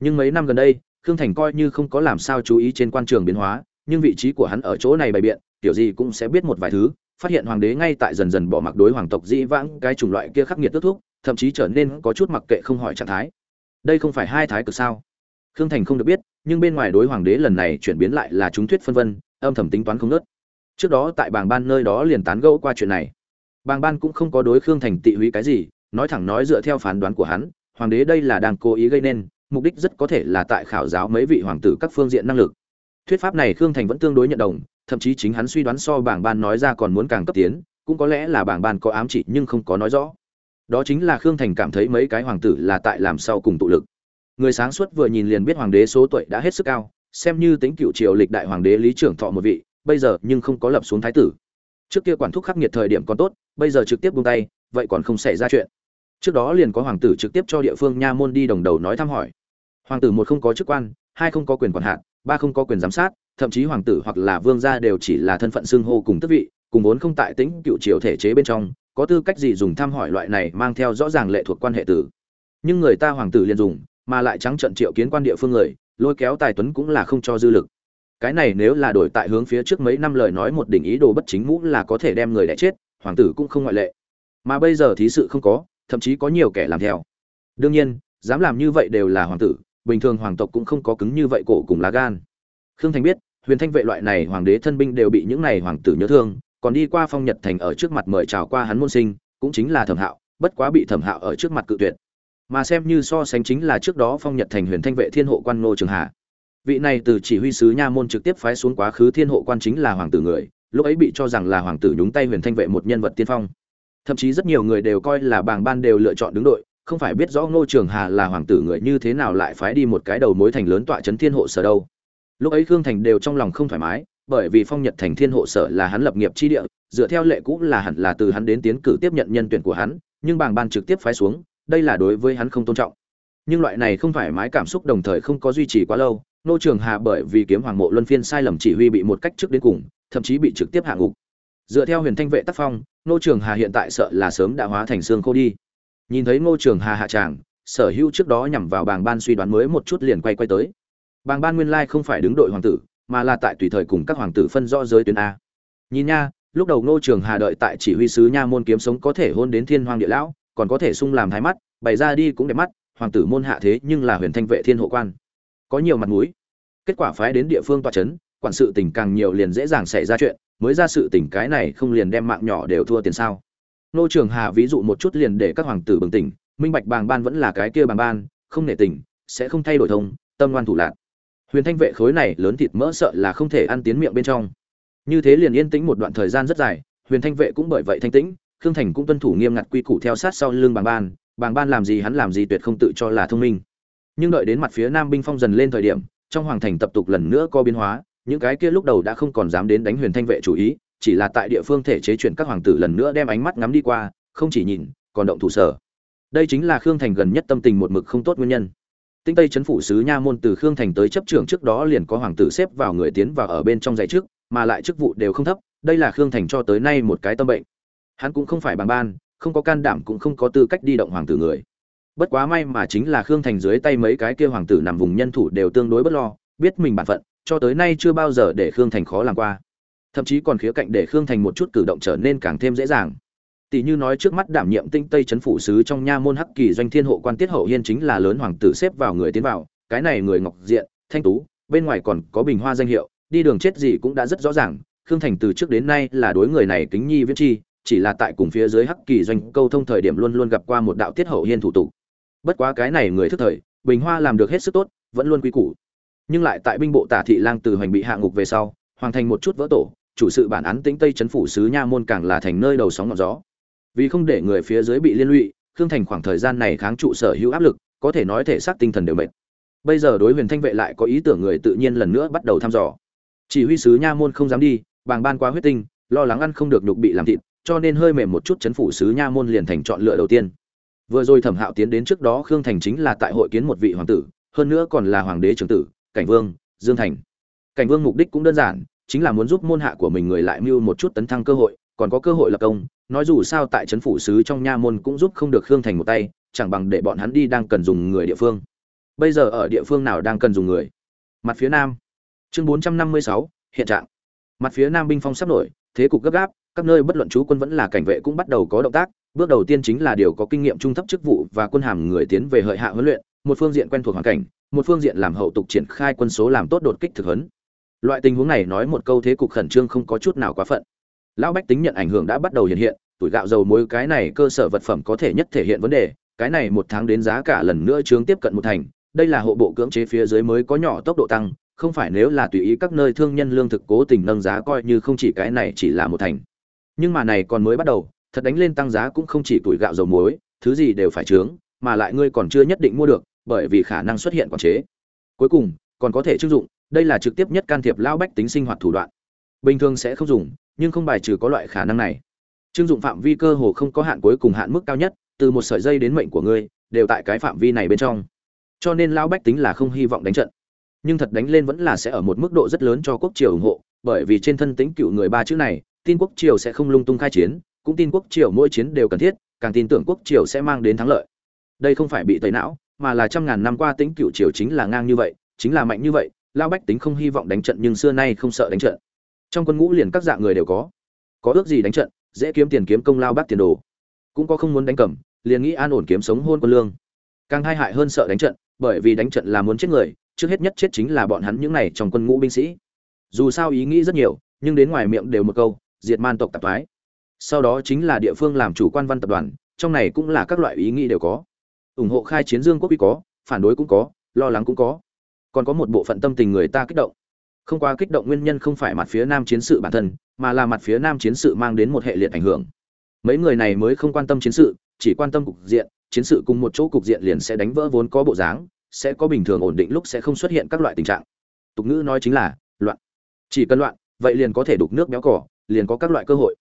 Nhưng mấy năm gần đây, khương thành coi như không có làm sao chú ý trên quan trường biến hóa, nhưng vị trí của hắn ở chỗ này bày biện, kiểu gì cũng sẽ biết một vài thứ, phát hiện hoàng đế ngay tại dần dần bỏ mặc đối hoàng tộc dĩ vãng cái chủng loại kia khắc nghiệt tước thúc, thậm chí trở nên có chút mặc kệ không hỏi trạng thái. Đây không phải hai thái cực sao? Khương thành không được biết, nhưng bên ngoài đối hoàng đế lần này chuyển biến lại là chúng thuyết phân vân, âm thầm tính toán không nớt trước đó tại bảng ban nơi đó liền tán gẫu qua chuyện này. Bàng ban cũng không có đối khương thành tị húy cái gì nói thẳng nói dựa theo phán đoán của hắn, hoàng đế đây là đang cố ý gây nên, mục đích rất có thể là tại khảo giáo mấy vị hoàng tử các phương diện năng lực. Thuyết pháp này khương thành vẫn tương đối nhận đồng, thậm chí chính hắn suy đoán so bảng ban nói ra còn muốn càng cấp tiến, cũng có lẽ là bảng ban có ám chỉ nhưng không có nói rõ. Đó chính là khương thành cảm thấy mấy cái hoàng tử là tại làm sau cùng tụ lực. Người sáng suốt vừa nhìn liền biết hoàng đế số tuổi đã hết sức cao, xem như tính cựu triều lịch đại hoàng đế lý trưởng thọ một vị, bây giờ nhưng không có lập xuống thái tử. Trước kia quản thúc khắc nghiệt thời điểm còn tốt, bây giờ trực tiếp buông tay, vậy còn không xảy ra chuyện trước đó liền có hoàng tử trực tiếp cho địa phương nha môn đi đồng đầu nói thăm hỏi. Hoàng tử một không có chức quan, hai không có quyền quản hạt, ba không có quyền giám sát, thậm chí hoàng tử hoặc là vương gia đều chỉ là thân phận xưng hô cùng tước vị, cùng vốn không tại tính cựu triều thể chế bên trong, có tư cách gì dùng thăm hỏi loại này mang theo rõ ràng lệ thuộc quan hệ tử. Nhưng người ta hoàng tử liền dùng, mà lại trắng trận triệu kiến quan địa phương người, lôi kéo tài tuấn cũng là không cho dư lực. Cái này nếu là đổi tại hướng phía trước mấy năm lời nói một đỉnh ý đồ bất chính mũ là có thể đem người đẻ chết, hoàng tử cũng không ngoại lệ. Mà bây giờ thí sự không có thậm chí có nhiều kẻ làm theo. Đương nhiên, dám làm như vậy đều là hoàng tử, bình thường hoàng tộc cũng không có cứng như vậy cổ cùng lá gan. Khương thành biết, huyền thanh vệ loại này hoàng đế thân binh đều bị những này hoàng tử nhớ thương, còn đi qua phong nhật thành ở trước mặt mời chào qua hắn môn sinh, cũng chính là thẩm hạo, bất quá bị thẩm hạo ở trước mặt cự tuyệt. Mà xem như so sánh chính là trước đó phong nhật thành huyền thanh vệ thiên hộ quan ngô trường hà. Vị này từ chỉ huy sứ nha môn trực tiếp phái xuống quá khứ thiên hộ quan chính là hoàng tử người, lúc ấy bị cho rằng là hoàng tử nhúng tay huyền thanh vệ một nhân vật tiên phong thậm chí rất nhiều người đều coi là bàng ban đều lựa chọn đứng đội, không phải biết rõ ngô trường hà là hoàng tử người như thế nào lại phái đi một cái đầu mối thành lớn tọa trấn thiên hộ sở đâu. Lúc ấy khương thành đều trong lòng không thoải mái, bởi vì phong nhật thành thiên hộ sở là hắn lập nghiệp chi địa, dựa theo lệ cũ là hẳn là từ hắn đến tiến cử tiếp nhận nhân tuyển của hắn, nhưng bàng ban trực tiếp phái xuống, đây là đối với hắn không tôn trọng. Nhưng loại này không thoải mái cảm xúc đồng thời không có duy trì quá lâu nô trường hà bởi vì kiếm hoàng mộ luân phiên sai lầm chỉ huy bị một cách trước đến cùng, thậm chí bị trực tiếp hạ ngục. Dựa theo huyền thanh vệ tác phong nô trường hà hiện tại sợ là sớm đã hóa thành xương khô đi. Nhìn thấy ngô trường hà hạ tràng, sở hữu trước đó nhằm vào bàng ban suy đoán mới một chút liền quay quay tới. Bàng ban nguyên lai không phải đứng đội hoàng tử, mà là tại tùy thời cùng các hoàng tử phân rõ giới tuyến a. Nhìn nha, lúc đầu ngô trường hà đợi tại chỉ huy sứ nha môn kiếm sống có thể hôn đến thiên hoàng địa lão, còn có thể sung làm thái mắt, bày ra đi cũng đẹp mắt, hoàng tử môn hạ thế nhưng là huyền thanh vệ thiên hộ quan. Có nhiều mặt mũi. Kết quả phái đến địa phương tọa trấn quản sự tình càng nhiều liền dễ dàng xảy ra chuyện, mới ra sự tình cái này không liền đem mạng nhỏ đều thua tiền sao. Nô trường hà ví dụ một chút liền để các hoàng tử bừng tỉnh, minh bạch bàng ban vẫn là cái kia bàng ban, không nể tình, sẽ không thay đổi thông, tâm ngoan thủ lạn. huyền thanh vệ khối này lớn thịt mỡ sợ là không thể ăn tiến miệng bên trong. Như thế liền yên tĩnh một đoạn thời gian rất dài, huyền thanh vệ cũng bởi vậy thanh tĩnh, khương thành cũng tuân thủ nghiêm ngặt quy củ theo sát sau lưng bàng ban bàng ban làm gì hắn làm gì tuyệt không tự cho là thông minh. Nhưng đợi đến mặt phía nam binh phong dần lên thời điểm, trong hoàng thành tập tục lần nữa có biến hóa những cái kia lúc đầu đã không còn dám đến đánh huyền thanh vệ chủ ý, chỉ là tại địa phương thể chế chuyển các hoàng tử lần nữa đem ánh mắt ngắm đi qua, không chỉ nhìn, còn động thủ sở. Đây chính là khương thành gần nhất tâm tình một mực không tốt nguyên nhân. Tinh tây chấn phủ sứ nha môn từ khương thành tới chấp trưởng trước đó liền có hoàng tử xếp vào người tiến vào ở bên trong dạy trước, mà lại chức vụ đều không thấp, đây là khương thành cho tới nay một cái tâm bệnh. Hắn cũng không phải bằng ban, không có can đảm cũng không có tư cách đi động hoàng tử người. Bất quá may mà chính là khương thành dưới tay mấy cái kia hoàng tử nằm vùng nhân thủ đều tương đối bất lo, biết mình bản phận cho tới nay chưa bao giờ để khương thành khó làm qua. Thậm chí còn khía cạnh để khương thành một chút cử động trở nên càng thêm dễ dàng. Tỷ như nói trước mắt đảm nhiệm tinh tây chấn phủ sứ trong nha môn hắc kỳ doanh thiên hộ quan tiết hậu hiên chính là lớn hoàng tử xếp vào người tiến vào, cái này người ngọc diện, thanh tú, bên ngoài còn có bình hoa danh hiệu, đi đường chết gì cũng đã rất rõ ràng, khương thành từ trước đến nay là đối người này kính nhi viết chi, chỉ là tại cùng phía dưới hắc kỳ doanh câu thông thời điểm luôn luôn gặp qua một đạo tiết hậu hiên thủ tục. Bất quá cái này người thức thời, bình hoa làm được hết sức tốt, vẫn luôn quý củ nhưng lại tại binh bộ tả thị lang từ hoành bị hạ ngục về sau, hoàn thành một chút vỡ tổ, chủ sự bản án tĩnh tây chấn phủ sứ nha môn càng là thành nơi đầu sóng ngọn gió. Vì không để người phía dưới bị liên lụy, khương thành khoảng thời gian này kháng trụ sở hữu áp lực, có thể nói thể xác tinh thần đều mệt. Bây giờ đối huyền thanh vệ lại có ý tưởng người tự nhiên lần nữa bắt đầu thăm dò. Chỉ huy sứ nha môn không dám đi, bàng ban quá huyết tinh, lo lắng ăn không được nhục bị làm thịt, cho nên hơi mềm một chút chấn phủ sứ nha môn liền thành chọn lựa đầu tiên. Vừa rồi thẩm hạo tiến đến trước đó khương thành chính là tại hội kiến một vị hoàng tử, hơn nữa còn là hoàng đế trưởng tử cảnh vương, dương thành. Cảnh vương mục đích cũng đơn giản, chính là muốn giúp môn hạ của mình người lại mưu một chút tấn thăng cơ hội, còn có cơ hội lập công, nói dù sao tại trấn phủ sứ trong nha môn cũng giúp không được khương thành một tay, chẳng bằng để bọn hắn đi đang cần dùng người địa phương. Bây giờ ở địa phương nào đang cần dùng người? Mặt phía nam. Chương bốn trăm năm mươi sáu, hiện trạng. Mặt phía nam binh phong sắp nổi, thế cục gấp gáp, các nơi bất luận chú quân vẫn là cảnh vệ cũng bắt đầu có động tác, bước đầu tiên chính là điều có kinh nghiệm trung thấp chức vụ và quân hàm người tiến về hợi hạ huấn luyện một phương diện quen thuộc hoàn cảnh một phương diện làm hậu tục triển khai quân số làm tốt đột kích thực hấn. loại tình huống này nói một câu thế cục khẩn trương không có chút nào quá phận lão bách tính nhận ảnh hưởng đã bắt đầu hiện hiện tuổi gạo dầu muối cái này cơ sở vật phẩm có thể nhất thể hiện vấn đề cái này một tháng đến giá cả lần nữa chướng tiếp cận một thành đây là hộ bộ cưỡng chế phía dưới mới có nhỏ tốc độ tăng không phải nếu là tùy ý các nơi thương nhân lương thực cố tình nâng giá coi như không chỉ cái này chỉ là một thành nhưng mà này còn mới bắt đầu thật đánh lên tăng giá cũng không chỉ tuổi gạo dầu muối thứ gì đều phải trướng, mà lại ngươi còn chưa nhất định mua được bởi vì khả năng xuất hiện quản chế. Cuối cùng, còn có thể chưng dụng, đây là trực tiếp nhất can thiệp lao bách tính sinh hoạt thủ đoạn. Bình thường sẽ không dùng, nhưng không bài trừ có loại khả năng này. Chưng dụng phạm vi cơ hồ không có hạn cuối cùng hạn mức cao nhất, từ một sợi dây đến mệnh của ngươi, đều tại cái phạm vi này bên trong. Cho nên lao bách tính là không hy vọng đánh trận. Nhưng thật đánh lên vẫn là sẽ ở một mức độ rất lớn cho quốc triều ủng hộ, bởi vì trên thân tính cựu người ba chữ này, tin quốc triều sẽ không lung tung khai chiến, cũng tin quốc triều mỗi chiến đều cần thiết, càng tin tưởng quốc triều sẽ mang đến thắng lợi. Đây không phải bị tẩy não mà là trăm ngàn năm qua tính cựu triều chính là ngang như vậy, chính là mạnh như vậy lao bách tính không hy vọng đánh trận nhưng xưa nay không sợ đánh trận. Trong quân ngũ liền các dạng người đều có. Có ước gì đánh trận, dễ kiếm tiền kiếm công lao bác tiền đồ. Cũng có không muốn đánh cầm, liền nghĩ an ổn kiếm sống hôn quân lương. Càng hai hại hơn sợ đánh trận, bởi vì đánh trận là muốn chết người, trước hết nhất chết chính là bọn hắn những này trong quân ngũ binh sĩ. Dù sao ý nghĩ rất nhiều, nhưng đến ngoài miệng đều một câu, diệt man tộc tạp thoái. Sau đó chính là địa phương làm chủ quan văn tập đoàn, trong này cũng là các loại ý nghĩ đều có ủng hộ khai chiến dương quốc quy có, phản đối cũng có, lo lắng cũng có. Còn có một bộ phận tâm tình người ta kích động. Không quá kích động nguyên nhân không phải mặt phía nam chiến sự bản thân, mà là mặt phía nam chiến sự mang đến một hệ liệt ảnh hưởng. Mấy người này mới không quan tâm chiến sự, chỉ quan tâm cục diện, chiến sự cùng một chỗ cục diện liền sẽ đánh vỡ vốn có bộ dáng, sẽ có bình thường ổn định lúc sẽ không xuất hiện các loại tình trạng. Tục ngữ nói chính là, loạn. Chỉ cần loạn, vậy liền có thể đục nước béo cỏ, liền có các loại cơ hội.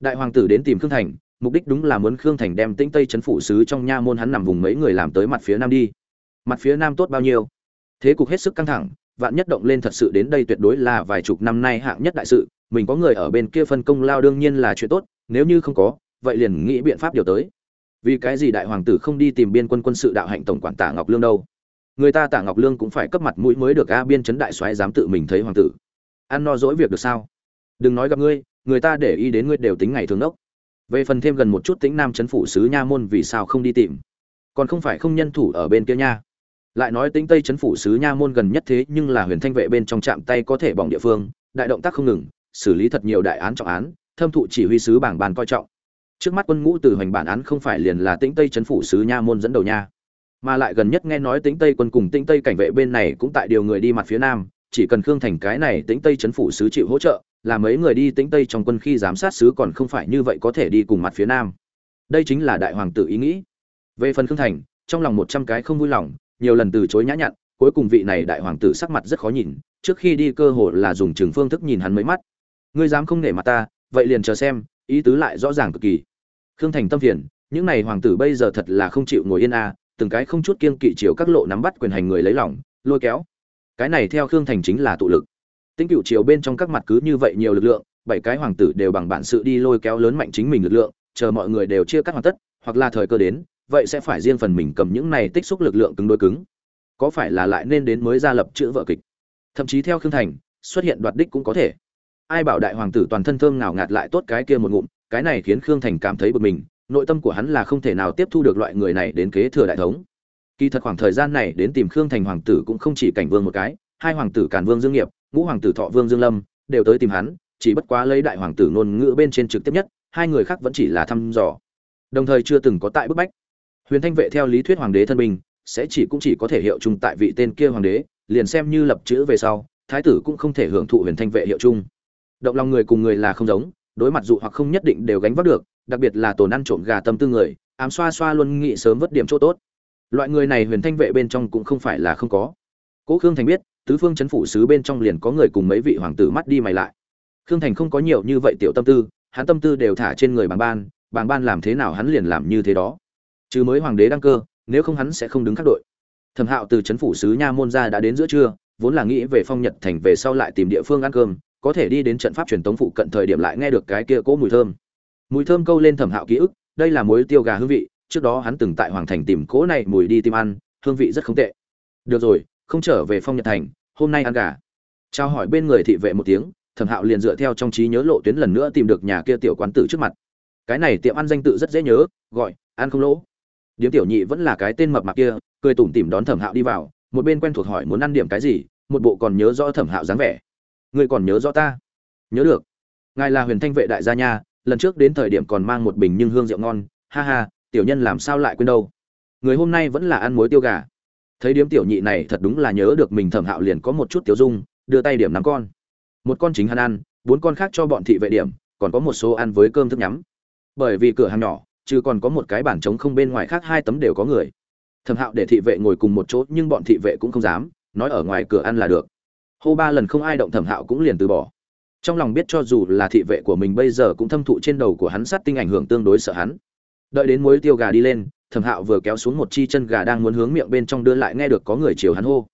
Đại hoàng tử đến tìm khương thành mục đích đúng là muốn khương thành đem tĩnh tây chấn phủ sứ trong nha môn hắn nằm vùng mấy người làm tới mặt phía nam đi. Mặt phía nam tốt bao nhiêu? Thế cục hết sức căng thẳng, vạn nhất động lên thật sự đến đây tuyệt đối là vài chục năm nay hạng nhất đại sự, mình có người ở bên kia phân công lao đương nhiên là chuyện tốt, nếu như không có, vậy liền nghĩ biện pháp điều tới. Vì cái gì đại hoàng tử không đi tìm biên quân quân sự đạo hạnh tổng quản tả ngọc lương đâu? Người ta tả ngọc lương cũng phải cấp mặt mũi mới được a biên chấn đại soái dám tự mình thấy hoàng tử. Ăn no dỗi việc được sao? Đừng nói gặp ngươi, người ta để ý đến ngươi đều tính ngày thường đốc về phần thêm gần một chút tính nam chấn phủ sứ nha môn vì sao không đi tìm? Còn không phải không nhân thủ ở bên kia nha. Lại nói tính tây chấn phủ sứ nha môn gần nhất thế nhưng là huyền thanh vệ bên trong trạm tay có thể bỏng địa phương, đại động tác không ngừng, xử lý thật nhiều đại án trọng án, thâm thụ chỉ huy sứ bảng bàn coi trọng. Trước mắt quân ngũ từ hoành bản án không phải liền là tĩnh tây chấn phủ sứ nha môn dẫn đầu nha. Mà lại gần nhất nghe nói tĩnh tây quân cùng tĩnh tây cảnh vệ bên này cũng tại điều người đi mặt phía nam, chỉ cần khương thành cái này tĩnh tây chấn phủ sứ chịu hỗ trợ là mấy người đi tĩnh tây trong quân khi giám sát sứ còn không phải như vậy có thể đi cùng mặt phía nam. Đây chính là đại hoàng tử ý nghĩ. Về phần khương thành, trong lòng một trăm cái không vui lòng, nhiều lần từ chối nhã nhặn, cuối cùng vị này đại hoàng tử sắc mặt rất khó nhìn, trước khi đi cơ hội là dùng trường phương thức nhìn hắn mấy mắt. Ngươi dám không nể mặt ta, vậy liền chờ xem, ý tứ lại rõ ràng cực kỳ. Khương thành tâm phiền, những này hoàng tử bây giờ thật là không chịu ngồi yên a, từng cái không chút kiên kỵ chiều các lộ nắm bắt quyền hành người lấy lòng, lôi kéo. Cái này theo khương thành chính là tụ lực tinh cửu chiều bên trong các mặt cứ như vậy nhiều lực lượng, bảy cái hoàng tử đều bằng bản sự đi lôi kéo lớn mạnh chính mình lực lượng, chờ mọi người đều chia cắt hoàn tất, hoặc là thời cơ đến, vậy sẽ phải riêng phần mình cầm những này tích xúc lực lượng cứng đối cứng. Có phải là lại nên đến mới ra lập chữ vợ kịch? Thậm chí theo khương thành, xuất hiện đoạt đích cũng có thể. Ai bảo đại hoàng tử toàn thân thơm nào ngạt lại tốt cái kia một ngụm, cái này khiến khương thành cảm thấy bực mình, nội tâm của hắn là không thể nào tiếp thu được loại người này đến kế thừa đại thống. Kỳ thật khoảng thời gian này đến tìm khương thành hoàng tử cũng không chỉ cảnh vương một cái, hai hoàng tử càn vương dương nghiệp ngũ hoàng tử thọ vương dương lâm, đều tới tìm hắn, chỉ bất quá lấy đại hoàng tử ngôn ngữ bên trên trực tiếp nhất, hai người khác vẫn chỉ là thăm dò. Đồng thời chưa từng có tại bức bách. Huyền thanh vệ theo lý thuyết hoàng đế thân bình sẽ chỉ cũng chỉ có thể hiệu chung tại vị tên kia hoàng đế, liền xem như lập chữ về sau, thái tử cũng không thể hưởng thụ huyền thanh vệ hiệu chung. Động lòng người cùng người là không giống, đối mặt dụ hoặc không nhất định đều gánh vác được, đặc biệt là tổn ăn trộm gà tâm tư người, ám xoa xoa luôn nghĩ sớm vớt điểm chỗ tốt. Loại người này huyền thanh vệ bên trong cũng không phải là không có. Cố khương thành biết tứ phương chấn phủ sứ bên trong liền có người cùng mấy vị hoàng tử mắt đi mày lại. Khương thành không có nhiều như vậy tiểu tâm tư, hắn tâm tư đều thả trên người bàng ban bàng ban làm thế nào hắn liền làm như thế đó. Chứ mới hoàng đế đăng cơ, nếu không hắn sẽ không đứng khắc đội. Thẩm hạo từ chấn phủ sứ nha môn ra đã đến giữa trưa, vốn là nghĩ về phong nhật thành về sau lại tìm địa phương ăn cơm, có thể đi đến trận pháp truyền tống phụ cận thời điểm lại nghe được cái kia cỗ mùi thơm. Mùi thơm câu lên thẩm hạo ký ức, đây là muối tiêu gà hương vị, trước đó hắn từng tại hoàng thành tìm cỗ này mùi đi tìm ăn, hương vị rất không tệ. Được rồi không trở về phong nhật thành, hôm nay ăn gà. Trao hỏi bên người thị vệ một tiếng, thẩm hạo liền dựa theo trong trí nhớ lộ tuyến lần nữa tìm được nhà kia tiểu quán tử trước mặt. Cái này tiệm ăn danh tự rất dễ nhớ, gọi, ăn không lỗ. Điếm tiểu nhị vẫn là cái tên mập mạp kia, cười tủm tỉm đón thẩm hạo đi vào, một bên quen thuộc hỏi muốn ăn điểm cái gì, một bộ còn nhớ rõ thẩm hạo dáng vẻ. Ngươi còn nhớ rõ ta? Nhớ được. Ngài là huyền thanh vệ đại gia nha, lần trước đến thời điểm còn mang một bình nhưng hương rượu ngon, ha ha, tiểu nhân làm sao lại quên đâu. Người hôm nay vẫn là ăn muối tiêu gà thấy điếm tiểu nhị này thật đúng là nhớ được mình thẩm hạo liền có một chút tiêu dung, đưa tay điểm năm con. Một con chính hắn ăn, bốn con khác cho bọn thị vệ điểm, còn có một số ăn với cơm thức nhắm. Bởi vì cửa hàng nhỏ, chứ còn có một cái bản trống không bên ngoài khác hai tấm đều có người. Thẩm hạo để thị vệ ngồi cùng một chỗ, nhưng bọn thị vệ cũng không dám, nói ở ngoài cửa ăn là được. Hô ba lần không ai động thẩm hạo cũng liền từ bỏ. Trong lòng biết cho dù là thị vệ của mình bây giờ cũng thâm thụ trên đầu của hắn sát tinh ảnh hưởng tương đối sợ hắn. Đợi đến muối tiêu gà đi lên thẩm hạo vừa kéo xuống một chi chân gà đang muốn hướng miệng bên trong đưa lại nghe được có người chiều hắn hô.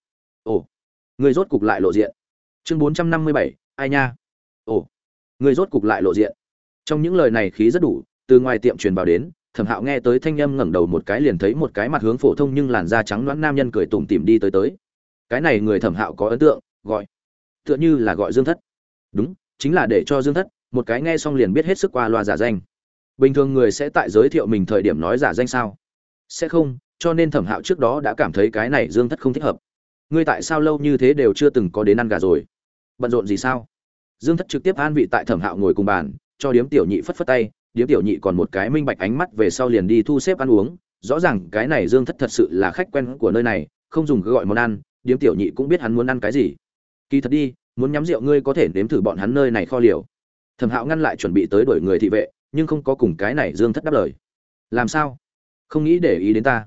Ồ, người rốt cục lại lộ diện. Chương bốn trăm năm mươi bảy, ai nha? Ồ, người rốt cục lại lộ diện. Trong những lời này khí rất đủ, từ ngoài tiệm truyền vào đến, thẩm hạo nghe tới thanh â m ngẩng đầu một cái liền thấy một cái mặt hướng phổ thông nhưng làn da trắng loãng nam nhân cười tủm tỉm đi tới tới. Cái này người thẩm hạo có ấn tượng, gọi. Tựa như là gọi dương thất. Đúng, chính là để cho dương thất, một cái nghe xong liền biết hết sức qua loa giả danh bình thường người sẽ tại giới thiệu mình thời điểm nói giả danh sao? Sẽ không, cho nên thẩm hạo trước đó đã cảm thấy cái này dương thất không thích hợp. Ngươi tại sao lâu như thế đều chưa từng có đến ăn gà rồi? Bận rộn gì sao? Dương thất trực tiếp an vị tại thẩm hạo ngồi cùng bàn, cho điếm tiểu nhị phất phất tay, điếm tiểu nhị còn một cái minh bạch ánh mắt về sau liền đi thu xếp ăn uống. Rõ ràng cái này dương thất thật sự là khách quen của nơi này, không dùng gọi món ăn, điếm tiểu nhị cũng biết hắn muốn ăn cái gì. Kỳ thật đi, muốn nhắm rượu ngươi có thể nếm thử bọn hắn nơi này kho liều. Thẩm hạo ngăn lại chuẩn bị tới đuổi người thị vệ nhưng không có cùng cái này dương thất đáp lời. Làm sao? Không nghĩ để ý đến ta.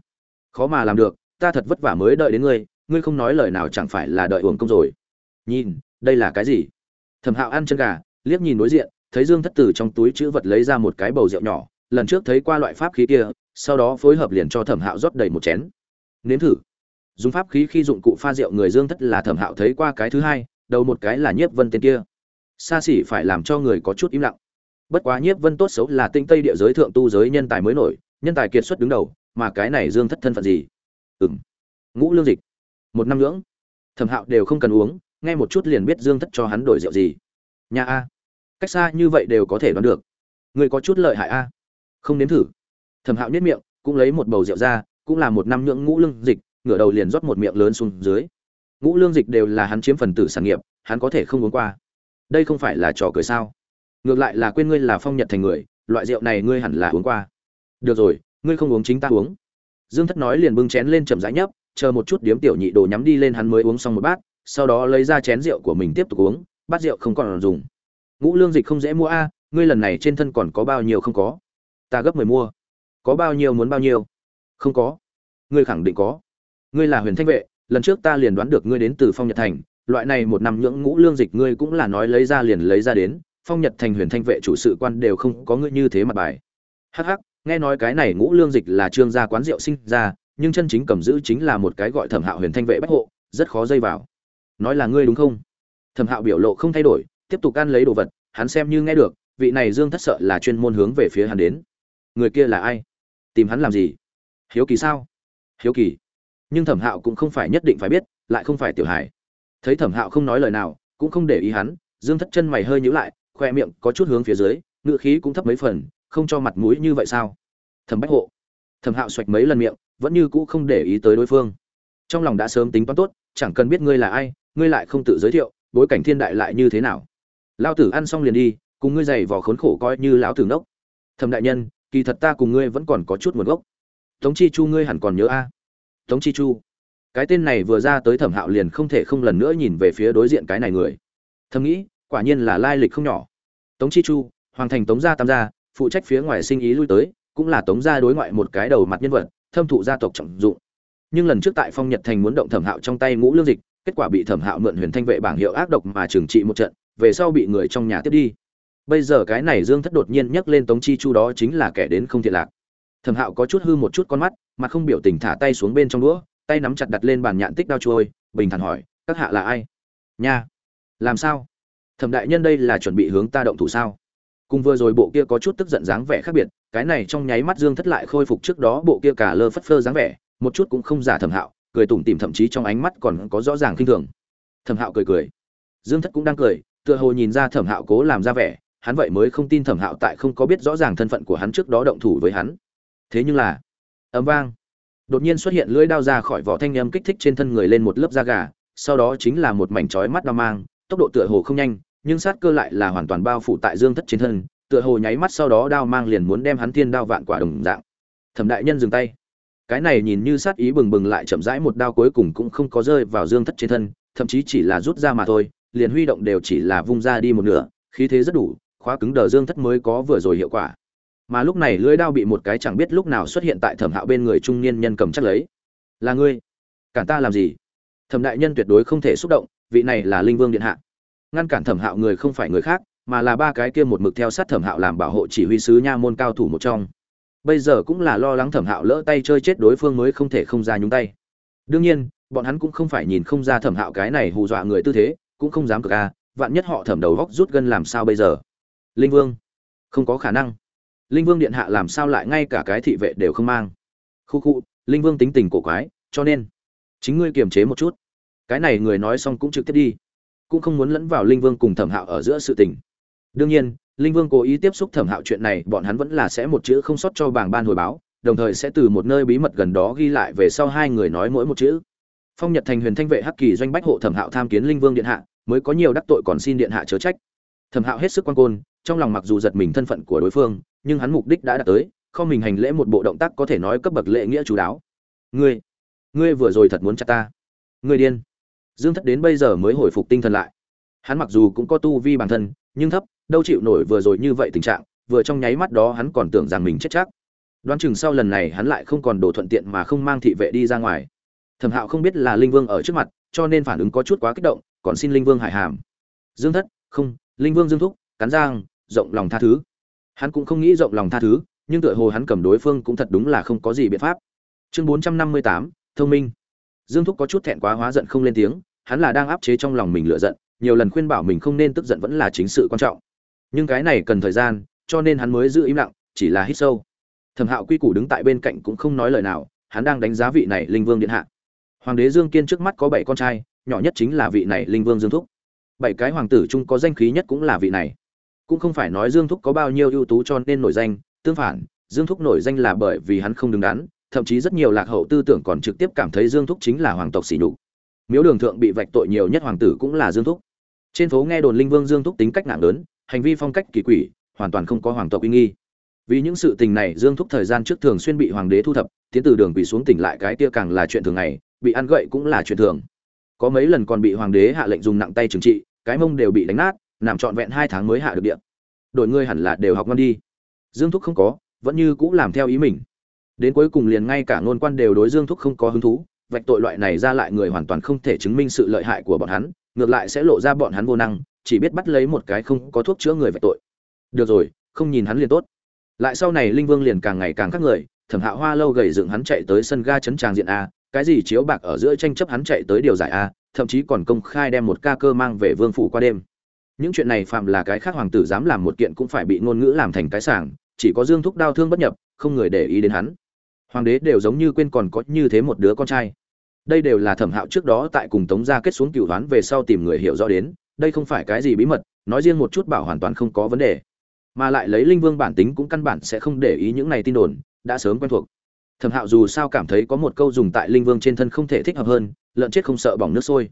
Khó mà làm được, ta thật vất vả mới đợi đến ngươi ngươi không nói lời nào chẳng phải là đợi uổng công rồi. Nhìn, đây là cái gì? Thẩm hạo ăn chân gà, liếc nhìn đối diện, thấy dương thất tử trong túi chữ vật lấy ra một cái bầu rượu nhỏ, lần trước thấy qua loại pháp khí kia, sau đó phối hợp liền cho thẩm hạo rót đầy một chén. Nếm thử. Dùng pháp khí khi dụng cụ pha rượu người dương thất là thẩm hạo thấy qua cái thứ hai, đầu một cái là nhiếp vân tên kia. Xa xỉ phải làm cho người có chút im lặng bất quá nhiếp vân tốt xấu là tinh tây địa giới thượng tu giới nhân tài mới nổi nhân tài kiệt xuất đứng đầu mà cái này dương thất thân phận gì? Ừng ngũ lương dịch. Một năm ngưỡng, thẩm hạo đều không cần uống nghe một chút liền biết dương thất cho hắn đổi rượu gì. Nhà a. Cách xa như vậy đều có thể đoán được. Người có chút lợi hại a. Không nếm thử. Thẩm hạo nhất miệng cũng lấy một bầu rượu ra cũng là một năm ngưỡng ngũ lương dịch ngửa đầu liền rót một miệng lớn xuống dưới. Ngũ lương dịch đều là hắn chiếm phần tử sản nghiệp hắn có thể không uống qua. Đây không phải là trò cười sao? Ngược lại là quên ngươi là phong nhật thành người, loại rượu này ngươi hẳn là uống qua. Được rồi, ngươi không uống chính ta uống. Dương thất nói liền bưng chén lên chậm rãi nhấp, chờ một chút điếm tiểu nhị đồ nhắm đi lên hắn mới uống xong một bát, sau đó lấy ra chén rượu của mình tiếp tục uống, bát rượu không còn dùng. Ngũ lương dịch không dễ mua a, ngươi lần này trên thân còn có bao nhiêu không có? Ta gấp mười mua. Có bao nhiêu muốn bao nhiêu? Không có. Ngươi khẳng định có. Ngươi là huyền thanh vệ, lần trước ta liền đoán được ngươi đến từ phong nhật thành, loại này một năm nhưỡng ngũ lương dịch ngươi cũng là nói lấy ra liền lấy ra đến phong nhật thành huyền thanh vệ chủ sự quan đều không có ngươi như thế mặt bài. Hắc hắc, nghe nói cái này ngũ lương dịch là trương gia quán rượu sinh ra, nhưng chân chính cầm giữ chính là một cái gọi thẩm hạo huyền thanh vệ bách hộ, rất khó dây vào. Nói là ngươi đúng không? Thẩm hạo biểu lộ không thay đổi, tiếp tục ăn lấy đồ vật, hắn xem như nghe được, vị này dương thất sợ là chuyên môn hướng về phía hắn đến. Người kia là ai? Tìm hắn làm gì? Hiếu kỳ sao? Hiếu kỳ. Nhưng thẩm hạo cũng không phải nhất định phải biết, lại không phải tiểu hải thấy thẩm hạo không nói lời nào, cũng không để ý hắn, dương thất chân mày hơi nhíu lại khoe miệng có chút hướng phía dưới ngựa khí cũng thấp mấy phần, không cho mặt mũi như vậy sao? Thẩm bách hộ. Thẩm hạo xoạch mấy lần miệng, vẫn như cũ không để ý tới đối phương. Trong lòng đã sớm tính toán tốt, chẳng cần biết ngươi là ai, ngươi lại không tự giới thiệu, bối cảnh thiên đại lại như thế nào. Lao tử ăn xong liền đi, cùng ngươi giày vò khốn khổ coi như lão tử nốc thẩm đại nhân, kỳ thật ta cùng ngươi vẫn còn có chút nguồn gốc. Tống chi chu ngươi hẳn còn nhớ a? Tống chi chu. Cái tên này vừa ra tới thẩm hạo liền không thể không lần nữa nhìn về phía đối diện cái này người. Thầm nghĩ, quả nhiên là lai lịch không nhỏ tống chi chu hoàng thành tống gia tam gia phụ trách phía ngoài sinh ý lui tới cũng là tống gia đối ngoại một cái đầu mặt nhân vật thâm thụ gia tộc trọng dụng. Nhưng lần trước tại phong nhật thành muốn động thẩm hạo trong tay ngũ lương dịch kết quả bị thẩm hạo mượn huyền thanh vệ bảng hiệu ác độc mà trừng trị một trận về sau bị người trong nhà tiếp đi. Bây giờ cái này dương thất đột nhiên nhắc lên tống chi chu đó chính là kẻ đến không thiện lạc. Thẩm hạo có chút hư một chút con mắt mặt không biểu tình thả tay xuống bên trong đũa tay nắm chặt đặt lên bàn nhạn tích đao chuôi, bình thản hỏi các hạ là ai? Nha. Làm sao? Thẩm đại nhân đây là chuẩn bị hướng ta động thủ sao? Cùng vừa rồi bộ kia có chút tức giận dáng vẻ khác biệt, cái này trong nháy mắt dương thất lại khôi phục trước đó bộ kia cả lơ phất phơ dáng vẻ, một chút cũng không giả thẩm hạo, cười tủm tỉm thậm chí trong ánh mắt còn có rõ ràng khinh thường. Thẩm hạo cười cười. Dương thất cũng đang cười, tựa hồ nhìn ra thẩm hạo cố làm ra vẻ, hắn vậy mới không tin thẩm hạo tại không có biết rõ ràng thân phận của hắn trước đó động thủ với hắn. Thế nhưng là ấm vang. Đột nhiên xuất hiện lưỡi đao ra khỏi vỏ thanh âm kích thích trên thân người lên một lớp da gà, sau đó chính là một mảnh chói mắt đao mang tốc độ tựa hồ không nhanh, nhưng sát cơ lại là hoàn toàn bao phủ tại dương thất trên thân, tựa hồ nháy mắt sau đó đao mang liền muốn đem hắn thiên đao vạn quả đồng dạng. Thẩm đại nhân dừng tay. Cái này nhìn như sát ý bừng bừng lại chậm rãi một đao cuối cùng cũng không có rơi vào dương thất trên thân, thậm chí chỉ là rút ra mà thôi, liền huy động đều chỉ là vung ra đi một nửa, khí thế rất đủ, khóa cứng đờ dương thất mới có vừa rồi hiệu quả. Mà lúc này lưỡi đao bị một cái chẳng biết lúc nào xuất hiện tại thẩm hạo bên người trung niên nhân cầm chắc lấy. Là ngươi? Cản ta làm gì? Thẩm đại nhân tuyệt đối không thể xúc động vị này là linh vương điện hạ. Ngăn cản thẩm hạo người không phải người khác, mà là ba cái kia một mực theo sát thẩm hạo làm bảo hộ chỉ huy sứ nha môn cao thủ một trong. Bây giờ cũng là lo lắng thẩm hạo lỡ tay chơi chết đối phương mới không thể không ra nhúng tay. Đương nhiên, bọn hắn cũng không phải nhìn không ra thẩm hạo cái này hù dọa người tư thế, cũng không dám cực a, vạn nhất họ thẩm đầu góc rút gân làm sao bây giờ? Linh vương, không có khả năng. Linh vương điện hạ làm sao lại ngay cả cái thị vệ đều không mang? Khu khu, linh vương tính tình cổ quái, cho nên, chính ngươi kiềm chế một chút cái này người nói xong cũng trực tiếp đi, cũng không muốn lẫn vào linh vương cùng thẩm hạo ở giữa sự tình. Đương nhiên, linh vương cố ý tiếp xúc thẩm hạo chuyện này, bọn hắn vẫn là sẽ một chữ không sót cho bảng ban hồi báo, đồng thời sẽ từ một nơi bí mật gần đó ghi lại về sau hai người nói mỗi một chữ. Phong nhật thành huyền thanh vệ hắc kỳ doanh bách hộ thẩm hạo tham kiến linh vương điện hạ, mới có nhiều đắc tội còn xin điện hạ chớ trách. Thẩm hạo hết sức quan côn, trong lòng mặc dù giật mình thân phận của đối phương, nhưng hắn mục đích đã đạt tới, không mình hành lễ một bộ động tác có thể nói cấp bậc lễ nghĩa chú đáo. Ngươi ngươi vừa rồi thật muốn chặt ta. Ngươi điên dương thất đến bây giờ mới hồi phục tinh thần lại. Hắn mặc dù cũng có tu vi bản thân, nhưng thấp, đâu chịu nổi vừa rồi như vậy tình trạng, vừa trong nháy mắt đó hắn còn tưởng rằng mình chết chắc. Đoán chừng sau lần này hắn lại không còn đồ thuận tiện mà không mang thị vệ đi ra ngoài. Thẩm hạo không biết là linh vương ở trước mặt, cho nên phản ứng có chút quá kích động, còn xin linh vương hải hàm. Dương thất, không, linh vương dương thúc, cắn giang rộng lòng tha thứ. Hắn cũng không nghĩ rộng lòng tha thứ, nhưng tựa hồ hắn cầm đối phương cũng thật đúng là không có gì biện pháp. Chương bốn trăm năm mươi tám, thông minh dương thúc có chút thẹn quá hóa giận không lên tiếng, hắn là đang áp chế trong lòng mình lựa giận, nhiều lần khuyên bảo mình không nên tức giận vẫn là chính sự quan trọng. Nhưng cái này cần thời gian, cho nên hắn mới giữ im lặng, chỉ là hít sâu. Thẩm hạo quy củ đứng tại bên cạnh cũng không nói lời nào, hắn đang đánh giá vị này linh vương điện hạ. Hoàng đế dương kiên trước mắt có bảy con trai, nhỏ nhất chính là vị này linh vương dương thúc. Bảy cái hoàng tử chung có danh khí nhất cũng là vị này. Cũng không phải nói dương thúc có bao nhiêu ưu tú cho nên nổi danh, tương phản, dương thúc nổi danh là bởi vì hắn không đứng đắn thậm chí rất nhiều lạc hậu tư tưởng còn trực tiếp cảm thấy dương thúc chính là hoàng tộc xỉ nhục. Miếu đường thượng bị vạch tội nhiều nhất hoàng tử cũng là dương thúc. Trên phố nghe đồn linh vương dương thúc tính cách nặng lớn, hành vi phong cách kỳ quỷ, hoàn toàn không có hoàng tộc uy nghi. Vì những sự tình này, dương thúc thời gian trước thường xuyên bị hoàng đế thu thập, tiến từ đường bị xuống tỉnh lại cái kia càng là chuyện thường ngày, bị ăn gậy cũng là chuyện thường. Có mấy lần còn bị hoàng đế hạ lệnh dùng nặng tay trừng trị, cái mông đều bị đánh nát, nằm trọn vẹn hai tháng mới hạ được điện. Đội ngươi hẳn là đều học ngon đi. Dương thúc không có, vẫn như cũng làm theo ý mình đến cuối cùng liền ngay cả ngôn quan đều đối dương thúc không có hứng thú, vạch tội loại này ra lại người hoàn toàn không thể chứng minh sự lợi hại của bọn hắn, ngược lại sẽ lộ ra bọn hắn vô năng, chỉ biết bắt lấy một cái không có thuốc chữa người vạch tội. Được rồi, không nhìn hắn liền tốt. Lại sau này linh vương liền càng ngày càng khác người, thẩm hạo hoa lâu gầy dựng hắn chạy tới sân ga chấn tràng diện a, cái gì chiếu bạc ở giữa tranh chấp hắn chạy tới điều giải a, thậm chí còn công khai đem một ca cơ mang về vương phủ qua đêm. Những chuyện này phạm là cái khác hoàng tử dám làm một kiện cũng phải bị ngôn ngữ làm thành cái sảng, chỉ có dương thúc đau thương bất nhập, không người để ý đến hắn hoàng đế đều giống như quên còn có như thế một đứa con trai. Đây đều là thẩm hạo trước đó tại cùng tống gia kết xuống cựu đoán về sau tìm người hiểu rõ đến, đây không phải cái gì bí mật, nói riêng một chút bảo hoàn toàn không có vấn đề. Mà lại lấy linh vương bản tính cũng căn bản sẽ không để ý những này tin đồn, đã sớm quen thuộc. Thẩm hạo dù sao cảm thấy có một câu dùng tại linh vương trên thân không thể thích hợp hơn, lợn chết không sợ bỏng nước sôi.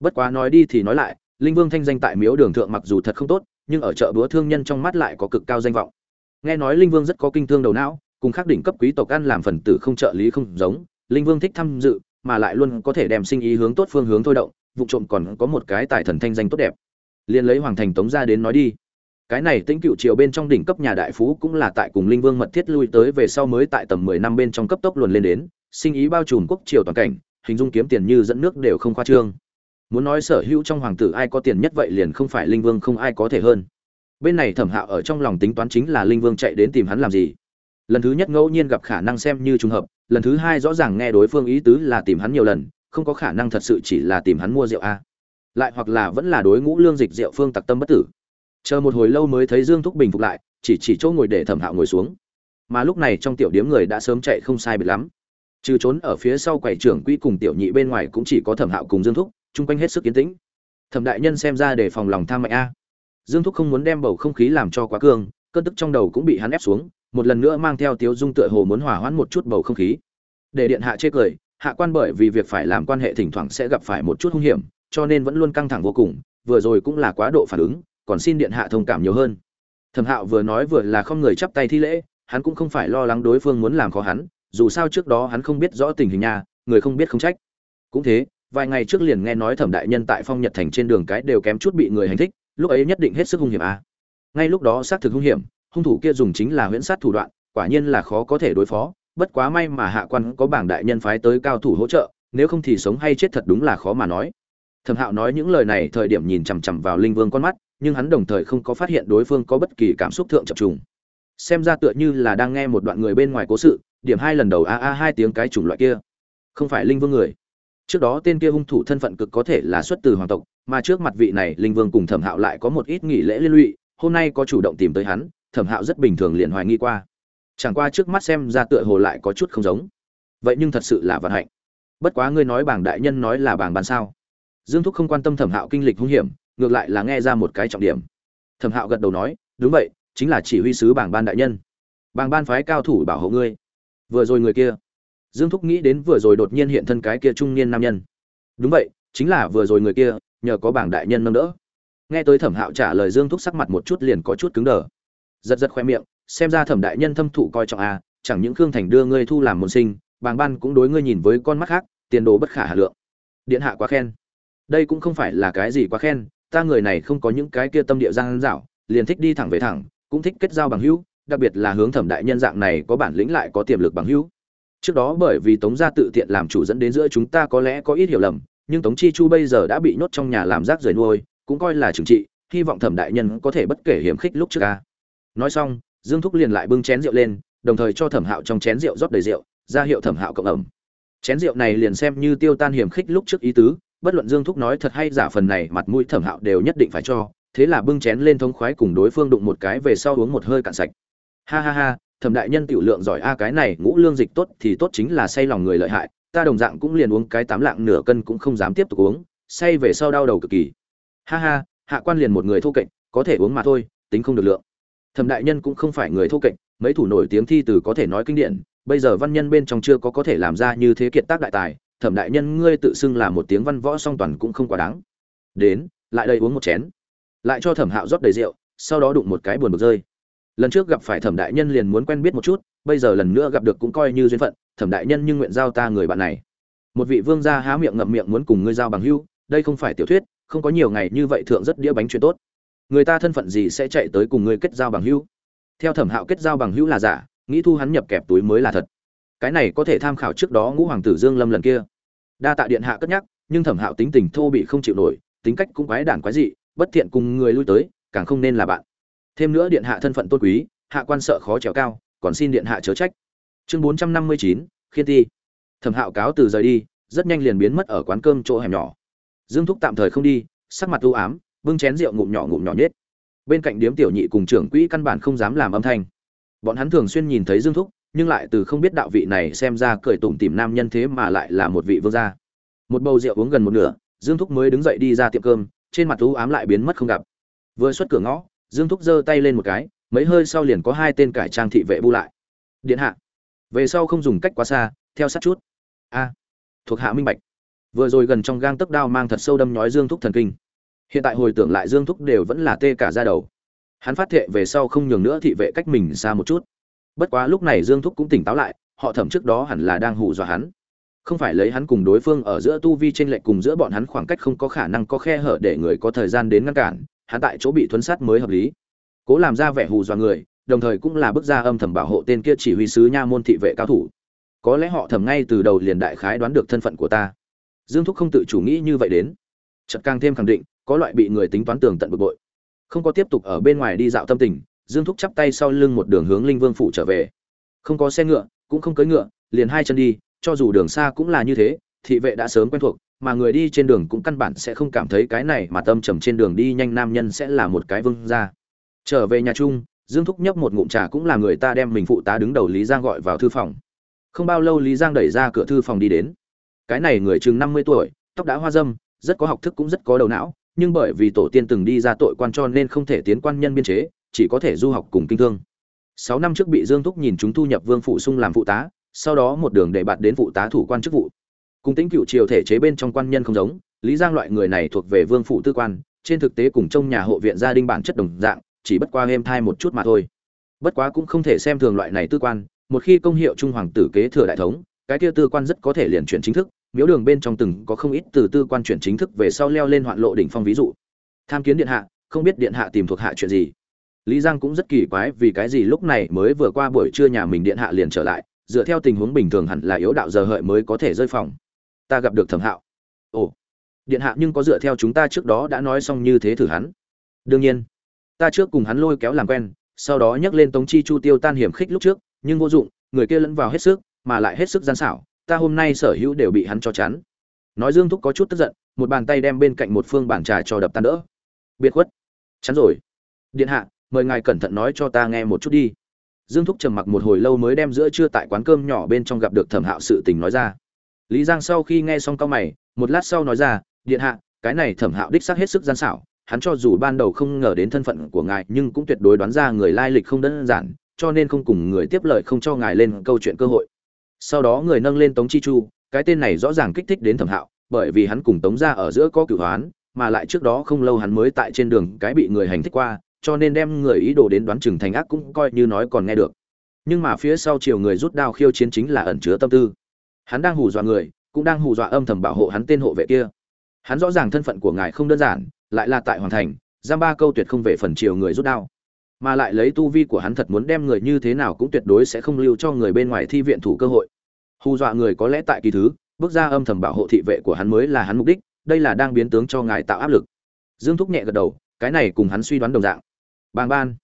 Bất quá nói đi thì nói lại, linh vương thanh danh tại miếu đường thượng mặc dù thật không tốt, nhưng ở chợ búa thương nhân trong mắt lại có cực cao danh vọng. Nghe nói linh vương rất có kinh thương đầu não cùng các đỉnh cấp quý tộc ăn làm phần tử không trợ lý không giống, linh vương thích tham dự, mà lại luôn có thể đem sinh ý hướng tốt phương hướng thôi động, vụ trộm còn có một cái tài thần thanh danh tốt đẹp. Liền lấy hoàng thành tống ra đến nói đi. Cái này tĩnh cựu triều bên trong đỉnh cấp nhà đại phú cũng là tại cùng linh vương mật thiết lui tới về sau mới tại tầm mười năm bên trong cấp tốc luồn lên đến, sinh ý bao trùm quốc triều toàn cảnh, hình dung kiếm tiền như dẫn nước đều không khoa trương. Muốn nói sở hữu trong hoàng tử ai có tiền nhất vậy liền không phải linh vương không ai có thể hơn. Bên này thẩm hạo ở trong lòng tính toán chính là linh vương chạy đến tìm hắn làm gì lần thứ nhất ngẫu nhiên gặp khả năng xem như trùng hợp, lần thứ hai rõ ràng nghe đối phương ý tứ là tìm hắn nhiều lần, không có khả năng thật sự chỉ là tìm hắn mua rượu a. Lại hoặc là vẫn là đối ngũ lương dịch rượu phương tặc tâm bất tử. Chờ một hồi lâu mới thấy dương thúc bình phục lại, chỉ chỉ chỗ ngồi để thẩm hạo ngồi xuống. Mà lúc này trong tiểu điếm người đã sớm chạy không sai biệt lắm. Trừ trốn ở phía sau quầy trưởng quỹ cùng tiểu nhị bên ngoài cũng chỉ có thẩm hạo cùng dương thúc, chung quanh hết sức kiến tĩnh. Thẩm đại nhân xem ra để phòng lòng tham mạnh a. Dương thúc không muốn đem bầu không khí làm cho quá cương, cơn tức trong đầu cũng bị hắn ép xuống một lần nữa mang theo tiếu dung tựa hồ muốn hòa hoãn một chút bầu không khí. Để điện hạ chê cười, hạ quan bởi vì việc phải làm quan hệ thỉnh thoảng sẽ gặp phải một chút hung hiểm, cho nên vẫn luôn căng thẳng vô cùng, vừa rồi cũng là quá độ phản ứng, còn xin điện hạ thông cảm nhiều hơn. Thẩm hạo vừa nói vừa là không người chắp tay thi lễ, hắn cũng không phải lo lắng đối phương muốn làm khó hắn, dù sao trước đó hắn không biết rõ tình hình nhà người không biết không trách. Cũng thế, vài ngày trước liền nghe nói thẩm đại nhân tại phong nhật thành trên đường cái đều kém chút bị người hành thích, lúc ấy nhất định hết sức hung hiểm à. ngay lúc đó xác thực hung hiểm hung thủ kia dùng chính là huyễn sát thủ đoạn, quả nhiên là khó có thể đối phó, bất quá may mà hạ quan có bảng đại nhân phái tới cao thủ hỗ trợ, nếu không thì sống hay chết thật đúng là khó mà nói. Thẩm hạo nói những lời này thời điểm nhìn chằm chằm vào linh vương con mắt, nhưng hắn đồng thời không có phát hiện đối phương có bất kỳ cảm xúc thượng chập trùng. Xem ra tựa như là đang nghe một đoạn người bên ngoài cố sự, điểm hai lần đầu a a hai tiếng cái chủng loại kia. Không phải linh vương người. Trước đó tên kia hung thủ thân phận cực có thể là xuất từ hoàng tộc, mà trước mặt vị này linh vương cùng thẩm hạo lại có một ít nghỉ lễ liên lụy, hôm nay có chủ động tìm tới hắn thẩm hạo rất bình thường liền hoài nghi qua. Chẳng qua trước mắt xem ra tựa hồ lại có chút không giống. Vậy nhưng thật sự là vận hạnh. Bất quá ngươi nói bảng đại nhân nói là bảng bàn sao? Dương thúc không quan tâm thẩm hạo kinh lịch hung hiểm, ngược lại là nghe ra một cái trọng điểm. Thẩm hạo gật đầu nói, đúng vậy, chính là chỉ huy sứ bảng ban đại nhân. Bảng ban phái cao thủ bảo hộ ngươi. Vừa rồi người kia. Dương thúc nghĩ đến vừa rồi đột nhiên hiện thân cái kia trung niên nam nhân. Đúng vậy, chính là vừa rồi người kia, nhờ có bảng đại nhân nâng đỡ. Nghe tới thẩm hạo trả lời dương thúc sắc mặt một chút liền có chút cứng đờ giật giật khoe miệng xem ra thẩm đại nhân thâm thụ coi trọng a à, chẳng những khương thành đưa ngươi thu làm môn sinh bàng ban cũng đối ngươi nhìn với con mắt khác tiền đồ bất khả hà lượng. Điện hạ quá khen. Đây cũng không phải là cái gì quá khen ta người này không có những cái kia tâm địa gian dảo liền thích đi thẳng về thẳng cũng thích kết giao bằng hữu đặc biệt là hướng thẩm đại nhân dạng này có bản lĩnh lại có tiềm lực bằng hữu. Trước đó bởi vì tống gia tự tiện làm chủ dẫn đến giữa chúng ta có lẽ có ít hiểu lầm nhưng tống chi chu bây giờ đã bị nhốt trong nhà làm rác rời nuôi cũng coi là trừng trị hy vọng thẩm đại nhân có thể bất kể hiểm khích lúc trước ca nói xong, dương thúc liền lại bưng chén rượu lên, đồng thời cho thẩm hạo trong chén rượu rót đầy rượu, ra hiệu thẩm hạo cộng ẩm. Chén rượu này liền xem như tiêu tan hiểm khích lúc trước ý tứ, bất luận dương thúc nói thật hay giả phần này, mặt mũi thẩm hạo đều nhất định phải cho, thế là bưng chén lên thống khoái cùng đối phương đụng một cái về sau uống một hơi cạn sạch. Ha ha ha, thẩm đại nhân tiểu lượng giỏi a, cái này ngũ lương dịch tốt thì tốt chính là say lòng người lợi hại, ta đồng dạng cũng liền uống cái tám lạng nửa cân cũng không dám tiếp tục uống, say về sau đau đầu cực kỳ. Ha ha, hạ quan liền một người thô kệch, có thể uống mà thôi, tính không được lượng thẩm đại nhân cũng không phải người thô kệch, mấy thủ nổi tiếng thi từ có thể nói kinh điển, bây giờ văn nhân bên trong chưa có có thể làm ra như thế kiệt tác đại tài, thẩm đại nhân ngươi tự xưng là một tiếng văn võ song toàn cũng không quá đáng. Đến, lại đây uống một chén. Lại cho thẩm hạo rót đầy rượu, sau đó đụng một cái buồn bực rơi. Lần trước gặp phải thẩm đại nhân liền muốn quen biết một chút, bây giờ lần nữa gặp được cũng coi như duyên phận, thẩm đại nhân nhưng nguyện giao ta người bạn này. Một vị vương gia há miệng ngậm miệng muốn cùng ngươi giao bằng hưu đây không phải tiểu thuyết, không có nhiều ngày như vậy thượng rất đĩa bánh chuyện tốt người ta thân phận gì sẽ chạy tới cùng ngươi kết giao bằng hữu? theo thẩm hạo kết giao bằng hữu là giả, nghĩ thu hắn nhập kẹp túi mới là thật. Cái này có thể tham khảo trước đó ngũ hoàng tử dương lâm lần kia. Đa tạ điện hạ cất nhắc, nhưng thẩm hạo tính tình thô bị không chịu nổi, tính cách cũng quái đản quái dị, bất thiện cùng người lui tới, càng không nên là bạn. Thêm nữa điện hạ thân phận tôn quý, hạ quan sợ khó trèo cao, còn xin điện hạ chớ trách. Chương bốn trăm năm mươi chín, khiên ti. Thẩm hạo cáo từ rời đi, rất nhanh liền biến mất ở quán cơm chỗ hẻm nhỏ. Dương thúc tạm thời không đi, sắc mặt u ám bưng chén rượu ngụm nhỏ ngụm nhỏ nhất bên cạnh điếm tiểu nhị cùng trưởng quỹ căn bản không dám làm âm thanh. Bọn hắn thường xuyên nhìn thấy dương thúc, nhưng lại từ không biết đạo vị này xem ra cười tủm tìm nam nhân thế mà lại là một vị vương gia. Một bầu rượu uống gần một nửa, dương thúc mới đứng dậy đi ra tiệm cơm, trên mặt u ám lại biến mất không gặp. Vừa xuất cửa ngõ, dương thúc giơ tay lên một cái, mấy hơi sau liền có hai tên cải trang thị vệ bu lại. Điện hạ. Về sau không dùng cách quá xa, theo sát chút. A, thuộc hạ minh bạch. Vừa rồi gần trong gang tấc đao mang thật sâu đâm nhói dương thúc thần kinh hiện tại hồi tưởng lại dương thúc đều vẫn là tê cả ra đầu. Hắn phát thệ về sau không nhường nữa thị vệ cách mình xa một chút. Bất quá lúc này dương thúc cũng tỉnh táo lại, họ thẩm trước đó hẳn là đang hù dọa hắn. Không phải lấy hắn cùng đối phương ở giữa tu vi trên lệch cùng giữa bọn hắn khoảng cách không có khả năng có khe hở để người có thời gian đến ngăn cản, hắn tại chỗ bị thuấn sát mới hợp lý. Cố làm ra vẻ hù dọa người, đồng thời cũng là bước ra âm thầm bảo hộ tên kia chỉ huy sứ nha môn thị vệ cao thủ. Có lẽ họ thầm ngay từ đầu liền đại khái đoán được thân phận của ta. Dương thúc không tự chủ nghĩ như vậy đến. Chợt càng thêm khẳng định có loại bị người tính toán tường tận bực bội. Không có tiếp tục ở bên ngoài đi dạo tâm tình, dương thúc chắp tay sau lưng một đường hướng linh vương phủ trở về. Không có xe ngựa, cũng không cưỡi ngựa, liền hai chân đi, cho dù đường xa cũng là như thế, thị vệ đã sớm quen thuộc, mà người đi trên đường cũng căn bản sẽ không cảm thấy cái này mà tâm trầm trên đường đi nhanh nam nhân sẽ là một cái vương ra trở về nhà chung, dương thúc nhấp một ngụm trà cũng là người ta đem mình phụ tá đứng đầu lý giang gọi vào thư phòng. Không bao lâu lý giang đẩy ra cửa thư phòng đi đến. Cái này người chừng năm mươi tuổi, tóc đã hoa dâm, rất có học thức cũng rất có đầu não nhưng bởi vì tổ tiên từng đi ra tội quan cho nên không thể tiến quan nhân biên chế, chỉ có thể du học cùng kinh thương. Sáu năm trước bị dương thúc nhìn chúng thu nhập vương phụ sung làm phụ tá, sau đó một đường để bạt đến phụ tá thủ quan chức vụ. Cùng tính cựu triều thể chế bên trong quan nhân không giống, lý giang loại người này thuộc về vương phụ tư quan, trên thực tế cùng trong nhà hộ viện gia đình bản chất đồng dạng, chỉ bất qua êm thai một chút mà thôi. Bất quá cũng không thể xem thường loại này tư quan, một khi công hiệu trung hoàng tử kế thừa đại thống, cái kia tư quan rất có thể liền chuyển chính thức miếu đường bên trong từng có không ít từ tư quan chuyển chính thức về sau leo lên hoạn lộ đỉnh phong ví dụ. Tham kiến điện hạ, không biết điện hạ tìm thuộc hạ chuyện gì. Lý giang cũng rất kỳ quái vì cái gì lúc này mới vừa qua buổi trưa nhà mình điện hạ liền trở lại, dựa theo tình huống bình thường hẳn là yếu đạo giờ hợi mới có thể rơi phòng. Ta gặp được thẩm hạo. Ồ, điện hạ nhưng có dựa theo chúng ta trước đó đã nói xong như thế thử hắn. Đương nhiên, ta trước cùng hắn lôi kéo làm quen, sau đó nhắc lên tống chi chu tiêu tan hiểm khích lúc trước, nhưng vô dụng, người kia lẫn vào hết sức, mà lại hết sức gian xảo ta hôm nay sở hữu đều bị hắn cho chắn. Nói dương thúc có chút tức giận, một bàn tay đem bên cạnh một phương bản trà cho đập tan đỡ. Biệt khuất. Chắn rồi. Điện hạ, mời ngài cẩn thận nói cho ta nghe một chút đi. Dương thúc trầm mặc một hồi lâu mới đem giữa trưa tại quán cơm nhỏ bên trong gặp được thẩm hạo sự tình nói ra. Lý giang sau khi nghe xong cao mày, một lát sau nói ra, điện hạ, cái này thẩm hạo đích xác hết sức gian xảo, hắn cho dù ban đầu không ngờ đến thân phận của ngài, nhưng cũng tuyệt đối đoán ra người lai lịch không đơn giản, cho nên không cùng người tiếp lời không cho ngài lên câu chuyện cơ hội sau đó người nâng lên tống chi chu, cái tên này rõ ràng kích thích đến thẩm hạo, bởi vì hắn cùng tống ra ở giữa có cửu hoán, mà lại trước đó không lâu hắn mới tại trên đường cái bị người hành thích qua, cho nên đem người ý đồ đến đoán chừng thành ác cũng coi như nói còn nghe được. Nhưng mà phía sau chiều người rút đao khiêu chiến chính là ẩn chứa tâm tư. Hắn đang hù dọa người, cũng đang hù dọa âm thầm bảo hộ hắn tên hộ vệ kia. Hắn rõ ràng thân phận của ngài không đơn giản, lại là tại hoàn thành, giam ba câu tuyệt không về phần chiều người rút đao mà lại lấy tu vi của hắn thật muốn đem người như thế nào cũng tuyệt đối sẽ không lưu cho người bên ngoài thi viện thủ cơ hội. Hù dọa người có lẽ tại kỳ thứ, bước ra âm thầm bảo hộ thị vệ của hắn mới là hắn mục đích, đây là đang biến tướng cho ngài tạo áp lực. Dương thúc nhẹ gật đầu, cái này cùng hắn suy đoán đồng dạng. Bàng ban.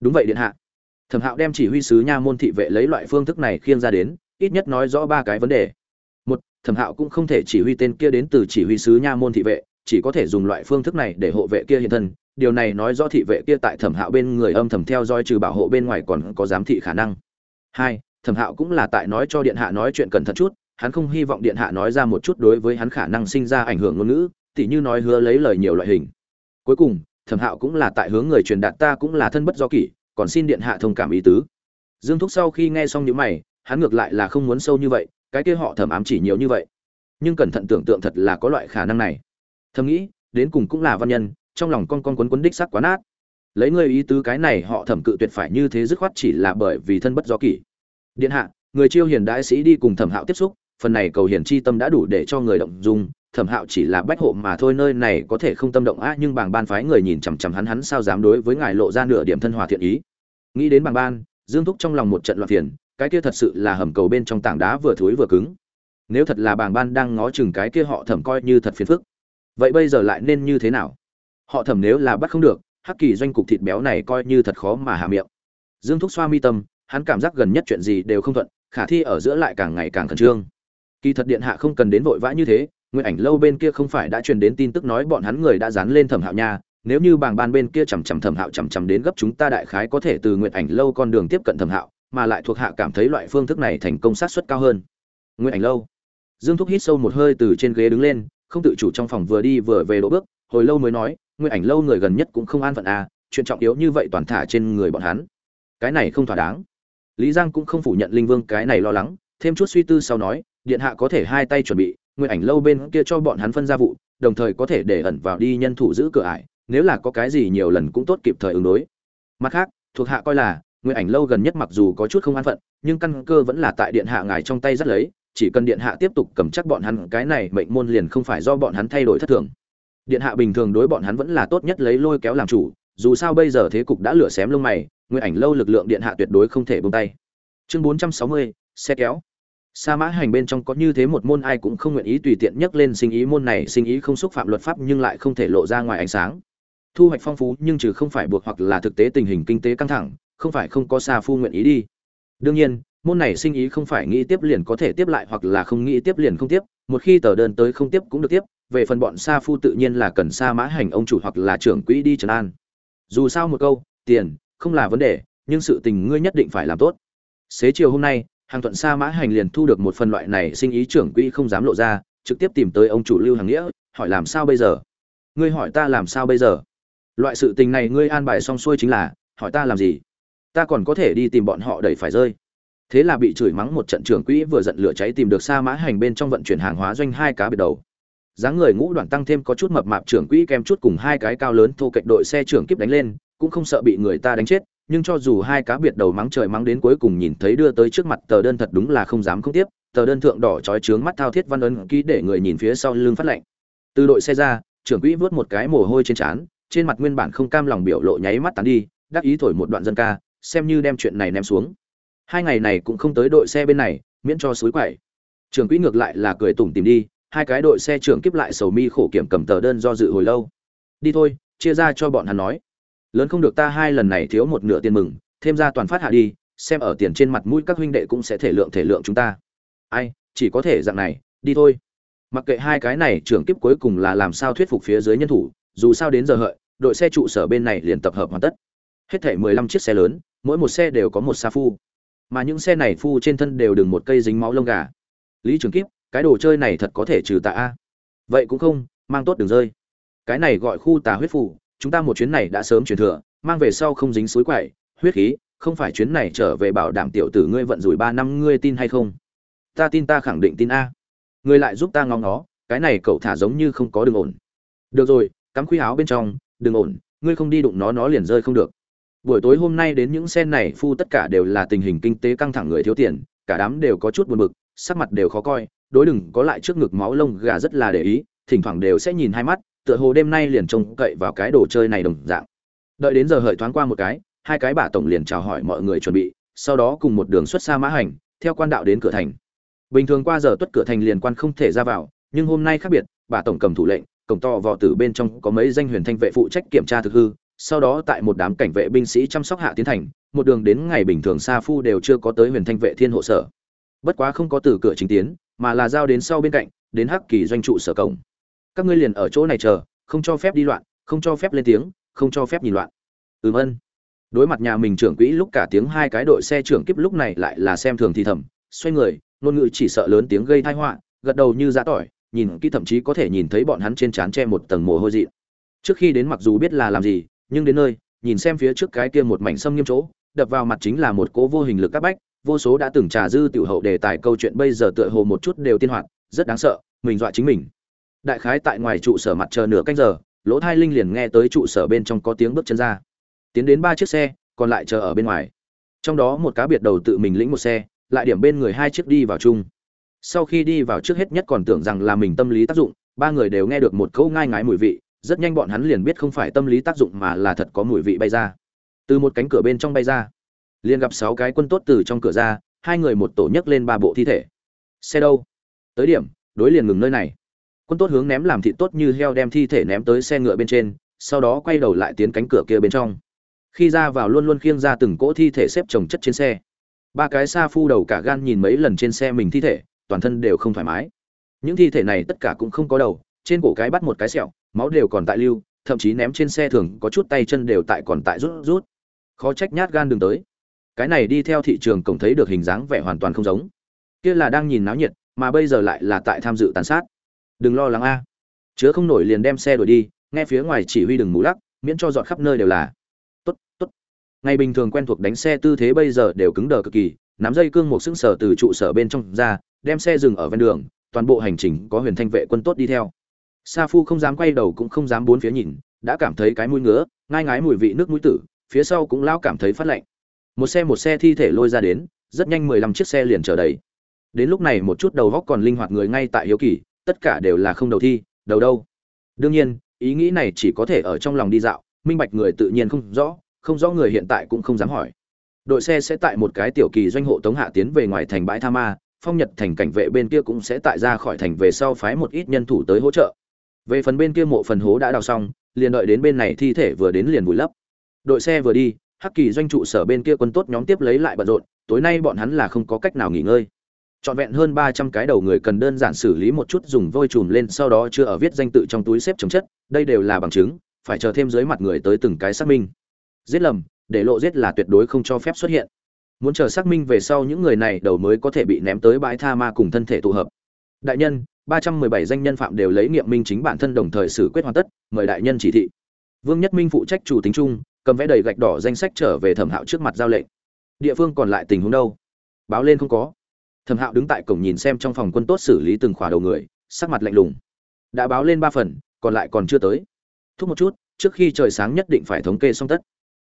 Đúng vậy điện hạ. Thẩm hạo đem chỉ huy sứ nha môn thị vệ lấy loại phương thức này khiêng ra đến, ít nhất nói rõ ba cái vấn đề. Một, thẩm hạo cũng không thể chỉ huy tên kia đến từ chỉ huy sứ nha môn thị vệ chỉ có thể dùng loại phương thức này để hộ vệ kia hiện thân. Điều này nói rõ thị vệ kia tại thẩm hạo bên người âm thầm theo dõi trừ bảo hộ bên ngoài còn có giám thị khả năng. Hai, thẩm hạo cũng là tại nói cho điện hạ nói chuyện cẩn thận chút, hắn không hy vọng điện hạ nói ra một chút đối với hắn khả năng sinh ra ảnh hưởng ngôn ngữ, tỉ như nói hứa lấy lời nhiều loại hình. Cuối cùng, thẩm hạo cũng là tại hướng người truyền đạt ta cũng là thân bất do kỷ, còn xin điện hạ thông cảm ý tứ. Dương thúc sau khi nghe xong những mày, hắn ngược lại là không muốn sâu như vậy, cái kia họ thẩm ám chỉ nhiều như vậy. Nhưng cẩn thận tưởng tượng thật là có loại khả năng này thầm nghĩ, đến cùng cũng là văn nhân, trong lòng con con quấn quấn đích sắc quá nát. Lấy ngươi ý tứ cái này, họ thẩm cự tuyệt phải như thế dứt khoát chỉ là bởi vì thân bất do kỷ. Điện hạ, người chiêu hiền đại sĩ đi cùng thẩm hạo tiếp xúc, phần này cầu hiền chi tâm đã đủ để cho người động dung, thẩm hạo chỉ là bách hộ mà thôi, nơi này có thể không tâm động á, nhưng bảng ban phái người nhìn chằm chằm hắn hắn sao dám đối với ngài lộ ra nửa điểm thân hòa thiện ý. Nghĩ đến bảng ban, dương thúc trong lòng một trận loạn phiền, cái kia thật sự là hầm cầu bên trong tảng đá vừa thối vừa cứng. Nếu thật là bảng ban đang ngó chừng cái kia họ thẩm coi như thật phiền phức vậy bây giờ lại nên như thế nào? Họ thẩm nếu là bắt không được, hắc kỳ doanh cục thịt béo này coi như thật khó mà hạ miệng. Dương thúc xoa mi tâm, hắn cảm giác gần nhất chuyện gì đều không thuận, khả thi ở giữa lại càng ngày càng khẩn trương. Kỳ thật điện hạ không cần đến vội vã như thế, nguyện ảnh lâu bên kia không phải đã truyền đến tin tức nói bọn hắn người đã dán lên thẩm hạo nha, nếu như bảng ban bên kia chằm chằm thẩm hạo chằm chằm đến gấp chúng ta đại khái có thể từ nguyện ảnh lâu con đường tiếp cận thẩm hạo, mà lại thuộc hạ cảm thấy loại phương thức này thành công sát suất cao hơn. Nguyện ảnh lâu. Dương thúc hít sâu một hơi từ trên ghế đứng lên không tự chủ trong phòng vừa đi vừa về đỗ bước, hồi lâu mới nói, nguyên ảnh lâu người gần nhất cũng không an phận à chuyện trọng yếu như vậy toàn thả trên người bọn hắn. Cái này không thỏa đáng. Lý giang cũng không phủ nhận linh vương cái này lo lắng, thêm chút suy tư sau nói, điện hạ có thể hai tay chuẩn bị, nguyên ảnh lâu bên kia cho bọn hắn phân ra vụ, đồng thời có thể để ẩn vào đi nhân thủ giữ cửa ải, nếu là có cái gì nhiều lần cũng tốt kịp thời ứng đối. Mặt khác, thuộc hạ coi là, nguyên ảnh lâu gần nhất mặc dù có chút không an phận, nhưng căn cơ vẫn là tại điện hạ ngài trong tay rất lấy chỉ cần điện hạ tiếp tục cầm chắc bọn hắn, cái này mệnh môn liền không phải do bọn hắn thay đổi thất thường. Điện hạ bình thường đối bọn hắn vẫn là tốt nhất lấy lôi kéo làm chủ, dù sao bây giờ thế cục đã lửa xém lông mày nguyện ảnh lâu lực lượng điện hạ tuyệt đối không thể buông tay. Chương bốn trăm sáu mươi, xe kéo. Sa mã hành bên trong có như thế một môn ai cũng không nguyện ý tùy tiện nhắc lên sinh ý môn này, sinh ý không xúc phạm luật pháp nhưng lại không thể lộ ra ngoài ánh sáng. Thu hoạch phong phú nhưng trừ không phải buộc hoặc là thực tế tình hình kinh tế căng thẳng, không phải không có xa phu nguyện ý đi. Đương nhiên môn này sinh ý không phải nghĩ tiếp liền có thể tiếp lại hoặc là không nghĩ tiếp liền không tiếp, một khi tờ đơn tới không tiếp cũng được tiếp, về phần bọn sa phu tự nhiên là cần sa mã hành ông chủ hoặc là trưởng quỹ đi trần an. Dù sao một câu, tiền, không là vấn đề, nhưng sự tình ngươi nhất định phải làm tốt. Xế chiều hôm nay, hàng thuận sa mã hành liền thu được một phần loại này sinh ý trưởng quỹ không dám lộ ra, trực tiếp tìm tới ông chủ lưu hàng nghĩa, hỏi làm sao bây giờ? Ngươi hỏi ta làm sao bây giờ? Loại sự tình này ngươi an bài xong xuôi chính là, hỏi ta làm gì? Ta còn có thể đi tìm bọn họ đẩy phải rơi thế là bị chửi mắng một trận trưởng quỹ vừa giận lửa cháy tìm được xa mã hành bên trong vận chuyển hàng hóa doanh hai cá biệt đầu. Dáng người ngũ đoạn tăng thêm có chút mập mạp trưởng quỹ kèm chút cùng hai cái cao lớn thô kệch đội xe trưởng kiếp đánh lên, cũng không sợ bị người ta đánh chết, nhưng cho dù hai cá biệt đầu mắng trời mắng đến cuối cùng nhìn thấy đưa tới trước mặt tờ đơn thật đúng là không dám không tiếp, tờ đơn thượng đỏ trói trướng mắt thao thiết văn ấn ký để người nhìn phía sau lưng phát lạnh từ đội xe ra, trưởng quỹ vớt một cái mồ hôi trên trán, trên mặt nguyên bản không cam lòng biểu lộ nháy mắt tán đi, đắc ý thổi một đoạn dân ca, xem như đem chuyện này ném xuống hai ngày này cũng không tới đội xe bên này, miễn cho suối quậy. Trường quỹ ngược lại là cười tủm tìm đi, hai cái đội xe trưởng kiếp lại sầu mi khổ kiểm cầm tờ đơn do dự hồi lâu. Đi thôi, chia ra cho bọn hắn nói. Lớn không được ta hai lần này thiếu một nửa tiền mừng, thêm ra toàn phát hạ đi, xem ở tiền trên mặt mũi các huynh đệ cũng sẽ thể lượng thể lượng chúng ta. Ai, chỉ có thể dạng này, đi thôi. Mặc kệ hai cái này trưởng kiếp cuối cùng là làm sao thuyết phục phía dưới nhân thủ, dù sao đến giờ hợi, đội xe trụ sở bên này liền tập hợp hoàn tất. Hết thể mười lăm chiếc xe lớn, mỗi một xe đều có một sa phu mà những xe này phu trên thân đều đừng một cây dính máu lông gà. Lý trường kiếp, cái đồ chơi này thật có thể trừ tà a. Vậy cũng không, mang tốt đường rơi. Cái này gọi khu tà huyết phủ, chúng ta một chuyến này đã sớm truyền thừa, mang về sau không dính suối quậy, huyết khí, không phải chuyến này trở về bảo đảm tiểu tử ngươi vận rủi ba năm, ngươi tin hay không? Ta tin ta khẳng định tin a. Ngươi lại giúp ta ngó ngó, cái này cậu thả giống như không có đường ổn. Được rồi, cắm khuy áo bên trong đừng ổn, ngươi không đi đụng nó nó liền rơi không được buổi tối hôm nay đến những sen này, phu tất cả đều là tình hình kinh tế căng thẳng người thiếu tiền, cả đám đều có chút buồn bực, sắc mặt đều khó coi, đối đừng có lại trước ngực máu lông, gà rất là để ý, thỉnh thoảng đều sẽ nhìn hai mắt, tựa hồ đêm nay liền trông cậy vào cái đồ chơi này đồng dạng. Đợi đến giờ hợi thoáng qua một cái, hai cái bà tổng liền chào hỏi mọi người chuẩn bị, sau đó cùng một đường xuất xa mã hành, theo quan đạo đến cửa thành. Bình thường qua giờ tuất cửa thành liền quan không thể ra vào, nhưng hôm nay khác biệt, bà tổng cầm thủ lệnh, cổng to vò tử bên trong có mấy danh huyền thanh vệ phụ trách kiểm tra thực hư sau đó tại một đám cảnh vệ binh sĩ chăm sóc hạ tiến thành, một đường đến ngày bình thường xa phu đều chưa có tới huyền thanh vệ thiên hộ sở. Bất quá không có từ cửa chính tiến, mà là giao đến sau bên cạnh, đến hắc kỳ doanh trụ sở cổng. Các ngươi liền ở chỗ này chờ, không cho phép đi loạn, không cho phép lên tiếng, không cho phép nhìn loạn. Ừm ân. Đối mặt nhà mình trưởng quỹ lúc cả tiếng hai cái đội xe trưởng kiếp lúc này lại là xem thường thì thầm, xoay người, ngôn ngữ chỉ sợ lớn tiếng gây tai họa, gật đầu như giã tỏi, nhìn kỹ thậm chí có thể nhìn thấy bọn hắn trên trán che một tầng mồ hôi dị. Trước khi đến mặc dù biết là làm gì nhưng đến nơi, nhìn xem phía trước cái kia một mảnh sâm nghiêm chỗ, đập vào mặt chính là một cố vô hình lực các bách, vô số đã từng trà dư tiểu hậu đề tài câu chuyện bây giờ tựa hồ một chút đều tiên hoạt, rất đáng sợ, mình dọa chính mình. Đại khái tại ngoài trụ sở mặt chờ nửa canh giờ, lỗ thai linh liền nghe tới trụ sở bên trong có tiếng bước chân ra. Tiến đến ba chiếc xe, còn lại chờ ở bên ngoài. Trong đó một cá biệt đầu tự mình lĩnh một xe, lại điểm bên người hai chiếc đi vào chung. Sau khi đi vào trước hết nhất còn tưởng rằng là mình tâm lý tác dụng, ba người đều nghe được một câu ngai ngái mùi vị rất nhanh bọn hắn liền biết không phải tâm lý tác dụng mà là thật có mùi vị bay ra. Từ một cánh cửa bên trong bay ra, liền gặp sáu cái quân tốt từ trong cửa ra, hai người một tổ nhấc lên ba bộ thi thể. Xe đâu? Tới điểm, đối liền ngừng nơi này. Quân tốt hướng ném làm thịt tốt như heo đem thi thể ném tới xe ngựa bên trên, sau đó quay đầu lại tiến cánh cửa kia bên trong. Khi ra vào luôn luôn khiêng ra từng cỗ thi thể xếp chồng chất trên xe. Ba cái xa phu đầu cả gan nhìn mấy lần trên xe mình thi thể, toàn thân đều không thoải mái. Những thi thể này tất cả cũng không có đầu, trên cổ cái bắt một cái sẹo máu đều còn tại lưu, thậm chí ném trên xe thường có chút tay chân đều tại còn tại rút rút. Khó trách nhát gan đường tới. Cái này đi theo thị trường cổng thấy được hình dáng vẻ hoàn toàn không giống. Kia là đang nhìn náo nhiệt, mà bây giờ lại là tại tham dự tàn sát. Đừng lo lắng a. Chứa không nổi liền đem xe đuổi đi, nghe phía ngoài chỉ huy đừng mù lắc, miễn cho dọn khắp nơi đều là. Tốt tốt. Ngày bình thường quen thuộc đánh xe tư thế bây giờ đều cứng đờ cực kỳ, nắm dây cương một xứng sở từ trụ sở bên trong ra, đem xe dừng ở ven đường, toàn bộ hành trình có huyền thanh vệ quân tốt đi theo sa phu không dám quay đầu cũng không dám bốn phía nhìn, đã cảm thấy cái mũi ngứa, ngai ngái mùi vị nước mũi tử, phía sau cũng lão cảm thấy phát lạnh. Một xe một xe thi thể lôi ra đến, rất nhanh mười lăm chiếc xe liền chở đầy. Đến lúc này một chút đầu góc còn linh hoạt người ngay tại hiếu kỳ, tất cả đều là không đầu thi, đầu đâu. Đương nhiên, ý nghĩ này chỉ có thể ở trong lòng đi dạo, minh bạch người tự nhiên không rõ không rõ người hiện tại cũng không dám hỏi. Đội xe sẽ tại một cái tiểu kỳ doanh hộ tống hạ tiến về ngoài thành bãi tha ma, phong nhật thành cảnh vệ bên kia cũng sẽ tại ra khỏi thành về sau phái một ít nhân thủ tới hỗ trợ về phần bên kia mộ phần hố đã đào xong, liền đợi đến bên này thi thể vừa đến liền vùi lấp. Đội xe vừa đi, hắc kỳ doanh trụ sở bên kia quân tốt nhóm tiếp lấy lại bận rộn, tối nay bọn hắn là không có cách nào nghỉ ngơi. Trọn vẹn hơn ba trăm cái đầu người cần đơn giản xử lý một chút dùng vôi chùm lên, sau đó chưa ở viết danh tự trong túi xếp chống chất, đây đều là bằng chứng, phải chờ thêm dưới mặt người tới từng cái xác minh. Giết lầm, để lộ giết là tuyệt đối không cho phép xuất hiện. Muốn chờ xác minh về sau những người này đầu mới có thể bị ném tới bãi tha ma cùng thân thể tụ hợp. Đại nhân ba trăm mười bảy danh nhân phạm đều lấy nghiệm minh chính bản thân đồng thời xử quyết hoàn tất, mời đại nhân chỉ thị. Vương nhất minh phụ trách chủ tính chung, cầm vẽ đầy gạch đỏ danh sách trở về thẩm hạo trước mặt giao lệnh. Địa phương còn lại tình huống đâu? Báo lên không có. Thẩm hạo đứng tại cổng nhìn xem trong phòng quân tốt xử lý từng khỏa đầu người, sắc mặt lạnh lùng. Đã báo lên ba phần, còn lại còn chưa tới. Thúc một chút, trước khi trời sáng nhất định phải thống kê xong tất.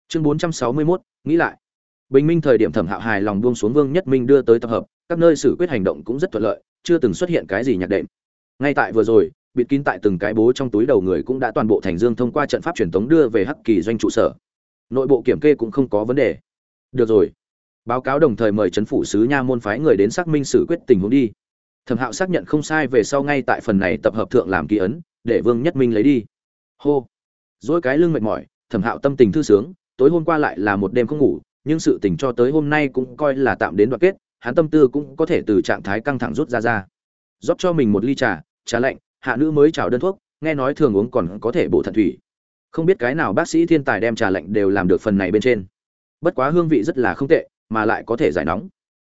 Chương bốn trăm sáu mươi mốt, nghĩ lại. Bình minh thời điểm thẩm hạo hài lòng buông xuống vương nhất minh đưa tới tập hợp, các nơi xử quyết hành động cũng rất thuận lợi chưa từng xuất hiện cái gì nhạc đệm. Ngay tại vừa rồi, bịt kín tại từng cái bố trong túi đầu người cũng đã toàn bộ thành dương thông qua trận pháp truyền thống đưa về hắc kỳ doanh trụ sở. Nội bộ kiểm kê cũng không có vấn đề. Được rồi. Báo cáo đồng thời mời trấn phủ sứ nha môn phái người đến xác minh xử quyết tình huống đi. Thẩm hạo xác nhận không sai về sau ngay tại phần này tập hợp thượng làm ký ấn, để vương nhất minh lấy đi. Hô. Dỗi cái lưng mệt mỏi, thẩm hạo tâm tình thư sướng, tối hôm qua lại là một đêm không ngủ, nhưng sự tình cho tới hôm nay cũng coi là tạm đến đoạn kết hắn tâm tư cũng có thể từ trạng thái căng thẳng rút ra ra. Rót cho mình một ly trà trà lạnh, hạ nữ mới chào đơn thuốc, nghe nói thường uống còn có thể bổ thận thủy. Không biết cái nào bác sĩ thiên tài đem trà lạnh đều làm được phần này bên trên. Bất quá hương vị rất là không tệ, mà lại có thể giải nóng.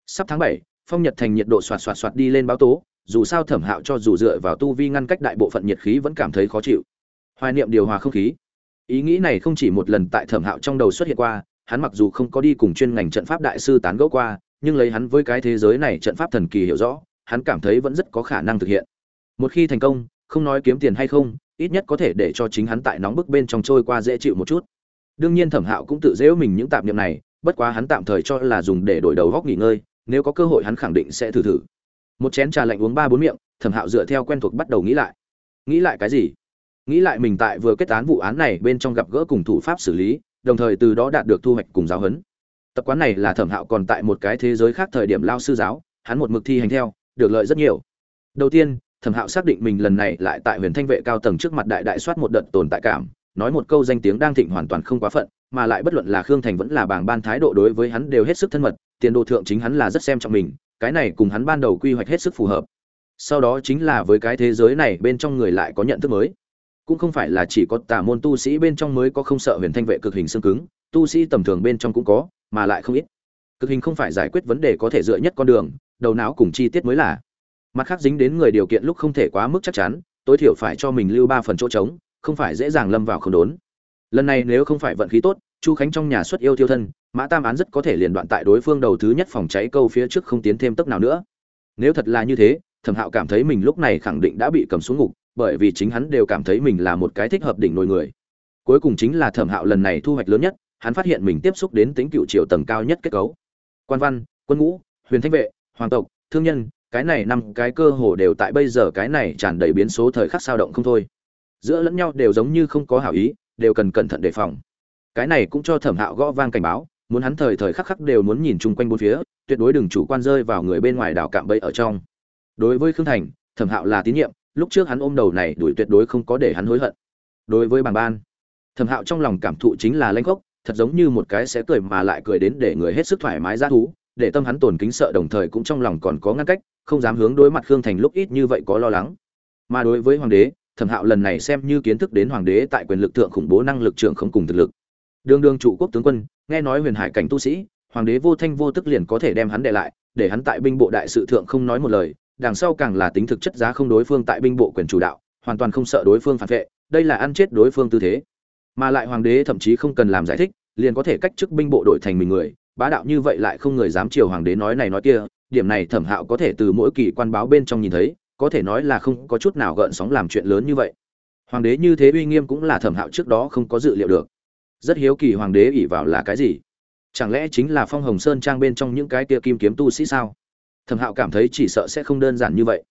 Sắp tháng bảy, phong nhật thành nhiệt độ xoạt xoạt xoạt đi lên báo tố, dù sao thẩm hạo cho dù dựa vào tu vi ngăn cách đại bộ phận nhiệt khí vẫn cảm thấy khó chịu. Hoài niệm điều hòa không khí. Ý nghĩ này không chỉ một lần tại thẩm hạo trong đầu xuất hiện qua, hắn mặc dù không có đi cùng chuyên ngành trận pháp đại sư tán gẫu qua nhưng lấy hắn với cái thế giới này trận pháp thần kỳ hiểu rõ, hắn cảm thấy vẫn rất có khả năng thực hiện. Một khi thành công, không nói kiếm tiền hay không, ít nhất có thể để cho chính hắn tại nóng bức bên trong trôi qua dễ chịu một chút. Đương nhiên thẩm hạo cũng tự dễu mình những tạm niệm này, bất quá hắn tạm thời cho là dùng để đổi đầu góc nghỉ ngơi, nếu có cơ hội hắn khẳng định sẽ thử thử. Một chén trà lạnh uống ba bốn miệng, thẩm hạo dựa theo quen thuộc bắt đầu nghĩ lại. Nghĩ lại cái gì? Nghĩ lại mình tại vừa kết án vụ án này bên trong gặp gỡ cùng thủ pháp xử lý, đồng thời từ đó đạt được thu hoạch cùng giáo huấn tập quán này là thẩm hạo còn tại một cái thế giới khác thời điểm lao sư giáo, hắn một mực thi hành theo, được lợi rất nhiều. Đầu tiên, thẩm hạo xác định mình lần này lại tại huyền thanh vệ cao tầng trước mặt đại đại soát một đợt tồn tại cảm, nói một câu danh tiếng đang thịnh hoàn toàn không quá phận, mà lại bất luận là khương thành vẫn là bảng ban thái độ đối với hắn đều hết sức thân mật, tiền đồ thượng chính hắn là rất xem trọng mình, cái này cùng hắn ban đầu quy hoạch hết sức phù hợp. Sau đó chính là với cái thế giới này bên trong người lại có nhận thức mới. Cũng không phải là chỉ có tà môn tu sĩ bên trong mới có không sợ huyền thanh vệ cực hình xương cứng, tu sĩ tầm thường bên trong cũng có mà lại không ít. Cực hình không phải giải quyết vấn đề có thể dựa nhất con đường, đầu não cùng chi tiết mới là. Mặt khác dính đến người điều kiện lúc không thể quá mức chắc chắn, tối thiểu phải cho mình lưu ba phần chỗ trống, không phải dễ dàng lâm vào không đốn. Lần này nếu không phải vận khí tốt, chu khánh trong nhà xuất yêu tiêu thân, mã tam án rất có thể liền đoạn tại đối phương đầu thứ nhất phòng cháy câu phía trước không tiến thêm tốc nào nữa. Nếu thật là như thế, thẩm hạo cảm thấy mình lúc này khẳng định đã bị cầm xuống ngục, bởi vì chính hắn đều cảm thấy mình là một cái thích hợp đỉnh nổi người. Cuối cùng chính là thẩm hạo lần này thu hoạch lớn nhất hắn phát hiện mình tiếp xúc đến tính cựu triều tầng cao nhất kết cấu. Quan văn, quân ngũ, huyền thanh vệ, hoàng tộc, thương nhân, cái này năm cái cơ hồ đều tại bây giờ cái này tràn đầy biến số thời khắc sao động không thôi. Giữa lẫn nhau đều giống như không có hảo ý, đều cần cẩn thận đề phòng. Cái này cũng cho thẩm hạo gõ vang cảnh báo, muốn hắn thời thời khắc khắc đều muốn nhìn chung quanh bốn phía, tuyệt đối đừng chủ quan rơi vào người bên ngoài đảo cạm bẫy ở trong. Đối với khương thành, thẩm hạo là tín nhiệm, lúc trước hắn ôm đầu này đuổi tuyệt đối không có để hắn hối hận. Đối với bàng ban, thẩm hạo trong lòng cảm thụ chính là lanh gốc thật giống như một cái sẽ cười mà lại cười đến để người hết sức thoải mái ra thú, để tâm hắn tồn kính sợ đồng thời cũng trong lòng còn có ngăn cách, không dám hướng đối mặt khương thành lúc ít như vậy có lo lắng. Mà đối với hoàng đế, thẩm hạo lần này xem như kiến thức đến hoàng đế tại quyền lực thượng khủng bố năng lực trưởng không cùng thực lực. Đương đương trụ quốc tướng quân, nghe nói huyền hải cảnh tu sĩ, hoàng đế vô thanh vô tức liền có thể đem hắn đệ lại, để hắn tại binh bộ đại sự thượng không nói một lời, đằng sau càng là tính thực chất giá không đối phương tại binh bộ quyền chủ đạo, hoàn toàn không sợ đối phương phản vệ, đây là ăn chết đối phương tư thế mà lại hoàng đế thậm chí không cần làm giải thích, liền có thể cách chức binh bộ đội thành mình người, bá đạo như vậy lại không người dám chiều hoàng đế nói này nói kia, điểm này thẩm hạo có thể từ mỗi kỳ quan báo bên trong nhìn thấy, có thể nói là không có chút nào gợn sóng làm chuyện lớn như vậy. Hoàng đế như thế uy nghiêm cũng là thẩm hạo trước đó không có dự liệu được. Rất hiếu kỳ hoàng đế ỉ vào là cái gì? Chẳng lẽ chính là phong hồng sơn trang bên trong những cái kia kim kiếm tu sĩ sao? Thẩm hạo cảm thấy chỉ sợ sẽ không đơn giản như vậy.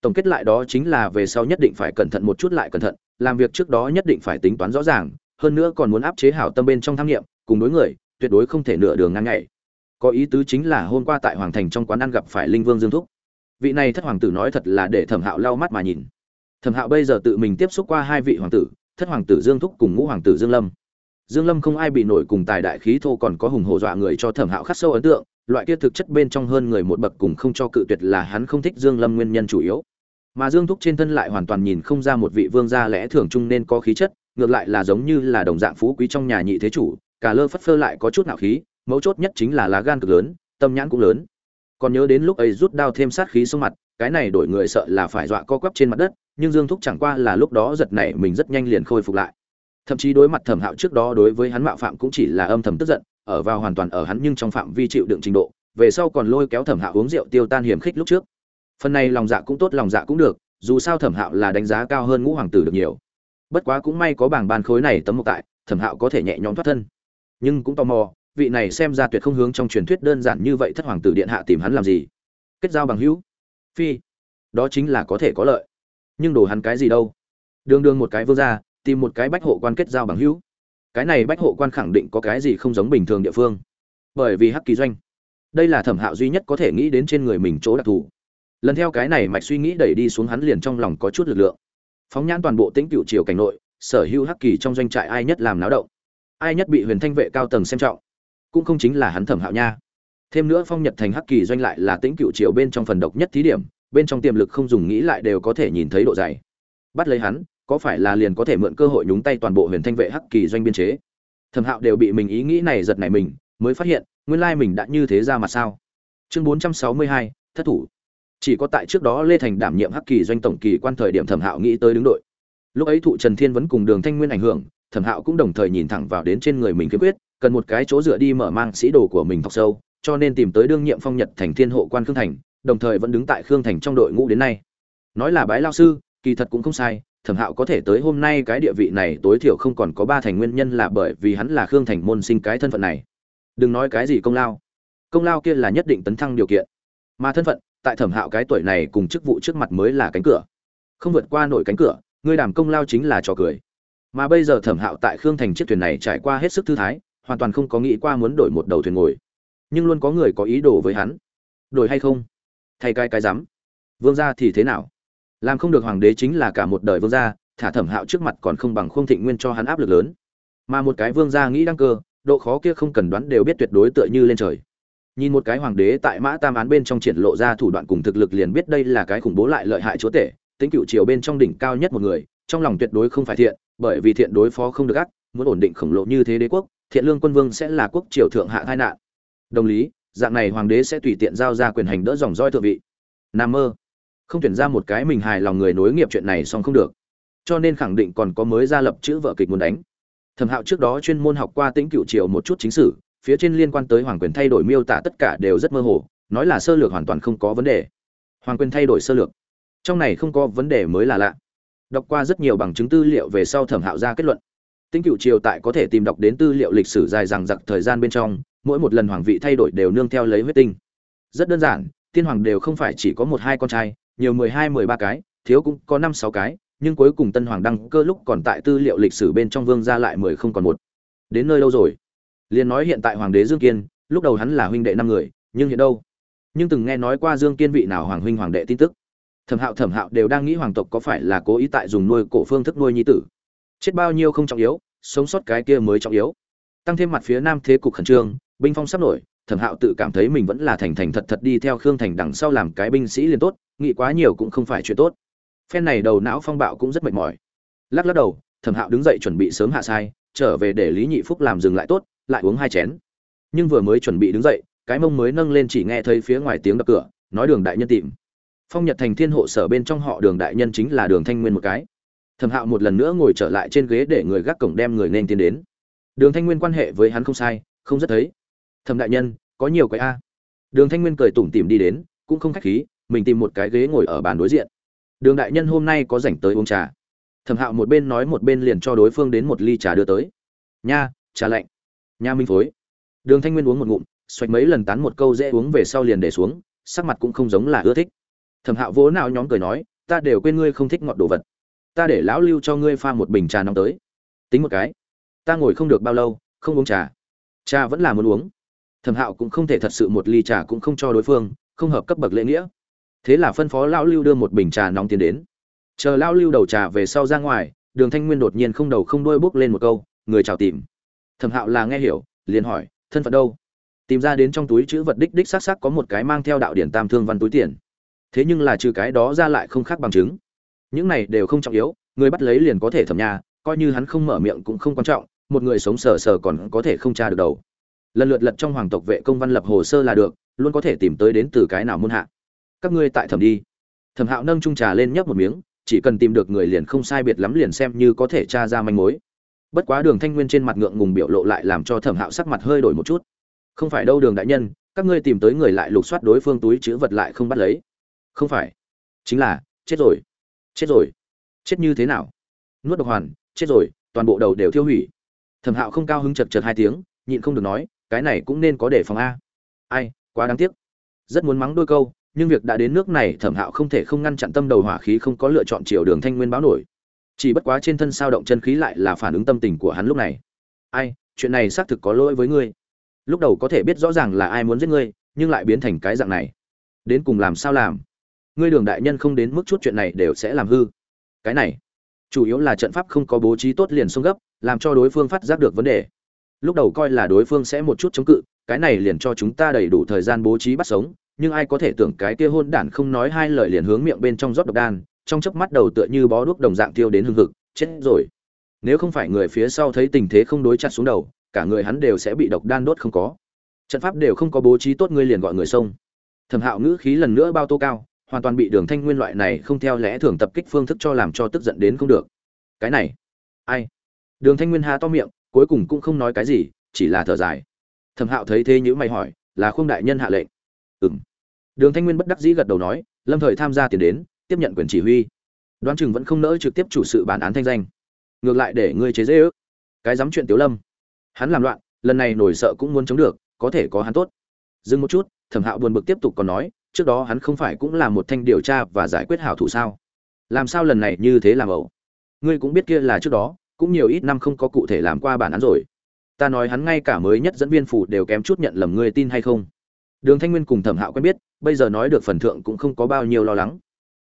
Tổng kết lại đó chính là về sau nhất định phải cẩn thận một chút lại cẩn thận, làm việc trước đó nhất định phải tính toán rõ ràng hơn nữa còn muốn áp chế hảo tâm bên trong tham nghiệm, cùng đối người, tuyệt đối không thể nửa đường ngang nhảy. Có ý tứ chính là hôm qua tại hoàng thành trong quán ăn gặp phải linh vương dương thúc. Vị này thất hoàng tử nói thật là để thẩm hạo lau mắt mà nhìn. Thẩm hạo bây giờ tự mình tiếp xúc qua hai vị hoàng tử, thất hoàng tử dương thúc cùng ngũ hoàng tử dương lâm. Dương lâm không ai bị nổi cùng tài đại khí thô còn có hùng hổ dọa người cho thẩm hạo khắc sâu ấn tượng, loại kia thực chất bên trong hơn người một bậc cùng không cho cự tuyệt là hắn không thích dương lâm nguyên nhân chủ yếu. Mà dương thúc trên thân lại hoàn toàn nhìn không ra một vị vương gia lẽ thường trung nên có khí chất ngược lại là giống như là đồng dạng phú quý trong nhà nhị thế chủ cả lơ phất phơ lại có chút nạo khí, mấu chốt nhất chính là lá gan cực lớn, tâm nhãn cũng lớn. Còn nhớ đến lúc ấy rút đao thêm sát khí xuống mặt, cái này đổi người sợ là phải dọa co quắp trên mặt đất, nhưng dương thúc chẳng qua là lúc đó giật nảy mình rất nhanh liền khôi phục lại. Thậm chí đối mặt thẩm hạo trước đó đối với hắn mạo phạm cũng chỉ là âm thầm tức giận, ở vào hoàn toàn ở hắn nhưng trong phạm vi chịu đựng trình độ, về sau còn lôi kéo thẩm hạo uống rượu tiêu tan hiểm khích lúc trước. Phần này lòng dạ cũng tốt, lòng dạ cũng được, dù sao thẩm hạo là đánh giá cao hơn ngũ hoàng tử được nhiều bất quá cũng may có bảng bàn khối này tấm mộc tại, thẩm hạo có thể nhẹ nhõm thoát thân. Nhưng cũng tò mò, vị này xem ra tuyệt không hướng trong truyền thuyết đơn giản như vậy thất hoàng tử điện hạ tìm hắn làm gì. Kết giao bằng hữu. Phi. Đó chính là có thể có lợi. Nhưng đồ hắn cái gì đâu? Đường đường một cái vương ra tìm một cái bách hộ quan kết giao bằng hữu. Cái này bách hộ quan khẳng định có cái gì không giống bình thường địa phương. Bởi vì hắc kỳ doanh. Đây là thẩm hạo duy nhất có thể nghĩ đến trên người mình chỗ đặc thù. Lần theo cái này mạch suy nghĩ đẩy đi xuống hắn liền trong lòng có chút lực lượng phóng nhãn toàn bộ tĩnh cựu triều cảnh nội, sở hữu hắc kỳ trong doanh trại ai nhất làm náo động, ai nhất bị huyền thanh vệ cao tầng xem trọng, cũng không chính là hắn thẩm hạo nha. Thêm nữa phong nhật thành hắc kỳ doanh lại là tĩnh cựu triều bên trong phần độc nhất thí điểm, bên trong tiềm lực không dùng nghĩ lại đều có thể nhìn thấy độ dày. Bắt lấy hắn, có phải là liền có thể mượn cơ hội nhúng tay toàn bộ huyền thanh vệ hắc kỳ doanh biên chế? Thẩm hạo đều bị mình ý nghĩ này giật nảy mình, mới phát hiện, nguyên lai mình đã như thế ra mà sao? Chương bốn trăm sáu mươi hai, thất thủ chỉ có tại trước đó lê thành đảm nhiệm hắc kỳ doanh tổng kỳ quan thời điểm thẩm hạo nghĩ tới đứng đội. Lúc ấy thụ trần thiên vẫn cùng đường thanh nguyên ảnh hưởng, thẩm hạo cũng đồng thời nhìn thẳng vào đến trên người mình kiếm quyết cần một cái chỗ dựa đi mở mang sĩ đồ của mình thọc sâu, cho nên tìm tới đương nhiệm phong nhật thành thiên hộ quan khương thành, đồng thời vẫn đứng tại khương thành trong đội ngũ đến nay. Nói là bái lao sư, kỳ thật cũng không sai, thẩm hạo có thể tới hôm nay cái địa vị này tối thiểu không còn có ba thành nguyên nhân là bởi vì hắn là khương thành môn sinh cái thân phận này. Đừng nói cái gì công lao. Công lao kia là nhất định tấn thăng điều kiện. Mà thân phận tại thẩm hạo cái tuổi này cùng chức vụ trước mặt mới là cánh cửa. Không vượt qua nổi cánh cửa, ngươi đảm công lao chính là trò cười. Mà bây giờ thẩm hạo tại khương thành chiếc thuyền này trải qua hết sức thư thái, hoàn toàn không có nghĩ qua muốn đổi một đầu thuyền ngồi. Nhưng luôn có người có ý đồ với hắn. Đổi hay không? Thay cái cái rắm. Vương gia thì thế nào? Làm không được hoàng đế chính là cả một đời vương gia, thả thẩm hạo trước mặt còn không bằng không thịnh nguyên cho hắn áp lực lớn. Mà một cái vương gia nghĩ đăng cơ, độ khó kia không cần đoán đều biết tuyệt đối tựa như lên trời nhìn một cái hoàng đế tại mã tam án bên trong triển lộ ra thủ đoạn cùng thực lực liền biết đây là cái khủng bố lại lợi hại chúa tể, tính cựu triều bên trong đỉnh cao nhất một người, trong lòng tuyệt đối không phải thiện, bởi vì thiện đối phó không được ác, muốn ổn định khổng lồ như thế đế quốc, thiện lương quân vương sẽ là quốc triều thượng hạ tai nạn. Đồng lý, dạng này hoàng đế sẽ tùy tiện giao ra quyền hành đỡ dòng roi thượng vị. Nam mơ. Không tuyển ra một cái mình hài lòng người nối nghiệp chuyện này xong không được. Cho nên khẳng định còn có mới ra lập chữ vợ kịch muốn đánh. Thẩm hạo trước đó chuyên môn học qua tĩnh cựu triều một chút chính sử phía trên liên quan tới hoàng quyền thay đổi miêu tả tất cả đều rất mơ hồ, nói là sơ lược hoàn toàn không có vấn đề. Hoàng quyền thay đổi sơ lược. Trong này không có vấn đề mới là lạ. Đọc qua rất nhiều bằng chứng tư liệu về sau thẩm hạo ra kết luận. Tinh cựu triều tại có thể tìm đọc đến tư liệu lịch sử dài rằng giặc thời gian bên trong, mỗi một lần hoàng vị thay đổi đều nương theo lấy huyết tinh. Rất đơn giản, tiên hoàng đều không phải chỉ có một hai con trai, nhiều mười hai, mười ba cái, thiếu cũng có năm, sáu cái, nhưng cuối cùng tân hoàng đăng cơ lúc còn tại tư liệu lịch sử bên trong vương ra lại mười không còn một. Đến nơi lâu rồi? Liền nói hiện tại hoàng đế dương kiên, lúc đầu hắn là huynh đệ năm người, nhưng hiện đâu? Nhưng từng nghe nói qua dương kiên vị nào hoàng huynh hoàng đệ tin tức. Thẩm hạo thẩm hạo đều đang nghĩ hoàng tộc có phải là cố ý tại dùng nuôi cổ phương thức nuôi nhi tử. Chết bao nhiêu không trọng yếu, sống sót cái kia mới trọng yếu. Tăng thêm mặt phía nam thế cục khẩn trương, binh phong sắp nổi, thẩm hạo tự cảm thấy mình vẫn là thành thành thật thật đi theo khương thành đằng sau làm cái binh sĩ liền tốt, nghĩ quá nhiều cũng không phải chuyện tốt. Phen này đầu não phong bạo cũng rất mệt mỏi. Lắc lắc đầu, thẩm hạo đứng dậy chuẩn bị sớm hạ sai, trở về để lý nhị phúc làm dừng lại tốt lại uống hai chén. Nhưng vừa mới chuẩn bị đứng dậy, cái mông mới nâng lên chỉ nghe thấy phía ngoài tiếng đập cửa, nói đường đại nhân tìm. Phong nhật thành thiên hộ sở bên trong họ đường đại nhân chính là đường thanh nguyên một cái. Thẩm hạo một lần nữa ngồi trở lại trên ghế để người gác cổng đem người nên tiến đến. Đường thanh nguyên quan hệ với hắn không sai, không rất thấy. Thẩm đại nhân, có nhiều cái a. Đường thanh nguyên cười tủm tỉm đi đến, cũng không khách khí, mình tìm một cái ghế ngồi ở bàn đối diện. Đường đại nhân hôm nay có rảnh tới uống trà. Thẩm hạo một bên nói một bên liền cho đối phương đến một ly trà đưa tới. Nha, trà lạnh nha minh phối. Đường thanh nguyên uống một ngụm, xoạch mấy lần tán một câu dễ uống về sau liền để xuống, sắc mặt cũng không giống là ưa thích. Thẩm hạo vỗ nào nhóm cười nói, ta đều quên ngươi không thích ngọt đồ vật. Ta để lão lưu cho ngươi pha một bình trà nóng tới. Tính một cái. Ta ngồi không được bao lâu, không uống trà. Trà vẫn là muốn uống. Thẩm hạo cũng không thể thật sự một ly trà cũng không cho đối phương, không hợp cấp bậc lễ nghĩa. Thế là phân phó lão lưu đưa một bình trà nóng tiến đến. Chờ lão lưu đầu trà về sau ra ngoài, đường thanh nguyên đột nhiên không đầu không đuôi bước lên một câu, người chào tìm thẩm hạo là nghe hiểu, liền hỏi, thân phận đâu? Tìm ra đến trong túi chữ vật đích đích xác xác có một cái mang theo đạo điển tam thương văn túi tiền. Thế nhưng là trừ cái đó ra lại không khác bằng chứng. Những này đều không trọng yếu, người bắt lấy liền có thể thẩm nhà, coi như hắn không mở miệng cũng không quan trọng, một người sống sờ sờ còn có thể không tra được đầu. Lần lượt lật trong hoàng tộc vệ công văn lập hồ sơ là được, luôn có thể tìm tới đến từ cái nào muôn hạ. Các ngươi tại thẩm đi. Thẩm hạo nâng trung trà lên nhấp một miếng, chỉ cần tìm được người liền không sai biệt lắm liền xem như có thể tra ra manh mối bất quá đường thanh nguyên trên mặt ngượng ngùng biểu lộ lại làm cho thẩm hạo sắc mặt hơi đổi một chút. Không phải đâu đường đại nhân, các ngươi tìm tới người lại lục soát đối phương túi chữ vật lại không bắt lấy. Không phải. Chính là, chết rồi. Chết rồi. Chết như thế nào? Nuốt độc hoàn, chết rồi, toàn bộ đầu đều thiêu hủy. Thẩm hạo không cao hứng chật chật hai tiếng, nhịn không được nói, cái này cũng nên có đề phòng a. Ai, quá đáng tiếc. Rất muốn mắng đôi câu, nhưng việc đã đến nước này, thẩm hạo không thể không ngăn chặn tâm đầu hỏa khí không có lựa chọn chiều đường thanh nguyên báo nổi chỉ bất quá trên thân sao động chân khí lại là phản ứng tâm tình của hắn lúc này. Ai, chuyện này xác thực có lỗi với ngươi. Lúc đầu có thể biết rõ ràng là ai muốn giết ngươi, nhưng lại biến thành cái dạng này. Đến cùng làm sao làm? Ngươi đường đại nhân không đến mức chút chuyện này đều sẽ làm hư. Cái này, chủ yếu là trận pháp không có bố trí tốt liền xung gấp, làm cho đối phương phát giác được vấn đề. Lúc đầu coi là đối phương sẽ một chút chống cự, cái này liền cho chúng ta đầy đủ thời gian bố trí bắt sống, nhưng ai có thể tưởng cái kia hôn đản không nói hai lời liền hướng miệng bên trong rót độc đan trong chớp mắt đầu tựa như bó đuốc đồng dạng tiêu đến hưng hực, chết rồi. Nếu không phải người phía sau thấy tình thế không đối chặt xuống đầu, cả người hắn đều sẽ bị độc đan đốt không có. Trận pháp đều không có bố trí tốt ngươi liền gọi người xông thẩm hạo ngữ khí lần nữa bao tô cao, hoàn toàn bị đường thanh nguyên loại này không theo lẽ thường tập kích phương thức cho làm cho tức giận đến không được. Cái này, ai? Đường thanh nguyên há to miệng, cuối cùng cũng không nói cái gì, chỉ là thở dài. Thẩm hạo thấy thế nhữ mày hỏi, là khung đại nhân hạ lệnh? Ừng đường thanh nguyên bất đắc dĩ gật đầu nói, lâm thời tham gia tiền đến tiếp nhận quyền chỉ huy. Đoán chừng vẫn không nỡ trực tiếp chủ sự bản án thanh danh. Ngược lại để ngươi chế dễ ước. Cái dám chuyện tiểu lâm. Hắn làm loạn, lần này nổi sợ cũng muốn chống được, có thể có hắn tốt. Dừng một chút, thẩm hạo buồn bực tiếp tục còn nói, trước đó hắn không phải cũng là một thanh điều tra và giải quyết hảo thủ sao? Làm sao lần này như thế làm ẩu? Ngươi cũng biết kia là trước đó, cũng nhiều ít năm không có cụ thể làm qua bản án rồi. Ta nói hắn ngay cả mới nhất dẫn viên phủ đều kém chút nhận lầm ngươi tin hay không? Đường thanh nguyên cùng thẩm hạo quen biết, bây giờ nói được phần thượng cũng không có bao nhiêu lo lắng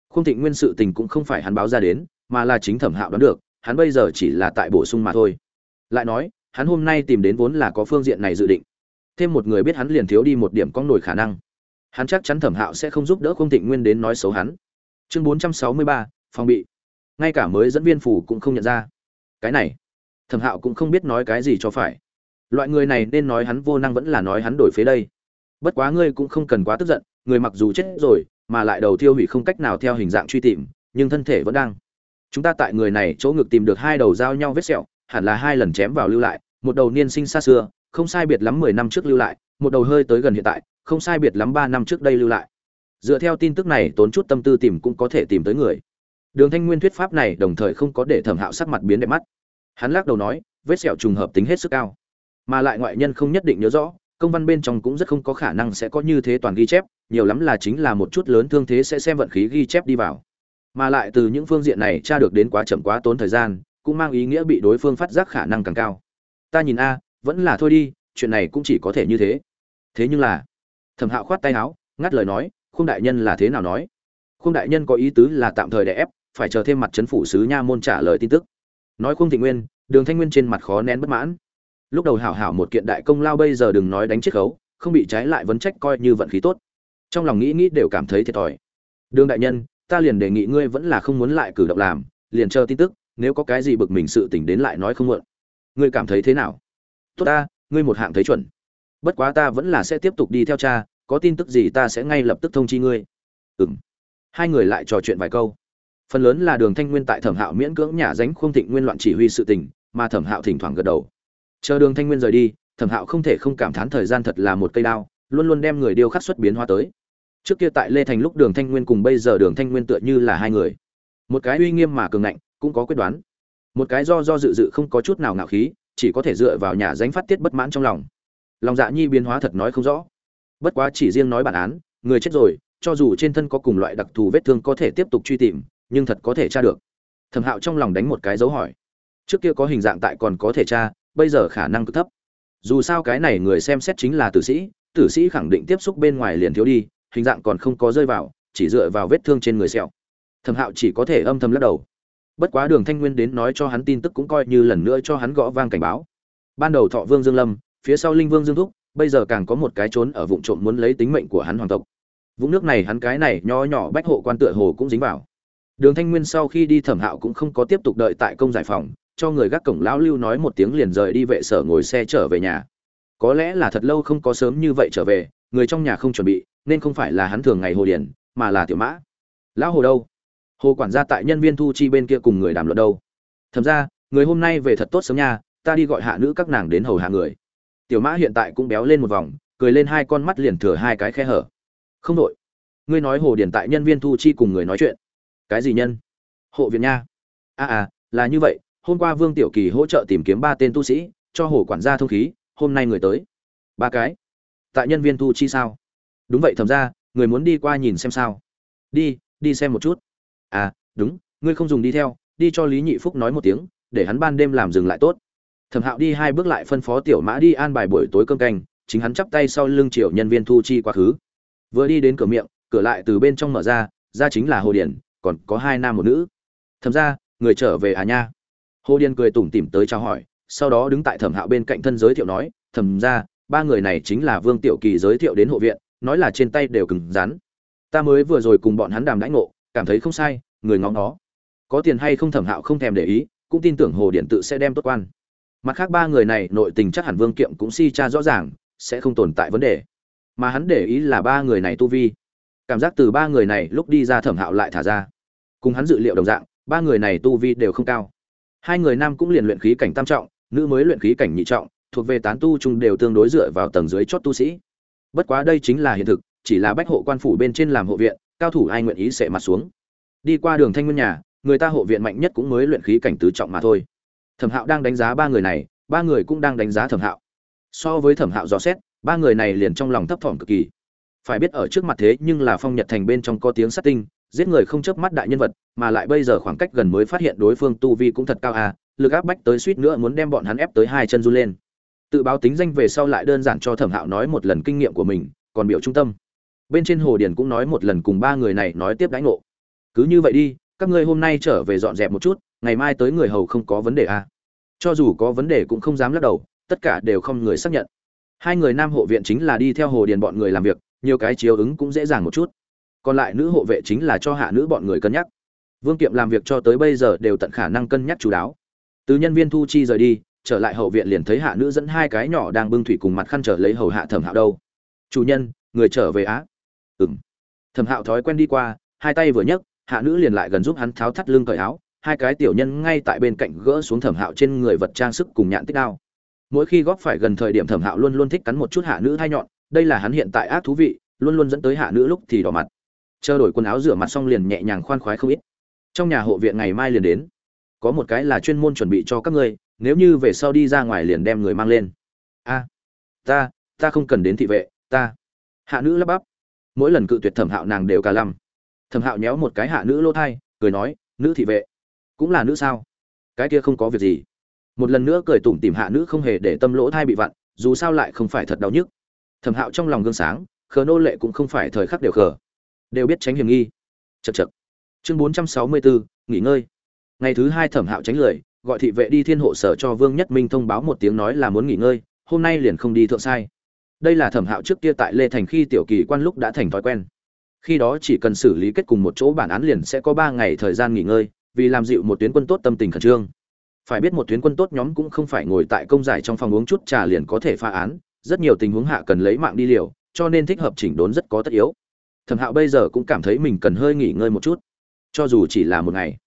khung thịnh nguyên sự tình cũng không phải hắn báo ra đến, mà là chính thẩm hạo đoán được, hắn bây giờ chỉ là tại bổ sung mà thôi. Lại nói, hắn hôm nay tìm đến vốn là có phương diện này dự định. Thêm một người biết hắn liền thiếu đi một điểm con nổi khả năng. Hắn chắc chắn thẩm hạo sẽ không giúp đỡ khung thịnh nguyên đến nói xấu hắn. Chương bốn trăm sáu mươi ba, phòng bị. Ngay cả mới dẫn viên phủ cũng không nhận ra. Cái này, thẩm hạo cũng không biết nói cái gì cho phải. Loại người này nên nói hắn vô năng vẫn là nói hắn đổi phế đây. Bất quá ngươi cũng không cần quá tức giận, người mặc dù chết rồi mà lại đầu tiêu hủy không cách nào theo hình dạng truy tìm, nhưng thân thể vẫn đang. Chúng ta tại người này chỗ ngực tìm được hai đầu giao nhau vết sẹo, hẳn là hai lần chém vào lưu lại, một đầu niên sinh xa xưa, không sai biệt lắm mười năm trước lưu lại, một đầu hơi tới gần hiện tại, không sai biệt lắm ba năm trước đây lưu lại. Dựa theo tin tức này, tốn chút tâm tư tìm cũng có thể tìm tới người. Đường thanh nguyên thuyết pháp này đồng thời không có để thẩm hạo sắc mặt biến đẹp mắt. Hắn lắc đầu nói, vết sẹo trùng hợp tính hết sức cao. Mà lại ngoại nhân không nhất định nhớ rõ công văn bên trong cũng rất không có khả năng sẽ có như thế toàn ghi chép, nhiều lắm là chính là một chút lớn thương thế sẽ xem vận khí ghi chép đi vào. Mà lại từ những phương diện này tra được đến quá chậm quá tốn thời gian, cũng mang ý nghĩa bị đối phương phát giác khả năng càng cao. Ta nhìn a, vẫn là thôi đi, chuyện này cũng chỉ có thể như thế. Thế nhưng là, thẩm hạo khoát tay áo, ngắt lời nói, khung đại nhân là thế nào nói? Khung đại nhân có ý tứ là tạm thời đè ép, phải chờ thêm mặt trấn phủ sứ nha môn trả lời tin tức. Nói khung thị nguyên, đường thanh nguyên trên mặt khó nén bất mãn lúc đầu hảo hảo một kiện đại công lao bây giờ đừng nói đánh chiết khấu, không bị trái lại vấn trách coi như vận khí tốt. Trong lòng nghĩ nghĩ đều cảm thấy thiệt thòi. Đường đại nhân, ta liền đề nghị ngươi vẫn là không muốn lại cử động làm, liền chờ tin tức, nếu có cái gì bực mình sự tỉnh đến lại nói không muộn. Ngươi cảm thấy thế nào? Tốt ta, ngươi một hạng thấy chuẩn. Bất quá ta vẫn là sẽ tiếp tục đi theo cha, có tin tức gì ta sẽ ngay lập tức thông chi ngươi. Ừng hai người lại trò chuyện vài câu. Phần lớn là đường thanh nguyên tại thẩm hạo miễn cưỡng nhà dánh không thịnh nguyên loạn chỉ huy sự tình, mà thẩm hạo thỉnh thoảng gật đầu chờ đường thanh nguyên rời đi, thẩm hạo không thể không cảm thán thời gian thật là một cây đao, luôn luôn đem người điêu khắc xuất biến hóa tới. Trước kia tại lê thành lúc đường thanh nguyên cùng bây giờ đường thanh nguyên tựa như là hai người. Một cái uy nghiêm mà cường ngạnh, cũng có quyết đoán. Một cái do do dự dự không có chút nào ngạo khí, chỉ có thể dựa vào nhà danh phát tiết bất mãn trong lòng. Lòng dạ nhi biến hóa thật nói không rõ. Bất quá chỉ riêng nói bản án, người chết rồi, cho dù trên thân có cùng loại đặc thù vết thương có thể tiếp tục truy tìm, nhưng thật có thể tra được. Thẩm hạo trong lòng đánh một cái dấu hỏi. Trước kia có hình dạng tại còn có thể tra bây giờ khả năng cực thấp. Dù sao cái này người xem xét chính là tử sĩ tử sĩ khẳng định tiếp xúc bên ngoài liền thiếu đi, hình dạng còn không có rơi vào, chỉ dựa vào vết thương trên người sẹo. Thẩm hạo chỉ có thể âm thầm lắc đầu. Bất quá đường thanh nguyên đến nói cho hắn tin tức cũng coi như lần nữa cho hắn gõ vang cảnh báo. Ban đầu thọ vương dương lâm, phía sau linh vương dương thúc, bây giờ càng có một cái trốn ở vụng trộm muốn lấy tính mệnh của hắn hoàng tộc. Vũng nước này hắn cái này nho nhỏ bách hộ quan tựa hồ cũng dính vào. Đường thanh nguyên sau khi đi thẩm hạo cũng không có tiếp tục đợi tại công giải phòng cho người gác cổng lão lưu nói một tiếng liền rời đi vệ sở ngồi xe trở về nhà. Có lẽ là thật lâu không có sớm như vậy trở về người trong nhà không chuẩn bị nên không phải là hắn thường ngày hồ điển mà là tiểu mã. Lão hồ đâu? Hồ quản gia tại nhân viên thu chi bên kia cùng người đàm luận đâu? Thầm ra người hôm nay về thật tốt sớm nha ta đi gọi hạ nữ các nàng đến hầu hạ người. Tiểu mã hiện tại cũng béo lên một vòng cười lên hai con mắt liền thừa hai cái khe hở. Không đội ngươi nói hồ điển tại nhân viên thu chi cùng người nói chuyện. Cái gì nhân? Hộ viện nha. A à, à là như vậy hôm qua vương tiểu kỳ hỗ trợ tìm kiếm ba tên tu sĩ, cho hồ quản gia thông khí, hôm nay người tới. Ba cái. Tại nhân viên thu chi sao? Đúng vậy thầm ra người muốn đi qua nhìn xem sao. Đi đi xem một chút. À đúng, ngươi không dùng đi theo, đi cho lý nhị phúc nói một tiếng, để hắn ban đêm làm dừng lại tốt. Thẩm hạo đi hai bước lại phân phó tiểu mã đi an bài buổi tối cơm canh, chính hắn chắp tay sau lưng triệu nhân viên thu chi quá khứ. Vừa đi đến cửa miệng, cửa lại từ bên trong mở ra ra chính là hồ điển còn có hai nam một nữ. Thẩm ra người trở về à nha? Hồ điền cười tủm tỉm tới chào hỏi, sau đó đứng tại thẩm hạo bên cạnh thân giới thiệu nói thầm ra ba người này chính là vương tiểu kỳ giới thiệu đến hộ viện, nói là trên tay đều cứng rắn. Ta mới vừa rồi cùng bọn hắn đàm đãi ngộ, cảm thấy không sai, người ngóng nó có tiền hay không thẩm hạo không thèm để ý, cũng tin tưởng hồ điện tự sẽ đem tốt quan. Mặt khác ba người này nội tình chắc hẳn vương kiệm cũng si cha rõ ràng, sẽ không tồn tại vấn đề. Mà hắn để ý là ba người này tu vi. Cảm giác từ ba người này lúc đi ra thẩm hạo lại thả ra. Cùng hắn dự liệu đồng dạng, ba người này tu vi đều không cao hai người nam cũng liền luyện khí cảnh tam trọng, nữ mới luyện khí cảnh nhị trọng, thuộc về tán tu chung đều tương đối dựa vào tầng dưới chót tu sĩ. Bất quá đây chính là hiện thực, chỉ là bách hộ quan phủ bên trên làm hộ viện, cao thủ ai nguyện ý sẽ mặt xuống. Đi qua đường thanh nguyên nhà, người ta hộ viện mạnh nhất cũng mới luyện khí cảnh tứ trọng mà thôi. Thẩm hạo đang đánh giá ba người này, ba người cũng đang đánh giá thẩm hạo. So với thẩm hạo dò xét, ba người này liền trong lòng thấp thỏm cực kỳ. Phải biết ở trước mặt thế nhưng là phong nhật thành bên trong có tiếng sát tinh giết người không chớp mắt đại nhân vật, mà lại bây giờ khoảng cách gần mới phát hiện đối phương tu vi cũng thật cao à lực áp bách tới suýt nữa muốn đem bọn hắn ép tới hai chân run lên. Tự báo tính danh về sau lại đơn giản cho thẩm hạo nói một lần kinh nghiệm của mình, còn biểu trung tâm. Bên trên hồ điền cũng nói một lần cùng ba người này nói tiếp đãi ngộ. Cứ như vậy đi, các ngươi hôm nay trở về dọn dẹp một chút, ngày mai tới người hầu không có vấn đề à. cho dù có vấn đề cũng không dám lắc đầu, tất cả đều không người xác nhận. Hai người nam hộ viện chính là đi theo hồ điền bọn người làm việc, nhiều cái chiếu ứng cũng dễ dàng một chút còn lại nữ hộ vệ chính là cho hạ nữ bọn người cân nhắc. Vương kiệm làm việc cho tới bây giờ đều tận khả năng cân nhắc chú đáo. Từ nhân viên thu chi rời đi, trở lại hậu viện liền thấy hạ nữ dẫn hai cái nhỏ đang bưng thủy cùng mặt khăn trở lấy hầu hạ thẩm hạo đâu. Chủ nhân, người trở về á? Ừng thẩm hạo thói quen đi qua, hai tay vừa nhấc, hạ nữ liền lại gần giúp hắn tháo thắt lưng cởi áo, hai cái tiểu nhân ngay tại bên cạnh gỡ xuống thẩm hạo trên người vật trang sức cùng nhạn tích đao. Mỗi khi góp phải gần thời điểm thẩm hạo luôn luôn thích cắn một chút hạ nữ thai nhọn, đây là hắn hiện tại ác thú vị, luôn luôn dẫn tới hạ nữ lúc thì đỏ mặt chờ đổi quần áo rửa mặt xong liền nhẹ nhàng khoan khoái không ít. Trong nhà hộ viện ngày mai liền đến. Có một cái là chuyên môn chuẩn bị cho các ngươi, nếu như về sau đi ra ngoài liền đem người mang lên. A, ta ta không cần đến thị vệ, ta. Hạ nữ lắp bắp. Mỗi lần cự tuyệt thẩm hạo nàng đều cả lăm. Thẩm hạo nhéo một cái hạ nữ lỗ thai, cười nói, nữ thị vệ, cũng là nữ sao? Cái kia không có việc gì. Một lần nữa cười tủm tìm hạ nữ không hề để tâm lỗ thai bị vặn, dù sao lại không phải thật đau nhức. Thẩm hạo trong lòng gương sáng, khờ nô lệ cũng không phải thời khắc đều khờ đều biết tránh hiểm nghi. Chật chật chương bốn trăm sáu mươi bốn nghỉ ngơi. Ngày thứ hai thẩm hạo tránh lười gọi thị vệ đi thiên hộ sở cho vương nhất minh thông báo một tiếng nói là muốn nghỉ ngơi, hôm nay liền không đi thượng sai. Đây là thẩm hạo trước kia tại lê thành khi tiểu kỳ quan lúc đã thành thói quen. Khi đó chỉ cần xử lý kết cùng một chỗ bản án liền sẽ có ba ngày thời gian nghỉ ngơi, vì làm dịu một tuyến quân tốt tâm tình khẩn trương. Phải biết một tuyến quân tốt nhóm cũng không phải ngồi tại công giải trong phòng uống chút trà liền có thể pha án, rất nhiều tình huống hạ cần lấy mạng đi liều, cho nên thích hợp chỉnh đốn rất có tất yếu thẩm hạo bây giờ cũng cảm thấy mình cần hơi nghỉ ngơi một chút, cho dù chỉ là một ngày.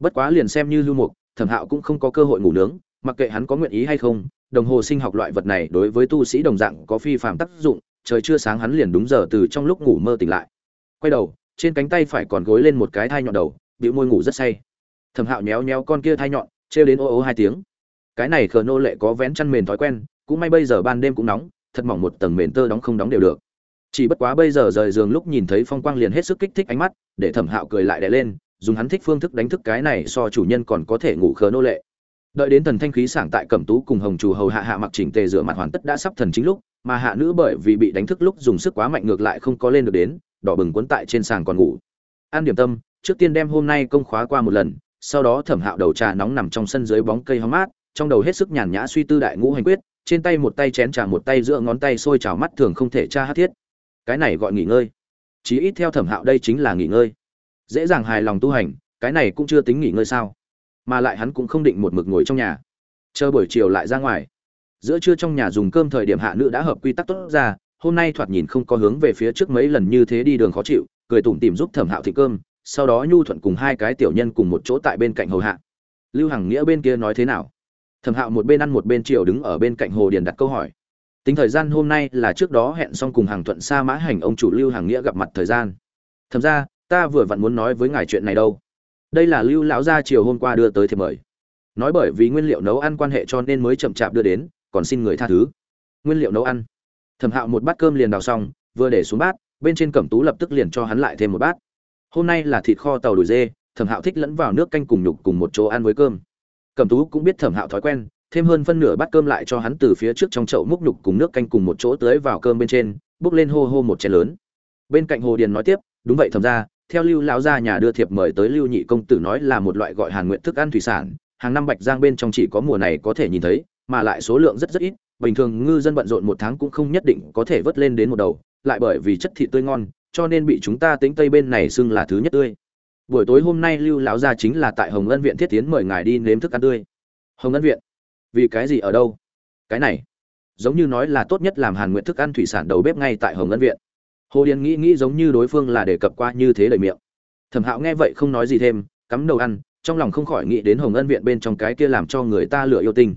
Bất quá liền xem như lưu mục, thẩm hạo cũng không có cơ hội ngủ nướng, mặc kệ hắn có nguyện ý hay không, đồng hồ sinh học loại vật này đối với tu sĩ đồng dạng có phi phạm tác dụng, trời chưa sáng hắn liền đúng giờ từ trong lúc ngủ mơ tỉnh lại. Quay đầu, trên cánh tay phải còn gối lên một cái thai nhọn đầu bị môi ngủ rất say. Thẩm hạo nhéo nhéo con kia thai nhọn, trêu đến ô ô hai tiếng. Cái này khờ nô lệ có vén chăn mền thói quen, cũng may bây giờ ban đêm cũng nóng, thật mỏng một tầng mền tơ đóng không đóng đều được chỉ bất quá bây giờ rời giường lúc nhìn thấy phong quang liền hết sức kích thích ánh mắt, để thẩm hạo cười lại đẻ lên, dùng hắn thích phương thức đánh thức cái này so chủ nhân còn có thể ngủ khờ nô lệ. Đợi đến thần thanh khí sảng tại cẩm tú cùng hồng chủ hầu hạ hạ mặc chỉnh tề rửa mặt hoàn tất đã sắp thần chính lúc, mà hạ nữ bởi vì bị đánh thức lúc dùng sức quá mạnh ngược lại không có lên được đến, đỏ bừng quấn tại trên sàng còn ngủ. An điểm tâm, trước tiên đem hôm nay công khóa qua một lần, sau đó thẩm hạo đầu trà nóng nằm trong sân dưới bóng cây hóng mát, trong đầu hết sức nhàn nhã suy tư đại ngũ hành quyết, trên tay một tay chén trà một tay giữa ngón tay sôi trào mắt thường không thể tra hát thiết cái này gọi nghỉ ngơi. Chí ít theo thẩm hạo đây chính là nghỉ ngơi. Dễ dàng hài lòng tu hành, cái này cũng chưa tính nghỉ ngơi sao. Mà lại hắn cũng không định một mực ngồi trong nhà. Chờ buổi chiều lại ra ngoài. Giữa trưa trong nhà dùng cơm thời điểm hạ nữ đã hợp quy tắc tốt ra, hôm nay thoạt nhìn không có hướng về phía trước mấy lần như thế đi đường khó chịu, cười tủm tìm giúp thẩm hạo thị cơm, sau đó nhu thuận cùng hai cái tiểu nhân cùng một chỗ tại bên cạnh hầu hạ. Lưu hằng nghĩa bên kia nói thế nào? Thẩm hạo một bên ăn một bên chiều đứng ở bên cạnh hồ điền đặt câu hỏi tính thời gian hôm nay là trước đó hẹn xong cùng hàng thuận sa mã hành ông chủ lưu Hàng nghĩa gặp mặt thời gian. Thật ra, ta vừa vặn muốn nói với ngài chuyện này đâu. Đây là lưu lão gia chiều hôm qua đưa tới thiệp mời. Nói bởi vì nguyên liệu nấu ăn quan hệ cho nên mới chậm chạp đưa đến, còn xin người tha thứ. Nguyên liệu nấu ăn. Thẩm hạo một bát cơm liền đào xong, vừa để xuống bát, bên trên cẩm tú lập tức liền cho hắn lại thêm một bát. Hôm nay là thịt kho tàu đùi dê, thẩm hạo thích lẫn vào nước canh cùng nhục cùng một chỗ ăn với cơm. Cẩm tú cũng biết thẩm hạo thói quen thêm hơn phân nửa bát cơm lại cho hắn từ phía trước trong chậu múc nhục cùng nước canh cùng một chỗ tưới vào cơm bên trên, bốc lên hô hô một chén lớn. Bên cạnh hồ điền nói tiếp, đúng vậy thầm ra theo lưu lão gia nhà đưa thiệp mời tới lưu nhị công tử nói là một loại gọi hàn nguyện thức ăn thủy sản, hàng năm bạch giang bên trong chỉ có mùa này có thể nhìn thấy, mà lại số lượng rất rất ít, bình thường ngư dân bận rộn một tháng cũng không nhất định có thể vớt lên đến một đầu, lại bởi vì chất thịt tươi ngon, cho nên bị chúng ta tính tây bên này xưng là thứ nhất tươi. Buổi tối hôm nay lưu lão gia chính là tại hồng ân viện thiết tiến mời ngài đi nếm thức ăn tươi. Hồng ân viện vì cái gì ở đâu? Cái này, giống như nói là tốt nhất làm hàn nguyện thức ăn thủy sản đầu bếp ngay tại hồng ân viện. Hồ điền nghĩ nghĩ giống như đối phương là đề cập qua như thế lời miệng. Thẩm hạo nghe vậy không nói gì thêm, cắm đầu ăn, trong lòng không khỏi nghĩ đến hồng ân viện bên trong cái kia làm cho người ta lựa yêu tinh.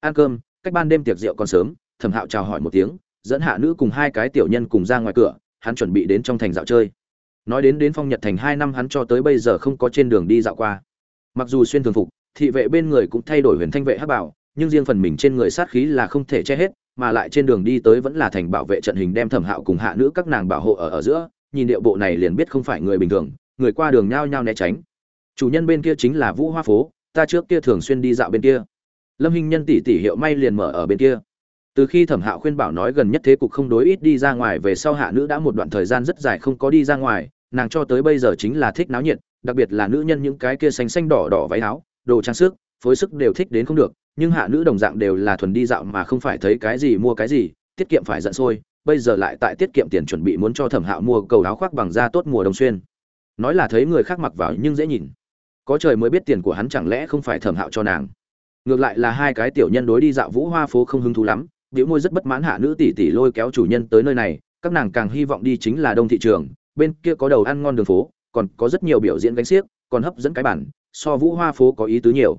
Ăn cơm, cách ban đêm tiệc rượu còn sớm, thẩm hạo chào hỏi một tiếng, dẫn hạ nữ cùng hai cái tiểu nhân cùng ra ngoài cửa, hắn chuẩn bị đến trong thành dạo chơi. Nói đến đến phong nhật thành hai năm hắn cho tới bây giờ không có trên đường đi dạo qua. Mặc dù xuyên thường phục, thị vệ bên người cũng thay đổi huyền thanh vệ hát bảo nhưng riêng phần mình trên người sát khí là không thể che hết, mà lại trên đường đi tới vẫn là thành bảo vệ trận hình đem thẩm hạo cùng hạ nữ các nàng bảo hộ ở ở giữa. Nhìn điệu bộ này liền biết không phải người bình thường, người qua đường nhao nhao né tránh. Chủ nhân bên kia chính là vũ hoa phố, ta trước kia thường xuyên đi dạo bên kia. Lâm hình nhân tỷ tỷ hiệu may liền mở ở bên kia. Từ khi thẩm hạo khuyên bảo nói gần nhất thế cục không đối ít đi ra ngoài, về sau hạ nữ đã một đoạn thời gian rất dài không có đi ra ngoài, nàng cho tới bây giờ chính là thích náo nhiệt, đặc biệt là nữ nhân những cái kia xanh xanh đỏ đỏ váy áo, đồ trang sức, phối sức đều thích đến không được nhưng hạ nữ đồng dạng đều là thuần đi dạo mà không phải thấy cái gì mua cái gì, tiết kiệm phải giận sôi, bây giờ lại tại tiết kiệm tiền chuẩn bị muốn cho thẩm hạo mua cầu áo khoác bằng da tốt mùa đông xuyên. Nói là thấy người khác mặc vào nhưng dễ nhìn. Có trời mới biết tiền của hắn chẳng lẽ không phải thẩm hạo cho nàng. Ngược lại là hai cái tiểu nhân đối đi dạo vũ hoa phố không hứng thú lắm, biểu môi rất bất mãn hạ nữ tỷ tỷ lôi kéo chủ nhân tới nơi này, các nàng càng hy vọng đi chính là đông thị trường, bên kia có đầu ăn ngon đường phố, còn có rất nhiều biểu diễn gánh xiếc, còn hấp dẫn cái bản, so vũ hoa phố có ý tứ nhiều.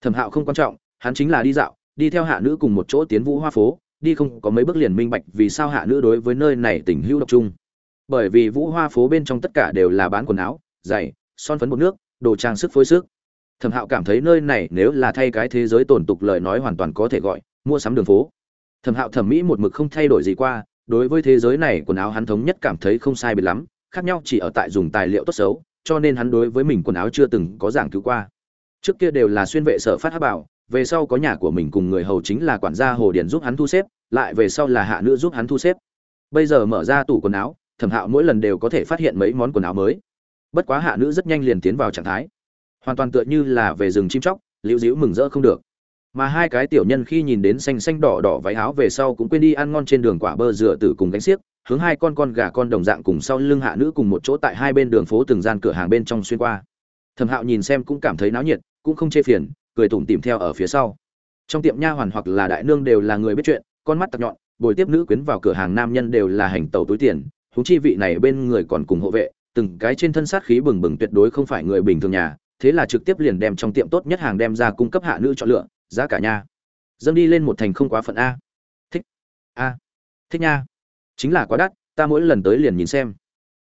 Thẩm hạo không quan trọng hắn chính là đi dạo, đi theo hạ nữ cùng một chỗ tiến vũ hoa phố, đi không có mấy bước liền minh bạch vì sao hạ nữ đối với nơi này tình hữu độc trung bởi vì vũ hoa phố bên trong tất cả đều là bán quần áo, giày, son phấn bột nước, đồ trang sức phối sức. Thẩm hạo cảm thấy nơi này nếu là thay cái thế giới tổn tục lời nói hoàn toàn có thể gọi, mua sắm đường phố. Thẩm hạo thẩm mỹ một mực không thay đổi gì qua, đối với thế giới này quần áo hắn thống nhất cảm thấy không sai biệt lắm, khác nhau chỉ ở tại dùng tài liệu tốt xấu, cho nên hắn đối với mình quần áo chưa từng có giảng cứu qua. Trước kia đều là xuyên vệ sở phát hát bảo về sau có nhà của mình cùng người hầu chính là quản gia hồ điển giúp hắn thu xếp, lại về sau là hạ nữ giúp hắn thu xếp. Bây giờ mở ra tủ quần áo, thẩm hạo mỗi lần đều có thể phát hiện mấy món quần áo mới. Bất quá hạ nữ rất nhanh liền tiến vào trạng thái. Hoàn toàn tựa như là về rừng chim chóc, liễu dĩu mừng rỡ không được. Mà hai cái tiểu nhân khi nhìn đến xanh xanh đỏ đỏ váy áo về sau cũng quên đi ăn ngon trên đường quả bơ dừa tử cùng gánh xiếc, hướng hai con con gà con đồng dạng cùng sau lưng hạ nữ cùng một chỗ tại hai bên đường phố từng gian cửa hàng bên trong xuyên qua. Thẩm hạo nhìn xem cũng cảm thấy náo nhiệt, cũng không chê phiền cười tủm tìm theo ở phía sau. Trong tiệm nha hoàn hoặc là đại nương đều là người biết chuyện, con mắt tặc nhọn, bồi tiếp nữ quyến vào cửa hàng nam nhân đều là hành tàu túi tiền thú chi vị này bên người còn cùng hộ vệ, từng cái trên thân sát khí bừng bừng tuyệt đối không phải người bình thường nhà, thế là trực tiếp liền đem trong tiệm tốt nhất hàng đem ra cung cấp hạ nữ chọn lựa, giá cả nha. Dâng đi lên một thành không quá phận a. Thích. A. Thích nha. Chính là quá đắt, ta mỗi lần tới liền nhìn xem.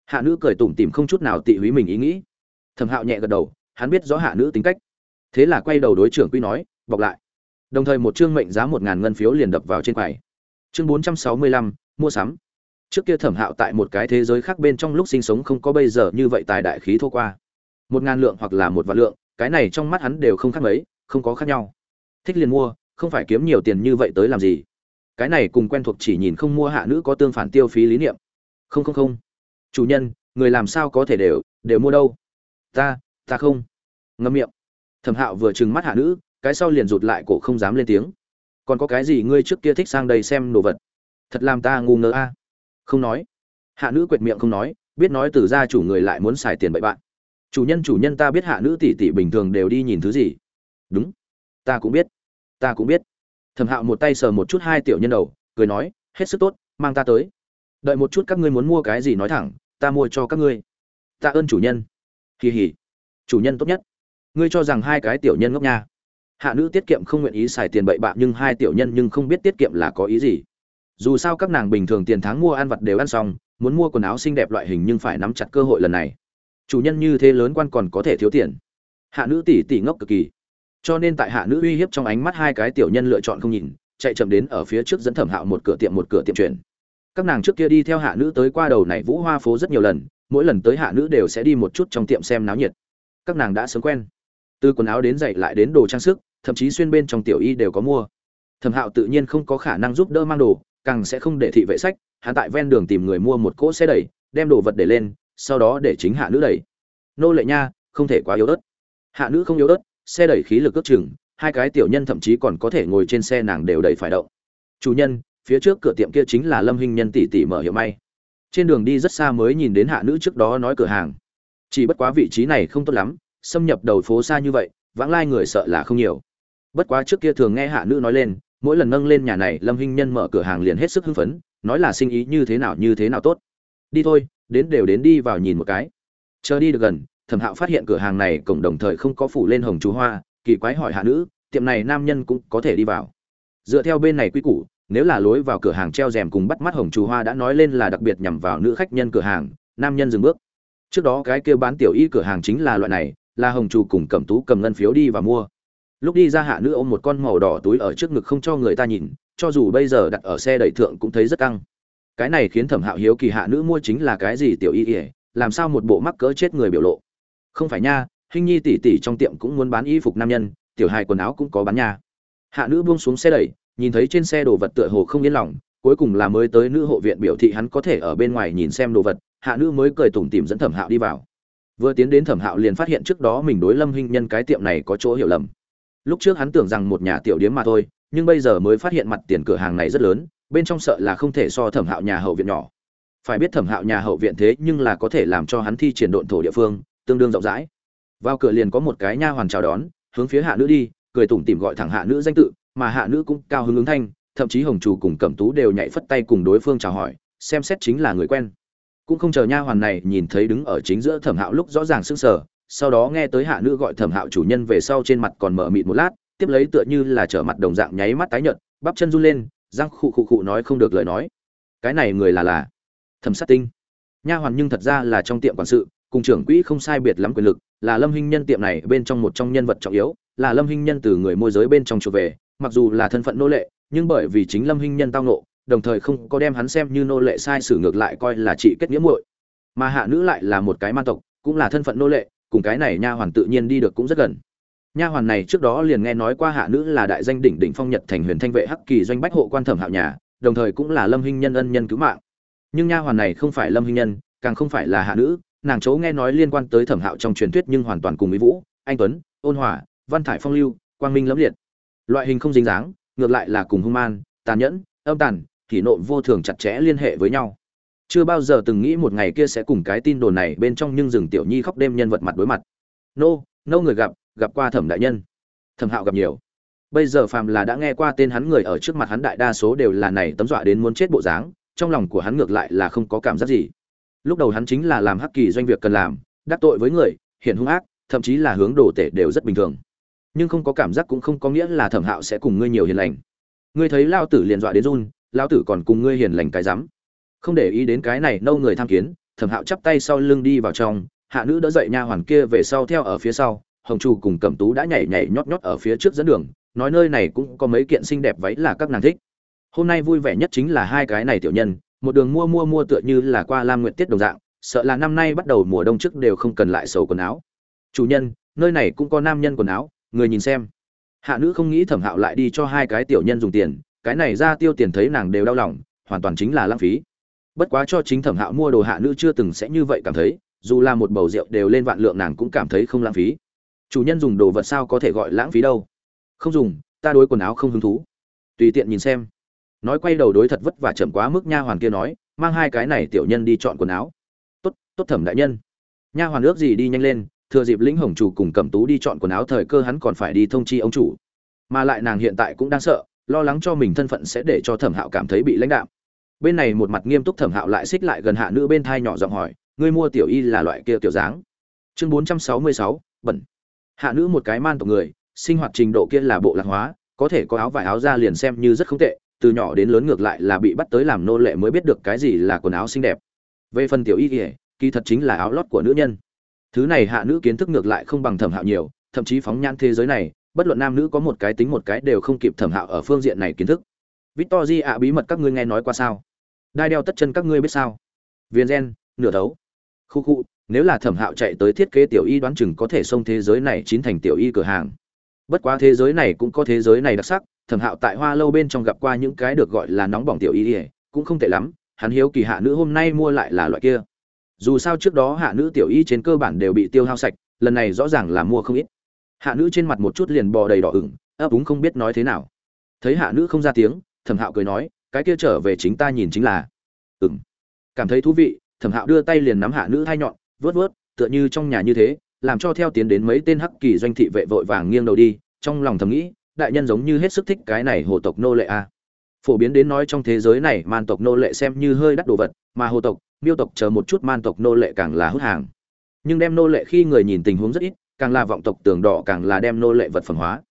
Hạ nữ cười tủm tỉm không chút nào tị húy mình ý nghĩ. Thẩm hạo nhẹ gật đầu, hắn biết rõ hạ nữ tính cách thế là quay đầu đối trưởng quy nói, bọc lại. Đồng thời một chương mệnh giá một ngàn ngân phiếu liền đập vào trên quầy. Chương bốn trăm sáu mươi lăm, mua sắm. Trước kia thẩm hạo tại một cái thế giới khác bên trong lúc sinh sống không có bây giờ như vậy tài đại khí thô qua. Một ngàn lượng hoặc là một vạn lượng, cái này trong mắt hắn đều không khác mấy, không có khác nhau. Thích liền mua, không phải kiếm nhiều tiền như vậy tới làm gì? Cái này cùng quen thuộc chỉ nhìn không mua hạ nữ có tương phản tiêu phí lý niệm. Không không không. Chủ nhân, người làm sao có thể đều đều mua đâu? Ta ta không. Ngâm miệng thẩm hạo vừa trừng mắt hạ nữ, cái sau liền rụt lại cổ không dám lên tiếng. Còn có cái gì ngươi trước kia thích sang đây xem đồ vật? Thật làm ta ngu ngơ a. Không nói. Hạ nữ quệt miệng không nói, biết nói từ gia chủ người lại muốn xài tiền bậy bạn. Chủ nhân chủ nhân ta biết hạ nữ tỷ tỷ bình thường đều đi nhìn thứ gì. Đúng. Ta cũng biết. Ta cũng biết. Thẩm hạo một tay sờ một chút hai tiểu nhân đầu, cười nói, hết sức tốt, mang ta tới. Đợi một chút các ngươi muốn mua cái gì nói thẳng, ta mua cho các ngươi. Tạ ơn chủ nhân. Kỳ hỉ chủ nhân tốt nhất ngươi cho rằng hai cái tiểu nhân ngốc nha. Hạ nữ tiết kiệm không nguyện ý xài tiền bậy bạ nhưng hai tiểu nhân nhưng không biết tiết kiệm là có ý gì. Dù sao các nàng bình thường tiền tháng mua ăn vặt đều ăn xong, muốn mua quần áo xinh đẹp loại hình nhưng phải nắm chặt cơ hội lần này. Chủ nhân như thế lớn quan còn có thể thiếu tiền. Hạ nữ tỷ tỷ ngốc cực kỳ. Cho nên tại hạ nữ uy hiếp trong ánh mắt hai cái tiểu nhân lựa chọn không nhìn, chạy chậm đến ở phía trước dẫn thẩm hạo một cửa tiệm một cửa tiệm chuyển. Các nàng trước kia đi theo hạ nữ tới qua đầu này vũ hoa phố rất nhiều lần, mỗi lần tới hạ nữ đều sẽ đi một chút trong tiệm xem náo nhiệt. Các nàng đã sớm quen từ quần áo đến giày lại đến đồ trang sức, thậm chí xuyên bên trong tiểu y đều có mua. Thẩm hạo tự nhiên không có khả năng giúp đỡ mang đồ, càng sẽ không để thị vệ sách, hắn tại ven đường tìm người mua một cỗ xe đẩy, đem đồ vật để lên, sau đó để chính hạ nữ đẩy. Nô lệ nha, không thể quá yếu ớt. Hạ nữ không yếu ớt, xe đẩy khí lực ước chừng, hai cái tiểu nhân thậm chí còn có thể ngồi trên xe nàng đều đẩy phải động. Chủ nhân, phía trước cửa tiệm kia chính là lâm hình nhân tỷ tỷ mở hiệu may. Trên đường đi rất xa mới nhìn đến hạ nữ trước đó nói cửa hàng. Chỉ bất quá vị trí này không tốt lắm xâm nhập đầu phố xa như vậy, vãng lai người sợ là không nhiều. Bất quá trước kia thường nghe hạ nữ nói lên, mỗi lần nâng lên nhà này, lâm hinh nhân mở cửa hàng liền hết sức hưng phấn, nói là sinh ý như thế nào như thế nào tốt. Đi thôi, đến đều đến đi vào nhìn một cái. Chờ đi được gần, thẩm hạo phát hiện cửa hàng này cổng đồng thời không có phủ lên hồng chú hoa, kỳ quái hỏi hạ nữ, tiệm này nam nhân cũng có thể đi vào? Dựa theo bên này quy củ, nếu là lối vào cửa hàng treo rèm cùng bắt mắt hồng chú hoa đã nói lên là đặc biệt nhằm vào nữ khách nhân cửa hàng, nam nhân dừng bước. Trước đó cái kia bán tiểu y cửa hàng chính là loại này là hồng chủ cùng cẩm tú cầm ngân phiếu đi và mua. Lúc đi ra hạ nữ ôm một con màu đỏ túi ở trước ngực không cho người ta nhìn, cho dù bây giờ đặt ở xe đẩy thượng cũng thấy rất căng. Cái này khiến thẩm hạo hiếu kỳ hạ nữ mua chính là cái gì tiểu y ỉa làm sao một bộ mắc cỡ chết người biểu lộ? Không phải nha, hình nhi tỷ tỷ trong tiệm cũng muốn bán y phục nam nhân, tiểu hài quần áo cũng có bán nha. Hạ nữ buông xuống xe đẩy, nhìn thấy trên xe đồ vật tựa hồ không yên lòng, cuối cùng là mới tới nữ hộ viện biểu thị hắn có thể ở bên ngoài nhìn xem đồ vật, hạ nữ mới cười tủm tỉm dẫn thẩm hạo đi vào vừa tiến đến thẩm hạo liền phát hiện trước đó mình đối lâm hinh nhân cái tiệm này có chỗ hiểu lầm. Lúc trước hắn tưởng rằng một nhà tiểu điếm mà thôi, nhưng bây giờ mới phát hiện mặt tiền cửa hàng này rất lớn, bên trong sợ là không thể so thẩm hạo nhà hậu viện nhỏ. Phải biết thẩm hạo nhà hậu viện thế nhưng là có thể làm cho hắn thi triển độn thổ địa phương, tương đương rộng rãi. Vào cửa liền có một cái nha hoàn chào đón, hướng phía hạ nữ đi, cười tủm tỉm gọi thẳng hạ nữ danh tự, mà hạ nữ cũng cao hứng ứng thanh, thậm chí hồng chủ cùng cẩm tú đều nhảy phất tay cùng đối phương chào hỏi, xem xét chính là người quen cũng không chờ nha hoàn này nhìn thấy đứng ở chính giữa thẩm hạo lúc rõ ràng sưng sờ, sau đó nghe tới hạ nữ gọi thẩm hạo chủ nhân về sau trên mặt còn mở mịt một lát, tiếp lấy tựa như là trở mặt đồng dạng nháy mắt tái nhợt, bắp chân run lên, răng khụ khụ khụ nói không được lời nói. Cái này người là là thẩm sát tinh. Nha hoàn nhưng thật ra là trong tiệm quản sự, cùng trưởng quỹ không sai biệt lắm quyền lực, là lâm hinh nhân tiệm này bên trong một trong nhân vật trọng yếu, là lâm hinh nhân từ người môi giới bên trong trở về, mặc dù là thân phận nô lệ, nhưng bởi vì chính lâm hinh nhân tao nộ đồng thời không có đem hắn xem như nô lệ sai sử ngược lại coi là chị kết nghĩa muội. Mà hạ nữ lại là một cái man tộc, cũng là thân phận nô lệ, cùng cái này nha hoàn tự nhiên đi được cũng rất gần. Nha hoàn này trước đó liền nghe nói qua hạ nữ là đại danh đỉnh đỉnh phong nhật thành huyền thanh vệ hắc kỳ doanh bách hộ quan thẩm hạo nhà, đồng thời cũng là lâm hinh nhân ân nhân cứu mạng. Nhưng nha hoàn này không phải lâm hinh nhân, càng không phải là hạ nữ, nàng chấu nghe nói liên quan tới thẩm hạo trong truyền thuyết nhưng hoàn toàn cùng mỹ vũ, anh tuấn, ôn hòa, văn thải phong lưu, quang minh lẫm liệt. Loại hình không dính dáng, ngược lại là cùng hung man, tàn nhẫn, âm tàn thì nộ vô thường chặt chẽ liên hệ với nhau. Chưa bao giờ từng nghĩ một ngày kia sẽ cùng cái tin đồn này bên trong nhưng rừng tiểu nhi khóc đêm nhân vật mặt đối mặt. Nô nô người gặp gặp qua thẩm đại nhân. Thẩm hạo gặp nhiều. Bây giờ phàm là đã nghe qua tên hắn người ở trước mặt hắn đại đa số đều là này tấm dọa đến muốn chết bộ dáng, trong lòng của hắn ngược lại là không có cảm giác gì. Lúc đầu hắn chính là làm hắc kỳ doanh việc cần làm, đắc tội với người hiện hung ác, thậm chí là hướng đồ tể đều rất bình thường. Nhưng không có cảm giác cũng không có nghĩa là thẩm hạo sẽ cùng ngươi nhiều hiền lành. Ngươi thấy lao tử liền dọa đến run Lão tử còn cùng ngươi hiền lành cái rắm. Không để ý đến cái này, nâu người tham kiến, thẩm hạo chắp tay sau lưng đi vào trong, hạ nữ đỡ dậy nha hoàn kia về sau theo ở phía sau, hồng trù cùng cẩm tú đã nhảy nhảy nhót nhót ở phía trước dẫn đường, nói nơi này cũng có mấy kiện xinh đẹp váy là các nàng thích. Hôm nay vui vẻ nhất chính là hai cái này tiểu nhân, một đường mua mua mua tựa như là qua lam nguyện tiết đồng dạng, sợ là năm nay bắt đầu mùa đông trước đều không cần lại sầu quần áo. Chủ nhân, nơi này cũng có nam nhân quần áo, người nhìn xem. Hạ nữ không nghĩ thẩm hạo lại đi cho hai cái tiểu nhân dùng tiền cái này ra tiêu tiền thấy nàng đều đau lòng, hoàn toàn chính là lãng phí. Bất quá cho chính thẩm hạo mua đồ hạ nữ chưa từng sẽ như vậy cảm thấy, dù là một bầu rượu đều lên vạn lượng nàng cũng cảm thấy không lãng phí. Chủ nhân dùng đồ vật sao có thể gọi lãng phí đâu? Không dùng, ta đối quần áo không hứng thú. Tùy tiện nhìn xem. Nói quay đầu đối thật vất vả chậm quá mức nha hoàn kia nói, mang hai cái này tiểu nhân đi chọn quần áo. Tốt tốt thẩm đại nhân. Nha hoàn ước gì đi nhanh lên, thừa dịp lĩnh hồng chủ cùng cẩm tú đi chọn quần áo thời cơ hắn còn phải đi thông chi ông chủ. Mà lại nàng hiện tại cũng đang sợ lo lắng cho mình thân phận sẽ để cho thẩm hạo cảm thấy bị lãnh đạo bên này một mặt nghiêm túc thẩm hạo lại xích lại gần hạ nữ bên thai nhỏ giọng hỏi, ngươi mua tiểu y là loại kia tiểu dáng? Chương bốn trăm sáu mươi sáu, bẩn. Hạ nữ một cái man tộc người, sinh hoạt trình độ kia là bộ lạc hóa, có thể có áo vải áo ra liền xem như rất không tệ, từ nhỏ đến lớn ngược lại là bị bắt tới làm nô lệ mới biết được cái gì là quần áo xinh đẹp. Về phần tiểu y kỉa kỳ thật chính là áo lót của nữ nhân. Thứ này hạ nữ kiến thức ngược lại không bằng thẩm hạo nhiều, thậm chí phóng nhan thế giới này bất luận nam nữ có một cái tính một cái đều không kịp thẩm hạo ở phương diện này kiến thức. Victor ạ, bí mật các ngươi nghe nói qua sao? Đai đeo tất chân các ngươi biết sao? Viên gen, nửa thấu khu khu, nếu là thẩm hạo chạy tới thiết kế tiểu y đoán chừng có thể xông thế giới này chín thành tiểu y cửa hàng. Bất quá thế giới này cũng có thế giới này đặc sắc, thẩm hạo tại hoa lâu bên trong gặp qua những cái được gọi là nóng bỏng tiểu y ỉa cũng không tệ lắm, hắn hiếu kỳ hạ nữ hôm nay mua lại là loại kia. Dù sao trước đó hạ nữ tiểu y trên cơ bản đều bị tiêu hao sạch, lần này rõ ràng là mua không ít hạ nữ trên mặt một chút liền bò đầy đỏ ửng, ấp úng không biết nói thế nào. Thấy hạ nữ không ra tiếng, thẩm hạo cười nói, cái kia trở về chính ta nhìn chính là. Ừ m cảm thấy thú vị, thẩm hạo đưa tay liền nắm hạ nữ thai nhọn, vớt vớt, tựa như trong nhà như thế, làm cho theo tiến đến mấy tên hắc kỳ doanh thị vệ vội vàng nghiêng đầu đi, trong lòng thầm nghĩ, đại nhân giống như hết sức thích cái này hồ tộc nô lệ a phổ biến đến nói trong thế giới này, man tộc nô lệ xem như hơi đắt đồ vật, mà hồ tộc, miêu tộc chờ một chút man tộc nô lệ càng là hút hàng. Nhưng đem nô lệ khi người nhìn tình huống rất ít càng là vọng tộc tường đỏ càng là đem nô lệ vật phẩm hóa.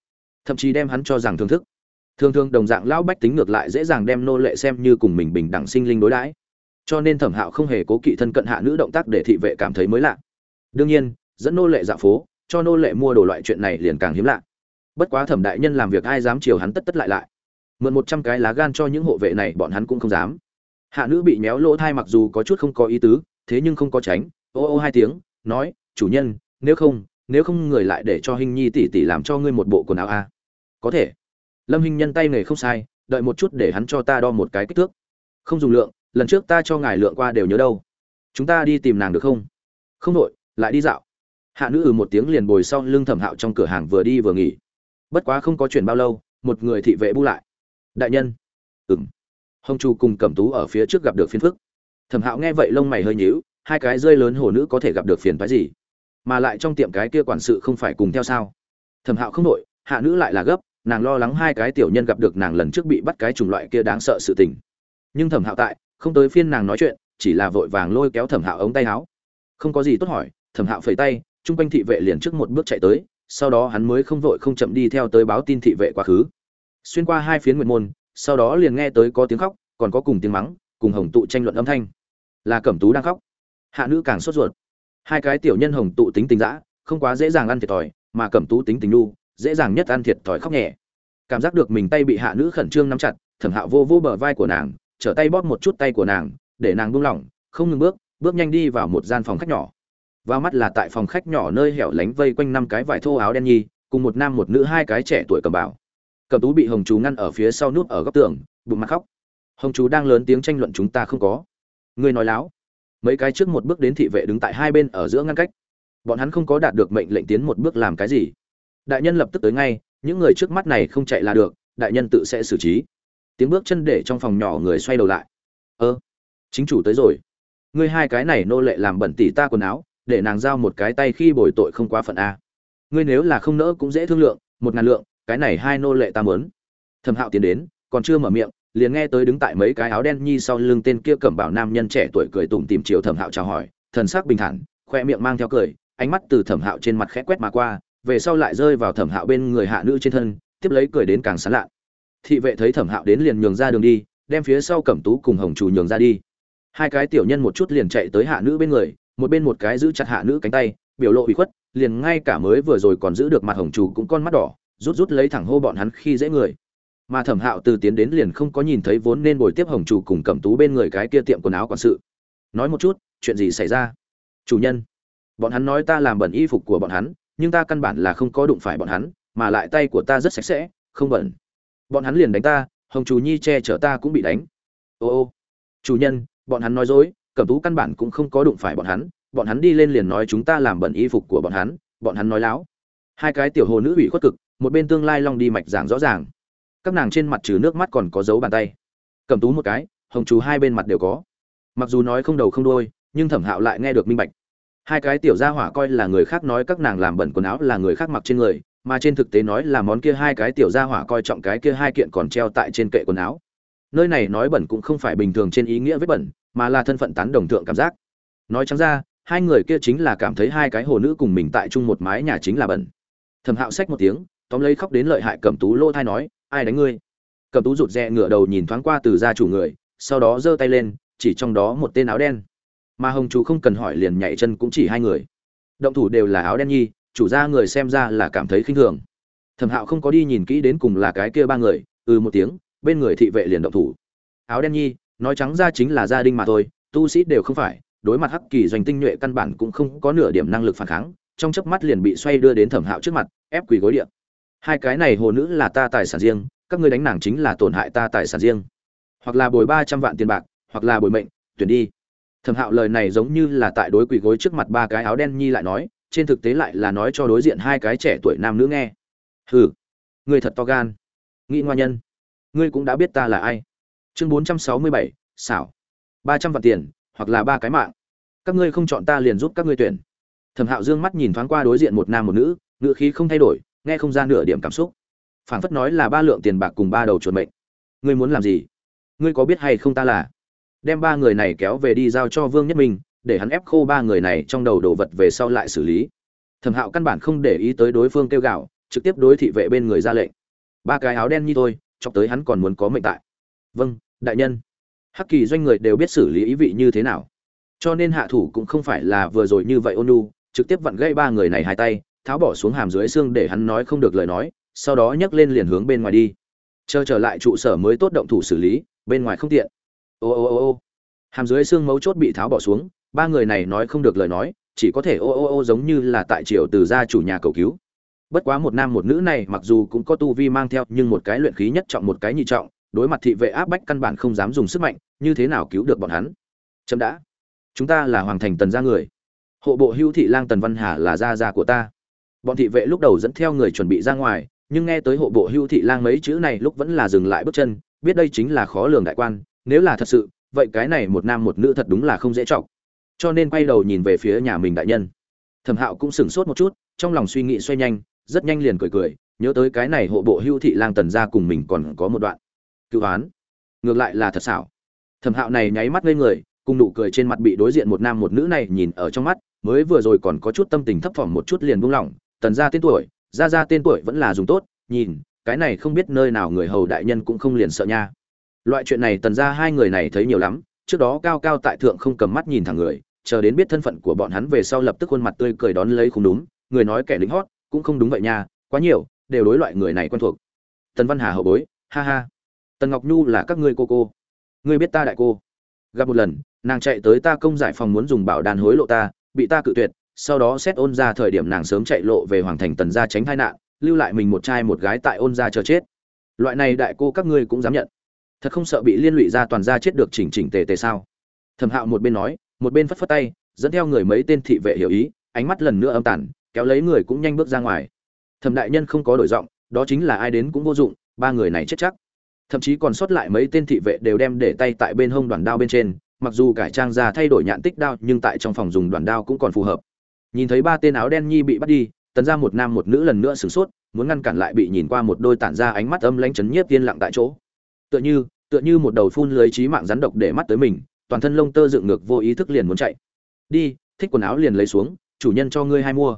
Thậm chí đem hắn cho rằng thưởng thức. Thường thường đồng dạng lão bách tính ngược lại dễ dàng đem nô lệ xem như cùng mình bình đẳng sinh linh đối đãi. Cho nên thẩm hạo không hề cố kỵ thân cận hạ nữ động tác để thị vệ cảm thấy mới lạ. Đương nhiên, dẫn nô lệ dạo phố, cho nô lệ mua đồ loại chuyện này liền càng hiếm lạ. Bất quá thẩm đại nhân làm việc ai dám chiều hắn tất tất lại lại. Mượn một trăm cái lá gan cho những hộ vệ này, bọn hắn cũng không dám. Hạ nữ bị méo lỗ thai mặc dù có chút không có ý tứ, thế nhưng không có tránh. Ô ô hai tiếng, nói, chủ nhân, nếu không nếu không người lại để cho hình nhi tỷ tỷ làm cho ngươi một bộ quần áo a. Có thể. Lâm hình nhân tay nghề không sai, đợi một chút để hắn cho ta đo một cái kích thước. Không dùng lượng, lần trước ta cho ngài lượng qua đều nhớ đâu. Chúng ta đi tìm nàng được không? Không đội, lại đi dạo. Hạ nữ ừ một tiếng liền bồi sau lưng thẩm hạo trong cửa hàng vừa đi vừa nghỉ. Bất quá không có chuyện bao lâu, một người thị vệ bu lại. Đại nhân. Ừng hồng chu cùng cẩm tú ở phía trước gặp được phiền phức. Thẩm hạo nghe vậy lông mày hơi nhíu, hai cái rơi lớn hồ nữ có thể gặp được phiền phái gì? Mà lại trong tiệm cái kia quản sự không phải cùng theo sao? Thẩm hạo không đội hạ nữ lại là gấp, nàng lo lắng hai cái tiểu nhân gặp được nàng lần trước bị bắt cái chủng loại kia đáng sợ sự tình. Nhưng thẩm hạo tại, không tới phiên nàng nói chuyện, chỉ là vội vàng lôi kéo thẩm hạo ống tay áo. Không có gì tốt hỏi, thẩm hạo phẩy tay, chung quanh thị vệ liền trước một bước chạy tới, sau đó hắn mới không vội không chậm đi theo tới báo tin thị vệ quá khứ. Xuyên qua hai phiến nguyệt môn, sau đó liền nghe tới có tiếng khóc, còn có cùng tiếng mắng, cùng hồng tụ tranh luận âm thanh. Là cẩm tú đang khóc. Hạ nữ càng sốt ruột hai cái tiểu nhân hồng tụ tính tình dã, không quá dễ dàng ăn thiệt thòi, mà cẩm tú tính tình nu, dễ dàng nhất ăn thiệt thòi khóc nhẹ. Cảm giác được mình tay bị hạ nữ khẩn trương nắm chặt, thẩm hạo vô vô bờ vai của nàng, trở tay bóp một chút tay của nàng, để nàng buông lỏng, không ngừng bước bước nhanh đi vào một gian phòng khách nhỏ. Vào mắt là tại phòng khách nhỏ nơi hẻo lánh vây quanh năm cái vải thô áo đen nhi, cùng một nam một nữ hai cái trẻ tuổi cầm bảo cầm tú bị hồng chú ngăn ở phía sau nút ở góc tường, bụng mặt khóc. Hồng chú đang lớn tiếng tranh luận chúng ta không có. Người nói láo mấy cái trước một bước đến thị vệ đứng tại hai bên ở giữa ngăn cách. Bọn hắn không có đạt được mệnh lệnh tiến một bước làm cái gì. Đại nhân lập tức tới ngay, những người trước mắt này không chạy là được, đại nhân tự sẽ xử trí. Tiếng bước chân để trong phòng nhỏ người xoay đầu lại. Ơ, chính chủ tới rồi. Ngươi hai cái này nô lệ làm bẩn tỉ ta quần áo, để nàng giao một cái tay khi bồi tội không quá phận a. Ngươi nếu là không nỡ cũng dễ thương lượng, một ngàn lượng, cái này hai nô lệ ta mớn thẩm hạo tiến đến, còn chưa mở miệng liền nghe tới đứng tại mấy cái áo đen nhi sau lưng tên kia cẩm bảo nam nhân trẻ tuổi cười tủm tìm chiều thẩm hạo chào hỏi, thần sắc bình thản, khoe miệng mang theo cười, ánh mắt từ thẩm hạo trên mặt khẽ quét mà qua, về sau lại rơi vào thẩm hạo bên người hạ nữ trên thân, tiếp lấy cười đến càng sán lạ. Thị vệ thấy thẩm hạo đến liền nhường ra đường đi, đem phía sau cẩm tú cùng hồng chủ nhường ra đi. Hai cái tiểu nhân một chút liền chạy tới hạ nữ bên người, một bên một cái giữ chặt hạ nữ cánh tay, biểu lộ ủy khuất, liền ngay cả mới vừa rồi còn giữ được mặt hồng chủ cũng con mắt đỏ, rút rút lấy thẳng hô bọn hắn khi dễ người mà thẩm hạo từ tiến đến liền không có nhìn thấy vốn nên bồi tiếp hồng chủ cùng cẩm tú bên người cái kia tiệm quần áo quản sự. Nói một chút, chuyện gì xảy ra? Chủ nhân, bọn hắn nói ta làm bẩn y phục của bọn hắn, nhưng ta căn bản là không có đụng phải bọn hắn, mà lại tay của ta rất sạch sẽ, không bẩn. Bọn hắn liền đánh ta, hồng chủ nhi che chở ta cũng bị đánh. Ô ô. Chủ nhân, bọn hắn nói dối, cẩm tú căn bản cũng không có đụng phải bọn hắn bọn hắn đi lên liền nói chúng ta làm bẩn y phục của bọn hắn bọn hắn nói láo. Hai cái tiểu hồ nữ ủy khuất cực, một bên tương lai long đi mạch giảng rõ ràng các nàng trên mặt trừ nước mắt còn có dấu bàn tay. Cầm tú một cái, hồng chú hai bên mặt đều có. Mặc dù nói không đầu không đôi nhưng thẩm hạo lại nghe được minh bạch. Hai cái tiểu gia hỏa coi là người khác nói các nàng làm bẩn quần áo là người khác mặc trên người, mà trên thực tế nói là món kia hai cái tiểu gia hỏa coi trọng cái kia hai kiện còn treo tại trên kệ quần áo. Nơi này nói bẩn cũng không phải bình thường trên ý nghĩa vết bẩn, mà là thân phận tán đồng thượng cảm giác. Nói trắng ra, hai người kia chính là cảm thấy hai cái hồ nữ cùng mình tại chung một mái nhà chính là bẩn. Thẩm hạo xách một tiếng, tóm lấy khóc đến lợi hại cầm tú lô thai nói ai đánh ngươi? Cầm tú rụt rè ngửa đầu nhìn thoáng qua từ gia chủ người, sau đó giơ tay lên, chỉ trong đó một tên áo đen. Mà hồng chú không cần hỏi liền nhảy chân cũng chỉ hai người. Động thủ đều là áo đen nhi, chủ gia người xem ra là cảm thấy khinh thường. Thẩm hạo không có đi nhìn kỹ đến cùng là cái kia ba người ừ một tiếng, bên người thị vệ liền động thủ. Áo đen nhi, nói trắng ra chính là gia đình mà thôi, tu sĩ đều không phải, đối mặt hắc kỳ doanh tinh nhuệ căn bản cũng không có nửa điểm năng lực phản kháng, trong chớp mắt liền bị xoay đưa đến thẩm hạo trước mặt, ép quỳ gối điện hai cái này hồ nữ là ta tài sản riêng, các ngươi đánh nàng chính là tổn hại ta tài sản riêng. Hoặc là bồi ba trăm vạn tiền bạc, hoặc là bồi mệnh, tuyển đi. Thẩm hạo lời này giống như là tại đối quỳ gối trước mặt ba cái áo đen nhi lại nói, trên thực tế lại là nói cho đối diện hai cái trẻ tuổi nam nữ nghe. Hừ người thật to gan. Nghĩ ngoa nhân, ngươi cũng đã biết ta là ai. Chương bốn trăm sáu mươi bảy, xảo. Ba trăm vạn tiền, hoặc là ba cái mạng. Các ngươi không chọn ta liền giúp các ngươi tuyển. Thẩm hạo dương mắt nhìn thoáng qua đối diện một nam một nữ, ngữ khí không thay đổi nghe không ra nửa điểm cảm xúc. Phảng phất nói là ba lượng tiền bạc cùng ba đầu chuột mệnh. Ngươi muốn làm gì? Ngươi có biết hay không ta là? Đem ba người này kéo về đi giao cho vương nhất minh, để hắn ép khô ba người này trong đầu đồ vật về sau lại xử lý. Thẩm hạo căn bản không để ý tới đối phương kêu gạo trực tiếp đối thị vệ bên người ra lệnh. Ba cái áo đen như tôi chọc tới hắn còn muốn có mệnh tại. Vâng đại nhân. Hắc kỳ doanh người đều biết xử lý ý vị như thế nào. Cho nên hạ thủ cũng không phải là vừa rồi như vậy ôn nu trực tiếp vặn gây ba người này hai tay tháo bỏ xuống hàm dưới xương để hắn nói không được lời nói, sau đó nhấc lên liền hướng bên ngoài đi. Chờ trở lại trụ sở mới tốt động thủ xử lý, bên ngoài không tiện. Ô ô ô ô. Hàm dưới xương mấu chốt bị tháo bỏ xuống, ba người này nói không được lời nói, chỉ có thể ô ô ô giống như là tại triều từ gia chủ nhà cầu cứu. Bất quá một nam một nữ này mặc dù cũng có tu vi mang theo, nhưng một cái luyện khí nhất trọng, một cái nhị trọng, đối mặt thị vệ áp bách căn bản không dám dùng sức mạnh, như thế nào cứu được bọn hắn? Chậm đã. Chúng ta là hoàng thành tần gia người. Hộ bộ hữu thị lang tần văn hà là gia gia của ta bọn thị vệ lúc đầu dẫn theo người chuẩn bị ra ngoài, nhưng nghe tới hộ bộ hưu thị lang mấy chữ này lúc vẫn là dừng lại bước chân, biết đây chính là khó lường đại quan, nếu là thật sự, vậy cái này một nam một nữ thật đúng là không dễ chọc. Cho nên quay đầu nhìn về phía nhà mình đại nhân. Thẩm hạo cũng sửng sốt một chút, trong lòng suy nghĩ xoay nhanh, rất nhanh liền cười cười, nhớ tới cái này hộ bộ hưu thị lang tần ra cùng mình còn có một đoạn. Cựu án ngược lại là thật xảo. Thẩm hạo này nháy mắt lên người, cùng nụ cười trên mặt bị đối diện một nam một nữ này nhìn ở trong mắt, mới vừa rồi còn có chút tâm tình thấp thỏm một chút liền buông lỏng tần gia tên tuổi, gia gia tên tuổi vẫn là dùng tốt, nhìn, cái này không biết nơi nào người hầu đại nhân cũng không liền sợ nha. Loại chuyện này tần gia hai người này thấy nhiều lắm, trước đó cao cao tại thượng không cầm mắt nhìn thẳng người, chờ đến biết thân phận của bọn hắn về sau lập tức khuôn mặt tươi cười đón lấy không đúng, người nói kẻ lính hót, cũng không đúng vậy nha, quá nhiều, đều đối loại người này quen thuộc. Tần văn hà hậu bối, ha ha. Tần ngọc nhu là các ngươi cô cô. Ngươi biết ta đại cô. Gặp một lần, nàng chạy tới ta công giải phòng muốn dùng bảo đàn hối lộ ta, bị ta cự tuyệt sau đó xét ôn ra thời điểm nàng sớm chạy lộ về hoàng thành tần gia tránh tai nạn lưu lại mình một trai một gái tại ôn gia chờ chết. Loại này đại cô các ngươi cũng dám nhận. Thật không sợ bị liên lụy ra toàn gia chết được chỉnh chỉnh tề tề sao? Thẩm hạo một bên nói một bên phất phất tay dẫn theo người mấy tên thị vệ hiểu ý ánh mắt lần nữa âm tản, kéo lấy người cũng nhanh bước ra ngoài. Thẩm đại nhân không có đổi giọng đó chính là ai đến cũng vô dụng ba người này chết chắc. Thậm chí còn sót lại mấy tên thị vệ đều đem để tay tại bên hông đoàn đao bên trên mặc dù cải trang ra thay đổi nhạn tích đao nhưng tại trong phòng dùng đoàn đao cũng còn phù hợp nhìn thấy ba tên áo đen nhi bị bắt đi, tần ra một nam một nữ lần nữa sửng sốt, muốn ngăn cản lại bị nhìn qua một đôi tản ra ánh mắt âm lãnh chấn nhiếp tiên lặng tại chỗ. Tựa như tựa như một đầu phun lưới trí mạng rắn độc để mắt tới mình, toàn thân lông tơ dựng ngược vô ý thức liền muốn chạy. Đi, thích quần áo liền lấy xuống, chủ nhân cho ngươi hai mua.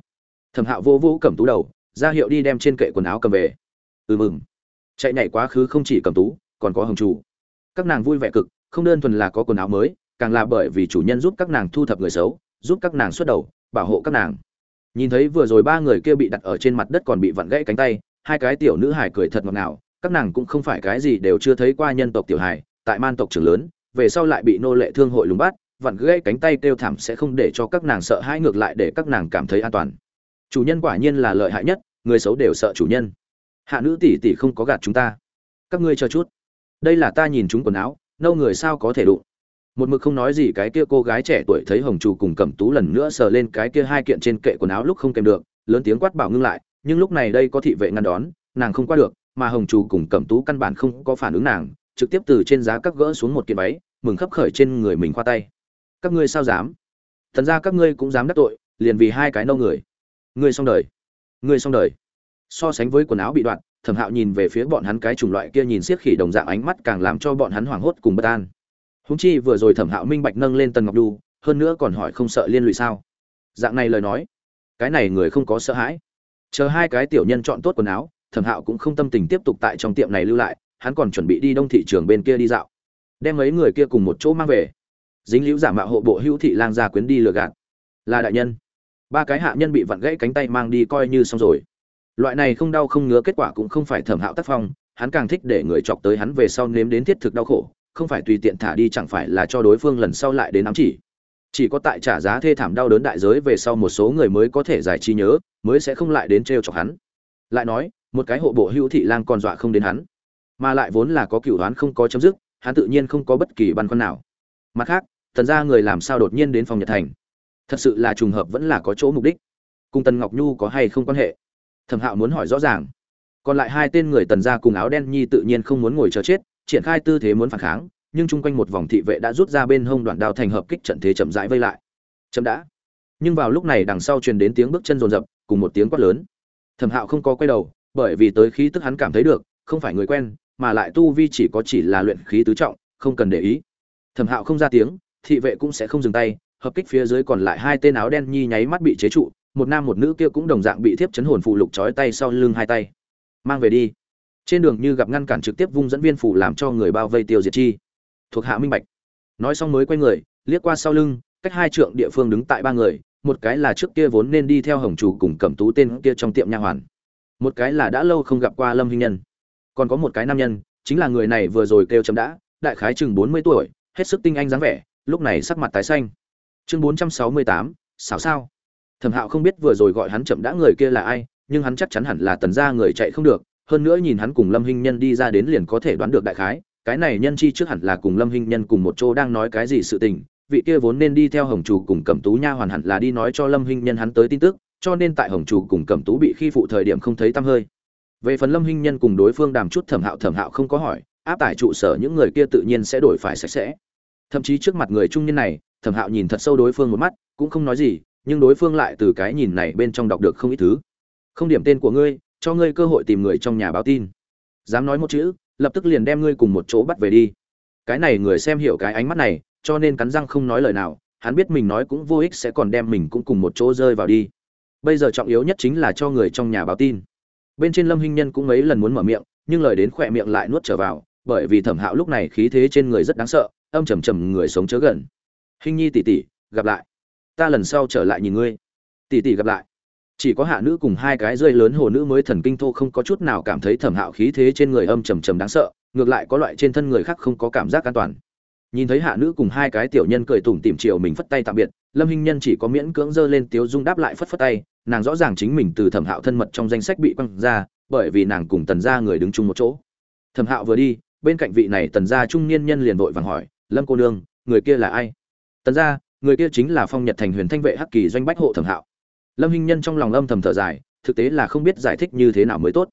Thẩm hạo vô vũ cầm tú đầu, ra hiệu đi đem trên kệ quần áo cầm về. Ừ mừng chạy nhảy quá khứ không chỉ cầm tú, còn có hồng chủ. Các nàng vui vẻ cực, không đơn thuần là có quần áo mới, càng là bởi vì chủ nhân giúp các nàng thu thập người xấu, giúp các nàng xuất đầu bảo hộ các nàng. Nhìn thấy vừa rồi ba người kia bị đặt ở trên mặt đất còn bị vặn gãy cánh tay, hai cái tiểu nữ hải cười thật ngọt ngào, các nàng cũng không phải cái gì đều chưa thấy qua nhân tộc tiểu hải tại man tộc trưởng lớn, về sau lại bị nô lệ thương hội lùng bắt, vặn gãy cánh tay kêu thảm sẽ không để cho các nàng sợ hãi ngược lại để các nàng cảm thấy an toàn. Chủ nhân quả nhiên là lợi hại nhất, người xấu đều sợ chủ nhân. Hạ nữ tỷ tỷ không có gạt chúng ta. Các ngươi chờ chút. Đây là ta nhìn chúng quần áo, nâu người sao có thể đụng một mực không nói gì cái kia cô gái trẻ tuổi thấy hồng chủ cùng cẩm tú lần nữa sờ lên cái kia hai kiện trên kệ quần áo lúc không kèm được, lớn tiếng quát bảo ngưng lại, nhưng lúc này đây có thị vệ ngăn đón, nàng không qua được, mà hồng chủ cùng cẩm tú căn bản không có phản ứng nàng, trực tiếp từ trên giá các gỡ xuống một kiện váy, mừng khấp khởi trên người mình khoa tay. Các ngươi sao dám? Thần ra các ngươi cũng dám đắc tội, liền vì hai cái nâu người. Ngươi xong đời. Ngươi xong đời. So sánh với quần áo bị đoạn, thẩm hạo nhìn về phía bọn hắn cái chủng loại kia nhìn siết khỉ đồng dạng ánh mắt càng làm cho bọn hắn hoảng hốt cùng bất an húng chi vừa rồi thẩm hạo minh bạch nâng lên tần ngọc đu, hơn nữa còn hỏi không sợ liên lụy sao? Dạng này lời nói, cái này người không có sợ hãi. Chờ hai cái tiểu nhân chọn tốt quần áo, thẩm hạo cũng không tâm tình tiếp tục tại trong tiệm này lưu lại, hắn còn chuẩn bị đi đông thị trường bên kia đi dạo. Đem mấy người kia cùng một chỗ mang về. Dính liễu giả mạo hộ bộ hữu thị lang gia quyến đi lừa gạt. Là đại nhân. Ba cái hạ nhân bị vặn gãy cánh tay mang đi coi như xong rồi. Loại này không đau không ngứa kết quả cũng không phải thẩm hạo tác phong, hắn càng thích để người chọc tới hắn về sau nếm đến thiết thực đau khổ không phải tùy tiện thả đi chẳng phải là cho đối phương lần sau lại đến ám chỉ. Chỉ có tại trả giá thê thảm đau đớn đại giới về sau một số người mới có thể giải trí nhớ, mới sẽ không lại đến t chọc hắn. Lại nói, một cái hộ bộ hữu thị lang còn dọa không đến hắn. Mà lại vốn là có cựu đoán không có chấm dứt, hắn tự nhiên không có bất kỳ băn khoăn nào. Mặt khác, tần gia người làm sao đột nhiên đến phòng nhật thành? Thật sự là trùng hợp vẫn là có chỗ mục đích. Cùng tần ngọc nhu có hay không quan hệ? Thẩm hạo muốn hỏi rõ ràng. Còn lại hai tên người tần gia cùng áo đen nhi tự nhiên không muốn ngồi chờ chết triển khai tư thế muốn phản kháng, nhưng chung quanh một vòng thị vệ đã rút ra bên hông đoạn đao thành hợp kích trận thế chậm rãi vây lại. Chậm đã. Nhưng vào lúc này đằng sau truyền đến tiếng bước chân rồn rập, cùng một tiếng quát lớn. Thẩm hạo không có quay đầu, bởi vì tới khí tức hắn cảm thấy được, không phải người quen, mà lại tu vi chỉ có chỉ là luyện khí tứ trọng, không cần để ý. Thẩm hạo không ra tiếng, thị vệ cũng sẽ không dừng tay, hợp kích phía dưới còn lại hai tên áo đen nhi nháy mắt bị chế trụ, một nam một nữ kia cũng đồng dạng bị thiếp chấn hồn phụ lục trói tay sau lưng hai tay. Mang về đi trên đường như gặp ngăn cản trực tiếp vung dẫn viên phủ làm cho người bao vây tiêu diệt chi. Thuộc hạ minh bạch. Nói xong mới quay người, liếc qua sau lưng, cách hai trượng địa phương đứng tại ba người, một cái là trước kia vốn nên đi theo hồng chủ cùng cẩm tú tên kia trong tiệm nha hoàn. Một cái là đã lâu không gặp qua lâm hinh nhân. Còn có một cái nam nhân, chính là người này vừa rồi kêu chấm đã, đại khái chừng bốn mươi tuổi, hết sức tinh anh dáng vẻ, lúc này sắc mặt tái xanh. Chương bốn trăm sáu mươi tám, xảo sao? Thẩm hạo không biết vừa rồi gọi hắn chậm đã người kia là ai, nhưng hắn chắc chắn hẳn là tần gia người chạy không được hơn nữa nhìn hắn cùng lâm hinh nhân đi ra đến liền có thể đoán được đại khái, cái này nhân chi trước hẳn là cùng lâm hinh nhân cùng một chỗ đang nói cái gì sự tình, vị kia vốn nên đi theo hồng chủ cùng cẩm tú nha hoàn hẳn là đi nói cho lâm hinh nhân hắn tới tin tức, cho nên tại hồng chủ cùng cẩm tú bị khi phụ thời điểm không thấy tăm hơi. Về phần lâm hinh nhân cùng đối phương đàm chút thẩm hạo thẩm hạo không có hỏi, áp tải trụ sở những người kia tự nhiên sẽ đổi phải sạch sẽ. Thậm chí trước mặt người trung niên này, thẩm hạo nhìn thật sâu đối phương một mắt, cũng không nói gì, nhưng đối phương lại từ cái nhìn này bên trong đọc được không ít thứ. Không điểm tên của ngươi cho ngươi cơ hội tìm người trong nhà báo tin. Dám nói một chữ, lập tức liền đem ngươi cùng một chỗ bắt về đi. Cái này người xem hiểu cái ánh mắt này, cho nên cắn răng không nói lời nào, hắn biết mình nói cũng vô ích sẽ còn đem mình cũng cùng một chỗ rơi vào đi. Bây giờ trọng yếu nhất chính là cho người trong nhà báo tin. Bên trên lâm hinh nhân cũng mấy lần muốn mở miệng, nhưng lời đến khỏe miệng lại nuốt trở vào, bởi vì thẩm hạo lúc này khí thế trên người rất đáng sợ, âm trầm trầm người sống chớ gần. Hinh nhi tỷ tỷ, gặp lại. Ta lần sau trở lại nhìn ngươi. Tỷ tỷ gặp lại chỉ có hạ nữ cùng hai cái rơi lớn hồ nữ mới thần kinh thô không có chút nào cảm thấy thẩm hạo khí thế trên người âm trầm trầm đáng sợ, ngược lại có loại trên thân người khác không có cảm giác an toàn. Nhìn thấy hạ nữ cùng hai cái tiểu nhân cười tủm tỉm chiều mình phất tay tạm biệt, lâm hinh nhân chỉ có miễn cưỡng dơ lên tiếu dung đáp lại phất phất tay, nàng rõ ràng chính mình từ thẩm hạo thân mật trong danh sách bị quăng ra, bởi vì nàng cùng tần gia người đứng chung một chỗ. Thẩm hạo vừa đi, bên cạnh vị này tần gia trung niên nhân liền vội vàng hỏi, lâm cô nương, người kia là ai? Tần gia, người kia chính là phong nhật thành huyền thanh vệ hắc kỳ doanh bách hộ thẩm hạo lâm hinh nhân trong lòng âm thầm thở dài, thực tế là không biết giải thích như thế nào mới tốt.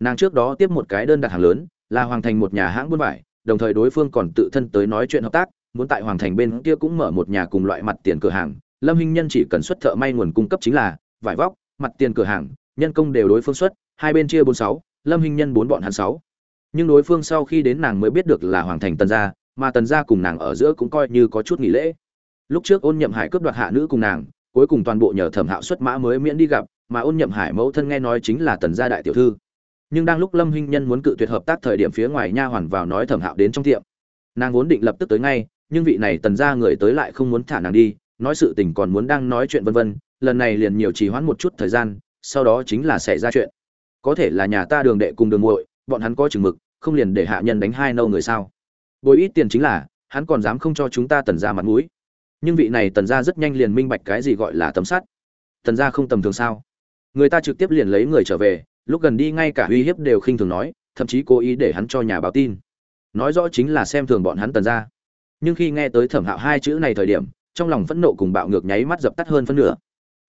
Nàng trước đó tiếp một cái đơn đặt hàng lớn, là hoàng thành một nhà hãng buôn vải, đồng thời đối phương còn tự thân tới nói chuyện hợp tác, muốn tại hoàng thành bên kia cũng mở một nhà cùng loại mặt tiền cửa hàng. Lâm hinh nhân chỉ cần xuất thợ may nguồn cung cấp chính là vải vóc, mặt tiền cửa hàng, nhân công đều đối phương xuất, hai bên chia bốn sáu, lâm hinh nhân bốn bọn hắn sáu. Nhưng đối phương sau khi đến nàng mới biết được là hoàng thành tần gia, mà tần gia cùng nàng ở giữa cũng coi như có chút nghỉ lễ. Lúc trước ôn nhậm hải cướp đoạt hạ nữ cùng nàng cuối cùng toàn bộ nhờ thẩm hạo xuất mã mới miễn đi gặp, mà ôn nhậm hải mẫu thân nghe nói chính là tần gia đại tiểu thư. Nhưng đang lúc lâm hinh nhân muốn cự tuyệt hợp tác thời điểm phía ngoài nha hoàn vào nói thẩm hạo đến trong tiệm. Nàng vốn định lập tức tới ngay, nhưng vị này tần gia người tới lại không muốn thả nàng đi, nói sự tình còn muốn đang nói chuyện vân vân, lần này liền nhiều trì hoãn một chút thời gian, sau đó chính là xảy ra chuyện. Có thể là nhà ta đường đệ cùng đường muội, bọn hắn có chừng mực, không liền để hạ nhân đánh hai nâu người sao? Bồi ít tiền chính là, hắn còn dám không cho chúng ta tần ra mặt mũi nhưng vị này tần gia rất nhanh liền minh bạch cái gì gọi là tấm sắt. Tần gia không tầm thường sao? Người ta trực tiếp liền lấy người trở về lúc gần đi ngay cả uy hiếp đều khinh thường nói thậm chí cố ý để hắn cho nhà báo tin. Nói rõ chính là xem thường bọn hắn tần gia. nhưng khi nghe tới thẩm hạo hai chữ này thời điểm trong lòng phẫn nộ cùng bạo ngược nháy mắt dập tắt hơn phân nửa.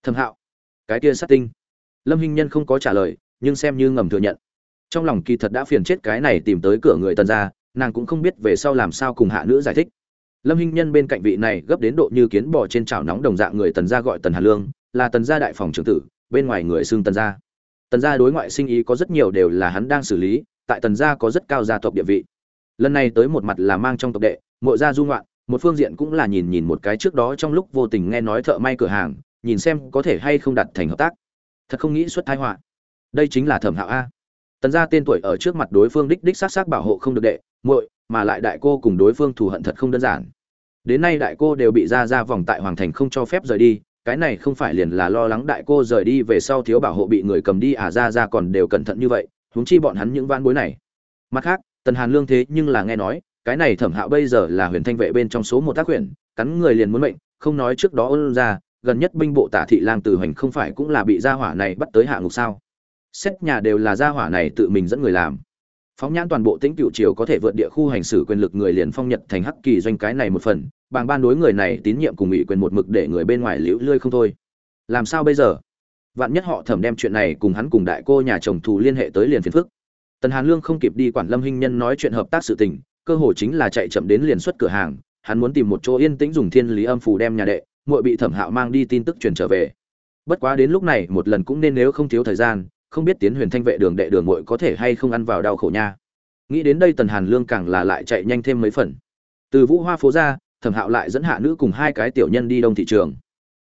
Thẩm hạo cái kia sát tinh. Lâm hinh nhân không có trả lời nhưng xem như ngầm thừa nhận. Trong lòng kỳ thật đã phiền chết cái này tìm tới cửa người tần gia, nàng cũng không biết về sau làm sao cùng hạ nữ giải thích lâm hinh nhân bên cạnh vị này gấp đến độ như kiến bò trên chảo nóng đồng dạng người tần gia gọi tần hà lương, là tần gia đại phòng trưởng tử, bên ngoài người xưng tần gia. Tần gia đối ngoại sinh ý có rất nhiều đều là hắn đang xử lý, tại tần gia có rất cao gia tộc địa vị. Lần này tới một mặt là mang trong tộc đệ mộ gia du ngoạn, một phương diện cũng là nhìn nhìn một cái trước đó trong lúc vô tình nghe nói thợ may cửa hàng, nhìn xem có thể hay không đặt thành hợp tác. Thật không nghĩ xuất thái họa. Đây chính là thẩm hạo a. Tần gia tên tuổi ở trước mặt đối phương đích đích s á bảo hộ không được đệ, muội mà lại đại cô cùng đối phương thù hận thật không đơn giản. Đến nay đại cô đều bị ra ra vòng tại hoàng thành không cho phép rời đi, cái này không phải liền là lo lắng đại cô rời đi về sau thiếu bảo hộ bị người cầm đi à ra ra còn đều cẩn thận như vậy, huống chi bọn hắn những van bối này. Mặt khác, tần hàn lương thế nhưng là nghe nói, cái này thẩm hạo bây giờ là huyền thanh vệ bên trong số một tác huyền cắn người liền muốn mệnh, không nói trước đó ôn ra, gần nhất binh bộ tả thị lang từ hoành không phải cũng là bị gia hỏa này bắt tới hạ ngục sao? Xét nhà đều là gia hỏa này tự mình dẫn người làm phóng nhãn toàn bộ tĩnh cựu triều có thể vượt địa khu hành xử quyền lực người liền phong nhật thành hắc kỳ doanh cái này một phần, bàng ban đối người này tín nhiệm cùng ủy quyền một mực để người bên ngoài liễu lươi không thôi. Làm sao bây giờ? Vạn nhất họ thẩm đem chuyện này cùng hắn cùng đại cô nhà chồng thù liên hệ tới liền phiền phức. Tần hàn lương không kịp đi quản lâm hinh nhân nói chuyện hợp tác sự tình, cơ hội chính là chạy chậm đến liền xuất cửa hàng, hắn muốn tìm một chỗ yên tĩnh dùng thiên lý âm phù đem nhà đệ, muội bị thẩm hạo mang đi tin tức truyền trở về. Bất quá đến lúc này, một lần cũng nên nếu không thiếu thời gian không biết tiến huyền thanh vệ đường đệ đường muội có thể hay không ăn vào đau khổ nha. Nghĩ đến đây tần hàn lương càng là lại chạy nhanh thêm mấy phần. Từ vũ hoa phố ra, thẩm hạo lại dẫn hạ nữ cùng hai cái tiểu nhân đi đông thị trường.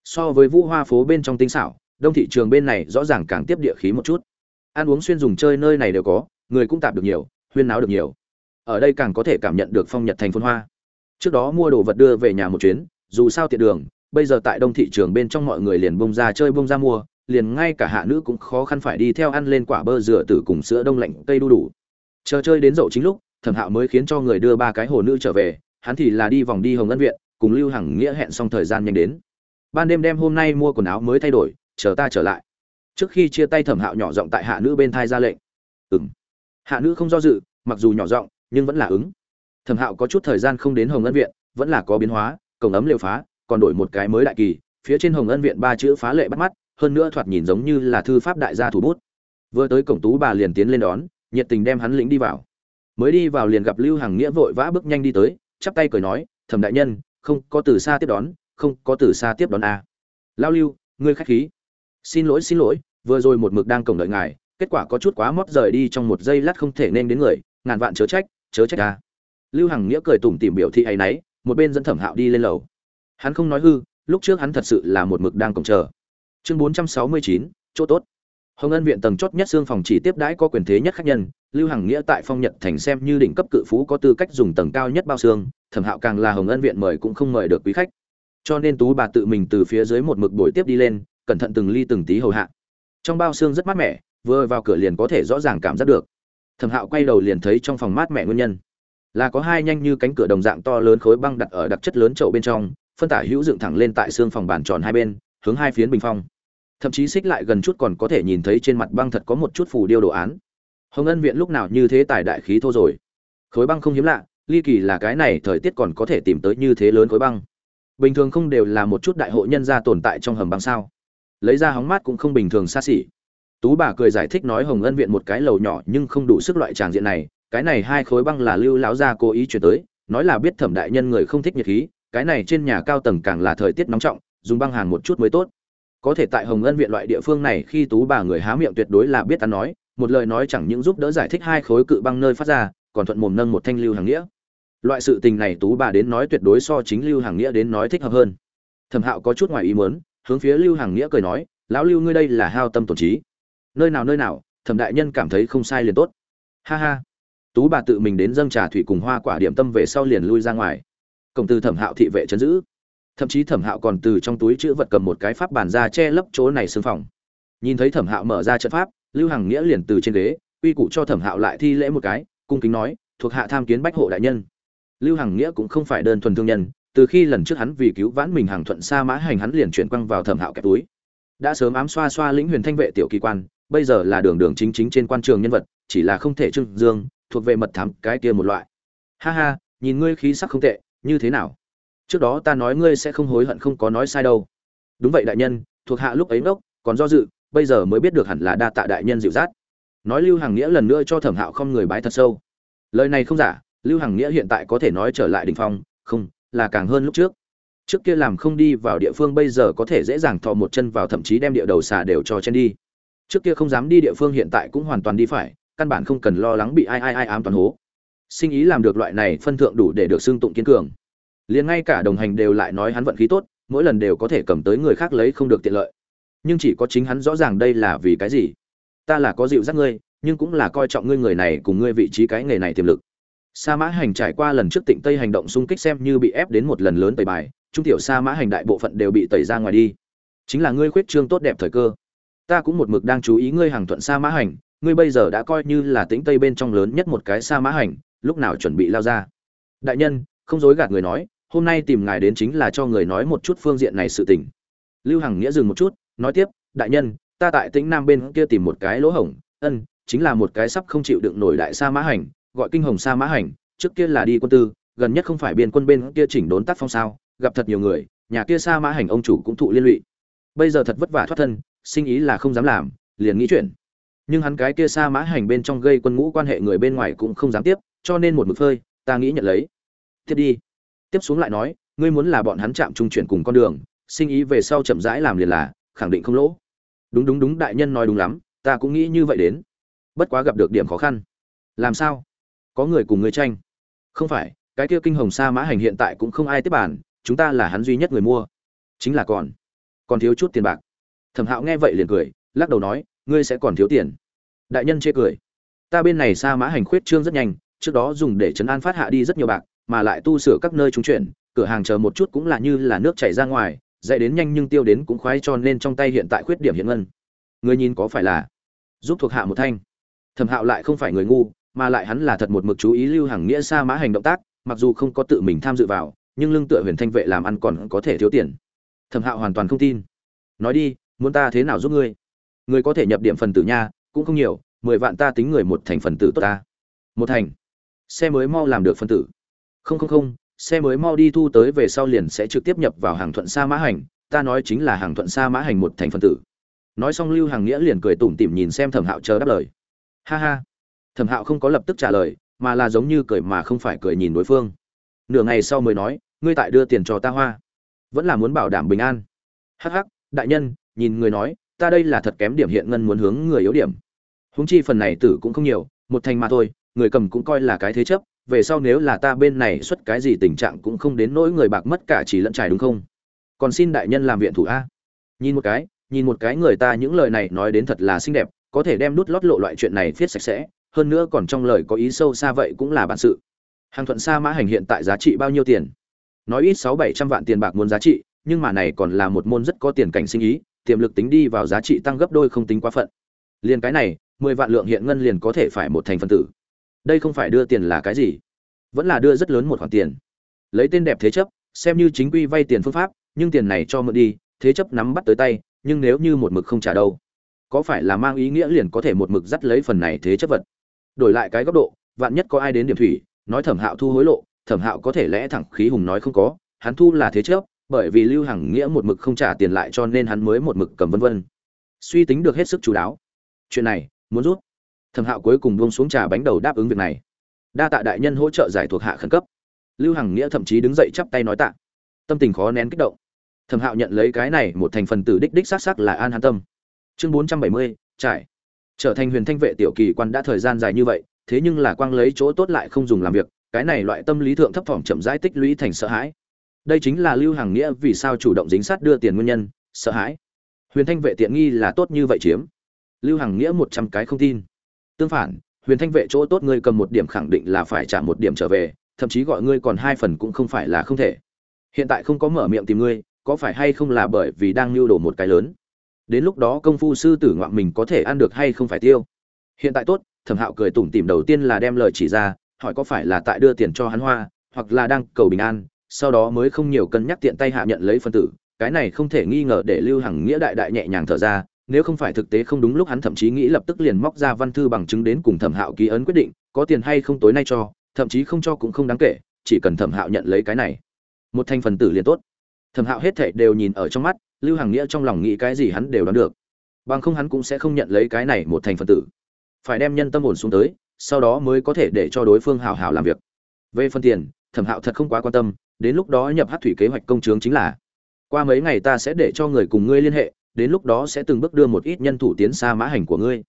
So với vũ hoa phố bên trong tinh xảo, đông thị trường bên này rõ ràng càng tiếp địa khí một chút. Ăn uống xuyên dùng chơi nơi này đều có, người cũng tạp được nhiều, huyên náo được nhiều. Ở đây càng có thể cảm nhận được phong nhật thành phôn hoa. Trước đó mua đồ vật đưa về nhà một chuyến, dù sao tiện đường, bây giờ tại đông thị trường bên trong mọi người liền bông ra chơi bông ra mua liền ngay cả hạ nữ cũng khó khăn phải đi theo ăn lên quả bơ dừa tử cùng sữa đông lạnh cây đu đủ. Chờ chơi đến dậu chính lúc, thẩm hạo mới khiến cho người đưa ba cái hồ nữ trở về, hắn thì là đi vòng đi hồng ân viện, cùng lưu hằng nghĩa hẹn xong thời gian nhanh đến. Ban đêm đem hôm nay mua quần áo mới thay đổi, chờ ta trở lại. Trước khi chia tay thẩm hạo nhỏ giọng tại hạ nữ bên thai ra lệnh. Ừ m hạ nữ không do dự, mặc dù nhỏ giọng, nhưng vẫn là ứng. Thẩm hạo có chút thời gian không đến hồng ân viện, vẫn là có biến hóa, cổng ấm liều phá, còn đổi một cái mới đại kỳ, phía trên hồng ân viện ba chữ phá lệ bắt mắt hơn nữa thoạt nhìn giống như là thư pháp đại gia thủ bút. Vừa tới cổng tú bà liền tiến lên đón, nhiệt tình đem hắn lĩnh đi vào. Mới đi vào liền gặp lưu hằng nghĩa vội vã bước nhanh đi tới, chắp tay cười nói, thẩm đại nhân, không có từ xa tiếp đón, không có từ xa tiếp đón a à. lao lưu, ngươi khách khí. Xin lỗi xin lỗi, vừa rồi một mực đang cổng đợi ngài, kết quả có chút quá mót rời đi trong một giây lát không thể nên đến người, ngàn vạn chớ trách chớ trách a lưu hằng nghĩa cười tủm tỉm biểu thị ấy nấy, một bên dẫn thẩm hạo đi lên lầu. Hắn không nói hư, lúc trước hắn thật sự là một mực đang cổng chờ chương bốn trăm sáu mươi chín, chỗ tốt. Hồng ân viện tầng chót nhất xương phòng chỉ tiếp đãi có quyền thế nhất khách nhân, lưu hằng nghĩa tại phong nhật thành xem như đỉnh cấp cự phú có tư cách dùng tầng cao nhất bao xương, thẩm hạo càng là hồng ân viện mời cũng không mời được quý khách. Cho nên tú bà tự mình từ phía dưới một mực buổi tiếp đi lên, cẩn thận từng ly từng tí hầu hạ. Trong bao xương rất mát mẻ, vừa vào cửa liền có thể rõ ràng cảm giác được. Thẩm hạo quay đầu liền thấy trong phòng mát mẻ nguyên nhân. Là có hai nhanh như cánh cửa đồng dạng to lớn khối băng đặt ở đặc chất lớn chậu bên trong, phân tả hữu dựng thẳng lên tại xương phòng bàn tròn hai bên, hướng hai phiến bình phong thậm chí xích lại gần chút còn có thể nhìn thấy trên mặt băng thật có một chút phù điêu đồ án. Hồng ân viện lúc nào như thế tài đại khí thô rồi? Khối băng không hiếm lạ, ly kỳ là cái này, thời tiết còn có thể tìm tới như thế lớn khối băng. Bình thường không đều là một chút đại hội nhân gia tồn tại trong hầm băng sao? Lấy ra hóng mát cũng không bình thường xa xỉ. Tú bà cười giải thích nói hồng ân viện một cái lầu nhỏ nhưng không đủ sức loại tràng diện này, cái này hai khối băng là lưu láo gia cố ý chuyển tới, nói là biết thẩm đại nhân người không thích nhiệt khí, cái này trên nhà cao tầng càng là thời tiết nóng trọng, dùng băng hàng một chút mới tốt có thể tại hồng ân viện loại địa phương này khi tú bà người há miệng tuyệt đối là biết ăn nói, một lời nói chẳng những giúp đỡ giải thích hai khối cự băng nơi phát ra, còn thuận mồm nâng một thanh lưu hàng nghĩa. Loại sự tình này tú bà đến nói tuyệt đối so chính lưu hàng nghĩa đến nói thích hợp hơn. Thẩm hạo có chút ngoài ý muốn, hướng phía lưu hàng nghĩa cười nói, lão lưu ngươi đây là hao tâm tổn trí. Nơi nào nơi nào, thẩm đại nhân cảm thấy không sai liền tốt. Ha ha. Tú bà tự mình đến dâng trà thủy cùng hoa quả điểm tâm về sau liền lui ra ngoài. Công tử thẩm hạo thị vệ chấn giữ thậm chí thẩm hạo còn từ trong túi chữ vật cầm một cái pháp bàn ra che lấp chỗ này xương phòng. Nhìn thấy thẩm hạo mở ra trận pháp, lưu hằng nghĩa liền từ trên ghế uy cụ cho thẩm hạo lại thi lễ một cái, cung kính nói, thuộc hạ tham kiến bách hộ đại nhân. Lưu hằng nghĩa cũng không phải đơn thuần thương nhân, từ khi lần trước hắn vì cứu vãn mình hàng thuận xa mã hành hắn liền chuyển quăng vào thẩm hạo kẹp túi. Đã sớm ám xoa xoa lĩnh huyền thanh vệ tiểu kỳ quan, bây giờ là đường đường chính chính trên quan trường nhân vật, chỉ là không thể trưng dương, thuộc về mật thám cái kia một loại. Ha ha, nhìn ngươi khí sắc không tệ, như thế nào? Trước đó ta nói ngươi sẽ không hối hận không có nói sai đâu. Đúng vậy đại nhân, thuộc hạ lúc ấy ngốc, còn do dự, bây giờ mới biết được hẳn là đa tạ đại nhân dịu dắt. Nói lưu hàng nghĩa lần nữa cho thẩm hạo không người bái thật sâu. Lời này không giả, lưu hàng nghĩa hiện tại có thể nói trở lại đình phong, không, là càng hơn lúc trước. Trước kia làm không đi vào địa phương bây giờ có thể dễ dàng thò một chân vào thậm chí đem địa đầu xà đều cho chen đi. Trước kia không dám đi địa phương hiện tại cũng hoàn toàn đi phải, căn bản không cần lo lắng bị ai ai ai ám toàn hố. Sinh ý làm được loại này phân thượng đủ để được xưng tụng kiên cường liền ngay cả đồng hành đều lại nói hắn vận khí tốt, mỗi lần đều có thể cầm tới người khác lấy không được tiện lợi. Nhưng chỉ có chính hắn rõ ràng đây là vì cái gì. Ta là có dịu dắt ngươi, nhưng cũng là coi trọng ngươi người này cùng ngươi vị trí cái nghề này tiềm lực. Sa mã hành trải qua lần trước tịnh tây hành động xung kích xem như bị ép đến một lần lớn tẩy bài, trung tiểu sa mã hành đại bộ phận đều bị tẩy ra ngoài đi. Chính là ngươi khuyết trương tốt đẹp thời cơ. Ta cũng một mực đang chú ý ngươi hàng thuận sa mã hành, ngươi bây giờ đã coi như là tĩnh tây bên trong lớn nhất một cái sa mã hành, lúc nào chuẩn bị lao ra? Đại nhân, không dối gạt người nói hôm nay tìm ngài đến chính là cho người nói một chút phương diện này sự tình. Lưu hằng nghĩa dừng một chút, nói tiếp, đại nhân, ta tại tĩnh nam bên kia tìm một cái lỗ hổng, ân, chính là một cái sắp không chịu đựng nổi đại sa mã hành, gọi kinh hồng sa mã hành, trước kia là đi quân tư, gần nhất không phải biên quân bên kia chỉnh đốn tác phong sao, gặp thật nhiều người, nhà kia sa mã hành ông chủ cũng thụ liên lụy. Bây giờ thật vất vả thoát thân, sinh ý là không dám làm, liền nghĩ chuyện. Nhưng hắn cái kia sa mã hành bên trong gây quân ngũ quan hệ người bên ngoài cũng không dám tiếp, cho nên một mực phơi, ta nghĩ nhận lấy. Tiếp đi tiếp xuống lại nói, ngươi muốn là bọn hắn chạm trung chuyển cùng con đường, sinh ý về sau chậm rãi làm liền là, khẳng định không lỗ. Đúng đúng đúng, đại nhân nói đúng lắm, ta cũng nghĩ như vậy đến. Bất quá gặp được điểm khó khăn. Làm sao? Có người cùng ngươi tranh. Không phải, cái kia kinh hồng sa mã hành hiện tại cũng không ai tiếp bàn, chúng ta là hắn duy nhất người mua. Chính là còn. Còn thiếu chút tiền bạc. Thẩm hạo nghe vậy liền cười, lắc đầu nói, ngươi sẽ còn thiếu tiền. Đại nhân chê cười. Ta bên này sa mã hành khuyết trương rất nhanh, trước đó dùng để chấn an phát hạ đi rất nhiều bạc mà lại tu sửa các nơi trung chuyển, cửa hàng chờ một chút cũng là như là nước chảy ra ngoài, dạy đến nhanh nhưng tiêu đến cũng khoái cho nên trong tay hiện tại khuyết điểm hiện ngân. Người nhìn có phải là giúp thuộc hạ một thanh? Thẩm hạo lại không phải người ngu, mà lại hắn là thật một mực chú ý lưu hàng nghĩa sa mã hành động tác, mặc dù không có tự mình tham dự vào, nhưng lưng tựa huyền thanh vệ làm ăn còn có thể thiếu tiền. Thẩm hạo hoàn toàn không tin. Nói đi, muốn ta thế nào giúp ngươi? Người có thể nhập điểm phần tử nha, cũng không nhiều, mười vạn ta tính người một thành phần tử tốt ta. Một thành. Xe mới mau làm được phần tử không không không, xe mới mau đi thu tới về sau liền sẽ trực tiếp nhập vào hàng thuận sa mã hành, ta nói chính là hàng thuận sa mã hành một thành phần tử. Nói xong lưu hàng nghĩa liền cười tủm tỉm nhìn xem thẩm hạo chờ đáp lời. Ha ha. Thẩm hạo không có lập tức trả lời, mà là giống như cười mà không phải cười nhìn đối phương. Nửa ngày sau mới nói, ngươi tại đưa tiền cho ta hoa. Vẫn là muốn bảo đảm bình an. Hắc hắc, đại nhân, nhìn người nói, ta đây là thật kém điểm hiện ngân muốn hướng người yếu điểm. Húng chi phần này tử cũng không nhiều, một thành mà thôi, người cầm cũng coi là cái thế chấp về sau nếu là ta bên này xuất cái gì tình trạng cũng không đến nỗi người bạc mất cả chỉ lẫn trải đúng không? Còn xin đại nhân làm viện thủ a. Nhìn một cái, nhìn một cái người ta những lời này nói đến thật là xinh đẹp, có thể đem nút lót lộ loại chuyện này viết sạch sẽ, hơn nữa còn trong lời có ý sâu xa vậy cũng là bản sự. Hàng thuận sa mã hành hiện tại giá trị bao nhiêu tiền? Nói ít sáu bảy trăm vạn tiền bạc muốn giá trị, nhưng mà này còn là một môn rất có tiền cảnh sinh ý, tiềm lực tính đi vào giá trị tăng gấp đôi không tính quá phận. Liền cái này, mười vạn lượng hiện ngân liền có thể phải một thành phần tử đây không phải đưa tiền là cái gì? Vẫn là đưa rất lớn một khoản tiền. Lấy tên đẹp thế chấp, xem như chính quy vay tiền phương pháp, nhưng tiền này cho mượn đi, thế chấp nắm bắt tới tay, nhưng nếu như một mực không trả đâu, có phải là mang ý nghĩa liền có thể một mực dắt lấy phần này thế chấp vật? Đổi lại cái góc độ, vạn nhất có ai đến điểm thủy, nói thẩm hạo thu hối lộ, thẩm hạo có thể lẽ thẳng khí hùng nói không có, hắn thu là thế chấp, bởi vì lưu hằng nghĩa một mực không trả tiền lại cho nên hắn mới một mực cầm vân vân. Suy tính được hết sức chú đáo. Chuyện này, muốn rút thẩm hạo cuối cùng buông xuống trà bánh đầu đáp ứng việc này. Đa tạ đại nhân hỗ trợ giải thuộc hạ khẩn cấp. Lưu hằng nghĩa thậm chí đứng dậy chắp tay nói tạ. Tâm tình khó nén kích động. Thẩm hạo nhận lấy cái này một thành phần tử đích đích xác xác là an hàn tâm. Chương bốn trăm bảy mươi, trải. Trở thành huyền thanh vệ tiểu kỳ quan đã thời gian dài như vậy, thế nhưng là quang lấy chỗ tốt lại không dùng làm việc, cái này loại tâm lý thượng thấp thỏm chậm rãi tích lũy thành sợ hãi. Đây chính là lưu hàng nghĩa vì sao chủ động dính sát đưa tiền nguyên nhân, sợ hãi. Huyền thanh vệ tiện nghi là tốt như vậy chiếm. Lưu hàng nghĩa một trăm cái không tin tương phản, huyền thanh vệ chỗ tốt ngươi cầm một điểm khẳng định là phải trả một điểm trở về, thậm chí gọi ngươi còn hai phần cũng không phải là không thể. Hiện tại không có mở miệng tìm ngươi, có phải hay không là bởi vì đang lưu đồ một cái lớn? Đến lúc đó công phu sư tử ngoạn mình có thể ăn được hay không phải tiêu? Hiện tại tốt, thẩm hạo cười tủm tỉm đầu tiên là đem lời chỉ ra, hỏi có phải là tại đưa tiền cho hắn hoa, hoặc là đang cầu bình an, sau đó mới không nhiều cân nhắc tiện tay hạ nhận lấy phân tử, cái này không thể nghi ngờ để lưu hằng nghĩa đại đại nhẹ nhàng thở ra nếu không phải thực tế không đúng lúc hắn thậm chí nghĩ lập tức liền móc ra văn thư bằng chứng đến cùng thẩm hạo ký ấn quyết định, có tiền hay không tối nay cho, thậm chí không cho cũng không đáng kể, chỉ cần thẩm hạo nhận lấy cái này. Một thành phần tử liền tốt. Thẩm hạo hết thảy đều nhìn ở trong mắt, lưu hàng nghĩa trong lòng nghĩ cái gì hắn đều đoán được. Bằng không hắn cũng sẽ không nhận lấy cái này một thành phần tử. Phải đem nhân tâm ổn xuống tới, sau đó mới có thể để cho đối phương hào hào làm việc. Về phần tiền, thẩm hạo thật không quá quan tâm, đến lúc đó nhập hát thủy kế hoạch công chướng chính là, qua mấy ngày ta sẽ để cho người cùng ngươi liên hệ đến lúc đó sẽ từng bước đưa một ít nhân thủ tiến xa mã hành của ngươi.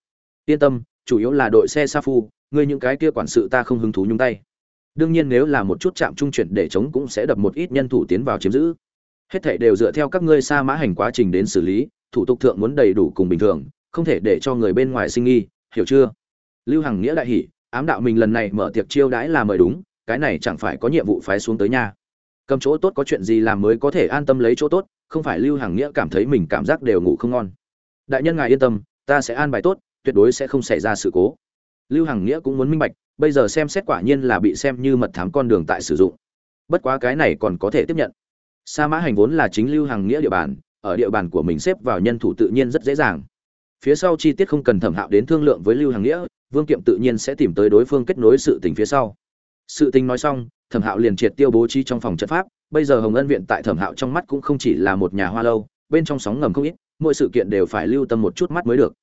Yên tâm, chủ yếu là đội xe sa phu, ngươi những cái kia quản sự ta không hứng thú nhúng tay. Đương nhiên nếu là một chút chạm trung chuyển để chống cũng sẽ đập một ít nhân thủ tiến vào chiếm giữ. Hết thảy đều dựa theo các ngươi xa mã hành quá trình đến xử lý, thủ tục thượng muốn đầy đủ cùng bình thường, không thể để cho người bên ngoài sinh nghi, hiểu chưa? Lưu hằng nghĩa đại hỉ, ám đạo mình lần này mở tiệc chiêu đãi là mời đúng, cái này chẳng phải có nhiệm vụ phái xuống tới nhà cầm chỗ tốt có chuyện gì làm mới có thể an tâm lấy chỗ tốt, không phải lưu hàng nghĩa cảm thấy mình cảm giác đều ngủ không ngon. Đại nhân ngài yên tâm, ta sẽ an bài tốt, tuyệt đối sẽ không xảy ra sự cố. Lưu hàng nghĩa cũng muốn minh bạch, bây giờ xem xét quả nhiên là bị xem như mật thám con đường tại sử dụng. Bất quá cái này còn có thể tiếp nhận. Sa mã hành vốn là chính lưu hàng nghĩa địa bàn, ở địa bàn của mình xếp vào nhân thủ tự nhiên rất dễ dàng. Phía sau chi tiết không cần thẩm hạo đến thương lượng với lưu hàng nghĩa, vương kiệm tự nhiên sẽ tìm tới đối phương kết nối sự tình phía sau. Sự tình nói xong thẩm hạo liền triệt tiêu bố trí trong phòng trận pháp, bây giờ hồng ân viện tại thẩm hạo trong mắt cũng không chỉ là một nhà hoa lâu, bên trong sóng ngầm không ít, mỗi sự kiện đều phải lưu tâm một chút mắt mới được.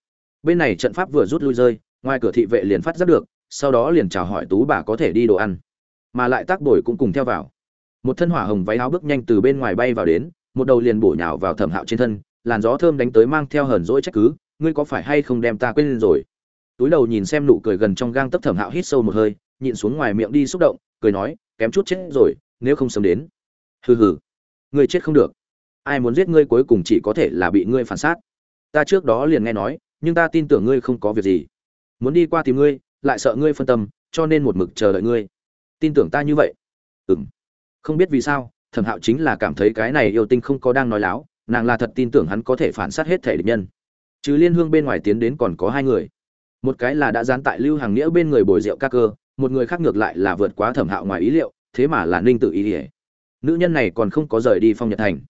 Bên này trận pháp vừa rút lui rơi, ngoài cửa thị vệ liền phát giác được, sau đó liền chào hỏi tú bà có thể đi đồ ăn. Mà lại tác bồi cũng cùng theo vào. Một thân hỏa hồng váy áo bước nhanh từ bên ngoài bay vào đến, một đầu liền bổ nhào vào thẩm hạo trên thân, làn gió thơm đánh tới mang theo hờn dỗi trách cứ, ngươi có phải hay không đem ta quên rồi? Túi đầu nhìn xem nụ cười gần trong gang tấc thẩm hạo hít sâu một hơi, nhịn xuống ngoài miệng đi xúc động, cười nói kém chút chết rồi, nếu không sớm đến. Hừ hừ. Ngươi chết không được. Ai muốn giết ngươi cuối cùng chỉ có thể là bị ngươi phản sát ta trước đó liền nghe nói, nhưng ta tin tưởng ngươi không có việc gì. Muốn đi qua tìm ngươi, lại sợ ngươi phân tâm, cho nên một mực chờ đợi ngươi. Tin tưởng ta như vậy. Ừ m không biết vì sao, thẩm hạo chính là cảm thấy cái này yêu tinh không có đang nói láo, nàng là thật tin tưởng hắn có thể phản sát hết thể địch nhân. Trừ liên hương bên ngoài tiến đến còn có hai người. Một cái là đã dán tại lưu hàng nghĩa bên người bồi rượu ca cơ một người khác ngược lại là vượt quá thẩm hạo ngoài ý liệu, thế mà là ninh tự ý ỉa nữ nhân này còn không có rời đi phong nhật thành.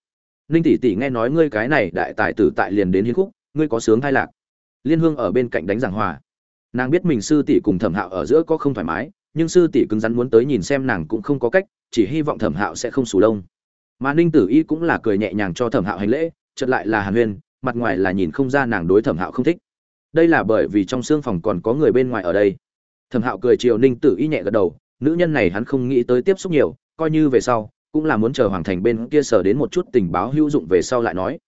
Ninh tỷ tỷ nghe nói ngươi cái này đại tài tử tại liền đến hiến khúc, ngươi có sướng hay lạc. Liên hương ở bên cạnh đánh giảng hòa. Nàng biết mình sư tỷ cùng thẩm hạo ở giữa có không thoải mái, nhưng sư tỷ cứng rắn muốn tới nhìn xem nàng cũng không có cách, chỉ hy vọng thẩm hạo sẽ không sù lông. Mà ninh tử y cũng là cười nhẹ nhàng cho thẩm hạo hành lễ chật lại là hàn huyên, mặt ngoài là nhìn không ra nàng đối thẩm hạo không thích. Đây là bởi vì trong xương phòng còn có người bên ngoài ở đây thẩm hạo cười chiều ninh tử y nhẹ gật đầu, nữ nhân này hắn không nghĩ tới tiếp xúc nhiều, coi như về sau, cũng là muốn chờ hoàng thành bên kia sở đến một chút tình báo hữu dụng về sau lại nói.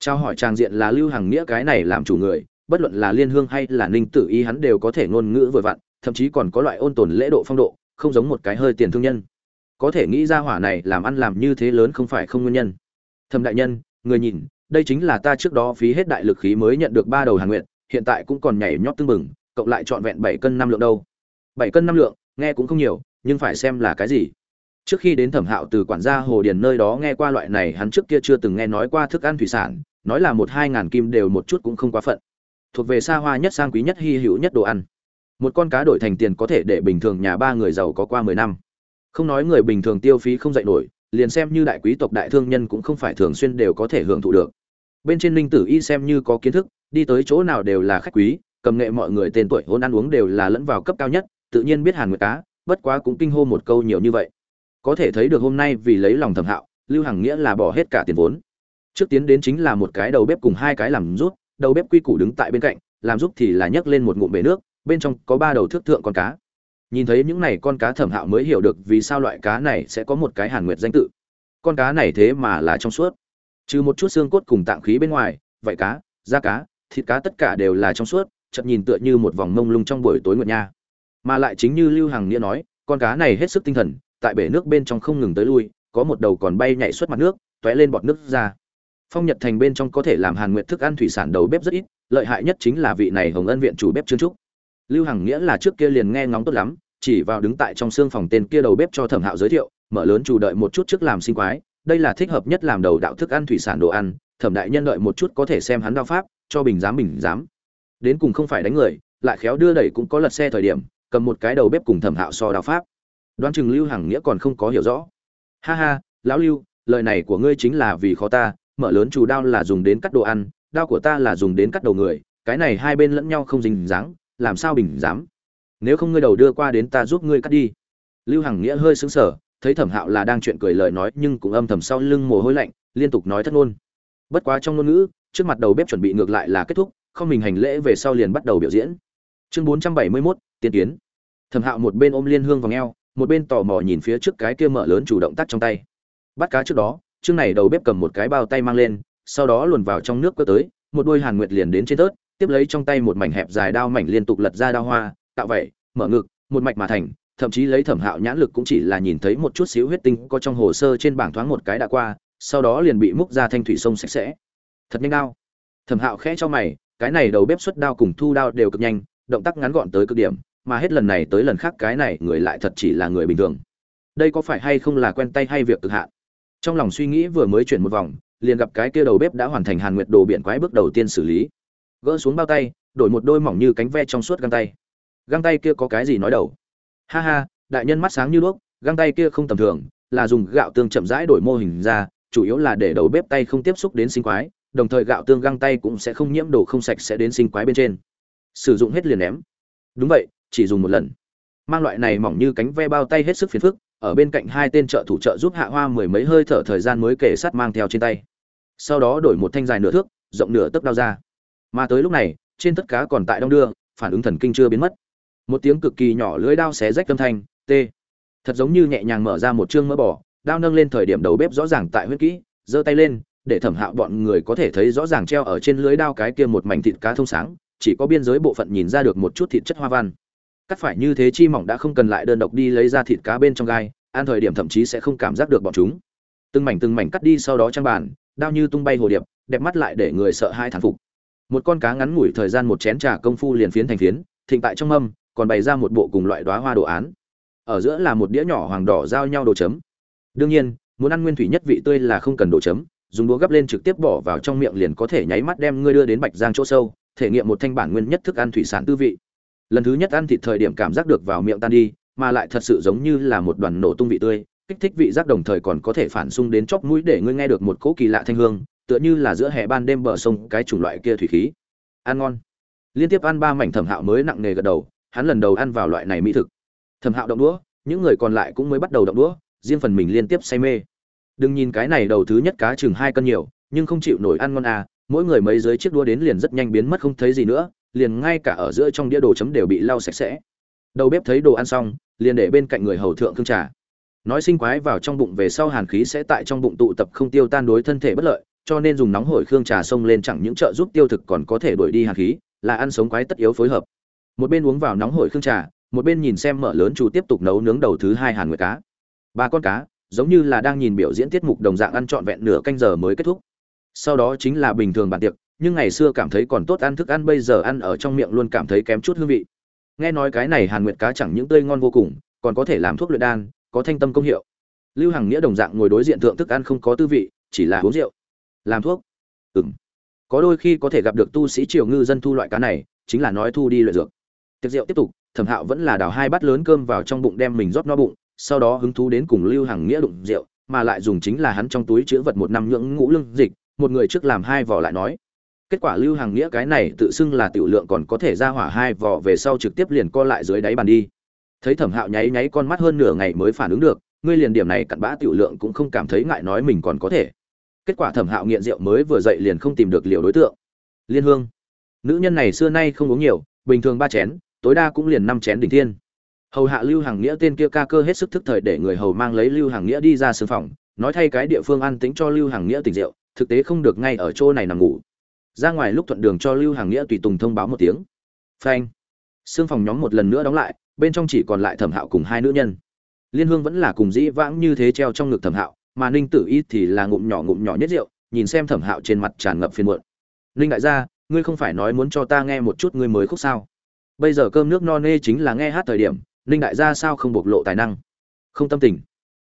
Trao hỏi trang diện là lưu hàng nghĩa cái này làm chủ người, bất luận là liên hương hay là ninh tử y hắn đều có thể ngôn ngữ vừa vặn, thậm chí còn có loại ôn tồn lễ độ phong độ, không giống một cái hơi tiền thương nhân. Có thể nghĩ ra hỏa này làm ăn làm như thế lớn không phải không nguyên nhân. Thầm đại nhân, người nhìn, đây chính là ta trước đó phí hết đại lực khí mới nhận được ba đầu hàn nguyện, hiện tại cũng còn nhảy nhót tương bừng, cộng lại trọn vẹn bảy cân năm lượng đâu bảy cân năm lượng, nghe cũng không nhiều, nhưng phải xem là cái gì. Trước khi đến thẩm hạo từ quản gia hồ điền nơi đó nghe qua loại này, hắn trước kia chưa từng nghe nói qua thức ăn thủy sản, nói là một hai ngàn kim đều một chút cũng không quá phận. Thuộc về xa hoa nhất sang quý nhất hy hữu nhất đồ ăn. Một con cá đổi thành tiền có thể để bình thường nhà ba người giàu có qua mười năm. Không nói người bình thường tiêu phí không dạy nổi, liền xem như đại quý tộc đại thương nhân cũng không phải thường xuyên đều có thể hưởng thụ được. Bên trên linh tử y xem như có kiến thức, đi tới chỗ nào đều là khách quý, cầm nghệ mọi người tên tuổi hôn ăn uống đều là lẫn vào cấp cao nhất tự nhiên biết hàn nguyệt cá, bất quá cũng kinh hô một câu nhiều như vậy. Có thể thấy được hôm nay vì lấy lòng thẩm hạo, lưu hằng nghĩa là bỏ hết cả tiền vốn. Trước tiến đến chính là một cái đầu bếp cùng hai cái làm rút đầu bếp quy củ đứng tại bên cạnh, làm giúp thì là nhấc lên một ngụm bể nước, bên trong có ba đầu thước thượng con cá. Nhìn thấy những này con cá thẩm hạo mới hiểu được vì sao loại cá này sẽ có một cái hàn nguyệt danh tự. Con cá này thế mà là trong suốt. Trừ một chút xương cốt cùng tạng khí bên ngoài vậy cá, da cá, thịt cá tất cả đều là trong suốt chậm nhìn tựa như một vòng mông lung trong buổi tối nguyệt nha mà lại chính như lưu hằng nghĩa nói, con cá này hết sức tinh thần, tại bể nước bên trong không ngừng tới lui, có một đầu còn bay nhảy suốt mặt nước t lên bọt nước ra. Phong nhật thành bên trong có thể làm hàn nguyện thức ăn thủy sản đầu bếp rất ít, lợi hại nhất chính là vị này hồng ân viện chủ bếp trương trúc. Lưu hằng nghĩa là trước kia liền nghe ngóng tốt lắm, chỉ vào đứng tại trong xương phòng tên kia đầu bếp cho thẩm hạo giới thiệu, mở lớn chủ đợi một chút trước làm sinh quái, đây là thích hợp nhất làm đầu đạo thức ăn thủy sản đồ ăn, thẩm đại nhân đợi một chút có thể xem hắn đao pháp, cho bình giám bình giám. Đến cùng không phải đánh người, lại khéo đưa đẩy cũng có lật xe thời điểm cầm một cái đầu bếp cùng thẩm hạo so đao pháp. Đoán chừng lưu hằng nghĩa còn không có hiểu rõ. Ha ha lão lưu lời này của ngươi chính là vì khó ta mở lớn chủ đao là dùng đến cắt đồ ăn đao của ta là dùng đến cắt đầu người cái này hai bên lẫn nhau không dính dáng làm sao bình dám? Nếu không ngươi đầu đưa qua đến ta giúp ngươi cắt đi. Lưu hằng nghĩa hơi xứng sở thấy thẩm hạo là đang chuyện cười lời nói nhưng cũng âm thầm sau lưng mồ hôi lạnh liên tục nói thất ngôn. Bất quá trong ngôn ngữ trước mặt đầu bếp chuẩn bị ngược lại là kết thúc không mình hành lễ về sau liền bắt đầu biểu diễn. Chương bốn trăm bảy mươi 471, tiên tiến thẩm hạo một bên ôm liên hương vào ngheo một bên tò mò nhìn phía trước cái kia mở lớn chủ động tắt trong tay. Bắt cá trước đó, chương này đầu bếp cầm một cái bao tay mang lên, sau đó luồn vào trong nước cơ tới, một đôi hàn nguyệt liền đến trên tớt, tiếp lấy trong tay một mảnh hẹp dài đao mảnh liên tục lật ra đao hoa, tạo vẩy, mở ngực, một mạch mà thành, thậm chí lấy thẩm hạo nhãn lực cũng chỉ là nhìn thấy một chút xíu huyết tinh có trong hồ sơ trên bảng thoáng một cái đã qua, sau đó liền bị múc ra thanh thủy sông sạch sẽ. Thật nhanh đao. Thẩm hạo khẽ cho mày, cái này đầu bếp xuất đao cùng thu đao đều cực nhanh, động tác ngắn gọn tới cực điểm mà hết lần này tới lần khác cái này người lại thật chỉ là người bình thường. Đây có phải hay không là quen tay hay việc cực hạn? Trong lòng suy nghĩ vừa mới chuyển một vòng, liền gặp cái kia đầu bếp đã hoàn thành hàn nguyệt đồ biển quái bước đầu tiên xử lý. Gỡ xuống bao tay, đổi một đôi mỏng như cánh ve trong suốt găng tay. Găng tay kia có cái gì nói đầu? Ha ha, đại nhân mắt sáng như đuốc, găng tay kia không tầm thường, là dùng gạo tương chậm rãi đổi mô hình ra, chủ yếu là để đầu bếp tay không tiếp xúc đến sinh quái, đồng thời gạo tương găng tay cũng sẽ không nhiễm đồ không sạch sẽ đến sinh quái bên trên. Sử dụng hết liền ném. Đúng vậy chỉ dùng một lần. Mang loại này mỏng như cánh ve bao tay hết sức phiền phức, ở bên cạnh hai tên trợ thủ trợ giúp hạ hoa mười mấy hơi thở thời gian mới kể sát mang theo trên tay. Sau đó đổi một thanh dài nửa thước, rộng nửa tấc đao ra. Mà tới lúc này, trên tất cá còn tại đông đưa, phản ứng thần kinh chưa biến mất. Một tiếng cực kỳ nhỏ lưỡi đao xé rách âm thanh, t. Thật giống như nhẹ nhàng mở ra một chương mỡ bò, đao nâng lên thời điểm đầu bếp rõ ràng tại huyết kỹ, giơ tay lên, để thẩm hạo bọn người có thể thấy rõ ràng treo ở trên lưới đao cái kia một mảnh thịt cá thông sáng, chỉ có biên giới bộ phận nhìn ra được một chút thịt chất hoa văn cắt phải như thế chi mỏng đã không cần lại đơn độc đi lấy ra thịt cá bên trong gai, ăn thời điểm thậm chí sẽ không cảm giác được bọn chúng. Từng mảnh từng mảnh cắt đi sau đó trang bàn, đao như tung bay hồ điệp, đẹp mắt lại để người sợ hai thán phục. Một con cá ngắn ngủi thời gian một chén trà công phu liền phiến thành phiến, thịnh tại trong mâm, còn bày ra một bộ cùng loại đoá hoa đồ án. Ở giữa là một đĩa nhỏ hoàng đỏ giao nhau đồ chấm. Đương nhiên, muốn ăn nguyên thủy nhất vị tươi là không cần đồ chấm, dùng đũa gấp lên trực tiếp bỏ vào trong miệng liền có thể nháy mắt đem ngươi đưa đến bạch giang chỗ sâu, thể nghiệm một thanh bản nguyên nhất thức ăn thủy sản tư vị lần thứ nhất ăn thịt thời điểm cảm giác được vào miệng tan đi, mà lại thật sự giống như là một đoàn nổ tung vị tươi, kích thích vị giác đồng thời còn có thể phản xung đến chóp mũi để ngươi nghe được một cỗ kỳ lạ thanh hương, tựa như là giữa hè ban đêm bờ sông cái chủng loại kia thủy khí. Ăn ngon. Liên tiếp ăn ba mảnh thẩm hạo mới nặng nề gật đầu, hắn lần đầu ăn vào loại này mỹ thực. Thẩm hạo động đũa, những người còn lại cũng mới bắt đầu động đũa, riêng phần mình liên tiếp say mê. Đừng nhìn cái này đầu thứ nhất cá chừng hai cân nhiều, nhưng không chịu nổi ăn ngon à mỗi người mấy dưới chiếc đũa đến liền rất nhanh biến mất không thấy gì nữa liền ngay cả ở giữa trong đĩa đồ chấm đều bị lau sạch sẽ. Đầu bếp thấy đồ ăn xong, liền để bên cạnh người hầu thượng thương trà. Nói sinh quái vào trong bụng về sau hàn khí sẽ tại trong bụng tụ tập không tiêu tan đối thân thể bất lợi, cho nên dùng nóng hổi khương trà xông lên chẳng những trợ giúp tiêu thực còn có thể đuổi đi hàn khí, là ăn sống quái tất yếu phối hợp. Một bên uống vào nóng hổi khương trà, một bên nhìn xem mở lớn chủ tiếp tục nấu nướng đầu thứ hai hàn nguyệt cá. Ba con cá, giống như là đang nhìn biểu diễn tiết mục đồng dạng ăn trọn vẹn nửa canh giờ mới kết thúc. Sau đó chính là bình thường bàn tiệc nhưng ngày xưa cảm thấy còn tốt ăn thức ăn, bây giờ ăn ở trong miệng luôn cảm thấy kém chút hương vị. Nghe nói cái này hàn nguyệt cá chẳng những tươi ngon vô cùng, còn có thể làm thuốc luyện đan, có thanh tâm công hiệu. Lưu hằng nghĩa đồng dạng ngồi đối diện thượng thức ăn không có tư vị, chỉ là uống rượu. Làm thuốc? Ừng có đôi khi có thể gặp được tu sĩ triều ngư dân thu loại cá này, chính là nói thu đi luyện dược. Tiệc rượu tiếp tục, thẩm hạo vẫn là đào hai bát lớn cơm vào trong bụng đem mình rót no bụng, sau đó hứng thú đến cùng lưu hằng nghĩa đụng rượu, mà lại dùng chính là hắn trong túi chứa vật một năm nhưỡng ngũ lương dịch, một người trước làm hai vỏ lại nói kết quả lưu hàng nghĩa cái này tự xưng là tiểu lượng còn có thể ra hỏa hai vỏ về sau trực tiếp liền co lại dưới đáy bàn đi. Thấy thẩm hạo nháy nháy con mắt hơn nửa ngày mới phản ứng được, ngươi liền điểm này cặn bã tiểu lượng cũng không cảm thấy ngại nói mình còn có thể. Kết quả thẩm hạo nghiện rượu mới vừa dậy liền không tìm được liều đối tượng. Liên hương. Nữ nhân này xưa nay không uống nhiều, bình thường ba chén, tối đa cũng liền năm chén đỉnh thiên. Hầu hạ lưu hàng nghĩa tên kia ca cơ hết sức thức thời để người hầu mang lấy lưu hàng nghĩa đi ra sưng phòng, nói thay cái địa phương ăn tính cho lưu hàng nghĩa tỉnh rượu, thực tế không được ngay ở chỗ này nằm ngủ ra ngoài lúc thuận đường cho lưu hàng nghĩa tùy tùng thông báo một tiếng. Phanh. Sương phòng nhóm một lần nữa đóng lại, bên trong chỉ còn lại thẩm hạo cùng hai nữ nhân. Liên hương vẫn là cùng dĩ vãng như thế treo trong ngực thẩm hạo, mà ninh tử y thì là ngụm nhỏ ngụm nhỏ nhất rượu, nhìn xem thẩm hạo trên mặt tràn ngập phiền muộn. Ninh đại gia, ngươi không phải nói muốn cho ta nghe một chút ngươi mới khúc sao? Bây giờ cơm nước no nê chính là nghe hát thời điểm, ninh đại gia sao không bộc lộ tài năng? Không tâm tình.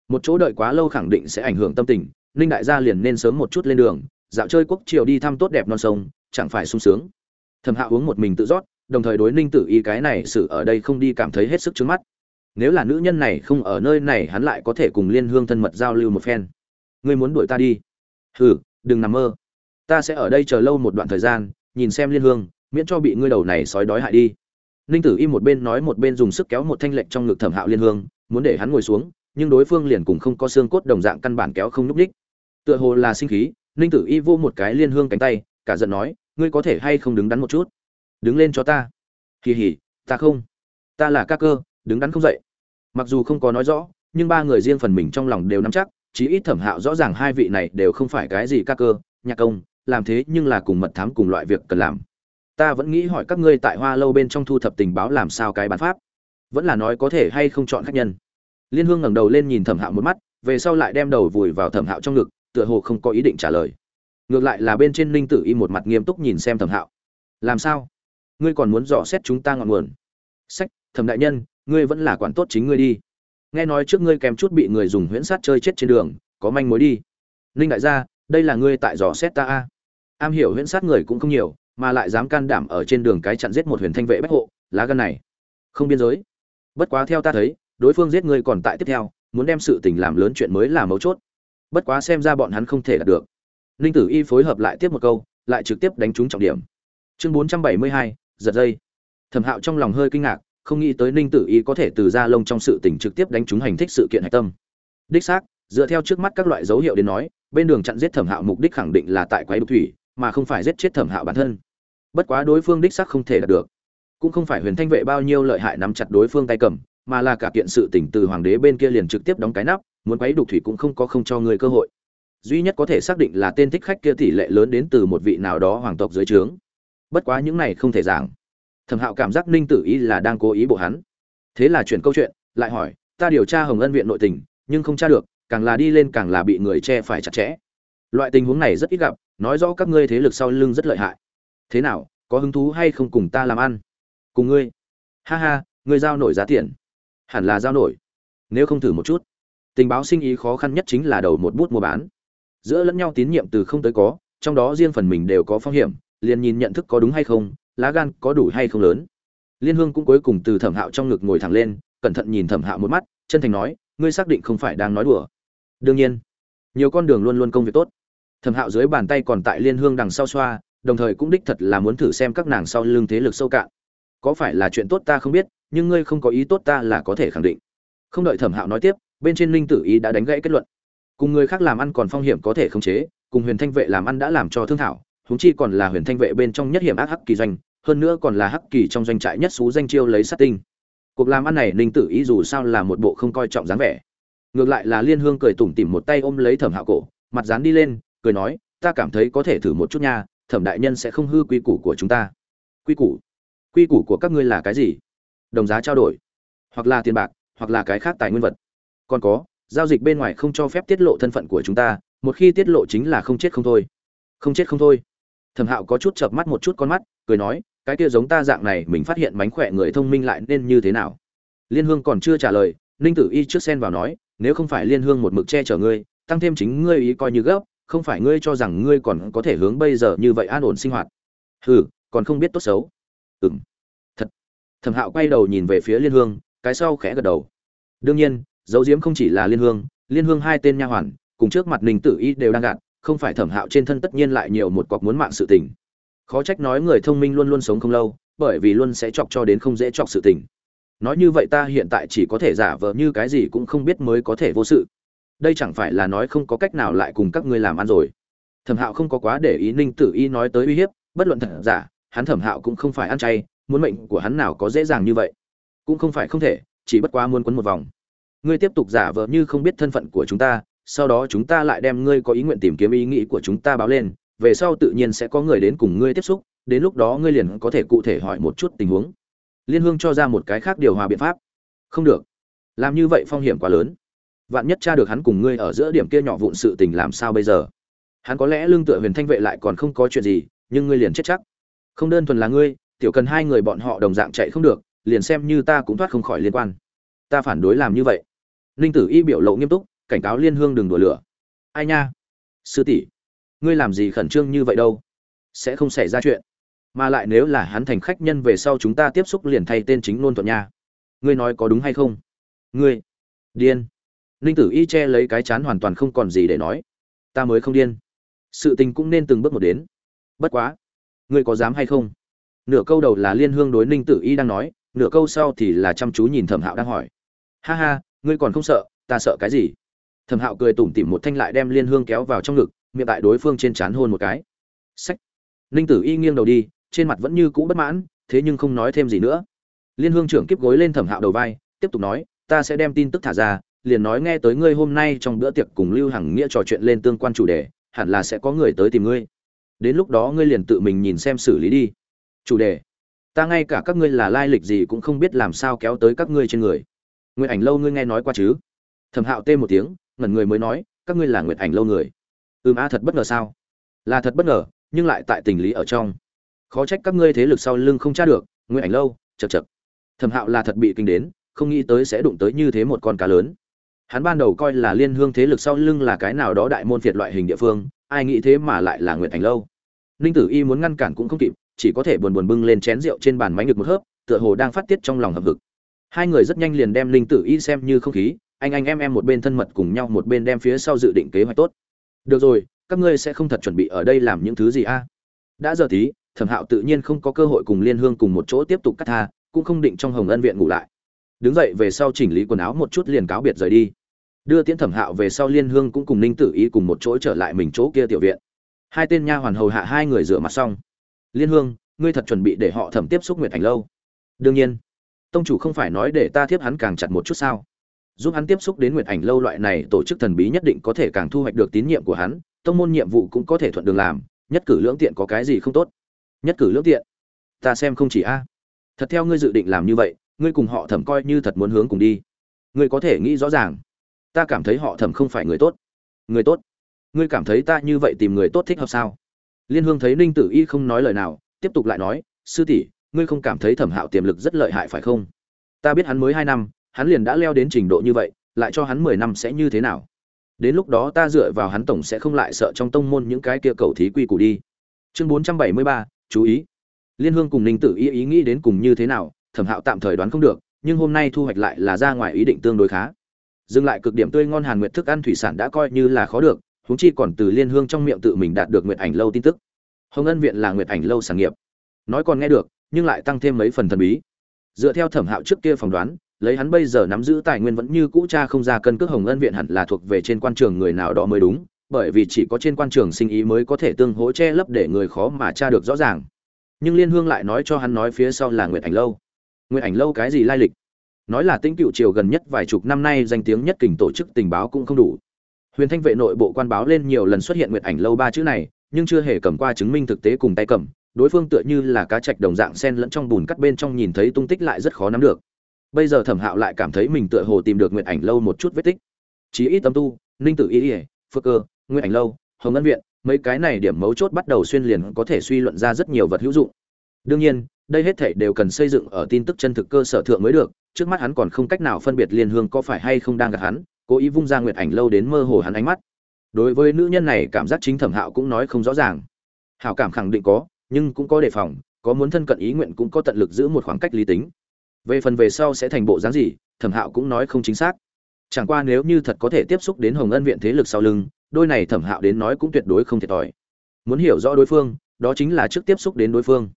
Một chỗ đợi quá lâu khẳng định sẽ ảnh hưởng tâm tình, ninh đại gia liền nên sớm một chút lên đường dạo chơi quốc triều đi thăm tốt đẹp non sông, chẳng phải sung sướng. Thẩm hạ uống một mình tự rót, đồng thời đối ninh tử y cái này xử ở đây không đi cảm thấy hết sức trước mắt. Nếu là nữ nhân này không ở nơi này, hắn lại có thể cùng liên hương thân mật giao lưu một phen. Ngươi muốn đuổi ta đi? Hừ, đừng nằm mơ. Ta sẽ ở đây chờ lâu một đoạn thời gian, nhìn xem liên hương, miễn cho bị ngươi đầu này sói đói hại đi. Ninh tử y một bên nói một bên dùng sức kéo một thanh lệnh trong ngực thẩm hạo liên hương, muốn để hắn ngồi xuống, nhưng đối phương liền cùng không có xương cốt đồng dạng căn bản kéo không nhúc ních tựa hồ là sinh khí ninh tử y vô một cái liên hương cánh tay, cả giận nói, ngươi có thể hay không đứng đắn một chút? Đứng lên cho ta. Kỳ hỉ ta không. Ta là ca cơ, đứng đắn không dậy. Mặc dù không có nói rõ, nhưng ba người riêng phần mình trong lòng đều nắm chắc, chí ít thẩm hạo rõ ràng hai vị này đều không phải cái gì ca cơ, nhạc công, làm thế nhưng là cùng mật thám cùng loại việc cần làm. Ta vẫn nghĩ hỏi các ngươi tại hoa lâu bên trong thu thập tình báo làm sao cái bán pháp. Vẫn là nói có thể hay không chọn khách nhân. Liên hương ngẩng đầu lên nhìn thẩm hạo một mắt, về sau lại đem đầu vùi vào thẩm hạo trong ngực tựa hồ không có ý định trả lời. Ngược lại là bên trên ninh tử y một mặt nghiêm túc nhìn xem thẩm hạo. Làm sao? Ngươi còn muốn dò xét chúng ta ngọn nguồn? Sách, thẩm đại nhân, ngươi vẫn là quản tốt chính ngươi đi. Nghe nói trước ngươi kèm chút bị người dùng huyễn sát chơi chết trên đường, có manh mối đi. Ninh đại gia, đây là ngươi tại dò xét ta a. Am hiểu huyễn sát người cũng không nhiều, mà lại dám can đảm ở trên đường cái chặn giết một huyền thanh vệ bách hộ, lá gan này. Không biên giới. Bất quá theo ta thấy, đối phương giết ngươi còn tại tiếp theo, muốn đem sự tình làm lớn chuyện mới là mấu chốt bất quá xem ra bọn hắn không thể đạt được. Ninh tử y phối hợp lại tiếp một câu, lại trực tiếp đánh trúng trọng điểm. Chương bốn trăm bảy mươi hai, giật dây. Thẩm hạo trong lòng hơi kinh ngạc, không nghĩ tới ninh tử y có thể từ ra lông trong sự tỉnh trực tiếp đánh trúng hành thích sự kiện hạch tâm. Đích xác, dựa theo trước mắt các loại dấu hiệu đến nói, bên đường chặn giết thẩm hạo mục đích khẳng định là tại quái đục thủy, mà không phải giết chết thẩm hạo bản thân. Bất quá đối phương đích xác không thể đạt được. Cũng không phải huyền thanh vệ bao nhiêu lợi hại nắm chặt đối phương tay cầm, mà là cả kiện sự tỉnh từ hoàng đế bên kia liền trực tiếp đóng cái nắp muốn quấy đục thủy cũng không có không cho người cơ hội. Duy nhất có thể xác định là tên thích khách kia tỷ lệ lớn đến từ một vị nào đó hoàng tộc dưới trướng. Bất quá những này không thể giảng. Thẩm hạo cảm giác ninh tử ý là đang cố ý bộ hắn. Thế là chuyển câu chuyện, lại hỏi, ta điều tra hồng ân viện nội tình, nhưng không tra được, càng là đi lên càng là bị người che phải chặt chẽ. Loại tình huống này rất ít gặp, nói rõ các ngươi thế lực sau lưng rất lợi hại. Thế nào, có hứng thú hay không cùng ta làm ăn? Cùng ngươi. Ha ha, ngươi giao nổi giá tiền. Hẳn là giao nổi, nếu không thử một chút tình báo sinh ý khó khăn nhất chính là đầu một bút mua bán. Giữa lẫn nhau tín nhiệm từ không tới có, trong đó riêng phần mình đều có phong hiểm, liền nhìn nhận thức có đúng hay không, lá gan có đủ hay không lớn. Liên hương cũng cuối cùng từ thẩm hạo trong ngực ngồi thẳng lên, cẩn thận nhìn thẩm hạo một mắt, chân thành nói, ngươi xác định không phải đang nói đùa. Đương nhiên. Nhiều con đường luôn luôn công việc tốt. Thẩm hạo dưới bàn tay còn tại liên hương đằng sau xoa, đồng thời cũng đích thật là muốn thử xem các nàng sau lưng thế lực sâu cạn. Có phải là chuyện tốt ta không biết, nhưng ngươi không có ý tốt ta là có thể khẳng định. Không đợi thẩm hạo nói tiếp bên trên linh tử ý đã đánh gãy kết luận. Cùng người khác làm ăn còn phong hiểm có thể khống chế, cùng huyền thanh vệ làm ăn đã làm cho thương thảo húng chi còn là huyền thanh vệ bên trong nhất hiểm ác hắc kỳ doanh, hơn nữa còn là hắc kỳ trong doanh trại nhất xú danh chiêu lấy sát tinh. Cuộc làm ăn này ninh tử ý dù sao là một bộ không coi trọng dáng vẻ. Ngược lại là liên hương cười tủm tỉm một tay ôm lấy thẩm hạo cổ, mặt dán đi lên, cười nói, ta cảm thấy có thể thử một chút nha, thẩm đại nhân sẽ không hư quy củ của chúng ta. Quy củ? Quy củ của các ngươi là cái gì? Đồng giá trao đổi, hoặc là tiền bạc, hoặc là cái khác tài nguyên vật còn có, giao dịch bên ngoài không cho phép tiết lộ thân phận của chúng ta, một khi tiết lộ chính là không chết không thôi. Không chết không thôi. Thẩm hạo có chút chợp mắt một chút con mắt, cười nói, cái kia giống ta dạng này, mình phát hiện mánh khỏe người thông minh lại nên như thế nào? Liên hương còn chưa trả lời, ninh tử y trước sen vào nói, nếu không phải liên hương một mực che chở ngươi, tăng thêm chính ngươi ý coi như gấp, không phải ngươi cho rằng ngươi còn có thể hướng bây giờ như vậy an ổn sinh hoạt. Hừ, còn không biết tốt xấu. Ừng thật. Thẩm hạo quay đầu nhìn về phía liên hương, cái sau khẽ gật đầu. Đương nhiên dấu diếm không chỉ là liên hương liên hương hai tên nha hoàn, cùng trước mặt ninh tử y đều đang gạt, không phải thẩm hạo trên thân tất nhiên lại nhiều một cọc muốn mạng sự tình. Khó trách nói người thông minh luôn luôn sống không lâu, bởi vì luôn sẽ chọc cho đến không dễ chọc sự tình. Nói như vậy ta hiện tại chỉ có thể giả vờ như cái gì cũng không biết mới có thể vô sự. Đây chẳng phải là nói không có cách nào lại cùng các ngươi làm ăn rồi. Thẩm hạo không có quá để ý ninh tử y nói tới uy hiếp, bất luận thật giả, hắn thẩm hạo cũng không phải ăn chay, muốn mệnh của hắn nào có dễ dàng như vậy. Cũng không phải không thể, chỉ bất quá muốn quấn một vòng ngươi tiếp tục giả vờ như không biết thân phận của chúng ta, sau đó chúng ta lại đem ngươi có ý nguyện tìm kiếm ý nghĩ của chúng ta báo lên, về sau tự nhiên sẽ có người đến cùng ngươi tiếp xúc, đến lúc đó ngươi liền có thể cụ thể hỏi một chút tình huống. Liên hương cho ra một cái khác điều hòa biện pháp. Không được. Làm như vậy phong hiểm quá lớn. Vạn nhất cha được hắn cùng ngươi ở giữa điểm kia nhỏ vụn sự tình làm sao bây giờ? Hắn có lẽ lương tựa huyền thanh vệ lại còn không có chuyện gì, nhưng ngươi liền chết chắc. Không đơn thuần là ngươi, tiểu cần hai người bọn họ đồng dạng chạy không được, liền xem như ta cũng thoát không khỏi liên quan. Ta phản đối làm như vậy ninh tử y biểu lộ nghiêm túc, cảnh cáo liên hương đừng đùa lửa. Ai nha? Sư tỷ, ngươi làm gì khẩn trương như vậy đâu? Sẽ không xảy ra chuyện. Mà lại nếu là hắn thành khách nhân về sau chúng ta tiếp xúc liền thay tên chính luôn thuận nha. Ngươi nói có đúng hay không? Ngươi, điên. Ninh tử y che lấy cái chán hoàn toàn không còn gì để nói. Ta mới không điên. Sự tình cũng nên từng bước một đến. Bất quá, ngươi có dám hay không? Nửa câu đầu là liên hương đối ninh tử y đang nói, nửa câu sau thì là chăm chú nhìn thẩm hạo đang hỏi. Ha ha ngươi còn không sợ, ta sợ cái gì? Thẩm hạo cười tủm tỉm một thanh lại đem liên hương kéo vào trong ngực, miệng tại đối phương trên trán hôn một cái. Sách ninh tử y nghiêng đầu đi, trên mặt vẫn như cũ bất mãn, thế nhưng không nói thêm gì nữa. Liên hương trưởng kiếp gối lên thẩm hạo đầu vai, tiếp tục nói, ta sẽ đem tin tức thả ra, liền nói nghe tới ngươi hôm nay trong bữa tiệc cùng lưu hằng nghĩa trò chuyện lên tương quan chủ đề, hẳn là sẽ có người tới tìm ngươi. Đến lúc đó ngươi liền tự mình nhìn xem xử lý đi. Chủ đề. Ta ngay cả các ngươi là lai lịch gì cũng không biết làm sao kéo tới các ngươi trên người nguyệt ảnh lâu ngươi nghe nói qua chứ? Thẩm hạo tê một tiếng, ngẩn người mới nói, các ngươi là nguyệt ảnh lâu người. Ừm, a, thật bất ngờ sao? Là thật bất ngờ, nhưng lại tại tình lý ở trong. Khó trách các ngươi thế lực sau lưng không tra được, nguyệt ảnh lâu chật chật thẩm hạo là thật bị kinh đến, không nghĩ tới sẽ đụng tới như thế một con cá lớn. Hắn ban đầu coi là liên hương thế lực sau lưng là cái nào đó đại môn phiệt loại hình địa phương, ai nghĩ thế mà lại là nguyệt ảnh lâu. Ninh tử y muốn ngăn cản cũng không kịp, chỉ có thể buồn buồn bưng lên chén rượu trên bàn máy ngực một hớp, tựa hồ đang phát tiết trong lòng hậm hực hai người rất nhanh liền đem Linh tử y xem như không khí, anh anh em em một bên thân mật cùng nhau một bên đem phía sau dự định kế hoạch tốt. Được rồi, các ngươi sẽ không thật chuẩn bị ở đây làm những thứ gì a? Đã giờ tí, thẩm hạo tự nhiên không có cơ hội cùng liên hương cùng một chỗ tiếp tục cắt tha, cũng không định trong hồng ân viện ngủ lại. Đứng dậy về sau chỉnh lý quần áo một chút liền cáo biệt rời đi. Đưa tiễn thẩm hạo về sau liên hương cũng cùng ninh tử Y cùng một chỗ trở lại mình chỗ kia tiểu viện. Hai tên nha hoàn hầu hạ hai người rửa mặt xong. Liên hương, ngươi thật chuẩn bị để họ thẩm tiếp xúc nguyệt ảnh lâu? Đương nhiên tông chủ không phải nói để ta thiếp hắn càng chặt một chút sao? Giúp hắn tiếp xúc đến nguyệt ảnh lâu loại này, tổ chức thần bí nhất định có thể càng thu hoạch được tín nhiệm của hắn, tông môn nhiệm vụ cũng có thể thuận đường làm, nhất cử lưỡng tiện có cái gì không tốt? Nhất cử lưỡng tiện? Ta xem không chỉ a. Thật theo ngươi dự định làm như vậy, ngươi cùng họ thẩm coi như thật muốn hướng cùng đi. Ngươi có thể nghĩ rõ ràng. Ta cảm thấy họ thẩm không phải người tốt. Người tốt? Ngươi cảm thấy ta như vậy tìm người tốt thích hợp sao? Liên hương thấy ninh tử y không nói lời nào, tiếp tục lại nói, sư tỷ ngươi không cảm thấy thẩm hạo tiềm lực rất lợi hại phải không? Ta biết hắn mới hai năm, hắn liền đã leo đến trình độ như vậy, lại cho hắn mười năm sẽ như thế nào? Đến lúc đó ta dựa vào hắn tổng sẽ không lại sợ trong tông môn những cái kia cầu thí quy củ đi. Chương bốn trăm bảy mươi ba, chú ý. Liên hương cùng ninh tử y ý nghĩ đến cùng như thế nào, thẩm hạo tạm thời đoán không được, nhưng hôm nay thu hoạch lại là ra ngoài ý định tương đối khá. Dừng lại cực điểm tươi ngon hàn nguyệt thức ăn thủy sản đã coi như là khó được, huống chi còn từ liên hương trong miệng tự mình đạt được nguyệt ảnh lâu tin tức. Hồng ân viện là nguyệt ảnh lâu sản nghiệp. Nói còn nghe được nhưng lại tăng thêm mấy phần thần bí. Dựa theo thẩm hạo trước kia phỏng đoán, lấy hắn bây giờ nắm giữ tài nguyên vẫn như cũ cha không ra cân cước hồng ân viện hẳn là thuộc về trên quan trường người nào đó mới đúng, bởi vì chỉ có trên quan trường sinh ý mới có thể tương hỗ che lấp để người khó mà tra được rõ ràng. Nhưng liên hương lại nói cho hắn nói phía sau là nguyệt ảnh lâu. Nguyệt ảnh lâu cái gì lai lịch? Nói là tĩnh cựu triều gần nhất vài chục năm nay danh tiếng nhất kình tổ chức tình báo cũng không đủ. Huyền thanh vệ nội bộ quan báo lên nhiều lần xuất hiện nguyệt ảnh lâu ba chữ này, nhưng chưa hề cầm qua chứng minh thực tế cùng tay cầm đối phương tựa như là cá trạch đồng dạng sen lẫn trong bùn cắt bên trong nhìn thấy tung tích lại rất khó nắm được. Bây giờ thẩm hạo lại cảm thấy mình tựa hồ tìm được nguyệt ảnh lâu một chút vết tích. Chí ít tâm tu, ninh tử ý ỉa phước cơ, nguyệt ảnh lâu, hồng ân viện, mấy cái này điểm mấu chốt bắt đầu xuyên liền có thể suy luận ra rất nhiều vật hữu dụng. Đương nhiên, đây hết thể đều cần xây dựng ở tin tức chân thực cơ sở thượng mới được, trước mắt hắn còn không cách nào phân biệt liên hương có phải hay không đang gặp hắn, cố ý vung ra nguyệt ảnh lâu đến mơ hồ hắn ánh mắt. Đối với nữ nhân này cảm giác chính thẩm hạo cũng nói không rõ ràng. Hảo cảm khẳng định có nhưng cũng có đề phòng, có muốn thân cận ý nguyện cũng có tận lực giữ một khoảng cách lý tính. Về phần về sau sẽ thành bộ dáng gì, thẩm hạo cũng nói không chính xác. Chẳng qua nếu như thật có thể tiếp xúc đến hồng ân viện thế lực sau lưng, đôi này thẩm hạo đến nói cũng tuyệt đối không thiệt thòi. Muốn hiểu rõ đối phương, đó chính là trước tiếp xúc đến đối phương.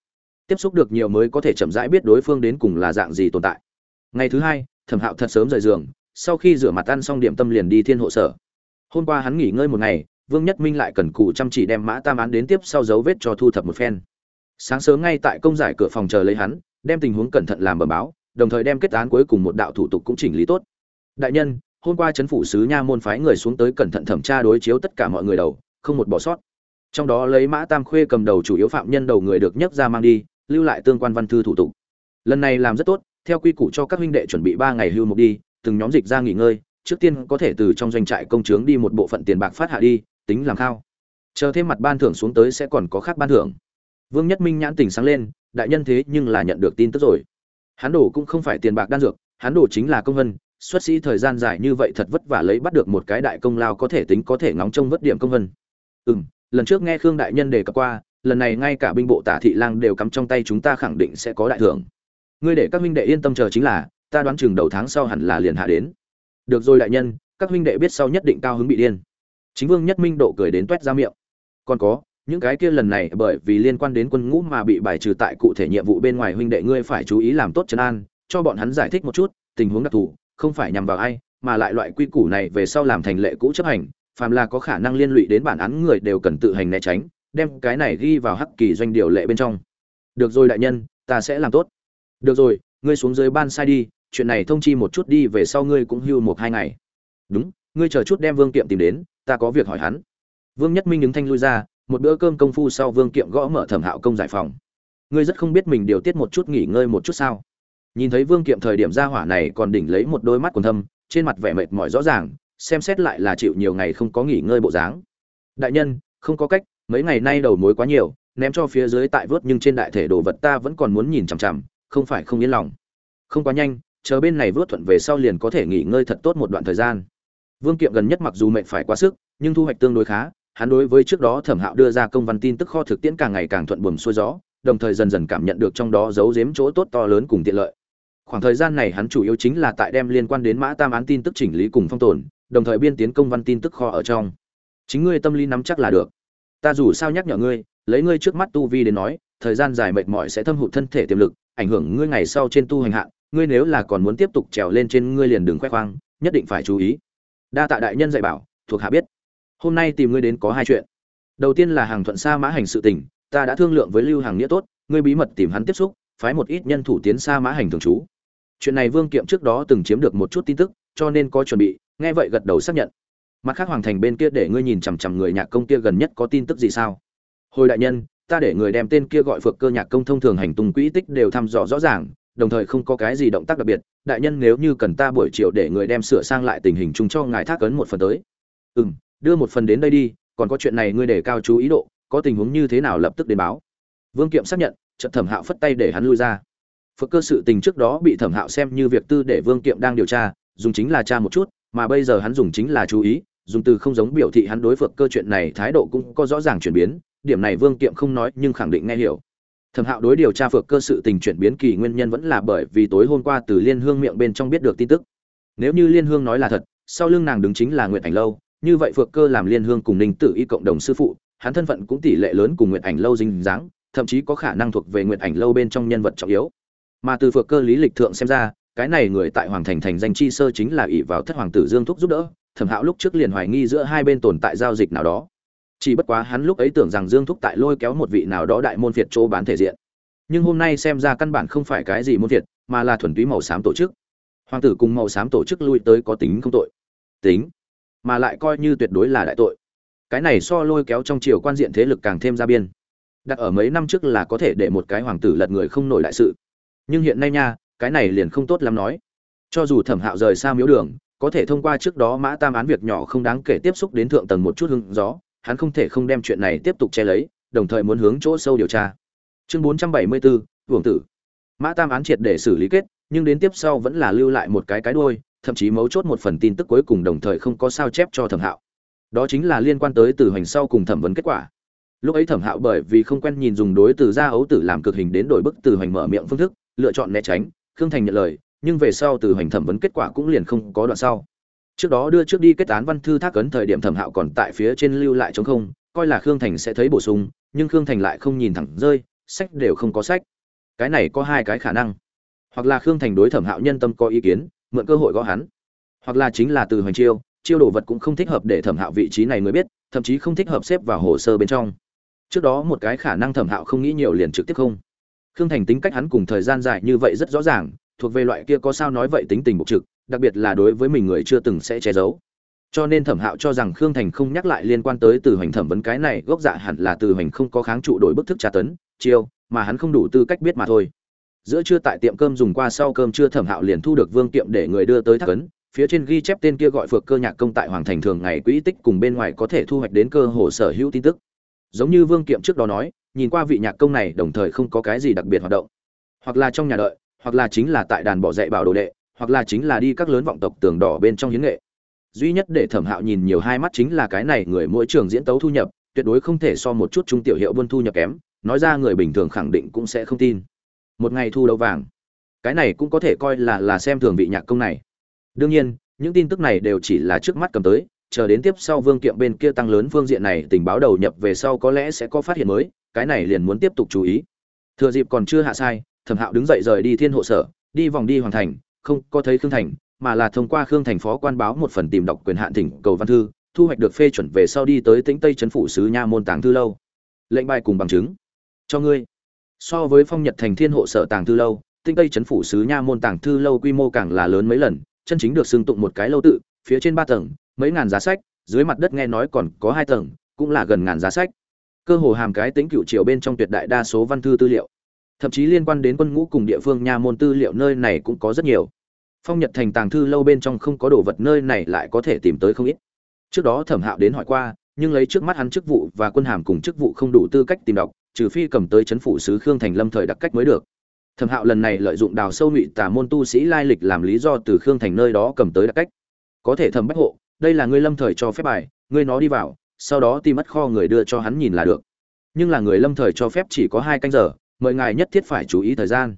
Tiếp xúc được nhiều mới có thể chậm rãi biết đối phương đến cùng là dạng gì tồn tại. Ngày thứ hai, thẩm hạo thật sớm rời giường, sau khi rửa mặt ăn xong điểm tâm liền đi thiên hộ sở. Hôm qua hắn nghỉ ngơi một ngày vương nhất minh lại cần cù chăm chỉ đem mã tam án đến tiếp sau dấu vết cho thu thập một phen. Sáng sớm ngay tại công giải cửa phòng chờ lấy hắn, đem tình huống cẩn thận làm bẩm báo, đồng thời đem kết án cuối cùng một đạo thủ tục cũng chỉnh lý tốt. Đại nhân, hôm qua chấn phủ sứ nha môn phái người xuống tới cẩn thận thẩm tra đối chiếu tất cả mọi người đầu, không một bỏ sót. Trong đó lấy mã tam khuê cầm đầu chủ yếu phạm nhân đầu người được nhấc ra mang đi, lưu lại tương quan văn thư thủ tục. Lần này làm rất tốt, theo quy củ cho các huynh đệ chuẩn bị ba ngày hưu mục đi, từng nhóm dịch ra nghỉ ngơi, trước tiên có thể từ trong doanh trại công chướng đi một bộ phận tiền bạc phát hạ đi tính làm khao. Chờ thêm mặt ban thưởng xuống tới sẽ còn có khác ban thưởng. Vương nhất minh nhãn tình sáng lên, đại nhân thế nhưng là nhận được tin tức rồi. Hắn đổ cũng không phải tiền bạc đan dược hắn đổ chính là công vân, xuất sĩ thời gian dài như vậy thật vất vả lấy bắt được một cái đại công lao có thể tính có thể ngóng trông vất điểm công vân. Ừ m lần trước nghe khương đại nhân đề cập qua, lần này ngay cả binh bộ tả thị lang đều cắm trong tay chúng ta khẳng định sẽ có đại thưởng. Ngươi để các huynh đệ yên tâm chờ chính là, ta đoán chừng đầu tháng sau hẳn là liền hạ đến. Được rồi đại nhân, các huynh đệ biết sau nhất định cao hứng bị điên chính vương nhất minh độ cười đến toét ra miệng. Còn có, những cái kia lần này bởi vì liên quan đến quân ngũ mà bị bài trừ tại cụ thể nhiệm vụ bên ngoài huynh đệ ngươi phải chú ý làm tốt trấn an, cho bọn hắn giải thích một chút, tình huống đặc thù, không phải nhằm vào ai, mà lại loại quy củ này về sau làm thành lệ cũ chấp hành, phàm là có khả năng liên lụy đến bản án người đều cần tự hành né tránh, đem cái này ghi vào hắc kỳ doanh điều lệ bên trong. Được rồi đại nhân, ta sẽ làm tốt. Được rồi, ngươi xuống dưới ban sai đi, chuyện này thông chi một chút đi, về sau ngươi cũng hưu một hai ngày. Đúng, ngươi chờ chút đem vương kiệm tìm đến ta có việc hỏi hắn. Vương nhất minh đứng thanh lui ra, một bữa cơm công phu sau vương kiệm gõ mở thẩm hạo công giải phòng. Ngươi rất không biết mình điều tiết một chút nghỉ ngơi một chút sao? Nhìn thấy vương kiệm thời điểm ra hỏa này còn đỉnh lấy một đôi mắt còn thâm, trên mặt vẻ mệt mỏi rõ ràng, xem xét lại là chịu nhiều ngày không có nghỉ ngơi bộ dáng. Đại nhân, không có cách, mấy ngày nay đầu mối quá nhiều, ném cho phía dưới tại vớt nhưng trên đại thể đồ vật ta vẫn còn muốn nhìn chằm chằm, không phải không yên lòng. Không quá nhanh, chờ bên này vớt thuận về sau liền có thể nghỉ ngơi thật tốt một đoạn thời gian vương kiệm gần nhất mặc dù mệnh phải quá sức, nhưng thu hoạch tương đối khá, hắn đối với trước đó thẩm hạo đưa ra công văn tin tức kho thực tiễn càng ngày càng thuận buồm xuôi gió, đồng thời dần dần cảm nhận được trong đó giấu giếm chỗ tốt to lớn cùng tiện lợi. Khoảng thời gian này hắn chủ yếu chính là tại đem liên quan đến mã tam án tin tức chỉnh lý cùng phong tồn, đồng thời biên tiến công văn tin tức kho ở trong. Chính ngươi tâm lý nắm chắc là được. Ta dù sao nhắc nhở ngươi, lấy ngươi trước mắt tu vi đến nói, thời gian dài mệt mỏi sẽ thâm hụt thân thể tiềm lực, ảnh hưởng ngươi ngày sau trên tu hành hạn, ngươi nếu là còn muốn tiếp tục trèo lên trên ngươi liền đường khoe khoang, nhất định phải chú ý đa tạ đại nhân dạy bảo, thuộc hạ biết. Hôm nay tìm ngươi đến có hai chuyện. Đầu tiên là hàng thuận sa mã hành sự tình, ta đã thương lượng với lưu hàng nghĩa tốt, ngươi bí mật tìm hắn tiếp xúc, phái một ít nhân thủ tiến sa mã hành thường trú. Chuyện này vương kiệm trước đó từng chiếm được một chút tin tức, cho nên có chuẩn bị, nghe vậy gật đầu xác nhận. Mặt khác hoàng thành bên kia để ngươi nhìn chằm chằm người nhạc công kia gần nhất có tin tức gì sao? Hồi đại nhân, ta để người đem tên kia gọi phược cơ nhạc công thông thường hành tung quỹ tích đều thăm dò rõ ràng đồng thời không có cái gì động tác đặc biệt, đại nhân nếu như cần ta buổi chiều để người đem sửa sang lại tình hình chung cho ngài thác ấn một phần tới. Ừ m đưa một phần đến đây đi, còn có chuyện này ngươi để cao chú ý độ, có tình huống như thế nào lập tức đến báo. Vương kiệm xác nhận trận thẩm hạo phất tay để hắn lui ra. Phật cơ sự tình trước đó bị thẩm hạo xem như việc tư để vương kiệm đang điều tra, dùng chính là tra một chút, mà bây giờ hắn dùng chính là chú ý, dùng từ không giống biểu thị hắn đối phật cơ chuyện này thái độ cũng có rõ ràng chuyển biến, điểm này vương kiệm không nói nhưng khẳng định nghe hiểu thẩm hạo đối điều tra Phược cơ sự tình chuyển biến kỳ nguyên nhân vẫn là bởi vì tối hôm qua từ liên hương miệng bên trong biết được tin tức. Nếu như liên hương nói là thật, sau lưng nàng đứng chính là nguyện ảnh lâu, như vậy Phược cơ làm liên hương cùng ninh tử y cộng đồng sư phụ, hắn thân phận cũng tỷ lệ lớn cùng nguyện ảnh lâu dinh dáng, thậm chí có khả năng thuộc về nguyện ảnh lâu bên trong nhân vật trọng yếu. Mà từ Phược cơ lý lịch thượng xem ra, cái này người tại hoàng thành thành danh chi sơ chính là ỷ vào thất hoàng tử dương thúc giúp đỡ, thẩm hạo lúc trước liền hoài nghi giữa hai bên tồn tại giao dịch nào đó chỉ bất quá hắn lúc ấy tưởng rằng dương thúc tại lôi kéo một vị nào đó đại môn việt chỗ bán thể diện. Nhưng hôm nay xem ra căn bản không phải cái gì môn việt, mà là thuần túy màu xám tổ chức. Hoàng tử cùng màu xám tổ chức lui tới có tính không tội. Tính, mà lại coi như tuyệt đối là đại tội. Cái này so lôi kéo trong chiều quan diện thế lực càng thêm ra biên. Đặt ở mấy năm trước là có thể để một cái hoàng tử lật người không nổi đại sự. Nhưng hiện nay nha, cái này liền không tốt lắm nói. Cho dù thẩm hạo rời xa miếu đường, có thể thông qua trước đó mã tam án việc nhỏ không đáng kể tiếp xúc đến thượng tầng một chút hưng gió hắn không thể không đem chuyện này tiếp tục che lấy, đồng thời muốn hướng chỗ sâu điều tra. Chương bốn trăm bảy mươi bốn vương tử. Mã tam án triệt để xử lý kết, nhưng đến tiếp sau vẫn là lưu lại một cái cái đuôi, thậm chí mấu chốt một phần tin tức cuối cùng đồng thời không có sao chép cho thẩm hạo. Đó chính là liên quan tới từ hành sau cùng thẩm vấn kết quả. Lúc ấy thẩm hạo bởi vì không quen nhìn dùng đối từ ra ấu tử làm cực hình đến đổi bức từ hành mở miệng phương thức, lựa chọn né tránh, khương thành nhận lời, nhưng về sau từ hành thẩm vấn kết quả cũng liền không có đoạn sau trước đó đưa trước đi kết án văn thư thác ấn thời điểm thẩm hạo còn tại phía trên lưu lại chống không, coi là khương thành sẽ thấy bổ sung, nhưng khương thành lại không nhìn thẳng rơi, sách đều không có sách. Cái này có hai cái khả năng. Hoặc là khương thành đối thẩm hạo nhân tâm có ý kiến, mượn cơ hội gõ hắn. Hoặc là chính là từ hoành chiêu chiêu đồ vật cũng không thích hợp để thẩm hạo vị trí này mới biết, thậm chí không thích hợp xếp vào hồ sơ bên trong. Trước đó một cái khả năng thẩm hạo không nghĩ nhiều liền trực tiếp không. Khương thành tính cách hắn cùng thời gian dài như vậy rất rõ ràng, thuộc về loại kia có sao nói vậy tính tình bục trực đặc biệt là đối với mình người chưa từng sẽ che giấu. Cho nên thẩm hạo cho rằng khương thành không nhắc lại liên quan tới từ hoành thẩm vấn cái này, gốc dạ hẳn là từ hoành không có kháng trụ đổi bức thức tra tấn, chiêu, mà hắn không đủ tư cách biết mà thôi. Giữa trưa tại tiệm cơm dùng qua sau cơm trưa thẩm hạo liền thu được vương tiệm để người đưa tới thác ấn, phía trên ghi chép tên kia gọi phược cơ nhạc công tại hoàng thành thường ngày quỹ tích cùng bên ngoài có thể thu hoạch đến cơ hồ sở hữu tin tức. Giống như vương kiệm trước đó nói, nhìn qua vị nhạc công này đồng thời không có cái gì đặc biệt hoạt động. Hoặc là trong nhà đợi, hoặc là chính là tại đàn bỏ dạy bảo đồ đệ hoặc là chính là đi các lớn vọng tộc tường đỏ bên trong hiến nghệ. Duy nhất để thẩm hạo nhìn nhiều hai mắt chính là cái này người mỗi trường diễn tấu thu nhập, tuyệt đối không thể so một chút trung tiểu hiệu buôn thu nhập kém, nói ra người bình thường khẳng định cũng sẽ không tin. Một ngày thu đấu vàng. Cái này cũng có thể coi là là xem thường vị nhạc công này. Đương nhiên, những tin tức này đều chỉ là trước mắt cầm tới, chờ đến tiếp sau vương kiệm bên kia tăng lớn phương diện này tình báo đầu nhập về sau có lẽ sẽ có phát hiện mới, cái này liền muốn tiếp tục chú ý. Thừa dịp còn chưa hạ sai, thẩm hạo đứng dậy rời đi thiên hộ sở, đi vòng đi hoàn thành không có thấy khương thành, mà là thông qua khương thành phó quan báo một phần tìm đọc quyền hạn thỉnh cầu văn thư, thu hoạch được phê chuẩn về sau đi tới tĩnh tây trấn phủ sứ nha môn tàng thư lâu. Lệnh bài cùng bằng chứng. Cho ngươi. So với phong nhật thành thiên hộ sở tàng thư lâu tinh tây trấn phủ sứ nha môn tàng thư lâu quy mô càng là lớn mấy lần, chân chính được xưng tụng một cái lâu tự, phía trên ba tầng, mấy ngàn giá sách, dưới mặt đất nghe nói còn có hai tầng, cũng là gần ngàn giá sách. Cơ hồ hàm cái tính cựu triều bên trong tuyệt đại đa số văn thư tư liệu. Thậm chí liên quan đến quân ngũ cùng địa phương nha môn tư liệu nơi này cũng có rất nhiều phong nhật thành tàng thư lâu bên trong không có đồ vật nơi này lại có thể tìm tới không ít. Trước đó thẩm hạo đến hỏi qua, nhưng lấy trước mắt hắn chức vụ và quân hàm cùng chức vụ không đủ tư cách tìm đọc, trừ phi cầm tới chấn phủ sứ khương thành lâm thời đặc cách mới được. Thẩm hạo lần này lợi dụng đào sâu ngụy tả môn tu sĩ lai lịch làm lý do từ khương thành nơi đó cầm tới đặc cách. Có thể thẩm bách hộ, đây là ngươi lâm thời cho phép bài, ngươi nó đi vào, sau đó tìm mất kho người đưa cho hắn nhìn là được. Nhưng là người lâm thời cho phép chỉ có hai canh giờ, mời ngài nhất thiết phải chú ý thời gian.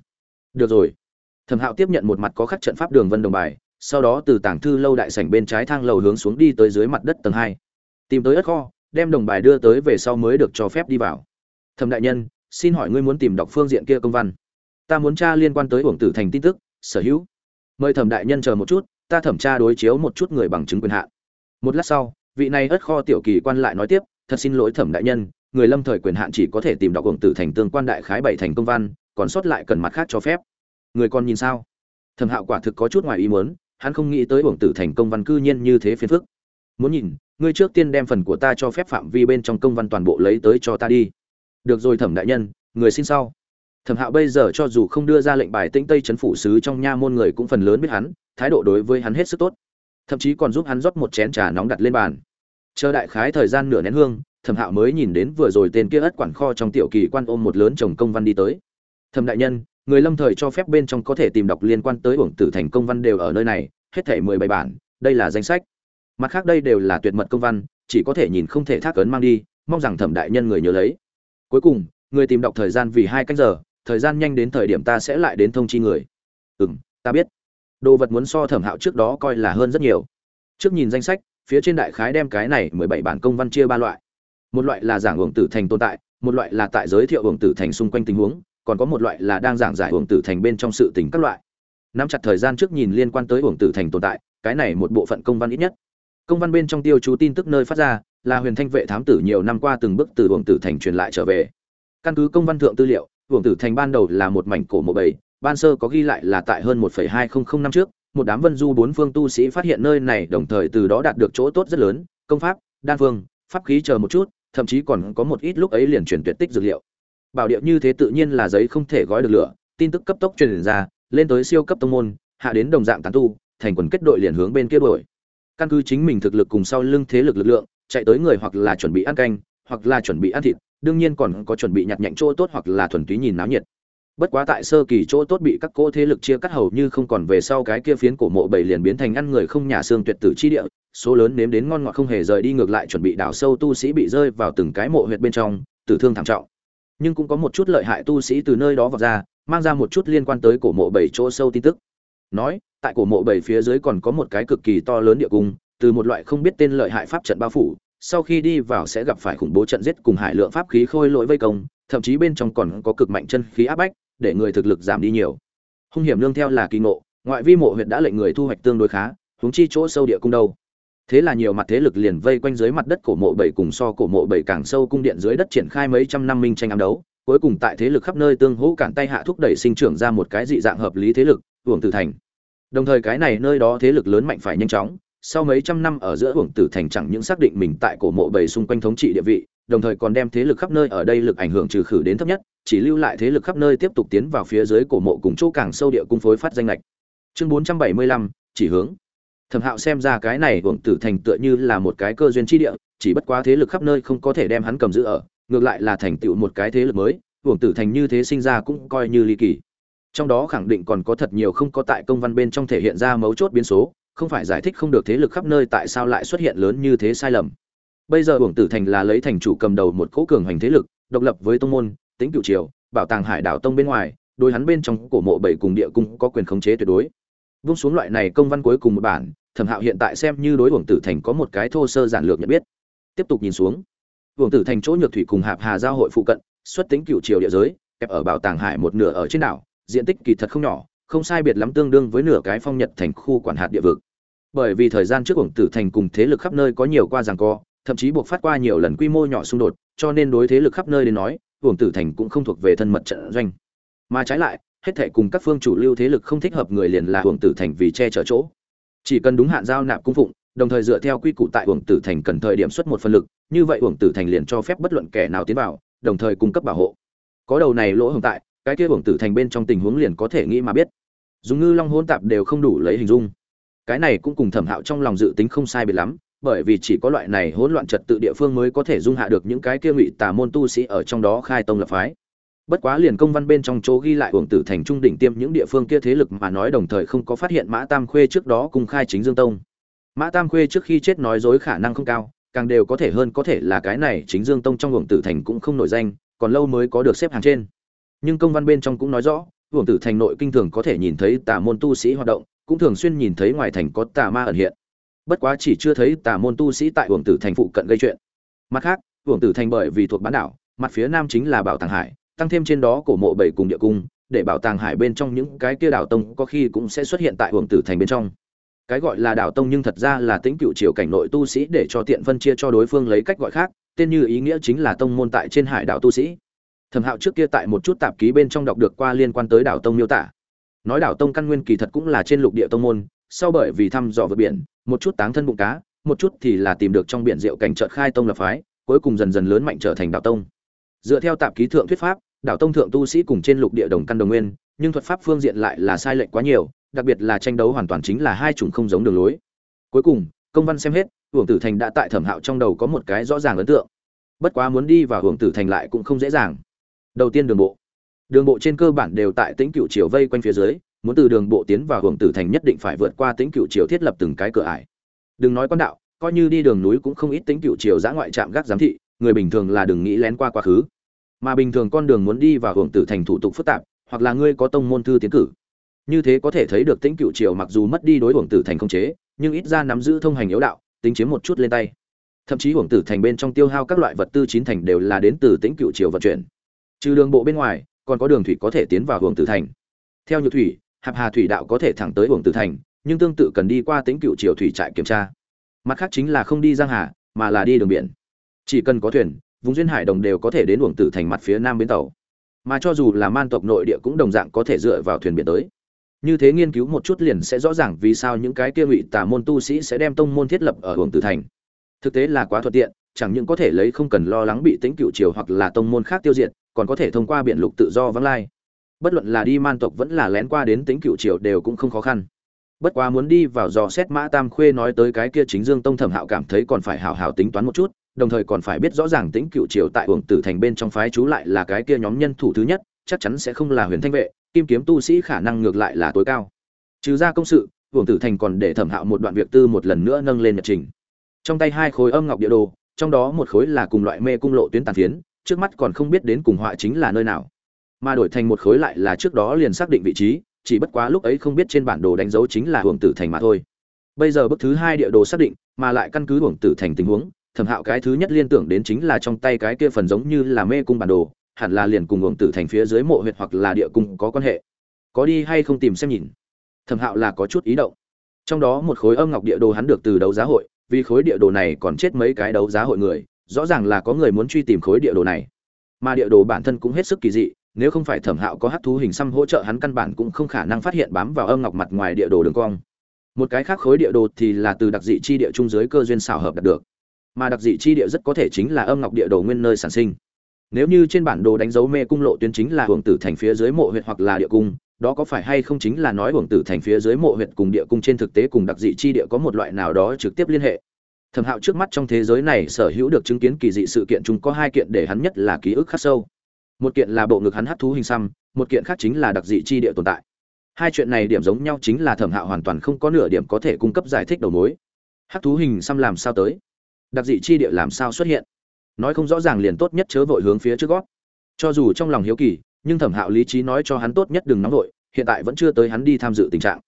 Được rồi thẩm hạo tiếp nhận một mặt có khắc trận pháp đường vân đồng bài, sau đó từ tảng thư lâu đại sảnh bên trái thang lầu hướng xuống đi tới dưới mặt đất tầng hai. Tìm tới ất kho, đem đồng bài đưa tới về sau mới được cho phép đi vào. Thẩm đại nhân, xin hỏi ngươi muốn tìm đọc phương diện kia công văn? Ta muốn tra liên quan tới uổng tử thành tin tức, sở hữu. Mời thẩm đại nhân chờ một chút, ta thẩm tra đối chiếu một chút người bằng chứng quyền hạn. Một lát sau, vị này ất kho tiểu kỳ quan lại nói tiếp, thật xin lỗi thẩm đại nhân, người lâm thời quyền hạn chỉ có thể tìm đọc uổng tử thành tương quan đại khái bảy thành công văn, còn sót lại cần mặt khác cho phép người còn nhìn sao? Thẩm hạo quả thực có chút ngoài ý muốn, hắn không nghĩ tới uổng tử thành công văn cư nhiên như thế phiền phức. Muốn nhìn, ngươi trước tiên đem phần của ta cho phép phạm vi bên trong công văn toàn bộ lấy tới cho ta đi. Được rồi thẩm đại nhân, người xin sau. Thẩm hạo bây giờ cho dù không đưa ra lệnh bài tĩnh tây c h ấ n phủ sứ trong nha môn người cũng phần lớn biết hắn, thái độ đối với hắn hết sức tốt. Thậm chí còn giúp hắn rót một chén trà nóng đặt lên bàn. Chờ đại khái thời gian nửa nén hương, thẩm hạo mới nhìn đến vừa rồi tên kia ất quản kho trong tiểu kỳ quan ôm một lớn chồng công văn đi tới. Thẩm đại nhân người lâm thời cho phép bên trong có thể tìm đọc liên quan tới uổng tử thành công văn đều ở nơi này, hết thể mười bảy bản, đây là danh sách. Mặt khác đây đều là tuyệt mật công văn, chỉ có thể nhìn không thể thác ấn mang đi, mong rằng thẩm đại nhân người nhớ lấy. Cuối cùng, người tìm đọc thời gian vì hai canh giờ, thời gian nhanh đến thời điểm ta sẽ lại đến thông chi người. Ừ m ta biết. Đồ vật muốn so thẩm hạo trước đó coi là hơn rất nhiều. Trước nhìn danh sách, phía trên đại khái đem cái này mười bảy bản công văn chia ba loại. Một loại là giảng hưởng tử thành tồn tại, một loại là tại giới thiệu hưởng tử thành xung quanh tình huống còn có một loại là đang giảng giải uổng tử thành bên trong sự tình các loại. Nắm chặt thời gian trước nhìn liên quan tới uổng tử thành tồn tại cái này một bộ phận công văn ít nhất. Công văn bên trong tiêu chú tin tức nơi phát ra là huyền thanh vệ thám tử nhiều năm qua từng bước từ uổng tử thành truyền lại trở về. Căn cứ công văn thượng tư liệu uổng tử thành ban đầu là một mảnh cổ mộ bầy ban sơ có ghi lại là tại hơn 1,200 năm trước một đám vân du bốn phương tu sĩ phát hiện nơi này đồng thời từ đó đạt được chỗ tốt rất lớn công pháp đan phương pháp khí chờ một chút thậm chí còn có một ít lúc ấy liền truyền tuyệt tích dược liệu bảo địa như thế tự nhiên là giấy không thể gói được lửa, tin tức cấp tốc truyền ra, lên tới siêu cấp tông môn, hạ đến đồng dạng tán tu, thành quần kết đội liền hướng bên kia đuổi. Căn cứ chính mình thực lực cùng sau lưng thế lực lực lượng, chạy tới người hoặc là chuẩn bị ăn canh, hoặc là chuẩn bị ăn thịt, đương nhiên còn có chuẩn bị nhặt nhạnh chỗ tốt hoặc là thuần túy nhìn náo nhiệt. Bất quá tại sơ kỳ chỗ tốt bị các cỗ thế lực chia cắt hầu như không còn về sau cái kia phiến cổ mộ bảy liền biến thành ăn người không nhà xương tuyệt tử chi địa, số lớn nếm đến ngon ngọt không hề rời đi ngược lại chuẩn bị đào sâu tu sĩ bị rơi vào từng cái mộ huyệt bên trong, tử thương thảm trọng nhưng cũng có một chút lợi hại tu sĩ từ nơi đó vào ra, mang ra một chút liên quan tới cổ mộ bảy chỗ sâu tin tức. Nói, tại cổ mộ bảy phía dưới còn có một cái cực kỳ to lớn địa cung, từ một loại không biết tên lợi hại pháp trận bao phủ, sau khi đi vào sẽ gặp phải khủng bố trận giết cùng hải lượng pháp khí khôi lỗi vây công, thậm chí bên trong còn có cực mạnh chân khí áp bách, để người thực lực giảm đi nhiều. Hung hiểm lương theo là kỳ ngộ, ngoại vi mộ huyệt đã lệnh người thu hoạch tương đối khá, huống chi chỗ sâu địa cung đâu? Thế là nhiều mặt thế lực liền vây quanh dưới mặt đất cổ mộ bảy cùng so cổ mộ bảy càng sâu cung điện dưới đất triển khai mấy trăm năm minh tranh ám đấu. Cuối cùng tại thế lực khắp nơi tương hỗ cản tay hạ thúc đẩy sinh trưởng ra một cái dị dạng hợp lý thế lực hưởng tử thành. Đồng thời cái này nơi đó thế lực lớn mạnh phải nhanh chóng. Sau mấy trăm năm ở giữa hưởng tử thành chẳng những xác định mình tại cổ mộ bảy xung quanh thống trị địa vị, đồng thời còn đem thế lực khắp nơi ở đây lực ảnh hưởng trừ khử đến thấp nhất, chỉ lưu lại thế lực khắp nơi tiếp tục tiến vào phía dưới cổ mộ cùng chỗ càng sâu địa cung phối phát danh lệch. Chương bốn trăm bảy mươi lăm, chỉ hướng thẩm hạo xem ra cái này hưởng tử thành tựa như là một cái cơ duyên chi địa, chỉ bất quá thế lực khắp nơi không có thể đem hắn cầm giữ ở, ngược lại là thành tựu một cái thế lực mới, hưởng tử thành như thế sinh ra cũng coi như ly kỳ. Trong đó khẳng định còn có thật nhiều không có tại công văn bên trong thể hiện ra mấu chốt biến số, không phải giải thích không được thế lực khắp nơi tại sao lại xuất hiện lớn như thế sai lầm. Bây giờ hưởng tử thành là lấy thành chủ cầm đầu một cỗ cường hoành thế lực, độc lập với tông môn, tính cựu triều, bảo tàng hải đảo tông bên ngoài đôi hắn bên trong cổ mộ bảy cùng địa cung có quyền khống chế tuyệt đối vung xuống loại này công văn cuối cùng một bản, thẩm hạo hiện tại xem như đối uổng tử thành có một cái thô sơ giản lược nhận biết. Tiếp tục nhìn xuống. Uổng tử thành chỗ nhược thủy cùng hạp hà giao hội phụ cận, xuất tính cựu triều địa giới, kẹp ở bảo tàng hải một nửa ở trên đảo, diện tích kỳ thật không nhỏ, không sai biệt lắm tương đương với nửa cái phong nhật thành khu quản hạt địa vực. Bởi vì thời gian trước uổng tử thành cùng thế lực khắp nơi có nhiều qua giằng co, thậm chí buộc phát qua nhiều lần quy mô nhỏ xung đột, cho nên đối thế lực khắp nơi đến nói, uổng tử thành cũng không thuộc về thân mật trận doanh. Mà trái lại hết thệ cùng các phương chủ lưu thế lực không thích hợp người liền là Hoàng tử thành vì che chở chỗ. Chỉ cần đúng hạn giao nạp cung phụng, đồng thời dựa theo quy củ tại Hoàng tử thành cần thời điểm xuất một phân lực, như vậy Hoàng tử thành liền cho phép bất luận kẻ nào tiến vào, đồng thời cung cấp bảo hộ. Có đầu này lỗ hồng tại, cái kia Hoàng tử thành bên trong tình huống liền có thể nghĩ mà biết. Dùng ngư long hôn tạp đều không đủ lấy hình dung. Cái này cũng cùng thẩm hạo trong lòng dự tính không sai biệt lắm, bởi vì chỉ có loại này hỗn loạn trật tự địa phương mới có thể dung hạ được những cái kia ngụy tà môn tu sĩ ở trong đó khai tông lập phái bất quá liền công văn bên trong chỗ ghi lại uổng tử thành trung đỉnh tiêm những địa phương kia thế lực mà nói đồng thời không có phát hiện mã tam khuê trước đó cùng khai chính dương tông. Mã tam khuê trước khi chết nói dối khả năng không cao, càng đều có thể hơn có thể là cái này chính dương tông trong uổng tử thành cũng không nổi danh, còn lâu mới có được xếp hàng trên. Nhưng công văn bên trong cũng nói rõ, uổng tử thành nội kinh thường có thể nhìn thấy tà môn tu sĩ hoạt động, cũng thường xuyên nhìn thấy ngoài thành có tà ma ẩn hiện. Bất quá chỉ chưa thấy tà môn tu sĩ tại uổng tử thành phụ cận gây chuyện. Mặt khác, uổng tử thành bởi vì thuộc bán đảo, mặt phía nam chính là bảo tàng hải tăng thêm trên đó cổ mộ bảy cùng địa cung, để bảo tàng hải bên trong những cái kia đảo tông có khi cũng sẽ xuất hiện tại Hoàng tử thành bên trong. Cái gọi là đảo tông nhưng thật ra là tính cựu triều cảnh nội tu sĩ để cho tiện phân chia cho đối phương lấy cách gọi khác, tên như ý nghĩa chính là tông môn tại trên hải đảo tu sĩ. Thẩm hạo trước kia tại một chút tạp ký bên trong đọc được qua liên quan tới đảo tông miêu tả. Nói đảo tông căn nguyên kỳ thật cũng là trên lục địa tông môn, sau bởi vì thăm dò vượt biển, một chút táng thân bụng cá, một chút thì là tìm được trong biển rượu cảnh chợt khai tông lập phái, cuối cùng dần dần lớn mạnh trở thành đảo tông. Dựa theo tạp ký thượng thuyết pháp đảo tông thượng tu sĩ cùng trên lục địa đồng căn đồng nguyên, nhưng thuật pháp phương diện lại là sai lệch quá nhiều, đặc biệt là tranh đấu hoàn toàn chính là hai chủng không giống đường lối. Cuối cùng, công văn xem hết, hưởng tử thành đã tại thẩm hạo trong đầu có một cái rõ ràng ấn tượng. Bất quá muốn đi vào hưởng tử thành lại cũng không dễ dàng. Đầu tiên đường bộ. Đường bộ trên cơ bản đều tại tính cựu triều vây quanh phía dưới, muốn từ đường bộ tiến vào hưởng tử thành nhất định phải vượt qua tính cựu triều thiết lập từng cái cửa ải. Đừng nói quan đạo, coi như đi đường núi cũng không ít tính cựu triều giã ngoại trạm gác giám thị, người bình thường là đừng nghĩ lén qua quá khứ mà bình thường con đường muốn đi vào hưởng tử thành thủ tục phức tạp, hoặc là ngươi có tông môn thư tiến cử. Như thế có thể thấy được Tĩnh cựu triều mặc dù mất đi đối hưởng tử thành không chế, nhưng ít ra nắm giữ thông hành yếu đạo, tính chiếm một chút lên tay. Thậm chí hưởng tử thành bên trong tiêu hao các loại vật tư chín thành đều là đến từ Tĩnh cựu triều vận chuyển. Trừ đường bộ bên ngoài, còn có đường thủy có thể tiến vào hưởng tử thành. Theo nhược thủy, hạp hà thủy đạo có thể thẳng tới hưởng tử thành, nhưng tương tự cần đi qua Tĩnh cựu triều thủy trại kiểm tra. Mặt khác chính là không đi giang hà, mà là đi đường biển. Chỉ cần có thuyền vùng duyên hải đồng đều có thể đến uổng tử thành mặt phía nam bến tàu. Mà cho dù là man tộc nội địa cũng đồng dạng có thể dựa vào thuyền biển tới. Như thế nghiên cứu một chút liền sẽ rõ ràng vì sao những cái kia ngụy Tả môn tu sĩ sẽ đem tông môn thiết lập ở uổng tử thành. Thực tế là quá thuận tiện, chẳng những có thể lấy không cần lo lắng bị tính cựu triều hoặc là tông môn khác tiêu diệt, còn có thể thông qua biển lục tự do vắng lai. Bất luận là đi man tộc vẫn là lén qua đến tính cựu triều đều cũng không khó khăn. Bất quá muốn đi vào dò xét mã tam khuê nói tới cái kia chính dương tông thẩm hạo cảm thấy còn phải hào hào tính toán một chút đồng thời còn phải biết rõ ràng tính cựu triều tại uổng tử thành bên trong phái chú lại là cái kia nhóm nhân thủ thứ nhất, chắc chắn sẽ không là huyền thanh vệ, kim kiếm tu sĩ khả năng ngược lại là tối cao. Trừ ra công sự, uổng tử thành còn để thẩm hạo một đoạn việc tư một lần nữa nâng lên nhật trình. Trong tay hai khối âm ngọc địa đồ, trong đó một khối là cùng loại mê cung lộ tuyến tàn phiến, trước mắt còn không biết đến cùng họa chính là nơi nào. Mà đổi thành một khối lại là trước đó liền xác định vị trí, chỉ bất quá lúc ấy không biết trên bản đồ đánh dấu chính là uổng tử thành mà thôi. Bây giờ bước thứ hai địa đồ xác định, mà lại căn cứ uổng tử thành tình huống thẩm hạo cái thứ nhất liên tưởng đến chính là trong tay cái kia phần giống như là mê cung bản đồ, hẳn là liền cùng uổng tử thành phía dưới mộ huyệt hoặc là địa cung có quan hệ. Có đi hay không tìm xem nhìn. Thẩm hạo là có chút ý động. Trong đó một khối âm ngọc địa đồ hắn được từ đấu giá hội, vì khối địa đồ này còn chết mấy cái đấu giá hội người, rõ ràng là có người muốn truy tìm khối địa đồ này. Mà địa đồ bản thân cũng hết sức kỳ dị, nếu không phải thẩm hạo có hát thú hình xăm hỗ trợ hắn căn bản cũng không khả năng phát hiện bám vào âm ngọc mặt ngoài địa đồ đường cong. Một cái khác khối địa đồ thì là từ đặc dị chi địa trung dưới cơ duyên xảo hợp đạt được mà đặc dị chi địa rất có thể chính là âm ngọc địa đồ nguyên nơi sản sinh. Nếu như trên bản đồ đánh dấu mê cung lộ tuyến chính là hưởng tử thành phía dưới mộ huyện hoặc là địa cung, đó có phải hay không chính là nói hưởng tử thành phía dưới mộ huyện cùng địa cung trên thực tế cùng đặc dị chi địa có một loại nào đó trực tiếp liên hệ? Thẩm hạo trước mắt trong thế giới này sở hữu được chứng kiến kỳ dị sự kiện chúng có hai kiện để hắn nhất là ký ức khắc sâu. Một kiện là bộ ngực hắn hát thú hình xăm, một kiện khác chính là đặc dị chi địa tồn tại. Hai chuyện này điểm giống nhau chính là thẩm hạo hoàn toàn không có nửa điểm có thể cung cấp giải thích đầu mối. Hát thú hình xăm làm sao tới? Đặc dị chi địa làm sao xuất hiện? Nói không rõ ràng liền tốt nhất chớ vội hướng phía trước gót. Cho dù trong lòng hiếu kỳ, nhưng thẩm hạo lý trí nói cho hắn tốt nhất đừng nóng vội, hiện tại vẫn chưa tới hắn đi tham dự tình trạng.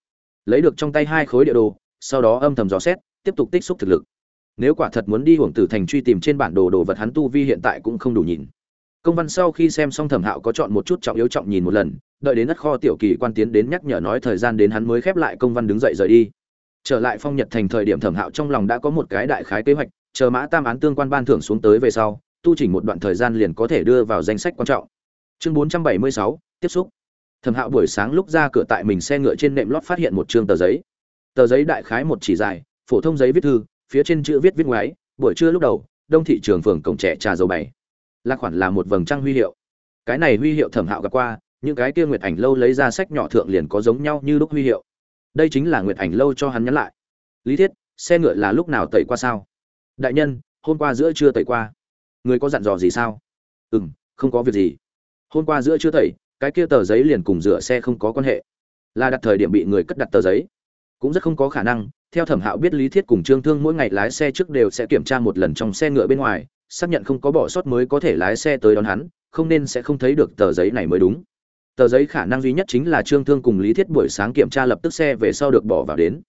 Lấy được trong tay hai khối địa đồ, sau đó âm thầm dò xét, tiếp tục tích xúc thực lực. Nếu quả thật muốn đi hưởng tử thành truy tìm trên bản đồ đồ vật hắn tu vi hiện tại cũng không đủ nhìn. Công văn sau khi xem xong thẩm hạo có chọn một chút trọng yếu trọng nhìn một lần, đợi đến đất kho tiểu kỳ quan tiến đến nhắc nhở nói thời gian đến hắn mới khép lại công văn đứng dậy rời đi. Trở lại phong nhật thành thời điểm thẩm hạo trong lòng đã có một cái đại khái kế hoạch chờ mã tam án tương quan ban thưởng xuống tới về sau, tu chỉnh một đoạn thời gian liền có thể đưa vào danh sách quan trọng. Chương bốn trăm bảy mươi sáu, tiếp xúc. Thẩm hạo buổi sáng lúc ra cửa tại mình xe ngựa trên nệm lót phát hiện một chương tờ giấy. Tờ giấy đại khái một chỉ dài, phổ thông giấy viết thư, phía trên chữ viết viết ngoái buổi trưa lúc đầu, đông thị trường phường cổng trẻ trà dầu bảy. Là khoản là một vầng trăng huy hiệu. Cái này huy hiệu thẩm hạo gặp qua, những cái kia nguyệt ảnh lâu lấy ra sách nhỏ thượng liền có giống nhau như lúc huy hiệu. Đây chính là nguyệt ảnh lâu cho hắn nhắn lại. Lý thiết, xe ngựa là lúc nào tẩy qua sao? Đại nhân, hôm qua giữa chưa tẩy qua. Người có dặn dò gì sao? Ừ m không có việc gì. Hôm qua giữa chưa tẩy, cái kia tờ giấy liền cùng rửa xe không có quan hệ. Là đặt thời điểm bị người cất đặt tờ giấy. Cũng rất không có khả năng. Theo thẩm hạo biết lý thiết cùng trương thương mỗi ngày lái xe trước đều sẽ kiểm tra một lần trong xe ngựa bên ngoài, xác nhận không có bỏ sót mới có thể lái xe tới đón hắn, không nên sẽ không thấy được tờ giấy này mới đúng. Tờ giấy khả năng duy nhất chính là trương thương cùng lý thiết buổi sáng kiểm tra lập tức xe về sau được bỏ vào đến.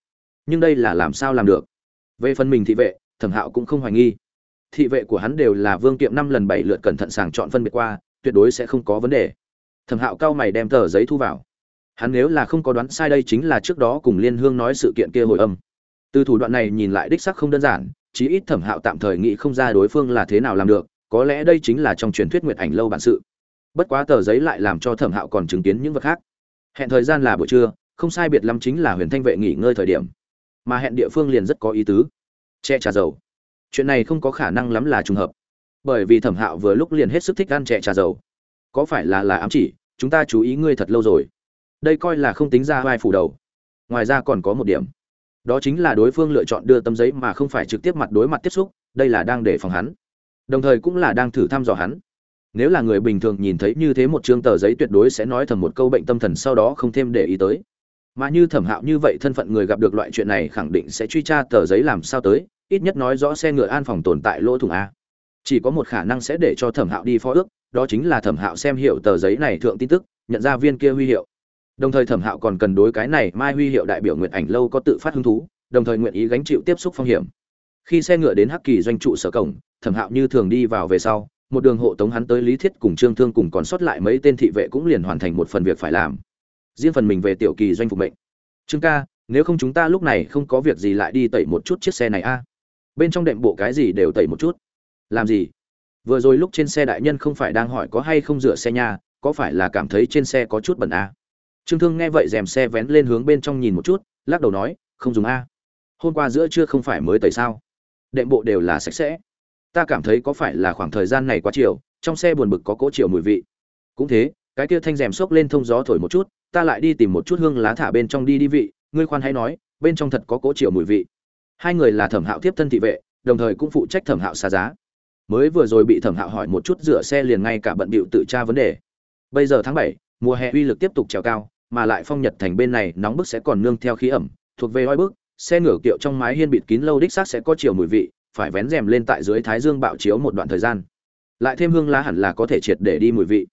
Nhưng đây là làm sao làm được? Về phần mình thị vệ thẩm hạo cũng không hoài nghi. Thị vệ của hắn đều là vương kiệm năm lần bảy lượt cẩn thận sàng chọn phân biệt qua, tuyệt đối sẽ không có vấn đề. Thẩm hạo cao mày đem tờ giấy thu vào. Hắn nếu là không có đoán sai đây chính là trước đó cùng liên hương nói sự kiện kia hồi âm. Từ thủ đoạn này nhìn lại đích sắc không đơn giản, chí ít thẩm hạo tạm thời nghĩ không ra đối phương là thế nào làm được, có lẽ đây chính là trong truyền thuyết nguyệt ảnh lâu bản sự. Bất quá tờ giấy lại làm cho thẩm hạo còn chứng kiến những vật khác. Hẹn thời gian là buổi trưa, không sai biệt lắm chính là huyền thanh vệ nghỉ ngơi thời điểm. Mà hẹn địa phương liền rất có ý tứ che trà dầu. Chuyện này không có khả năng lắm là trùng hợp. Bởi vì thẩm hạo vừa lúc liền hết sức thích ăn chè trà dầu. Có phải là là ám chỉ? Chúng ta chú ý ngươi thật lâu rồi. Đây coi là không tính ra vai phủ đầu. Ngoài ra còn có một điểm. Đó chính là đối phương lựa chọn đưa tấm giấy mà không phải trực tiếp mặt đối mặt tiếp xúc, đây là đang để phòng hắn. Đồng thời cũng là đang thử thăm dò hắn. Nếu là người bình thường nhìn thấy như thế một chương tờ giấy tuyệt đối sẽ nói thầm một câu bệnh tâm thần sau đó không thêm để ý tới mà như thẩm hạo như vậy thân phận người gặp được loại chuyện này khẳng định sẽ truy tra tờ giấy làm sao tới, ít nhất nói rõ xe ngựa an phòng tồn tại lỗ thủng a. Chỉ có một khả năng sẽ để cho thẩm hạo đi phó ước, đó chính là thẩm hạo xem hiệu tờ giấy này thượng tin tức, nhận ra viên kia huy hiệu. Đồng thời thẩm hạo còn cần đối cái này mai huy hiệu đại biểu nguyện ảnh lâu có tự phát hứng thú, đồng thời nguyện ý gánh chịu tiếp xúc phong hiểm. Khi xe ngựa đến hắc kỳ doanh trụ sở cổng, thẩm hạo như thường đi vào về sau, một đường hộ tống hắn tới lý thiết cùng trương thương cùng còn sót lại mấy tên thị vệ cũng liền hoàn thành một phần việc phải làm riêng phần mình về tiểu kỳ doanh phục mệnh. Trương ca, nếu không chúng ta lúc này không có việc gì lại đi tẩy một chút chiếc xe này a. Bên trong đệm bộ cái gì đều tẩy một chút. Làm gì? Vừa rồi lúc trên xe đại nhân không phải đang hỏi có hay không rửa xe nha, có phải là cảm thấy trên xe có chút bẩn a? Trương thương nghe vậy dèm xe vén lên hướng bên trong nhìn một chút, lắc đầu nói, không dùng a. Hôm qua giữa trưa không phải mới tẩy sao? Đệm bộ đều là sạch sẽ. Ta cảm thấy có phải là khoảng thời gian này quá chiều, trong xe buồn bực có cỗ chiều mùi vị. Cũng thế, cái kia thanh rèm xốc lên thông gió thổi một chút ta lại đi tìm một chút hương lá thả bên trong đi đi vị, ngươi khoan hay nói, bên trong thật có cỗ triệu mùi vị. Hai người là thẩm hạo tiếp thân thị vệ, đồng thời cũng phụ trách thẩm hạo xa giá. Mới vừa rồi bị thẩm hạo hỏi một chút rửa xe liền ngay cả bận bịu tự tra vấn đề. Bây giờ tháng bảy, mùa hè uy lực tiếp tục trèo cao, mà lại phong nhật thành bên này nóng bức sẽ còn nương theo khí ẩm, thuộc về oi bức, xe ngửa kiệu trong mái hiên bịt kín lâu đích xác sẽ có chiều mùi vị, phải vén rèm lên tại dưới thái dương bạo chiếu một đoạn thời gian. Lại thêm hương lá hẳn là có thể triệt để đi mùi vị.